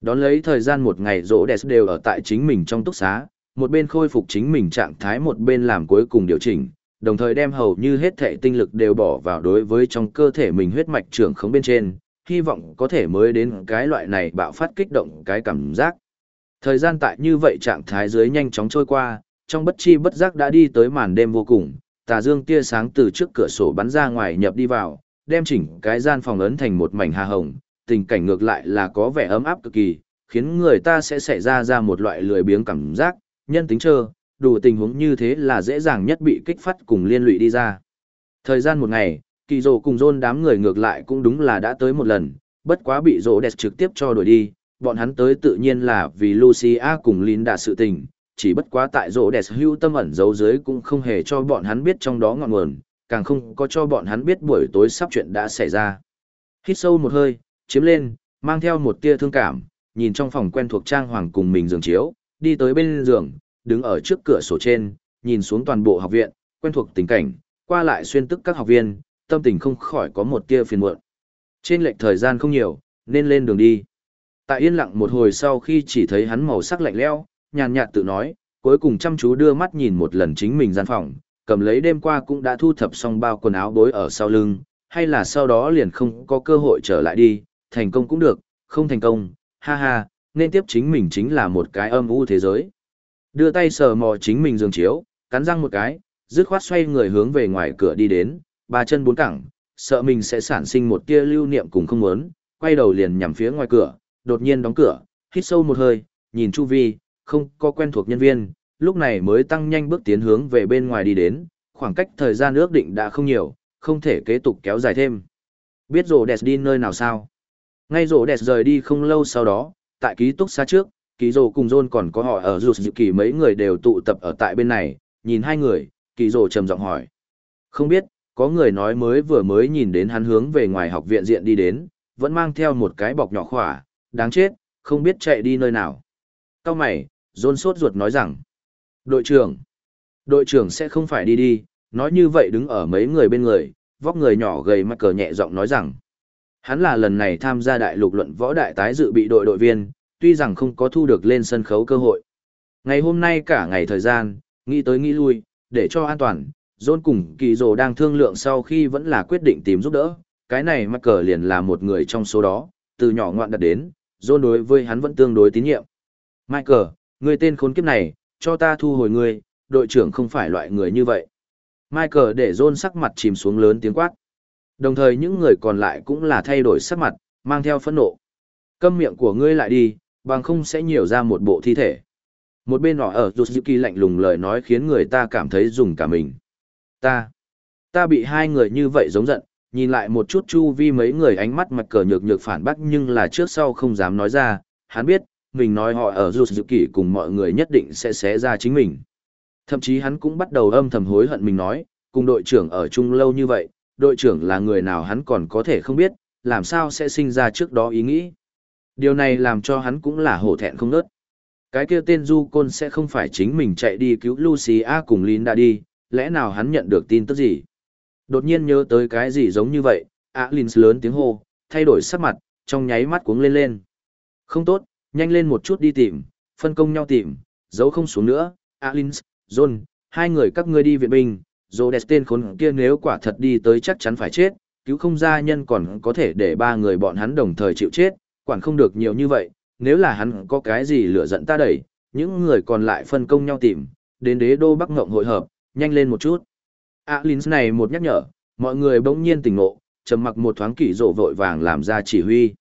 Đón lấy thời gian một ngày Rhodes đều ở tại chính mình trong túc xá, một bên khôi phục chính mình trạng thái một bên làm cuối cùng điều chỉnh, đồng thời đem hầu như hết thể tinh lực đều bỏ vào đối với trong cơ thể mình huyết mạch trưởng khống bên trên, hy vọng có thể mới đến cái loại này bạo phát kích động cái cảm giác. Thời gian tại như vậy trạng thái dưới nhanh chóng trôi qua, trong bất chi bất giác đã đi tới màn đêm vô cùng, tà dương tia sáng từ trước cửa sổ bắn ra ngoài nhập đi vào, đem chỉnh cái gian phòng ấn thành một mảnh hà hồng, tình cảnh ngược lại là có vẻ ấm áp cực kỳ, khiến người ta sẽ xảy ra ra một loại lười biếng cảm giác, nhân tính trơ, đủ tình huống như thế là dễ dàng nhất bị kích phát cùng liên lụy đi ra. Thời gian một ngày, kỳ rồ cùng rôn đám người ngược lại cũng đúng là đã tới một lần, bất quá bị rồ đẹp trực tiếp cho đuổi đi, bọn hắn tới tự nhiên là vì Lucia cùng Linda sự tình, chỉ bất quá tại rồ đẹp hưu tâm ẩn giấu dưới cũng không hề cho bọn hắn biết trong đó ngọn nguồn, càng không có cho bọn hắn biết buổi tối sắp chuyện đã xảy ra. Hít sâu một hơi, chiếm lên, mang theo một tia thương cảm, nhìn trong phòng quen thuộc trang hoàng cùng mình giường chiếu, đi tới bên giường, đứng ở trước cửa sổ trên, nhìn xuống toàn bộ học viện, quen thuộc tình cảnh, qua lại xuyên tức các học viên, tâm tình không khỏi có một tia phiền muộn. Trên lệch thời gian không nhiều, nên lên đường đi. Tại yên lặng một hồi sau khi chỉ thấy hắn màu sắc lạnh lẽo, nhàn nhạt tự nói, cuối cùng chăm chú đưa mắt nhìn một lần chính mình gian phòng, cầm lấy đêm qua cũng đã thu thập xong bao quần áo bối ở sau lưng, hay là sau đó liền không có cơ hội trở lại đi, thành công cũng được, không thành công, ha ha, nên tiếp chính mình chính là một cái âm u thế giới. Đưa tay sờ mò chính mình giường chiếu, cắn răng một cái, dứt khoát xoay người hướng về ngoài cửa đi đến, ba chân bốn cẳng, sợ mình sẽ sản sinh một tia lưu niệm cùng không muốn, quay đầu liền nhằm phía ngoài cửa, đột nhiên đóng cửa, hít sâu một hơi, nhìn chu vi, không có quen thuộc nhân viên, lúc này mới tăng nhanh bước tiến hướng về bên ngoài đi đến, khoảng cách thời gian ước định đã không nhiều, không thể kế tục kéo dài thêm. Biết rổ đẹp đi nơi nào sao? Ngay rổ đẹp rời đi không lâu sau đó, tại ký túc xá trước, Kỳ rổ cùng John còn có họ ở dù dự kỳ mấy người đều tụ tập ở tại bên này, nhìn hai người, kỳ rổ trầm giọng hỏi. Không biết, có người nói mới vừa mới nhìn đến hắn hướng về ngoài học viện diện đi đến, vẫn mang theo một cái bọc nhỏ khỏa, đáng chết, không biết chạy đi nơi nào. Cao mày, John sốt ruột nói rằng, đội trưởng, đội trưởng sẽ không phải đi đi, nói như vậy đứng ở mấy người bên người, vóc người nhỏ gầy mắc cờ nhẹ giọng nói rằng, hắn là lần này tham gia đại lục luận võ đại tái dự bị đội đội viên, tuy rằng không có thu được lên sân khấu cơ hội. Ngày hôm nay cả ngày thời gian, nghĩ tới nghĩ lui, để cho an toàn, John cùng kỳ rồ đang thương lượng sau khi vẫn là quyết định tìm giúp đỡ, cái này mắc cờ liền là một người trong số đó, từ nhỏ ngoạn đặt đến, John đối với hắn vẫn tương đối tín nhiệm. Michael, người tên khốn kiếp này, cho ta thu hồi ngươi, đội trưởng không phải loại người như vậy. Michael để John sắc mặt chìm xuống lớn tiếng quát. Đồng thời những người còn lại cũng là thay đổi sắc mặt, mang theo phẫn nộ. Câm miệng của ngươi lại đi, bằng không sẽ nhiều ra một bộ thi thể. Một bên nọ ở Yuzuki lạnh lùng lời nói khiến người ta cảm thấy dùng cả mình. Ta, Ta bị hai người như vậy giống giận, nhìn lại một chút chu vi mấy người ánh mắt mặt cờ nhược nhược phản bác nhưng là trước sau không dám nói ra, hắn biết, mình nói họ ở Yuzuki cùng mọi người nhất định sẽ xé ra chính mình. Thậm chí hắn cũng bắt đầu âm thầm hối hận mình nói, cùng đội trưởng ở chung lâu như vậy, đội trưởng là người nào hắn còn có thể không biết, làm sao sẽ sinh ra trước đó ý nghĩ. Điều này làm cho hắn cũng là hổ thẹn không nớt. Cái kia tên Du Côn sẽ không phải chính mình chạy đi cứu Lucia cùng Linda đi, lẽ nào hắn nhận được tin tức gì? Đột nhiên nhớ tới cái gì giống như vậy, Alins lớn tiếng hô, thay đổi sắc mặt, trong nháy mắt cuống lên lên. Không tốt, nhanh lên một chút đi tìm, phân công nhau tìm, giấu không xuống nữa, Alins, John, hai người các ngươi đi viện binh, đẹp tên khốn kia nếu quả thật đi tới chắc chắn phải chết, cứu không ra nhân còn có thể để ba người bọn hắn đồng thời chịu chết, quản không được nhiều như vậy, nếu là hắn có cái gì lửa giận ta đẩy, những người còn lại phân công nhau tìm, đến đế đô Bắc Ngộng hội hợp, nhanh lên một chút. Alins này một nhắc nhở, mọi người bỗng nhiên tỉnh ngộ, trầm mặc một thoáng kỷ rộ vội vàng làm ra chỉ huy.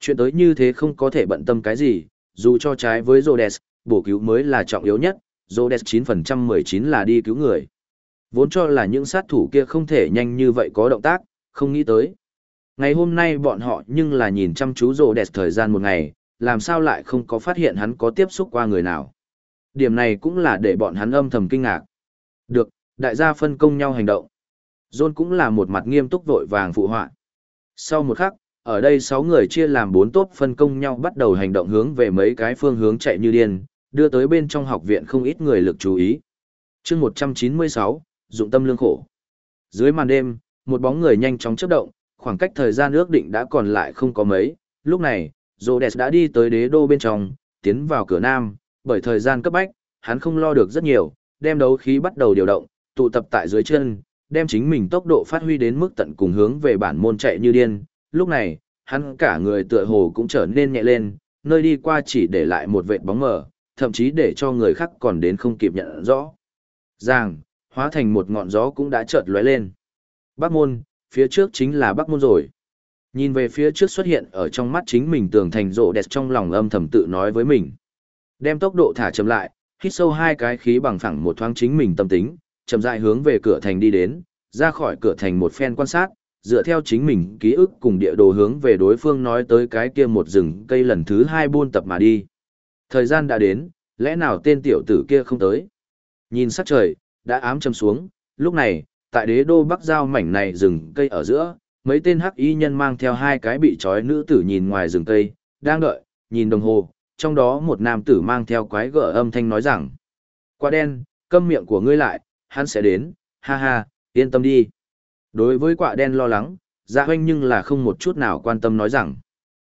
Chuyện tới như thế không có thể bận tâm cái gì, dù cho trái với Rhodes, bổ cứu mới là trọng yếu nhất, Rhodes 9% 19 là đi cứu người. Vốn cho là những sát thủ kia không thể nhanh như vậy có động tác, không nghĩ tới. Ngày hôm nay bọn họ nhưng là nhìn chăm chú Rhodes thời gian một ngày, làm sao lại không có phát hiện hắn có tiếp xúc qua người nào. Điểm này cũng là để bọn hắn âm thầm kinh ngạc. Được, đại gia phân công nhau hành động. John cũng là một mặt nghiêm túc vội vàng phụ họa. Sau một khắc, ở đây 6 người chia làm 4 tốp phân công nhau bắt đầu hành động hướng về mấy cái phương hướng chạy như điên, đưa tới bên trong học viện không ít người lực chú ý. chương 196, dụng tâm lương khổ. Dưới màn đêm, một bóng người nhanh chóng chấp động, khoảng cách thời gian ước định đã còn lại không có mấy. Lúc này, Rhodes đã đi tới đế đô bên trong, tiến vào cửa nam, bởi thời gian cấp bách, hắn không lo được rất nhiều, đem đấu khí bắt đầu điều động, tụ tập tại dưới chân, đem chính mình tốc độ phát huy đến mức tận cùng hướng về bản môn chạy như điên. Lúc này, hắn cả người tựa hồ cũng trở nên nhẹ lên, nơi đi qua chỉ để lại một vệt bóng mờ, thậm chí để cho người khác còn đến không kịp nhận rõ. Giang, hóa thành một ngọn gió cũng đã chợt lóe lên. Bắc môn, phía trước chính là Bắc môn rồi. Nhìn về phía trước xuất hiện ở trong mắt chính mình tường thành rộ đẹp trong lòng âm thầm tự nói với mình. Đem tốc độ thả chậm lại, hít sâu hai cái khí bằng phẳng một thoáng chính mình tâm tính, chậm rãi hướng về cửa thành đi đến, ra khỏi cửa thành một phen quan sát, dựa theo chính mình ký ức cùng địa đồ hướng về đối phương nói tới cái kia một rừng cây lần thứ hai buôn tập mà đi. Thời gian đã đến, lẽ nào tên tiểu tử kia không tới? Nhìn sắc trời, đã ám châm xuống, lúc này, tại đế đô bắc giao mảnh này rừng cây ở giữa, mấy tên hắc y nhân mang theo hai cái bị trói nữ tử nhìn ngoài rừng cây, đang đợi, nhìn đồng hồ, trong đó một nam tử mang theo quái gở âm thanh nói rằng, quá đen, câm miệng của ngươi lại, hắn sẽ đến, ha ha, yên tâm đi. Đối với quả đen lo lắng, dạ hoanh nhưng là không một chút nào quan tâm nói rằng,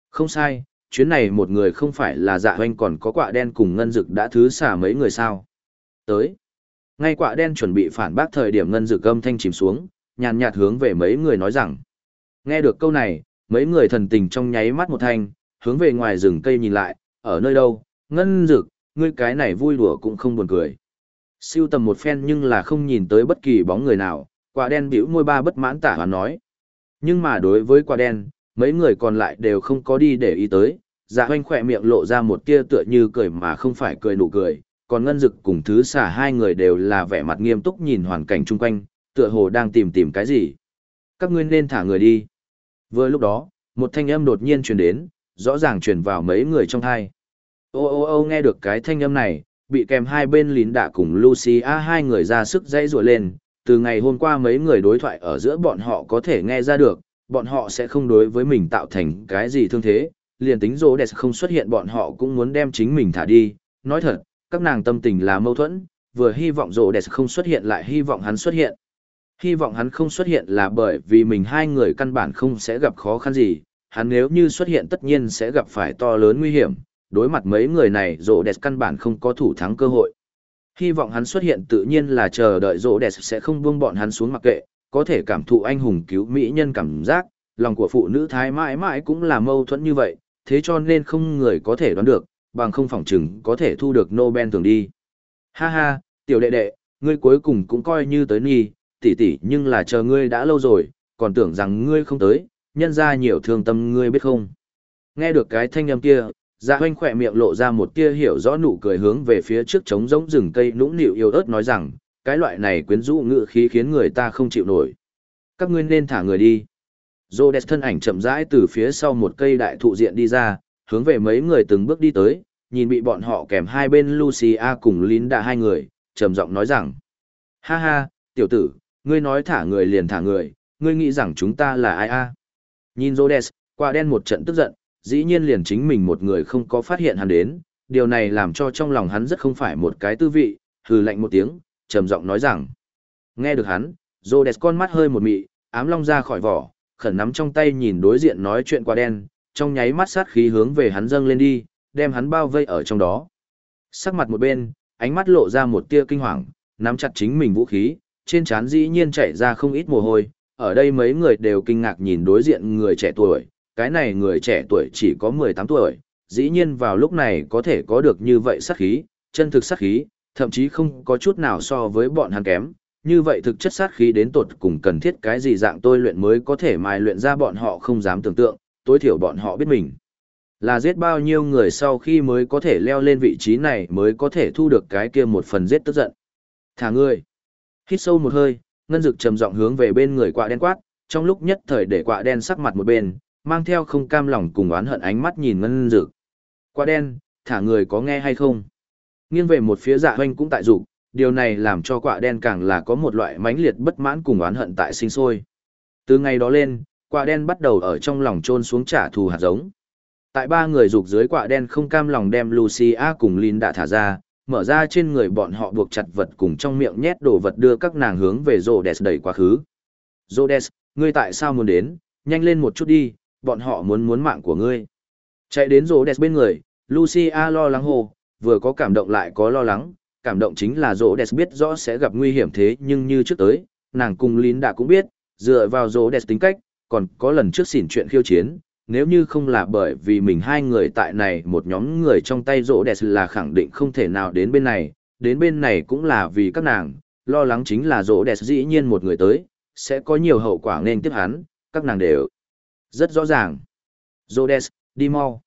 không sai, chuyến này một người không phải là dạ hoanh còn có quả đen cùng ngân dực đã thứ xả mấy người sao. Tới, ngay quả đen chuẩn bị phản bác thời điểm ngân dược âm thanh chìm xuống, nhàn nhạt hướng về mấy người nói rằng, nghe được câu này, mấy người thần tình trong nháy mắt một thanh, hướng về ngoài rừng cây nhìn lại, ở nơi đâu, ngân dực, ngươi cái này vui đùa cũng không buồn cười. Siêu tầm một phen nhưng là không nhìn tới bất kỳ bóng người nào, quả đen bĩu môi ba bất mãn tả hoàn nói. Nhưng mà đối với quả đen, mấy người còn lại đều không có đi để ý tới, dạ hoanh khỏe miệng lộ ra một tia tựa như cười mà không phải cười nụ cười, còn ngân dực cùng thứ xả hai người đều là vẻ mặt nghiêm túc nhìn hoàn cảnh chung quanh, tựa hồ đang tìm tìm cái gì. Các ngươi nên thả người đi. Vừa lúc đó, một thanh âm đột nhiên truyền đến, rõ ràng truyền vào mấy người trong thai. Ô ô ô nghe được cái thanh âm này, bị kèm hai bên lín đạ cùng Lucy A hai người ra sức dãy rủa lên, từ ngày hôm qua mấy người đối thoại ở giữa bọn họ có thể nghe ra được, bọn họ sẽ không đối với mình tạo thành cái gì thương thế, liền tính rô đẹp không xuất hiện bọn họ cũng muốn đem chính mình thả đi, nói thật, các nàng tâm tình là mâu thuẫn, vừa hy vọng rộ đẹp không xuất hiện lại hy vọng hắn xuất hiện. Hy vọng hắn không xuất hiện là bởi vì mình hai người căn bản không sẽ gặp khó khăn gì, hắn nếu như xuất hiện tất nhiên sẽ gặp phải to lớn nguy hiểm, đối mặt mấy người này rộ đẹp căn bản không có thủ thắng cơ hội. Hy vọng hắn xuất hiện tự nhiên là chờ đợi rộ đẹp sẽ không buông bọn hắn xuống mặc kệ, có thể cảm thụ anh hùng cứu mỹ nhân cảm giác, lòng của phụ nữ thái mãi mãi cũng là mâu thuẫn như vậy, thế cho nên không người có thể đoán được, bằng không phỏng chừng có thể thu được Nobel thường đi. Ha ha, tiểu đệ đệ, ngươi cuối cùng cũng coi như tới nì, tỷ tỷ nhưng là chờ ngươi đã lâu rồi, còn tưởng rằng ngươi không tới, nhân ra nhiều thương tâm ngươi biết không. Nghe được cái thanh âm kia, dạ hoanh khỏe miệng lộ ra một tia hiểu rõ nụ cười hướng về phía trước trống rỗng rừng cây nũng nịu yêu ớt nói rằng, cái loại này quyến rũ ngự khí khiến người ta không chịu nổi. Các ngươi nên thả người đi. Rhodes thân ảnh chậm rãi từ phía sau một cây đại thụ diện đi ra, hướng về mấy người từng bước đi tới, nhìn bị bọn họ kèm hai bên Lucia cùng Linda hai người, trầm giọng nói rằng: "Ha ha, tiểu tử, ngươi nói thả người liền thả người, ngươi nghĩ rằng chúng ta là ai a?" Nhìn Rhodes, qua đen một trận tức giận, dĩ nhiên liền chính mình một người không có phát hiện hắn đến, điều này làm cho trong lòng hắn rất không phải một cái tư vị, hừ lạnh một tiếng, trầm giọng nói rằng: "Nghe được hắn, Rhodes con mắt hơi một mị, ám long ra khỏi vỏ, khẩn nắm trong tay nhìn đối diện nói chuyện qua đen, trong nháy mắt sát khí hướng về hắn dâng lên đi, đem hắn bao vây ở trong đó. Sắc mặt một bên, ánh mắt lộ ra một tia kinh hoàng, nắm chặt chính mình vũ khí, trên trán dĩ nhiên chảy ra không ít mồ hôi, ở đây mấy người đều kinh ngạc nhìn đối diện người trẻ tuổi, cái này người trẻ tuổi chỉ có 18 tuổi, dĩ nhiên vào lúc này có thể có được như vậy sát khí, chân thực sát khí, thậm chí không có chút nào so với bọn hắn kém, như vậy thực chất sát khí đến tột cùng cần thiết cái gì dạng tôi luyện mới có thể mài luyện ra bọn họ không dám tưởng tượng, tối thiểu bọn họ biết mình. Là giết bao nhiêu người sau khi mới có thể leo lên vị trí này mới có thể thu được cái kia một phần giết tức giận. Thả người. Hít sâu một hơi, ngân dực trầm giọng hướng về bên người quạ đen quát, trong lúc nhất thời để quạ đen sắc mặt một bên, mang theo không cam lòng cùng oán hận ánh mắt nhìn ngân dực. Quạ đen, thả người có nghe hay không? Nghiêng về một phía dạ hoanh cũng tại dục điều này làm cho quạ đen càng là có một loại mãnh liệt bất mãn cùng oán hận tại sinh sôi. Từ ngày đó lên, quạ đen bắt đầu ở trong lòng trôn xuống trả thù hạt giống. Tại ba người rục dưới quạ đen không cam lòng đem Lucia cùng Lin đã thả ra, mở ra trên người bọn họ buộc chặt vật cùng trong miệng nhét đồ vật đưa các nàng hướng về Rhodes đẩy quá khứ. Rhodes, ngươi tại sao muốn đến, nhanh lên một chút đi, bọn họ muốn muốn mạng của ngươi. Chạy đến Rhodes bên người, Lucia lo lắng hồ, vừa có cảm động lại có lo lắng, cảm động chính là Rhodes biết rõ sẽ gặp nguy hiểm thế nhưng như trước tới, nàng cùng Linda cũng biết, dựa vào Rhodes tính cách, còn có lần trước xỉn chuyện khiêu chiến, nếu như không là bởi vì mình hai người tại này một nhóm người trong tay rỗ đẹp là khẳng định không thể nào đến bên này, đến bên này cũng là vì các nàng, lo lắng chính là rỗ đẹp dĩ nhiên một người tới, sẽ có nhiều hậu quả nên tiếp hắn, các nàng đều rất rõ ràng. Rỗ đẹp, đi mau.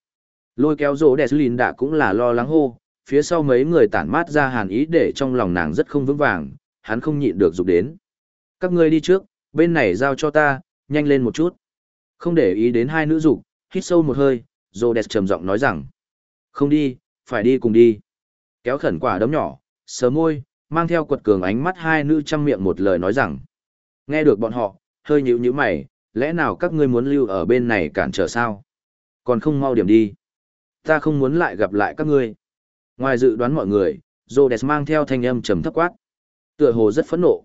Lôi kéo rỗ đẹp lìn đã cũng là lo lắng hô, phía sau mấy người tản mát ra hàn ý để trong lòng nàng rất không vững vàng, hắn không nhịn được dục đến. Các ngươi đi trước, bên này giao cho ta, nhanh lên một chút. Không để ý đến hai nữ dục, hít sâu một hơi, Rhodes trầm giọng nói rằng: "Không đi, phải đi cùng đi." Kéo khẩn quả đấm nhỏ, sờ môi, mang theo quật cường ánh mắt hai nữ trăm miệng một lời nói rằng: Nghe được bọn họ, hơi nhíu nhíu mày, lẽ nào các ngươi muốn lưu ở bên này cản trở sao? Còn không mau điểm đi. Ta không muốn lại gặp lại các ngươi. Ngoài dự đoán mọi người, Rhodes mang theo thanh âm trầm thấp quát. Tựa hồ rất phẫn nộ.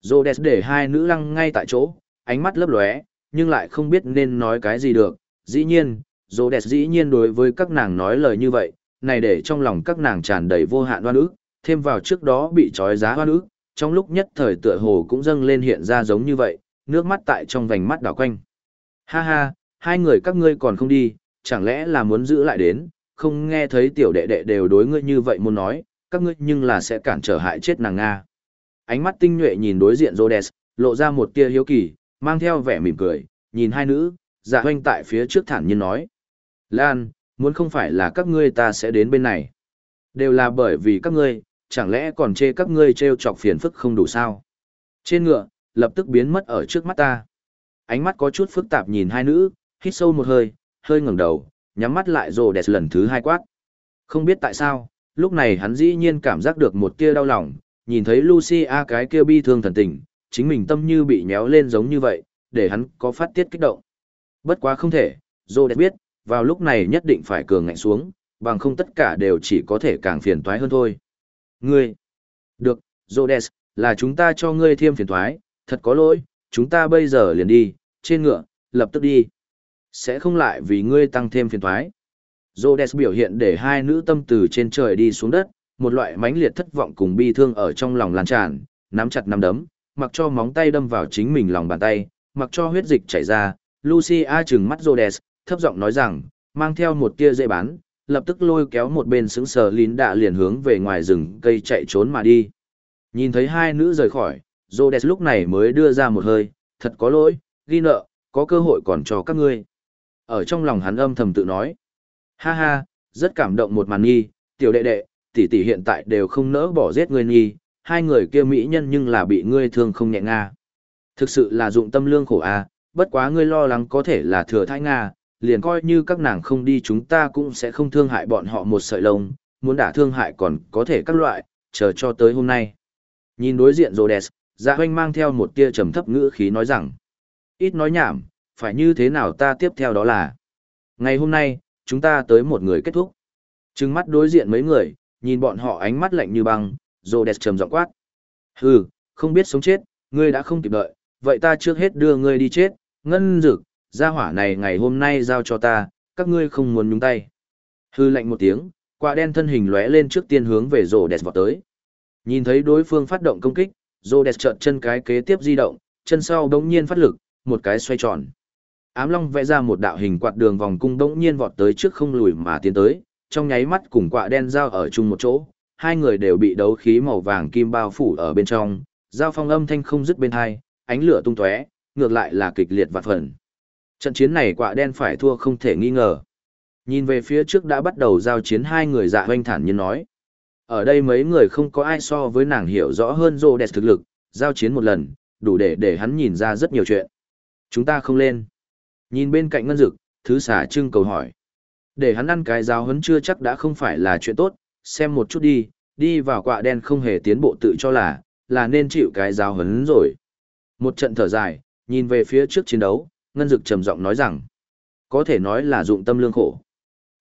Rhodes để hai nữ lăng ngay tại chỗ, ánh mắt lấp lóe, nhưng lại không biết nên nói cái gì được. Dĩ nhiên, dô đẹp dĩ nhiên đối với các nàng nói lời như vậy, này để trong lòng các nàng tràn đầy vô hạn oan ức, thêm vào trước đó bị trói giá oan ức, trong lúc nhất thời tựa hồ cũng dâng lên hiện ra giống như vậy, nước mắt tại trong vành mắt đảo quanh. Ha ha, hai người các ngươi còn không đi, chẳng lẽ là muốn giữ lại đến, không nghe thấy tiểu đệ đệ đều đối ngươi như vậy muốn nói, các ngươi nhưng là sẽ cản trở hại chết nàng Nga. Ánh mắt tinh nhuệ nhìn đối diện Rhodes, lộ ra một tia hiếu kỳ, mang theo vẻ mỉm cười, nhìn hai nữ, dạ hoanh tại phía trước thản nhiên nói. Lan, muốn không phải là các ngươi ta sẽ đến bên này. Đều là bởi vì các ngươi, chẳng lẽ còn chê các ngươi treo chọc phiền phức không đủ sao. Trên ngựa, lập tức biến mất ở trước mắt ta. Ánh mắt có chút phức tạp nhìn hai nữ, hít sâu một hơi, hơi ngẩng đầu, nhắm mắt lại rồ đẹp lần thứ hai quát. Không biết tại sao, lúc này hắn dĩ nhiên cảm giác được một tia đau lòng, nhìn thấy Lucia cái kia bi thương thần tình, chính mình tâm như bị nhéo lên giống như vậy, để hắn có phát tiết kích động. Bất quá không thể, Dô đẹp biết, vào lúc này nhất định phải cường ngạnh xuống, bằng không tất cả đều chỉ có thể càng phiền toái hơn thôi. Ngươi! Được, Rhodes, là chúng ta cho ngươi thêm phiền toái, thật có lỗi, chúng ta bây giờ liền đi, trên ngựa, lập tức đi. Sẽ không lại vì ngươi tăng thêm phiền toái. Rhodes biểu hiện để hai nữ tâm từ trên trời đi xuống đất, một loại mãnh liệt thất vọng cùng bi thương ở trong lòng lan tràn, nắm chặt nắm đấm, mặc cho móng tay đâm vào chính mình lòng bàn tay, mặc cho huyết dịch chảy ra, Lucia trừng mắt Rhodes, thấp giọng nói rằng, mang theo một tia dây bán, lập tức lôi kéo một bên sững sờ lín đạ liền hướng về ngoài rừng cây chạy trốn mà đi. Nhìn thấy hai nữ rời khỏi, Rhodes lúc này mới đưa ra một hơi, thật có lỗi, ghi nợ, có cơ hội còn cho các ngươi. Ở trong lòng hắn âm thầm tự nói, ha ha, rất cảm động một màn nghi, tiểu đệ đệ, tỷ tỷ hiện tại đều không nỡ bỏ giết ngươi nghi, hai người kia mỹ nhân nhưng là bị ngươi thương không nhẹ nga. Thực sự là dụng tâm lương khổ a, bất quá ngươi lo lắng có thể là thừa thai nga, liền coi như các nàng không đi chúng ta cũng sẽ không thương hại bọn họ một sợi lông, muốn đả thương hại còn có thể các loại, chờ cho tới hôm nay. Nhìn đối diện Rhodes, Dạ Hoành mang theo một tia trầm thấp ngữ khí nói rằng, ít nói nhảm, phải như thế nào ta tiếp theo đó là. Ngày hôm nay, chúng ta tới một người kết thúc. Trừng mắt đối diện mấy người, nhìn bọn họ ánh mắt lạnh như băng, Rhodes trầm giọng quát. Hừ, không biết sống chết, ngươi đã không kịp đợi, vậy ta trước hết đưa ngươi đi chết, ngân dực, gia hỏa này ngày hôm nay giao cho ta, các ngươi không muốn nhúng tay. Hư lạnh một tiếng, quả đen thân hình lóe lên trước tiên hướng về rồ đẹp vọt tới. Nhìn thấy đối phương phát động công kích, rồ đẹp trợn chân cái kế tiếp di động, chân sau đống nhiên phát lực, một cái xoay tròn. Ám long vẽ ra một đạo hình quạt đường vòng cung đống nhiên vọt tới trước không lùi mà tiến tới, trong nháy mắt cùng quạ đen giao ở chung một chỗ, hai người đều bị đấu khí màu vàng kim bao phủ ở bên trong, giao phong âm thanh không dứt bên hai, ánh lửa tung tóe, ngược lại là kịch liệt vạn phần. Trận chiến này quạ đen phải thua không thể nghi ngờ. Nhìn về phía trước đã bắt đầu giao chiến hai người dạ hoanh thản nhiên nói. Ở đây mấy người không có ai so với nàng hiểu rõ hơn rô đẹp thực lực, giao chiến một lần, đủ để để hắn nhìn ra rất nhiều chuyện. Chúng ta không lên. Nhìn bên cạnh ngân dực, thứ xả trưng cầu hỏi. Để hắn ăn cái giáo hấn chưa chắc đã không phải là chuyện tốt, xem một chút đi, đi vào quạ đen không hề tiến bộ tự cho là, là nên chịu cái giáo hấn rồi. Một trận thở dài, nhìn về phía trước chiến đấu, Ngân Dực trầm giọng nói rằng, có thể nói là dụng tâm lương khổ.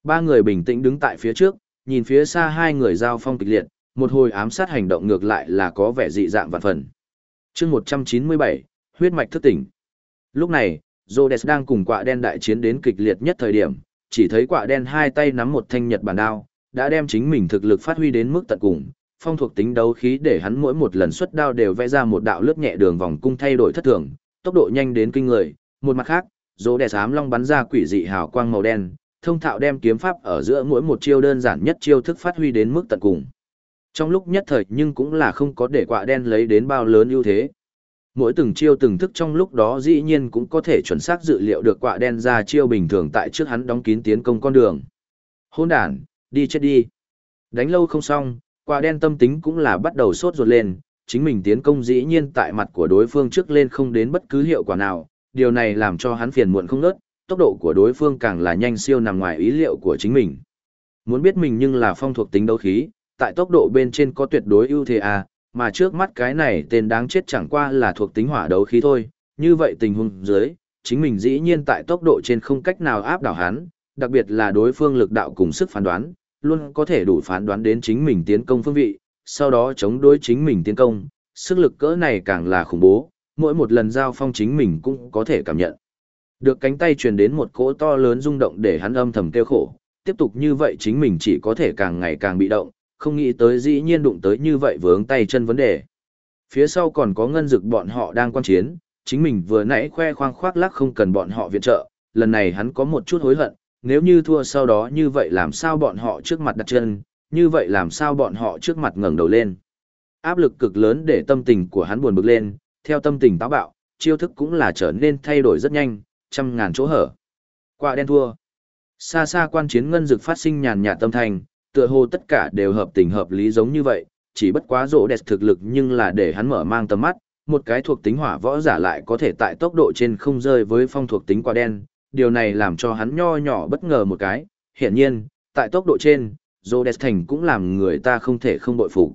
Ba người bình tĩnh đứng tại phía trước, nhìn phía xa hai người giao phong kịch liệt, một hồi ám sát hành động ngược lại là có vẻ dị dạng vạn phần. chương 197, huyết mạch thức tỉnh. Lúc này, Rhodes đang cùng quạ đen đại chiến đến kịch liệt nhất thời điểm, chỉ thấy quạ đen hai tay nắm một thanh nhật bản đao, đã đem chính mình thực lực phát huy đến mức tận cùng, phong thuộc tính đấu khí để hắn mỗi một lần xuất đao đều vẽ ra một đạo lướt nhẹ đường vòng cung thay đổi thất thường, tốc độ nhanh đến kinh người, một mặt khác, dỗ đẻ xám long bắn ra quỷ dị hào quang màu đen, thông thạo đem kiếm pháp ở giữa mỗi một chiêu đơn giản nhất chiêu thức phát huy đến mức tận cùng. Trong lúc nhất thời nhưng cũng là không có để quạ đen lấy đến bao lớn ưu thế. Mỗi từng chiêu từng thức trong lúc đó dĩ nhiên cũng có thể chuẩn xác dự liệu được quạ đen ra chiêu bình thường tại trước hắn đóng kín tiến công con đường. Hôn đàn, đi chết đi. Đánh lâu không xong, Quả đen tâm tính cũng là bắt đầu sốt ruột lên, chính mình tiến công dĩ nhiên tại mặt của đối phương trước lên không đến bất cứ hiệu quả nào, điều này làm cho hắn phiền muộn không nớt, tốc độ của đối phương càng là nhanh siêu nằm ngoài ý liệu của chính mình. Muốn biết mình nhưng là phong thuộc tính đấu khí, tại tốc độ bên trên có tuyệt đối ưu thế à, mà trước mắt cái này tên đáng chết chẳng qua là thuộc tính hỏa đấu khí thôi, như vậy tình huống dưới, chính mình dĩ nhiên tại tốc độ trên không cách nào áp đảo hắn, đặc biệt là đối phương lực đạo cùng sức phán đoán, luôn có thể đủ phán đoán đến chính mình tiến công phương vị, sau đó chống đối chính mình tiến công, sức lực cỡ này càng là khủng bố, mỗi một lần giao phong chính mình cũng có thể cảm nhận. Được cánh tay truyền đến một cỗ to lớn rung động để hắn âm thầm kêu khổ, tiếp tục như vậy chính mình chỉ có thể càng ngày càng bị động, không nghĩ tới dĩ nhiên đụng tới như vậy vướng tay chân vấn đề. Phía sau còn có ngân dực bọn họ đang quan chiến, chính mình vừa nãy khoe khoang khoác lác không cần bọn họ viện trợ, lần này hắn có một chút hối hận, nếu như thua sau đó như vậy làm sao bọn họ trước mặt đặt chân, như vậy làm sao bọn họ trước mặt ngẩng đầu lên. Áp lực cực lớn để tâm tình của hắn buồn bực lên, theo tâm tình táo bạo, chiêu thức cũng là trở nên thay đổi rất nhanh, trăm ngàn chỗ hở. Quả đen thua. Xa xa quan chiến ngân dực phát sinh nhàn nhạt tâm thành, tựa hồ tất cả đều hợp tình hợp lý giống như vậy, chỉ bất quá rỗ đẹp thực lực nhưng là để hắn mở mang tầm mắt, một cái thuộc tính hỏa võ giả lại có thể tại tốc độ trên không rơi với phong thuộc tính quả đen, điều này làm cho hắn nho nhỏ bất ngờ một cái, hiển nhiên, tại tốc độ trên, rỗ thành cũng làm người ta không thể không bội phục.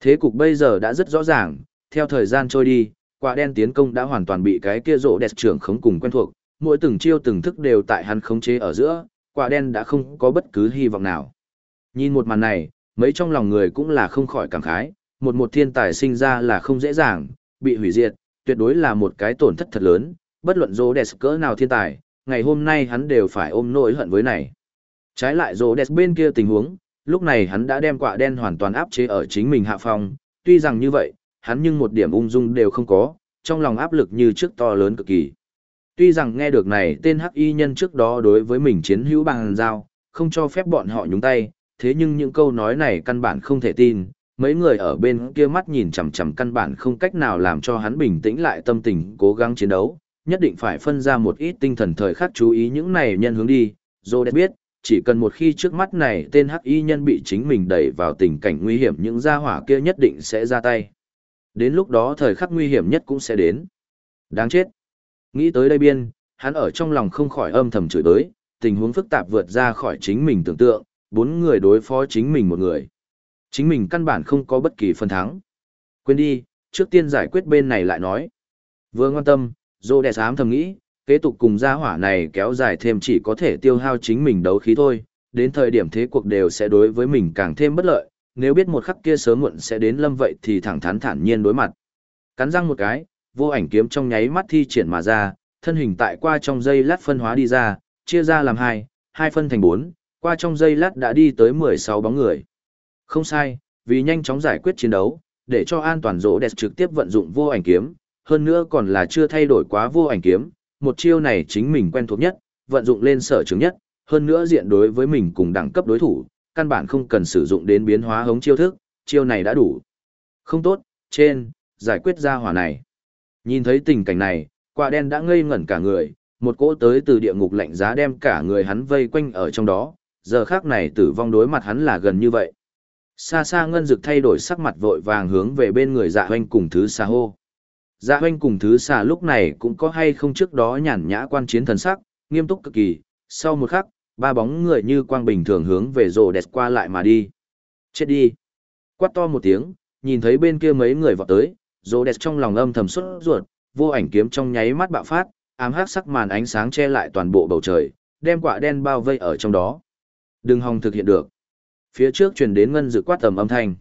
Thế cục bây giờ đã rất rõ ràng, theo thời gian trôi đi, quả đen tiến công đã hoàn toàn bị cái kia rỗ trưởng khống cùng quen thuộc, mỗi từng chiêu từng thức đều tại hắn khống chế ở giữa, quả đen đã không có bất cứ hy vọng nào. Nhìn một màn này, mấy trong lòng người cũng là không khỏi cảm khái, một một thiên tài sinh ra là không dễ dàng, bị hủy diệt, tuyệt đối là một cái tổn thất thật lớn, bất luận rỗ cỡ nào thiên tài, ngày hôm nay hắn đều phải ôm nỗi hận với này. Trái lại rỗ đẹp bên kia tình huống, lúc này hắn đã đem quả đen hoàn toàn áp chế ở chính mình hạ phong, tuy rằng như vậy, hắn nhưng một điểm ung dung đều không có, trong lòng áp lực như trước to lớn cực kỳ. Tuy rằng nghe được này tên hắc y nhân trước đó đối với mình chiến hữu bằng giao, không cho phép bọn họ nhúng tay, thế nhưng những câu nói này căn bản không thể tin, mấy người ở bên kia mắt nhìn chằm chằm căn bản không cách nào làm cho hắn bình tĩnh lại tâm tình cố gắng chiến đấu, nhất định phải phân ra một ít tinh thần thời khắc chú ý những này nhân hướng đi, Rhodes biết, chỉ cần một khi trước mắt này tên hắc y nhân bị chính mình đẩy vào tình cảnh nguy hiểm những gia hỏa kia nhất định sẽ ra tay. Đến lúc đó thời khắc nguy hiểm nhất cũng sẽ đến. Đáng chết. Nghĩ tới đây biên, hắn ở trong lòng không khỏi âm thầm chửi tới, tình huống phức tạp vượt ra khỏi chính mình tưởng tượng, bốn người đối phó chính mình một người. Chính mình căn bản không có bất kỳ phần thắng. Quên đi, trước tiên giải quyết bên này lại nói. Vừa ngoan tâm, dô đẹp ám thầm nghĩ, kế tục cùng gia hỏa này kéo dài thêm chỉ có thể tiêu hao chính mình đấu khí thôi, đến thời điểm thế cuộc đều sẽ đối với mình càng thêm bất lợi, nếu biết một khắc kia sớm muộn sẽ đến lâm vậy thì thẳng thắn thản nhiên đối mặt. Cắn răng một cái, vô ảnh kiếm trong nháy mắt thi triển mà ra, thân hình tại qua trong dây lát phân hóa đi ra, chia ra làm hai, hai phân thành bốn, qua trong dây lát đã đi tới 16 bóng người. Không sai, vì nhanh chóng giải quyết chiến đấu, để cho an toàn rỗ đẹp trực tiếp vận dụng vô ảnh kiếm, hơn nữa còn là chưa thay đổi quá vô ảnh kiếm, một chiêu này chính mình quen thuộc nhất, vận dụng lên sở trường nhất, hơn nữa diện đối với mình cùng đẳng cấp đối thủ, căn bản không cần sử dụng đến biến hóa hống chiêu thức, chiêu này đã đủ. Không tốt, trên, giải quyết ra hỏa này. Nhìn thấy tình cảnh này, quả đen đã ngây ngẩn cả người, một cỗ tới từ địa ngục lạnh giá đem cả người hắn vây quanh ở trong đó, giờ khác này tử vong đối mặt hắn là gần như vậy. Xa xa ngân dực thay đổi sắc mặt vội vàng hướng về bên người dạ hoanh cùng thứ xa hô. Dạ hoanh cùng thứ xà lúc này cũng có hay không trước đó nhàn nhã quan chiến thần sắc, nghiêm túc cực kỳ, sau một khắc, ba bóng người như quang bình thường hướng về rồ đẹp qua lại mà đi. Chết đi! Quát to một tiếng, nhìn thấy bên kia mấy người vọt tới, rồ đẹp trong lòng âm thầm xuất ruột, vô ảnh kiếm trong nháy mắt bạo phát, ám hắc sắc màn ánh sáng che lại toàn bộ bầu trời, đem quả đen bao vây ở trong đó. Đừng hòng thực hiện được. Phía trước truyền đến ngân dự quát tầm âm thanh.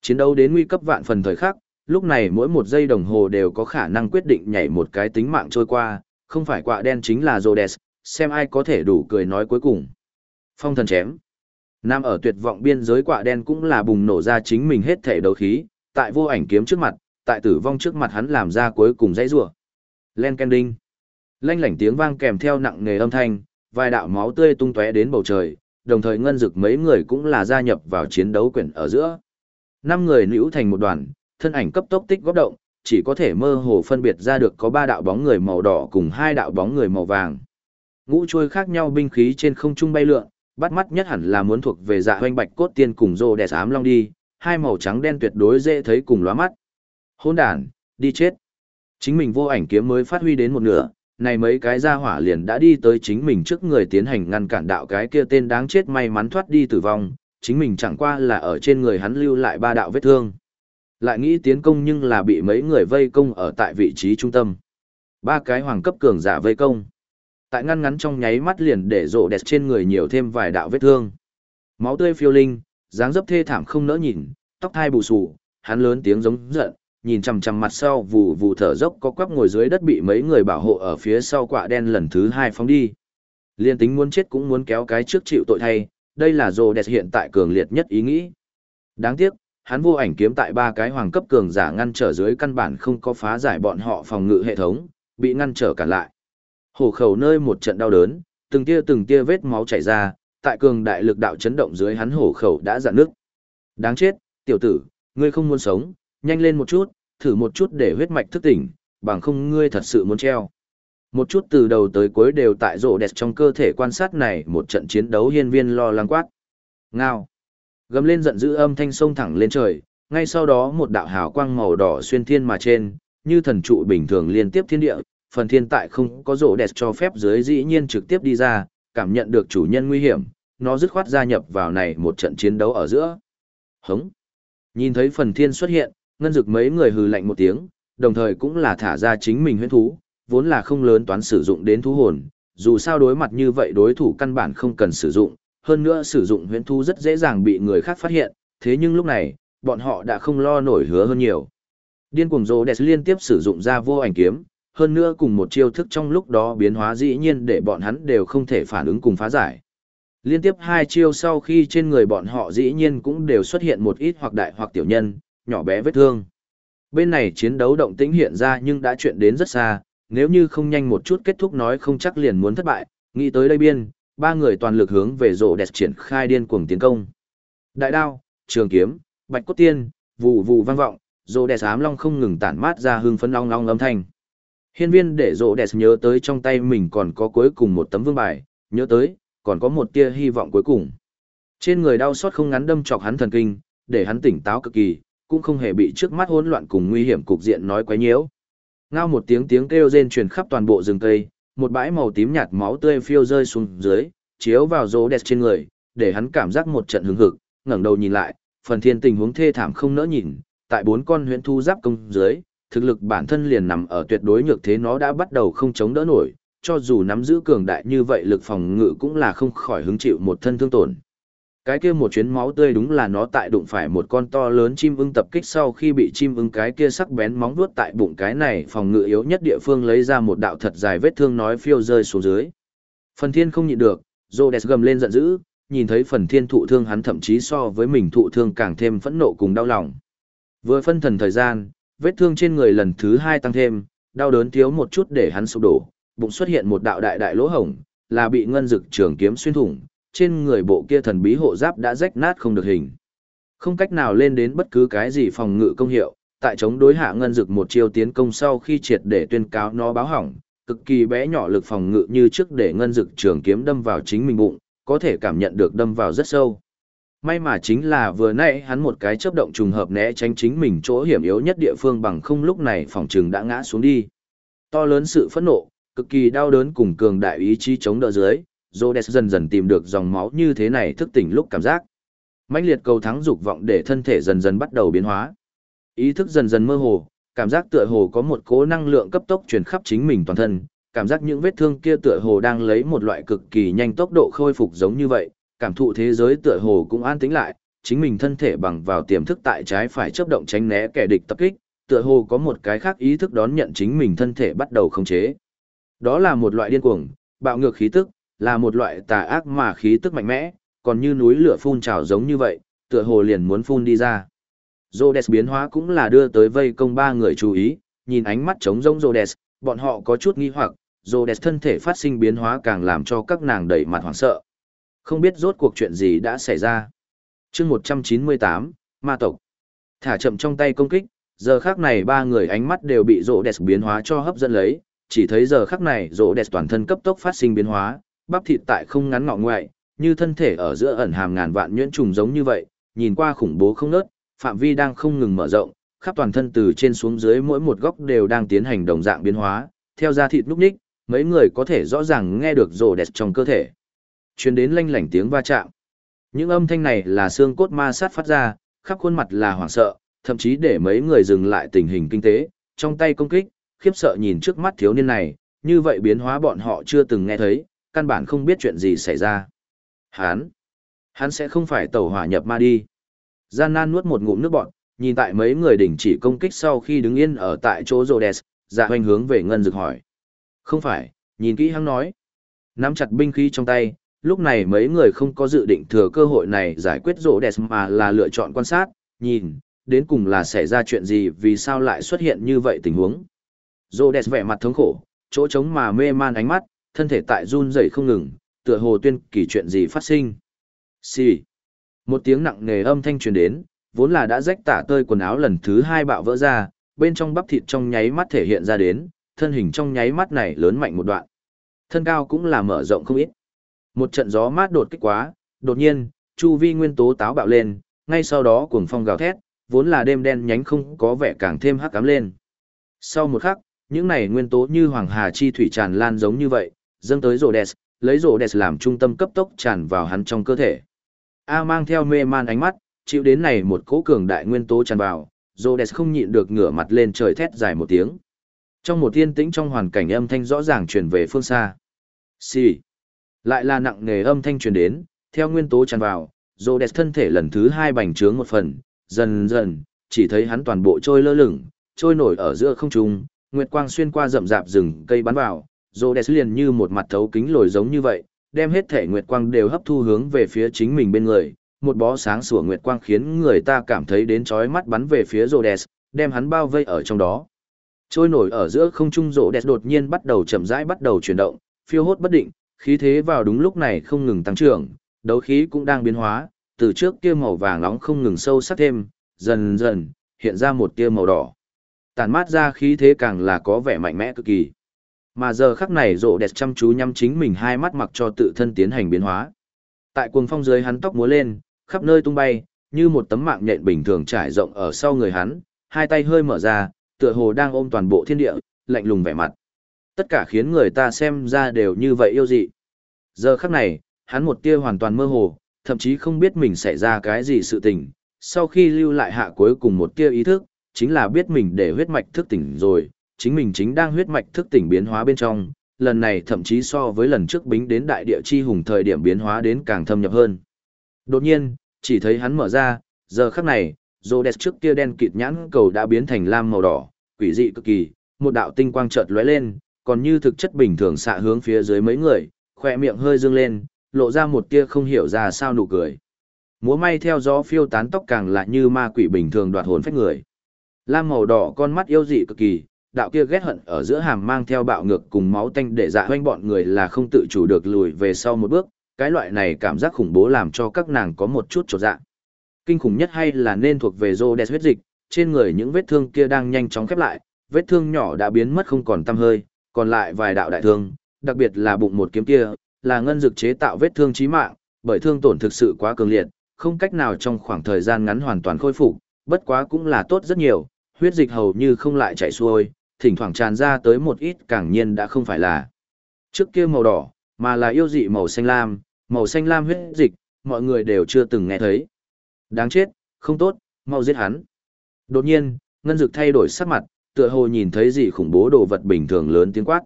Chiến đấu đến nguy cấp vạn phần thời khắc, lúc này mỗi một giây đồng hồ đều có khả năng quyết định nhảy một cái tính mạng trôi qua, không phải quạ đen chính là Rhodes, xem ai có thể đủ cười nói cuối cùng. Phong thần chém. Nam ở tuyệt vọng biên giới quạ đen cũng là bùng nổ ra chính mình hết thể đấu khí, tại vô ảnh kiếm trước mặt, tại tử vong trước mặt hắn làm ra cuối cùng dãy rủa. Len Kending. Lanh lảnh tiếng vang kèm theo nặng nề âm thanh, vài đạo máu tươi tung tóe đến bầu trời, đồng thời ngân dực mấy người cũng là gia nhập vào chiến đấu quyển ở giữa. Năm người nữ thành một đoàn, thân ảnh cấp tốc tích góp động, chỉ có thể mơ hồ phân biệt ra được có ba đạo bóng người màu đỏ cùng hai đạo bóng người màu vàng. Ngũ trôi khác nhau binh khí trên không trung bay lượn, bắt mắt nhất hẳn là muốn thuộc về dạ hoanh bạch cốt tiên cùng rô đẻ ám long đi, hai màu trắng đen tuyệt đối dễ thấy cùng lóa mắt. Hôn đàn, đi chết. Chính mình vô ảnh kiếm mới phát huy đến một nửa, này mấy cái gia hỏa liền đã đi tới chính mình trước người tiến hành ngăn cản đạo cái kia tên đáng chết may mắn thoát đi tử vong, chính mình chẳng qua là ở trên người hắn lưu lại ba đạo vết thương. Lại nghĩ tiến công nhưng là bị mấy người vây công ở tại vị trí trung tâm. Ba cái hoàng cấp cường giả vây công. Tại ngăn ngắn trong nháy mắt liền để rộ đẹp trên người nhiều thêm vài đạo vết thương. Máu tươi phiêu linh, dáng dấp thê thảm không nỡ nhìn, tóc thai bù xù, hắn lớn tiếng giống giận, nhìn chằm chằm mặt sau vù vù thở dốc có quắp ngồi dưới đất bị mấy người bảo hộ ở phía sau quạ đen lần thứ hai phóng đi. Liên tính muốn chết cũng muốn kéo cái trước chịu tội thay, đây là rồ đẹp hiện tại cường liệt nhất ý nghĩ. Đáng tiếc, hắn vô ảnh kiếm tại ba cái hoàng cấp cường giả ngăn trở dưới căn bản không có phá giải bọn họ phòng ngự hệ thống, bị ngăn trở cả lại. Hổ khẩu nơi một trận đau đớn, từng tia từng tia vết máu chảy ra, tại cường đại lực đạo chấn động dưới hắn hổ khẩu đã dạn nước. Đáng chết, tiểu tử, ngươi không muốn sống, nhanh lên một chút, thử một chút để huyết mạch thức tỉnh, bằng không ngươi thật sự muốn treo. Một chút từ đầu tới cuối đều tại rộ đẹp trong cơ thể quan sát này một trận chiến đấu hiên viên lo lắng quát. Ngao. Gầm lên giận dữ âm thanh sông thẳng lên trời, ngay sau đó một đạo hào quang màu đỏ xuyên thiên mà trên, như thần trụ bình thường liên tiếp thiên địa, phần thiên tại không có rổ đẹp cho phép dưới dĩ nhiên trực tiếp đi ra, cảm nhận được chủ nhân nguy hiểm, nó dứt khoát gia nhập vào này một trận chiến đấu ở giữa. Hống! Nhìn thấy phần thiên xuất hiện, ngân dực mấy người hừ lạnh một tiếng, đồng thời cũng là thả ra chính mình huyễn thú, vốn là không lớn toán sử dụng đến thú hồn, dù sao đối mặt như vậy đối thủ căn bản không cần sử dụng, hơn nữa sử dụng huyễn thu rất dễ dàng bị người khác phát hiện, thế nhưng lúc này, bọn họ đã không lo nổi hứa hơn nhiều. Điên cuồng rồ đẹp liên tiếp sử dụng ra vô ảnh kiếm, hơn nữa cùng một chiêu thức trong lúc đó biến hóa dĩ nhiên để bọn hắn đều không thể phản ứng cùng phá giải. Liên tiếp hai chiêu sau khi trên người bọn họ dĩ nhiên cũng đều xuất hiện một ít hoặc đại hoặc tiểu nhân, nhỏ bé vết thương. Bên này chiến đấu động tĩnh hiện ra nhưng đã chuyện đến rất xa, nếu như không nhanh một chút kết thúc nói không chắc liền muốn thất bại, nghĩ tới đây biên, ba người toàn lực hướng về rổ đẹp triển khai điên cuồng tiến công. Đại đao, trường kiếm, bạch cốt tiên, vụ vụ vang vọng, rổ đẹp ám long không ngừng tản mát ra hương phấn long long âm thanh. Hiên viên để rổ đẹp nhớ tới trong tay mình còn có cuối cùng một tấm vương bài, nhớ tới, còn có một tia hy vọng cuối cùng. Trên người đau xót không ngắn đâm chọc hắn thần kinh, để hắn tỉnh táo cực kỳ, cũng không hề bị trước mắt hỗn loạn cùng nguy hiểm cục diện nói quá nhiễu. Ngao một tiếng tiếng kêu rên truyền khắp toàn bộ rừng cây, một bãi màu tím nhạt máu tươi phiêu rơi xuống dưới, chiếu vào rô đẹp trên người, để hắn cảm giác một trận hứng hực, ngẩng đầu nhìn lại, phần thiên tình huống thê thảm không nỡ nhìn, tại bốn con huyễn thu giáp công dưới, thực lực bản thân liền nằm ở tuyệt đối nhược thế nó đã bắt đầu không chống đỡ nổi, cho dù nắm giữ cường đại như vậy lực phòng ngự cũng là không khỏi hứng chịu một thân thương tổn. Cái kia một chuyến máu tươi đúng là nó tại đụng phải một con to lớn chim ưng tập kích sau khi bị chim ưng cái kia sắc bén móng vuốt tại bụng cái này phòng ngự yếu nhất địa phương lấy ra một đạo thật dài vết thương nói phiêu rơi xuống dưới. Phần thiên không nhịn được, Rhodes gầm lên giận dữ, nhìn thấy phần thiên thụ thương hắn thậm chí so với mình thụ thương càng thêm phẫn nộ cùng đau lòng. Vừa phân thần thời gian, vết thương trên người lần thứ hai tăng thêm, đau đớn thiếu một chút để hắn sụp đổ, bụng xuất hiện một đạo đại đại lỗ hổng, là bị ngân dực trường kiếm xuyên thủng, trên người bộ kia thần bí hộ giáp đã rách nát không được hình. Không cách nào lên đến bất cứ cái gì phòng ngự công hiệu, tại chống đối hạ ngân dực một chiêu tiến công sau khi triệt để tuyên cáo nó báo hỏng, cực kỳ bé nhỏ lực phòng ngự như trước để ngân dực trường kiếm đâm vào chính mình bụng, có thể cảm nhận được đâm vào rất sâu. May mà chính là vừa nãy hắn một cái chớp động trùng hợp né tránh chính mình chỗ hiểm yếu nhất địa phương bằng không lúc này phòng trường đã ngã xuống đi. To lớn sự phẫn nộ, cực kỳ đau đớn cùng cường đại ý chí chống đỡ dưới, Rhodes dần dần tìm được dòng máu như thế này thức tỉnh lúc cảm giác. mãnh liệt cầu thắng dục vọng để thân thể dần dần bắt đầu biến hóa. Ý thức dần dần mơ hồ, cảm giác tựa hồ có một cố năng lượng cấp tốc truyền khắp chính mình toàn thân, cảm giác những vết thương kia tựa hồ đang lấy một loại cực kỳ nhanh tốc độ khôi phục giống như vậy, cảm thụ thế giới tựa hồ cũng an tĩnh lại, chính mình thân thể bằng vào tiềm thức tại trái phải chấp động tránh né kẻ địch tập kích, tựa hồ có một cái khác ý thức đón nhận chính mình thân thể bắt đầu khống chế. Đó là một loại điên cuồng, bạo ngược khí tức, là một loại tà ác mà khí tức mạnh mẽ, còn như núi lửa phun trào giống như vậy, tựa hồ liền muốn phun đi ra. Rhodes biến hóa cũng là đưa tới vây công ba người chú ý, nhìn ánh mắt trống rỗng Rhodes, bọn họ có chút nghi hoặc, Rhodes thân thể phát sinh biến hóa càng làm cho các nàng đầy mặt hoảng sợ. Không biết rốt cuộc chuyện gì đã xảy ra. chương 198, Ma tộc. Thả chậm trong tay công kích, giờ khắc này ba người ánh mắt đều bị Rhodes biến hóa cho hấp dẫn lấy, chỉ thấy giờ khắc này Rhodes toàn thân cấp tốc phát sinh biến hóa, bắp thịt tại không ngắn ngọ ngoại, như thân thể ở giữa ẩn hàm ngàn vạn nhuyễn trùng giống như vậy, nhìn qua khủng bố không nớt, phạm vi đang không ngừng mở rộng, khắp toàn thân từ trên xuống dưới mỗi một góc đều đang tiến hành đồng dạng biến hóa, theo da thịt lúc ních, mấy người có thể rõ ràng nghe được rồ đẹp trong cơ thể. Truyền đến lanh lảnh tiếng va chạm. Những âm thanh này là xương cốt ma sát phát ra, khắp khuôn mặt là hoảng sợ, thậm chí để mấy người dừng lại tình hình kinh tế, trong tay công kích, khiếp sợ nhìn trước mắt thiếu niên này, như vậy biến hóa bọn họ chưa từng nghe thấy, căn bản không biết chuyện gì xảy ra. Hắn, hắn sẽ không phải tẩu hỏa nhập ma đi. Gian nan nuốt một ngụm nước bọt, nhìn tại mấy người đỉnh chỉ công kích sau khi đứng yên ở tại chỗ Rhodes, dạ hoành hướng về ngân dực hỏi. Không phải, nhìn kỹ hắn nói. Nắm chặt binh khí trong tay, lúc này mấy người không có dự định thừa cơ hội này giải quyết Rhodes mà là lựa chọn quan sát, nhìn, đến cùng là xảy ra chuyện gì vì sao lại xuất hiện như vậy tình huống. Rhodes vẻ mặt thống khổ, chỗ trống mà mê man ánh mắt, thân thể tại run rẩy không ngừng, tựa hồ tuyên kỳ chuyện gì phát sinh. Xì. Một tiếng nặng nề âm thanh truyền đến, vốn là đã rách tả tơi quần áo lần thứ hai bạo vỡ ra, bên trong bắp thịt trong nháy mắt thể hiện ra đến, thân hình trong nháy mắt này lớn mạnh một đoạn. Thân cao cũng là mở rộng không ít. Một trận gió mát đột kích quá, đột nhiên, chu vi nguyên tố táo bạo lên, ngay sau đó cuồng phong gào thét, vốn là đêm đen nhánh không có vẻ càng thêm hắc ám lên. Sau một khắc, những này nguyên tố như hoàng hà chi thủy tràn lan giống như vậy, dâng tới rổ đèn, lấy rổ đèn làm trung tâm cấp tốc tràn vào hắn trong cơ thể. A mang theo mê man ánh mắt, chịu đến này một cỗ cường đại nguyên tố tràn vào, rổ đèn không nhịn được ngửa mặt lên trời thét dài một tiếng. Trong một thiên tĩnh trong hoàn cảnh âm thanh rõ ràng truyền về phương xa. Xì. Lại là nặng nề âm thanh truyền đến, theo nguyên tố tràn vào, rổ đèn thân thể lần thứ hai bành trướng một phần, dần dần, chỉ thấy hắn toàn bộ trôi lơ lửng, trôi nổi ở giữa không trung, nguyệt quang xuyên qua rậm rạp rừng cây bắn vào, Rhodes liền như một mặt thấu kính lồi giống như vậy, đem hết thể nguyệt quang đều hấp thu hướng về phía chính mình bên người, một bó sáng sủa nguyệt quang khiến người ta cảm thấy đến chói mắt bắn về phía rô đès đem hắn bao vây ở trong đó. Trôi nổi ở giữa không trung rô đès đột nhiên bắt đầu chậm rãi bắt đầu chuyển động, phiêu hốt bất định, khí thế vào đúng lúc này không ngừng tăng trưởng, đấu khí cũng đang biến hóa, từ trước kia màu vàng nóng không ngừng sâu sắc thêm, dần dần hiện ra một tia màu đỏ. Tàn mát ra khí thế càng là có vẻ mạnh mẽ cực kỳ. Mà giờ khắc này rộ đẹp chăm chú nhắm chính mình hai mắt mặc cho tự thân tiến hành biến hóa. Tại cuồng phong dưới hắn tóc múa lên, khắp nơi tung bay, như một tấm mạng nhện bình thường trải rộng ở sau người hắn, hai tay hơi mở ra, tựa hồ đang ôm toàn bộ thiên địa, lạnh lùng vẻ mặt. Tất cả khiến người ta xem ra đều như vậy yêu dị. Giờ khắc này, hắn một tia hoàn toàn mơ hồ, thậm chí không biết mình xảy ra cái gì sự tình. Sau khi lưu lại hạ cuối cùng một tia ý thức, chính là biết mình để huyết mạch thức tỉnh rồi, chính mình chính đang huyết mạch thức tỉnh biến hóa bên trong, lần này thậm chí so với lần trước bính đến đại địa chi hùng thời điểm biến hóa đến càng thâm nhập hơn. Đột nhiên, chỉ thấy hắn mở ra, giờ khắc này, rô đẹp trước kia đen kịt nhãn cầu đã biến thành lam màu đỏ, quỷ dị cực kỳ, một đạo tinh quang chợt lóe lên, còn như thực chất bình thường xạ hướng phía dưới mấy người, khỏe miệng hơi dương lên, lộ ra một tia không hiểu ra sao nụ cười. Múa may theo gió phiêu tán tóc càng lại như ma quỷ bình thường đoạt hồn phách người. Lam màu đỏ con mắt yêu dị cực kỳ, đạo kia ghét hận ở giữa hàm mang theo bạo ngược cùng máu tanh để dạ hoanh bọn người là không tự chủ được lùi về sau một bước, cái loại này cảm giác khủng bố làm cho các nàng có một chút chột dạ. Kinh khủng nhất hay là nên thuộc về Rhodes huyết dịch, trên người những vết thương kia đang nhanh chóng khép lại, vết thương nhỏ đã biến mất không còn tăm hơi, còn lại vài đạo đại thương, đặc biệt là bụng một kiếm kia, là ngân dược chế tạo vết thương chí mạng, bởi thương tổn thực sự quá cường liệt, không cách nào trong khoảng thời gian ngắn hoàn toàn khôi phục, bất quá cũng là tốt rất nhiều, huyết dịch hầu như không lại chảy xuôi, thỉnh thoảng tràn ra tới một ít càng nhiên đã không phải là trước kia màu đỏ, mà là yêu dị màu xanh lam, màu xanh lam huyết dịch, mọi người đều chưa từng nghe thấy. Đáng chết, không tốt, mau giết hắn. Đột nhiên, ngân dực thay đổi sắc mặt, tựa hồ nhìn thấy gì khủng bố đồ vật bình thường lớn tiếng quát.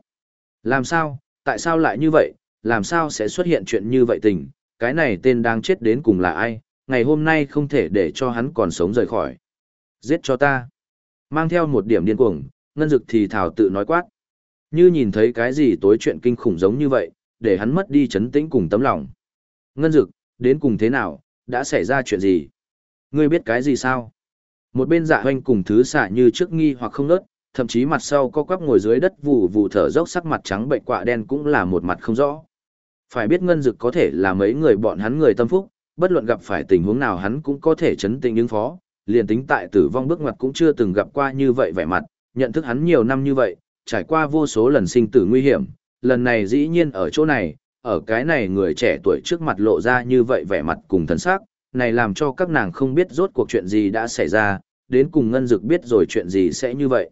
Làm sao, tại sao lại như vậy, làm sao sẽ xuất hiện chuyện như vậy tình, cái này tên đang chết đến cùng là ai, ngày hôm nay không thể để cho hắn còn sống rời khỏi. Giết cho ta. Mang theo một điểm điên cuồng, ngân dực thì thảo tự nói quát. Như nhìn thấy cái gì tối chuyện kinh khủng giống như vậy, để hắn mất đi chấn tĩnh cùng tấm lòng. Ngân dực, đến cùng thế nào, đã xảy ra chuyện gì? Ngươi biết cái gì sao? Một bên dạ hoanh cùng thứ xả như trước nghi hoặc không nớt, thậm chí mặt sau co quắp ngồi dưới đất vụ vụ thở dốc sắc mặt trắng bệnh quạ đen cũng là một mặt không rõ. Phải biết ngân dực có thể là mấy người bọn hắn người tâm phúc, bất luận gặp phải tình huống nào hắn cũng có thể chấn tĩnh ứng phó, liền tính tại tử vong bước ngoặt cũng chưa từng gặp qua như vậy vẻ mặt, nhận thức hắn nhiều năm như vậy, trải qua vô số lần sinh tử nguy hiểm, lần này dĩ nhiên ở chỗ này, ở cái này người trẻ tuổi trước mặt lộ ra như vậy vẻ mặt cùng thần sắc, này làm cho các nàng không biết rốt cuộc chuyện gì đã xảy ra, đến cùng ngân dực biết rồi chuyện gì sẽ như vậy.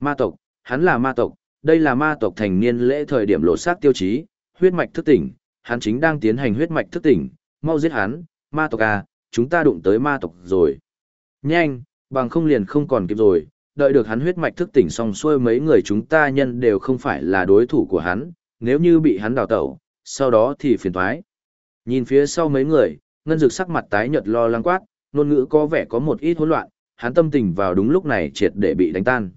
Ma tộc, hắn là ma tộc, đây là ma tộc thành niên lễ thời điểm lộ sát tiêu chí, huyết mạch thức tỉnh, hắn chính đang tiến hành huyết mạch thức tỉnh, mau giết hắn, ma tộc à, chúng ta đụng tới ma tộc rồi. Nhanh, bằng không liền không còn kịp rồi, đợi được hắn huyết mạch thức tỉnh xong xuôi mấy người chúng ta nhân đều không phải là đối thủ của hắn, nếu như bị hắn đào tẩu, sau đó thì phiền thoái. Nhìn phía sau mấy người, ngân dực sắc mặt tái nhợt lo lắng quát, ngôn ngữ có vẻ có một ít hỗn loạn, hắn tâm tình vào đúng lúc này triệt để bị đánh tan.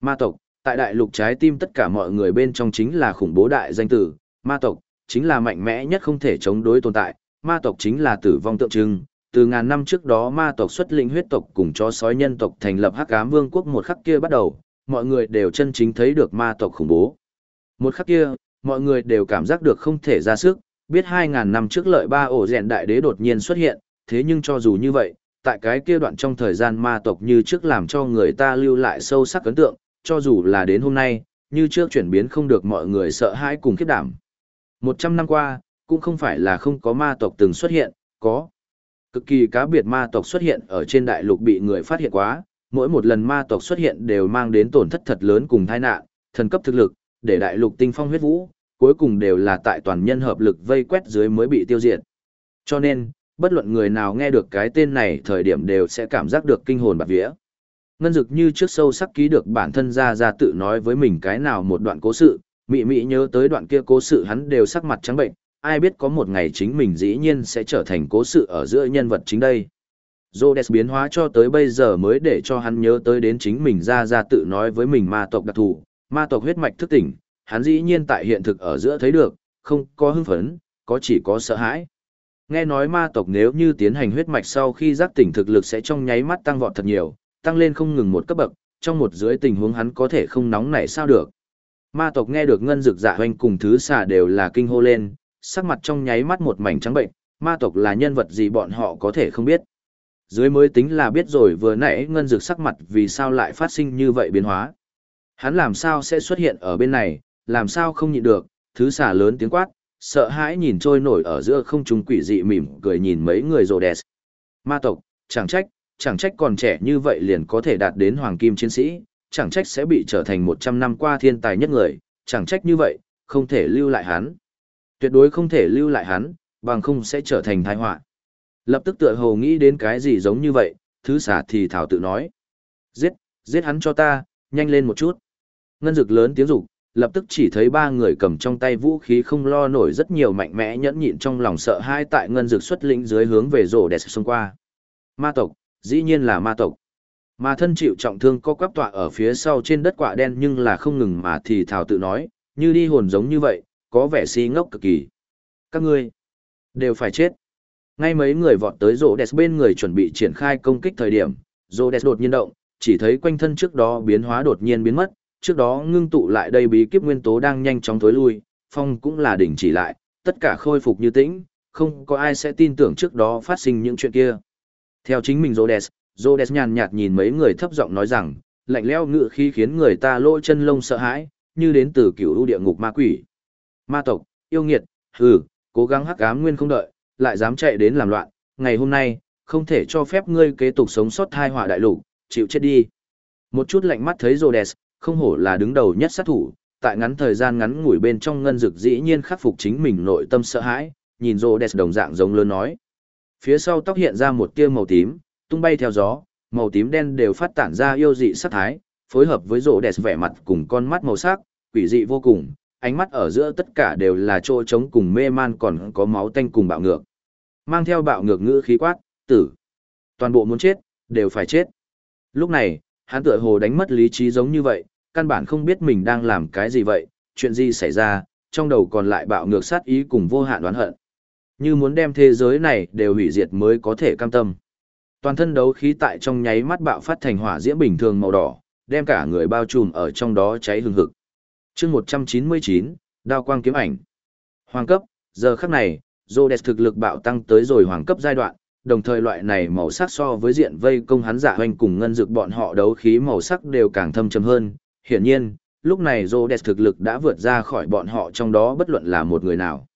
Ma tộc, tại đại lục trái tim tất cả mọi người bên trong chính là khủng bố đại danh tử, ma tộc, chính là mạnh mẽ nhất không thể chống đối tồn tại, ma tộc chính là tử vong tượng trưng. Từ ngàn năm trước đó ma tộc xuất lĩnh huyết tộc cùng chó sói nhân tộc thành lập hắc ám vương quốc một khắc kia bắt đầu, mọi người đều chân chính thấy được ma tộc khủng bố. Một khắc kia, mọi người đều cảm giác được không thể ra sức, biết 2.000 năm trước lợi ba ổ rèn đại đế đột nhiên xuất hiện, thế nhưng cho dù như vậy, tại cái kia đoạn trong thời gian ma tộc như trước làm cho người ta lưu lại sâu sắc ấn tượng, cho dù là đến hôm nay, như trước chuyển biến không được mọi người sợ hãi cùng khiếp đảm. 100 năm qua, cũng không phải là không có ma tộc từng xuất hiện, có. Cực kỳ cá biệt ma tộc xuất hiện ở trên đại lục bị người phát hiện quá, mỗi một lần ma tộc xuất hiện đều mang đến tổn thất thật lớn cùng tai nạn, thần cấp thực lực, để đại lục tinh phong huyết vũ, cuối cùng đều là tại toàn nhân hợp lực vây quét dưới mới bị tiêu diệt. Cho nên, bất luận người nào nghe được cái tên này thời điểm đều sẽ cảm giác được kinh hồn bạt vía. Ngân dực như trước sâu sắc ký được bản thân ra ra tự nói với mình cái nào một đoạn cố sự, mị mị nhớ tới đoạn kia cố sự hắn đều sắc mặt trắng bệnh, ai biết có một ngày chính mình dĩ nhiên sẽ trở thành cố sự ở giữa nhân vật chính đây. Rhodes biến hóa cho tới bây giờ mới để cho hắn nhớ tới đến chính mình ra ra tự nói với mình ma tộc đặc thù, ma tộc huyết mạch thức tỉnh, hắn dĩ nhiên tại hiện thực ở giữa thấy được, không có hưng phấn, có chỉ có sợ hãi. Nghe nói ma tộc nếu như tiến hành huyết mạch sau khi giác tỉnh thực lực sẽ trong nháy mắt tăng vọt thật nhiều, tăng lên không ngừng một cấp bậc, trong một dưới tình huống hắn có thể không nóng nảy sao được. Ma tộc nghe được ngân dực dạ hoanh cùng thứ xà đều là kinh hô lên, sắc mặt trong nháy mắt một mảnh trắng bệnh, ma tộc là nhân vật gì bọn họ có thể không biết. Dưới mới tính là biết rồi vừa nãy ngân dược sắc mặt vì sao lại phát sinh như vậy biến hóa. Hắn làm sao sẽ xuất hiện ở bên này, làm sao không nhịn được, thứ xả lớn tiếng quát, sợ hãi nhìn trôi nổi ở giữa không trung quỷ dị mỉm cười nhìn mấy người rồ đẹp. Ma tộc, chẳng trách, chẳng trách còn trẻ như vậy liền có thể đạt đến hoàng kim chiến sĩ, chẳng trách sẽ bị trở thành 100 năm qua thiên tài nhất người, chẳng trách như vậy, không thể lưu lại hắn. Tuyệt đối không thể lưu lại hắn, bằng không sẽ trở thành tai họa. Lập tức tựa hồ nghĩ đến cái gì giống như vậy, thứ xả thì thảo tự nói. Giết, giết hắn cho ta, nhanh lên một chút. Ngân dực lớn tiếng rục, lập tức chỉ thấy ba người cầm trong tay vũ khí không lo nổi rất nhiều mạnh mẽ nhẫn nhịn trong lòng sợ hai tại ngân dực xuất lĩnh dưới hướng về rổ đẹp xông qua. Ma tộc, dĩ nhiên là ma tộc. Mà thân chịu trọng thương có quắp tọa ở phía sau trên đất quả đen nhưng là không ngừng mà thì thảo tự nói, như đi hồn giống như vậy, có vẻ si ngốc cực kỳ. Các ngươi, đều phải chết. Ngay mấy người vọt tới rổ đẹp bên người chuẩn bị triển khai công kích thời điểm, rổ đẹp đột nhiên động, chỉ thấy quanh thân trước đó biến hóa đột nhiên biến mất, trước đó ngưng tụ lại đây bí kíp nguyên tố đang nhanh chóng thối lui, phong cũng là đỉnh chỉ lại, tất cả khôi phục như tĩnh, không có ai sẽ tin tưởng trước đó phát sinh những chuyện kia. Theo chính mình Rhodes, Rhodes nhàn nhạt nhìn mấy người thấp giọng nói rằng, lạnh lẽo ngự khi khiến người ta lỗ chân lông sợ hãi, như đến từ cửu lũ địa ngục ma quỷ. Ma tộc, yêu nghiệt, hừ, cố gắng hắc ám nguyên không đợi, lại dám chạy đến làm loạn, ngày hôm nay, không thể cho phép ngươi kế tục sống sót thai họa đại lục, chịu chết đi. Một chút lạnh mắt thấy Rhodes, không hổ là đứng đầu nhất sát thủ, tại ngắn thời gian ngắn ngủi bên trong ngân dực dĩ nhiên khắc phục chính mình nội tâm sợ hãi, nhìn Rhodes đồng dạng giống lớn nói. Phía sau tóc hiện ra một tia màu tím, tung bay theo gió, màu tím đen đều phát tản ra yêu dị sát thái, phối hợp với Rhodes vẻ mặt cùng con mắt màu sắc, quỷ dị vô cùng, ánh mắt ở giữa tất cả đều là chỗ trống cùng mê man còn có máu tanh cùng bạo ngược. Mang theo bạo ngược ngữ khí quát, tử. Toàn bộ muốn chết, đều phải chết. Lúc này, hắn tựa hồ đánh mất lý trí giống như vậy, căn bản không biết mình đang làm cái gì vậy, chuyện gì xảy ra, trong đầu còn lại bạo ngược sát ý cùng vô hạn đoán hận. Như muốn đem thế giới này đều hủy diệt mới có thể cam tâm. Toàn thân đấu khí tại trong nháy mắt bạo phát thành hỏa diễm bình thường màu đỏ, đem cả người bao trùm ở trong đó cháy hừng hực chương 199, đao quang kiếm ảnh. Hoàng cấp, giờ khắc này, Rhodes thực lực bạo tăng tới rồi hoàng cấp giai đoạn, đồng thời loại này màu sắc so với diện vây công hắn giả hoành cùng ngân dược bọn họ đấu khí màu sắc đều càng thâm trầm hơn. Hiển nhiên, lúc này Rhodes thực lực đã vượt ra khỏi bọn họ trong đó bất luận là một người nào.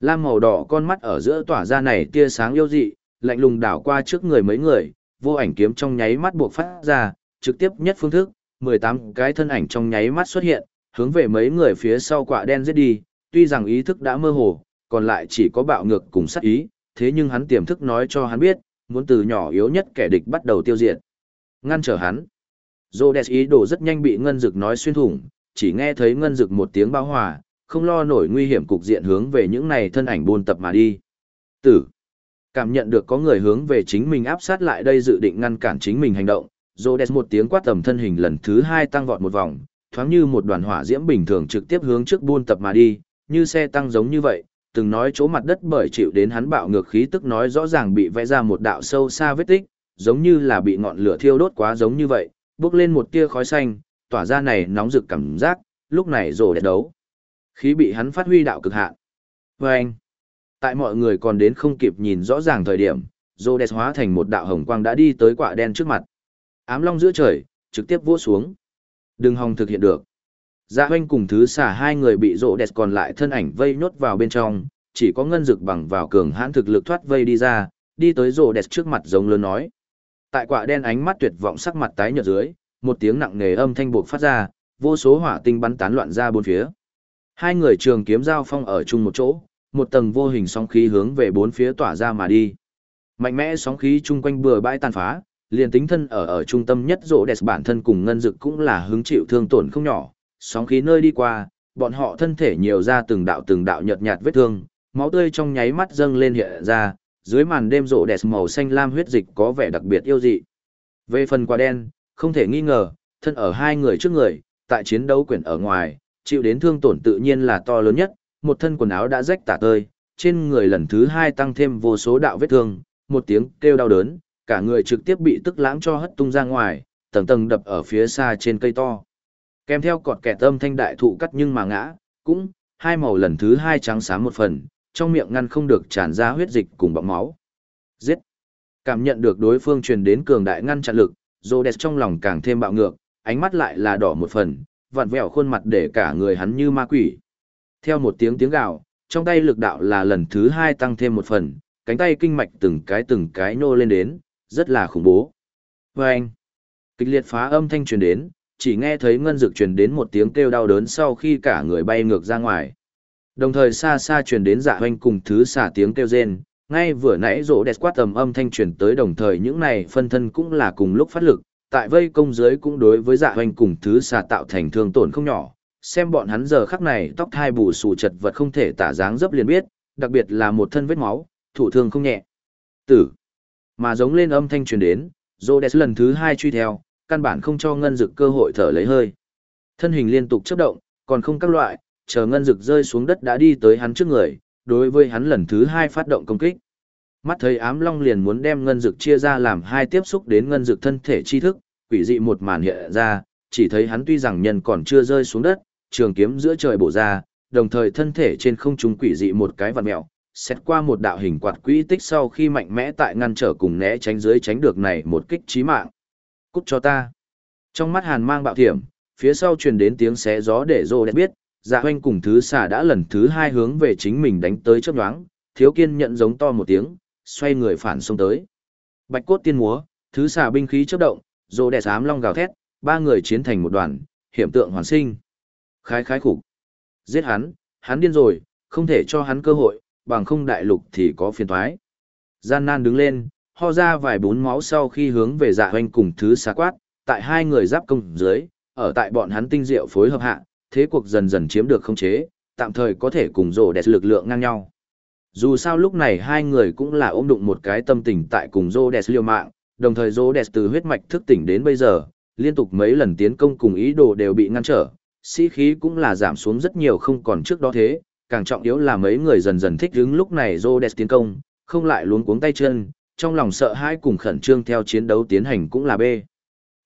Lam màu đỏ con mắt ở giữa tỏa ra này tia sáng yêu dị, lạnh lùng đảo qua trước người mấy người, vô ảnh kiếm trong nháy mắt buộc phát ra, trực tiếp nhất phương thức, 18 cái thân ảnh trong nháy mắt xuất hiện, hướng về mấy người phía sau quả đen giết đi, tuy rằng ý thức đã mơ hồ, còn lại chỉ có bạo ngược cùng sát ý, thế nhưng hắn tiềm thức nói cho hắn biết, muốn từ nhỏ yếu nhất kẻ địch bắt đầu tiêu diệt. Ngăn trở hắn. Rhodes ý đồ rất nhanh bị ngân dực nói xuyên thủng, chỉ nghe thấy ngân dực một tiếng bao hòa, không lo nổi nguy hiểm cục diện hướng về những này thân ảnh buôn tập mà đi. Tử. Cảm nhận được có người hướng về chính mình áp sát lại đây dự định ngăn cản chính mình hành động, Rhodes một tiếng quát tầm thân hình lần thứ hai tăng vọt một vòng, thoáng như một đoàn hỏa diễm bình thường trực tiếp hướng trước buôn tập mà đi, như xe tăng giống như vậy, từng nói chỗ mặt đất bởi chịu đến hắn bạo ngược khí tức nói rõ ràng bị vẽ ra một đạo sâu xa vết tích, giống như là bị ngọn lửa thiêu đốt quá giống như vậy, bước lên một tia khói xanh, tỏa ra này nóng rực cảm giác, lúc này rồ đẹp đấu. Khí bị hắn phát huy đạo cực hạn. Và anh, tại mọi người còn đến không kịp nhìn rõ ràng thời điểm, rồ đẹp hóa thành một đạo hồng quang đã đi tới quả đen trước mặt. Ám long giữa trời, trực tiếp vỗ xuống. Đừng hòng thực hiện được. Dạ hoanh cùng thứ xả hai người bị rộ đẹp còn lại thân ảnh vây nhốt vào bên trong, chỉ có ngân dực bằng vào cường hãn thực lực thoát vây đi ra, đi tới rộ đẹp trước mặt giống lớn nói. Tại quả đen ánh mắt tuyệt vọng sắc mặt tái nhợt dưới, một tiếng nặng nề âm thanh buộc phát ra, vô số hỏa tinh bắn tán loạn ra bốn phía. Hai người trường kiếm giao phong ở chung một chỗ, một tầng vô hình sóng khí hướng về bốn phía tỏa ra mà đi. Mạnh mẽ sóng khí chung quanh bừa bãi tàn phá, liền tính thân ở ở trung tâm nhất rỗ đẹp bản thân cùng ngân dực cũng là hứng chịu thương tổn không nhỏ, sóng khí nơi đi qua, bọn họ thân thể nhiều ra từng đạo từng đạo nhợt nhạt vết thương, máu tươi trong nháy mắt dâng lên hiện ra, dưới màn đêm rộ đẹp màu xanh lam huyết dịch có vẻ đặc biệt yêu dị. Về phần quả đen, không thể nghi ngờ, thân ở hai người trước người, tại chiến đấu quyển ở ngoài, chịu đến thương tổn tự nhiên là to lớn nhất, một thân quần áo đã rách tả tơi, trên người lần thứ hai tăng thêm vô số đạo vết thương, một tiếng kêu đau đớn, cả người trực tiếp bị tức lãng cho hất tung ra ngoài, tầng tầng đập ở phía xa trên cây to. Kèm theo cọt kẻ tâm thanh đại thụ cắt nhưng mà ngã, cũng, hai màu lần thứ hai trắng sáng một phần, trong miệng ngăn không được tràn ra huyết dịch cùng bọng máu. Giết! Cảm nhận được đối phương truyền đến cường đại ngăn chặn lực, Rhodes trong lòng càng thêm bạo ngược, ánh mắt lại là đỏ một phần, vặn vẹo khuôn mặt để cả người hắn như ma quỷ. Theo một tiếng tiếng gào, trong tay lực đạo là lần thứ hai tăng thêm một phần, cánh tay kinh mạch từng cái từng cái nô lên đến, rất là khủng bố. Và anh, kịch liệt phá âm thanh truyền đến, chỉ nghe thấy ngân dực truyền đến một tiếng kêu đau đớn sau khi cả người bay ngược ra ngoài. Đồng thời xa xa truyền đến dạ hoanh cùng thứ xả tiếng kêu rên, ngay vừa nãy rỗ đẹp quát tầm âm thanh truyền tới đồng thời những này phân thân cũng là cùng lúc phát lực, tại vây công dưới cũng đối với dạ hoanh cùng thứ xả tạo thành thương tổn không nhỏ. Xem bọn hắn giờ khắc này tóc thai bù xù chật vật không thể tả dáng dấp liền biết, đặc biệt là một thân vết máu, thủ thương không nhẹ. Tử. Mà giống lên âm thanh truyền đến, Rhodes lần thứ hai truy theo, căn bản không cho ngân dực cơ hội thở lấy hơi. Thân hình liên tục chấp động, còn không các loại, chờ ngân dực rơi xuống đất đã đi tới hắn trước người, đối với hắn lần thứ hai phát động công kích. Mắt thấy ám long liền muốn đem ngân dực chia ra làm hai tiếp xúc đến ngân dực thân thể chi thức, quỷ dị một màn hiện ra, chỉ thấy hắn tuy rằng nhân còn chưa rơi xuống đất, trường kiếm giữa trời bổ ra, đồng thời thân thể trên không trung quỷ dị một cái vặn mèo, xét qua một đạo hình quạt quỹ tích sau khi mạnh mẽ tại ngăn trở cùng né tránh dưới tránh được này một kích chí mạng. Cút cho ta. Trong mắt hàn mang bạo thiểm, phía sau truyền đến tiếng xé gió để rô đẹp biết, dạ hoanh cùng thứ xà đã lần thứ hai hướng về chính mình đánh tới chớp nhoáng, thiếu kiên nhận giống to một tiếng, xoay người phản xông tới. Bạch cốt tiên múa, thứ xà binh khí chớp động, rô đẹp ám long gào thét, ba người chiến thành một đoàn, hiểm tượng hoàn sinh. Khái khái khủng. Giết hắn, hắn điên rồi, không thể cho hắn cơ hội, bằng không đại lục thì có phiền thoái. Gian nan đứng lên, ho ra vài bốn máu sau khi hướng về dạ hoanh cùng thứ xá quát, tại hai người giáp công dưới, ở tại bọn hắn tinh diệu phối hợp hạ, thế cuộc dần dần chiếm được không chế, tạm thời có thể cùng rổ đẹp lực lượng ngang nhau. Dù sao lúc này hai người cũng là ôm đụng một cái tâm tình tại cùng rô đẹp liều mạng, đồng thời rô đẹp từ huyết mạch thức tỉnh đến bây giờ, liên tục mấy lần tiến công cùng ý đồ đều bị ngăn trở, sĩ khí cũng là giảm xuống rất nhiều không còn trước đó thế, càng trọng yếu là mấy người dần dần thích ứng lúc này Rhodes tiến công, không lại luống cuống tay chân, trong lòng sợ hãi cùng khẩn trương theo chiến đấu tiến hành cũng là B.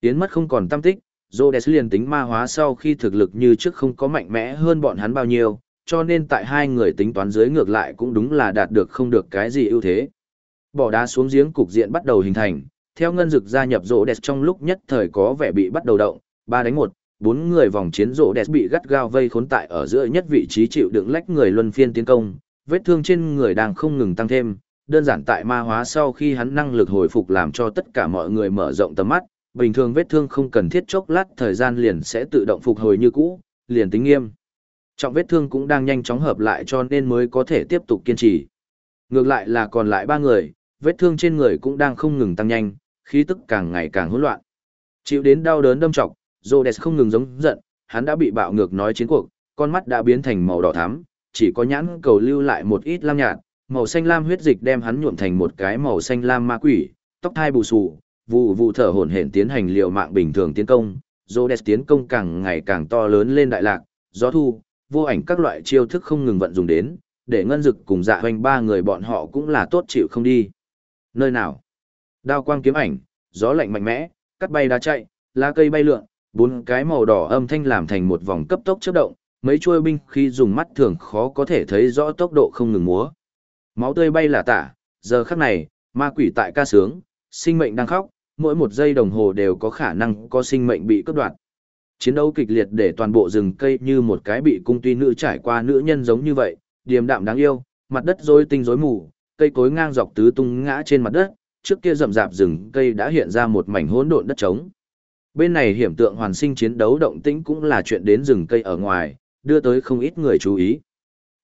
Tiến mất không còn tâm tích, Rhodes liền tính ma hóa sau khi thực lực như trước không có mạnh mẽ hơn bọn hắn bao nhiêu, cho nên tại hai người tính toán dưới ngược lại cũng đúng là đạt được không được cái gì ưu thế. Bỏ đá xuống giếng cục diện bắt đầu hình thành, theo ngân dực gia nhập Rhodes trong lúc nhất thời có vẻ bị bắt đầu động, ba đánh một, bốn người vòng chiến rộ đẹp bị gắt gao vây khốn tại ở giữa nhất vị trí chịu đựng lách người luân phiên tiến công, vết thương trên người đang không ngừng tăng thêm, đơn giản tại ma hóa sau khi hắn năng lực hồi phục làm cho tất cả mọi người mở rộng tầm mắt, bình thường vết thương không cần thiết chốc lát thời gian liền sẽ tự động phục hồi như cũ, liền tính nghiêm. Trọng vết thương cũng đang nhanh chóng hợp lại cho nên mới có thể tiếp tục kiên trì. Ngược lại là còn lại ba người, vết thương trên người cũng đang không ngừng tăng nhanh, khí tức càng ngày càng hỗn loạn. Chịu đến đau đớn đâm trọng, Rhodes không ngừng giống giận, hắn đã bị bạo ngược nói chiến cuộc, con mắt đã biến thành màu đỏ thắm, chỉ có nhãn cầu lưu lại một ít lam nhạt, màu xanh lam huyết dịch đem hắn nhuộm thành một cái màu xanh lam ma quỷ, tóc thai bù xù, vụ vụ thở hổn hển tiến hành liều mạng bình thường tiến công, Rhodes tiến công càng ngày càng to lớn lên đại lạc, gió thu, vô ảnh các loại chiêu thức không ngừng vận dụng đến, để ngân dực cùng dạ hoành ba người bọn họ cũng là tốt chịu không đi. Nơi nào? Đao quang kiếm ảnh, gió lạnh mạnh mẽ, cắt bay đá chạy, lá cây bay lượn, bốn cái màu đỏ âm thanh làm thành một vòng cấp tốc chớp động, mấy chuôi binh khi dùng mắt thường khó có thể thấy rõ tốc độ không ngừng múa. Máu tươi bay là tả, giờ khắc này, ma quỷ tại ca sướng, sinh mệnh đang khóc, mỗi một giây đồng hồ đều có khả năng có sinh mệnh bị cướp đoạt. Chiến đấu kịch liệt để toàn bộ rừng cây như một cái bị cung tuy nữ trải qua nữ nhân giống như vậy, điềm đạm đáng yêu, mặt đất rối tinh rối mù, cây cối ngang dọc tứ tung ngã trên mặt đất, trước kia rậm rạp rừng cây đã hiện ra một mảnh hỗn độn đất trống. Bên này hiểm tượng hoàn sinh chiến đấu động tĩnh cũng là chuyện đến rừng cây ở ngoài, đưa tới không ít người chú ý.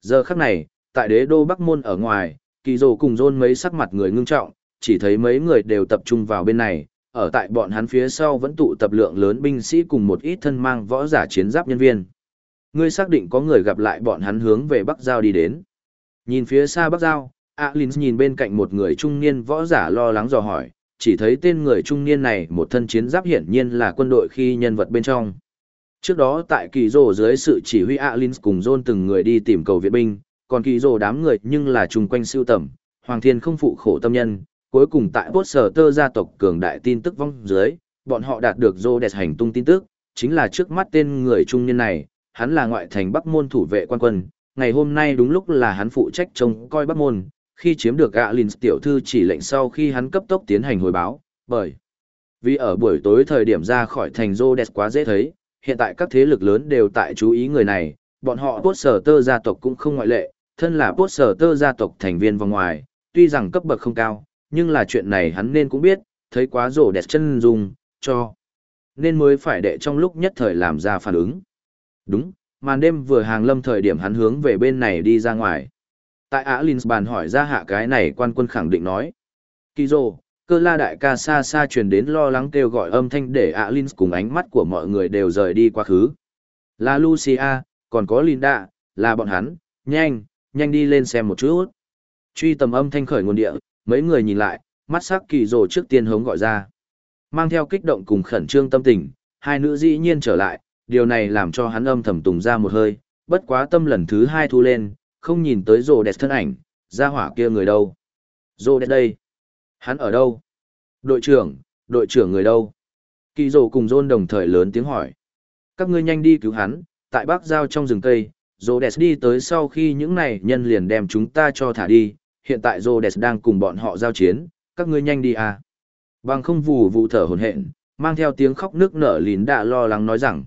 Giờ khắc này, tại đế đô Bắc Môn ở ngoài, kỳ dồ cùng rôn mấy sắc mặt người ngưng trọng, chỉ thấy mấy người đều tập trung vào bên này, ở tại bọn hắn phía sau vẫn tụ tập lượng lớn binh sĩ cùng một ít thân mang võ giả chiến giáp nhân viên. Ngươi xác định có người gặp lại bọn hắn hướng về Bắc Giao đi đến. Nhìn phía xa Bắc Giao, Alins nhìn bên cạnh một người trung niên võ giả lo lắng dò hỏi, chỉ thấy tên người trung niên này một thân chiến giáp hiển nhiên là quân đội khi nhân vật bên trong. Trước đó tại kỳ rồ dưới sự chỉ huy Alins cùng John từng người đi tìm cầu viện binh, còn kỳ rồ đám người nhưng là chung quanh siêu tầm, Hoàng Thiên không phụ khổ tâm nhân, cuối cùng tại bốt sở tơ gia tộc cường đại tin tức vong dưới, bọn họ đạt được rô đẹp hành tung tin tức, chính là trước mắt tên người trung niên này, hắn là ngoại thành Bắc Môn thủ vệ quan quân, ngày hôm nay đúng lúc là hắn phụ trách trông coi Bắc Môn, khi chiếm được Alins tiểu thư chỉ lệnh sau khi hắn cấp tốc tiến hành hồi báo, bởi vì ở buổi tối thời điểm ra khỏi thành Rhodes quá dễ thấy, hiện tại các thế lực lớn đều tại chú ý người này, bọn họ Bốt Sở Tơ gia tộc cũng không ngoại lệ, thân là Bốt Sở Tơ gia tộc thành viên vòng ngoài, tuy rằng cấp bậc không cao, nhưng là chuyện này hắn nên cũng biết, thấy quá rổ đẹp chân dung, cho. Nên mới phải đệ trong lúc nhất thời làm ra phản ứng. Đúng, màn đêm vừa hàng lâm thời điểm hắn hướng về bên này đi ra ngoài. Tại Á bàn hỏi ra hạ cái này quan quân khẳng định nói. Kỳ rồ, cơ la đại ca xa xa truyền đến lo lắng kêu gọi âm thanh để Á cùng ánh mắt của mọi người đều rời đi quá khứ. Là Lucia, còn có Linda, là bọn hắn, nhanh, nhanh đi lên xem một chút. Truy tầm âm thanh khởi nguồn địa, mấy người nhìn lại, mắt sắc kỳ rồ trước tiên hống gọi ra. Mang theo kích động cùng khẩn trương tâm tình, hai nữ dĩ nhiên trở lại, điều này làm cho hắn âm thầm tùng ra một hơi, bất quá tâm lần thứ hai thu lên, không nhìn tới rồ đẹp thân ảnh, ra hỏa kia người đâu. Rồ đẹp đây. Hắn ở đâu? Đội trưởng, đội trưởng người đâu? Kỳ rồ cùng John đồng thời lớn tiếng hỏi. Các ngươi nhanh đi cứu hắn, tại bắc giao trong rừng cây, rồ đẹp đi tới sau khi những này nhân liền đem chúng ta cho thả đi, hiện tại rồ đẹp đang cùng bọn họ giao chiến, các ngươi nhanh đi à. Bằng không vù vụ thở hồn hện, mang theo tiếng khóc nước nở lín đã lo lắng nói rằng.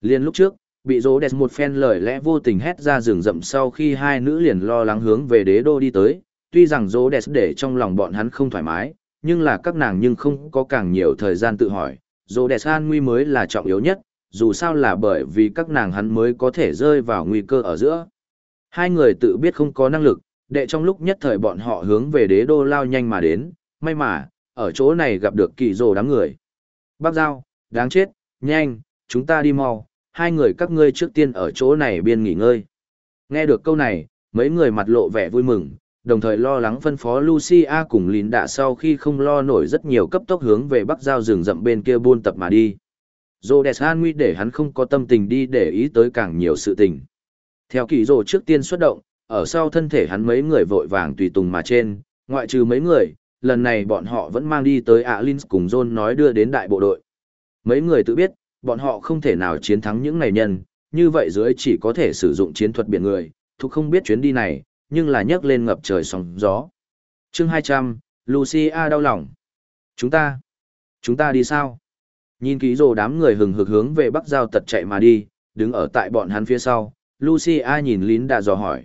Liên lúc trước, bị rỗ đẹp một phen lời lẽ vô tình hét ra rừng rậm sau khi hai nữ liền lo lắng hướng về đế đô đi tới, tuy rằng rỗ đẹp để trong lòng bọn hắn không thoải mái, nhưng là các nàng nhưng không có càng nhiều thời gian tự hỏi, rỗ đẹp an nguy mới là trọng yếu nhất, dù sao là bởi vì các nàng hắn mới có thể rơi vào nguy cơ ở giữa. Hai người tự biết không có năng lực, đệ trong lúc nhất thời bọn họ hướng về đế đô lao nhanh mà đến, may mà, ở chỗ này gặp được kỳ rồ đám người. Bác Giao, đáng chết, nhanh, chúng ta đi mau, hai người các ngươi trước tiên ở chỗ này biên nghỉ ngơi. Nghe được câu này, mấy người mặt lộ vẻ vui mừng, đồng thời lo lắng phân phó Lucia cùng lín đạ sau khi không lo nổi rất nhiều cấp tốc hướng về bắc giao rừng rậm bên kia buôn tập mà đi. Rhodes an nguy để hắn không có tâm tình đi để ý tới càng nhiều sự tình. Theo kỳ rồ trước tiên xuất động, ở sau thân thể hắn mấy người vội vàng tùy tùng mà trên, ngoại trừ mấy người, lần này bọn họ vẫn mang đi tới Alins cùng John nói đưa đến đại bộ đội. Mấy người tự biết, bọn họ không thể nào chiến thắng những này nhân, như vậy dưới chỉ có thể sử dụng chiến thuật biển người, thuộc không biết chuyến đi này, nhưng là nhấc lên ngập trời sóng gió. chương 200, Lucia đau lòng. Chúng ta, chúng ta đi sao? Nhìn ký rồ đám người hừng hực hướng về bắc giao tật chạy mà đi, đứng ở tại bọn hắn phía sau, Lucia nhìn lín đã dò hỏi.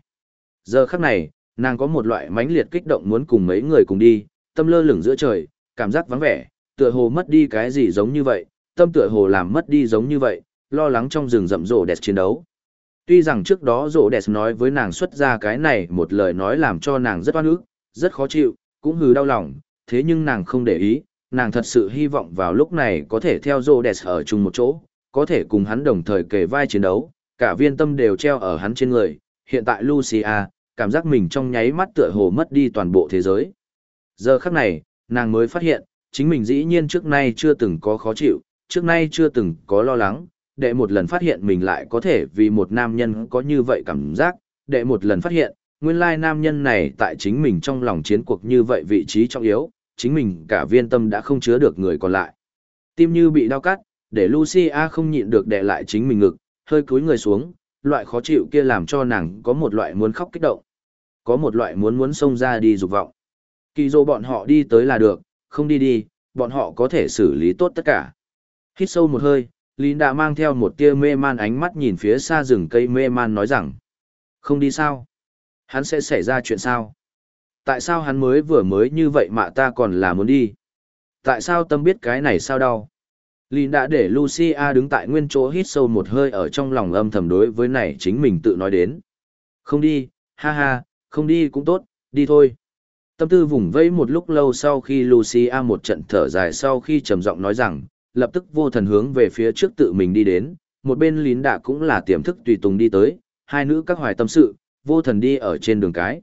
Giờ khắc này, nàng có một loại mãnh liệt kích động muốn cùng mấy người cùng đi, tâm lơ lửng giữa trời, cảm giác vắng vẻ, tựa hồ mất đi cái gì giống như vậy, tâm tựa hồ làm mất đi giống như vậy, lo lắng trong rừng rậm rộ đẹp chiến đấu. Tuy rằng trước đó rộ đẹp nói với nàng xuất ra cái này một lời nói làm cho nàng rất oan ức, rất khó chịu, cũng hừ đau lòng, thế nhưng nàng không để ý, nàng thật sự hy vọng vào lúc này có thể theo rộ đẹp ở chung một chỗ, có thể cùng hắn đồng thời kề vai chiến đấu, cả viên tâm đều treo ở hắn trên người, hiện tại Lucia, cảm giác mình trong nháy mắt tựa hồ mất đi toàn bộ thế giới. Giờ khắc này, nàng mới phát hiện, chính mình dĩ nhiên trước nay chưa từng có khó chịu, trước nay chưa từng có lo lắng, để một lần phát hiện mình lại có thể vì một nam nhân có như vậy cảm giác, để một lần phát hiện, nguyên lai nam nhân này tại chính mình trong lòng chiến cuộc như vậy vị trí trọng yếu, chính mình cả viên tâm đã không chứa được người còn lại. Tim như bị đau cắt, để Lucia không nhịn được đè lại chính mình ngực, hơi cúi người xuống, loại khó chịu kia làm cho nàng có một loại muốn khóc kích động. Có một loại muốn muốn xông ra đi dục vọng. Kỳ dô bọn họ đi tới là được, không đi đi, bọn họ có thể xử lý tốt tất cả. Hít sâu một hơi, Lín đã mang theo một tia mê man ánh mắt nhìn phía xa rừng cây mê man nói rằng. Không đi sao? Hắn sẽ xảy ra chuyện sao? Tại sao hắn mới vừa mới như vậy mà ta còn là muốn đi? Tại sao tâm biết cái này sao đau? Lín đã để Lucia đứng tại nguyên chỗ hít sâu một hơi ở trong lòng âm thầm đối với này chính mình tự nói đến. Không đi, ha ha, không đi cũng tốt, đi thôi. Tâm tư vùng vẫy một lúc lâu sau khi Lucia một trận thở dài sau khi trầm giọng nói rằng, lập tức vô thần hướng về phía trước tự mình đi đến, một bên lín đạ cũng là tiềm thức tùy tùng đi tới, hai nữ các hoài tâm sự, vô thần đi ở trên đường cái.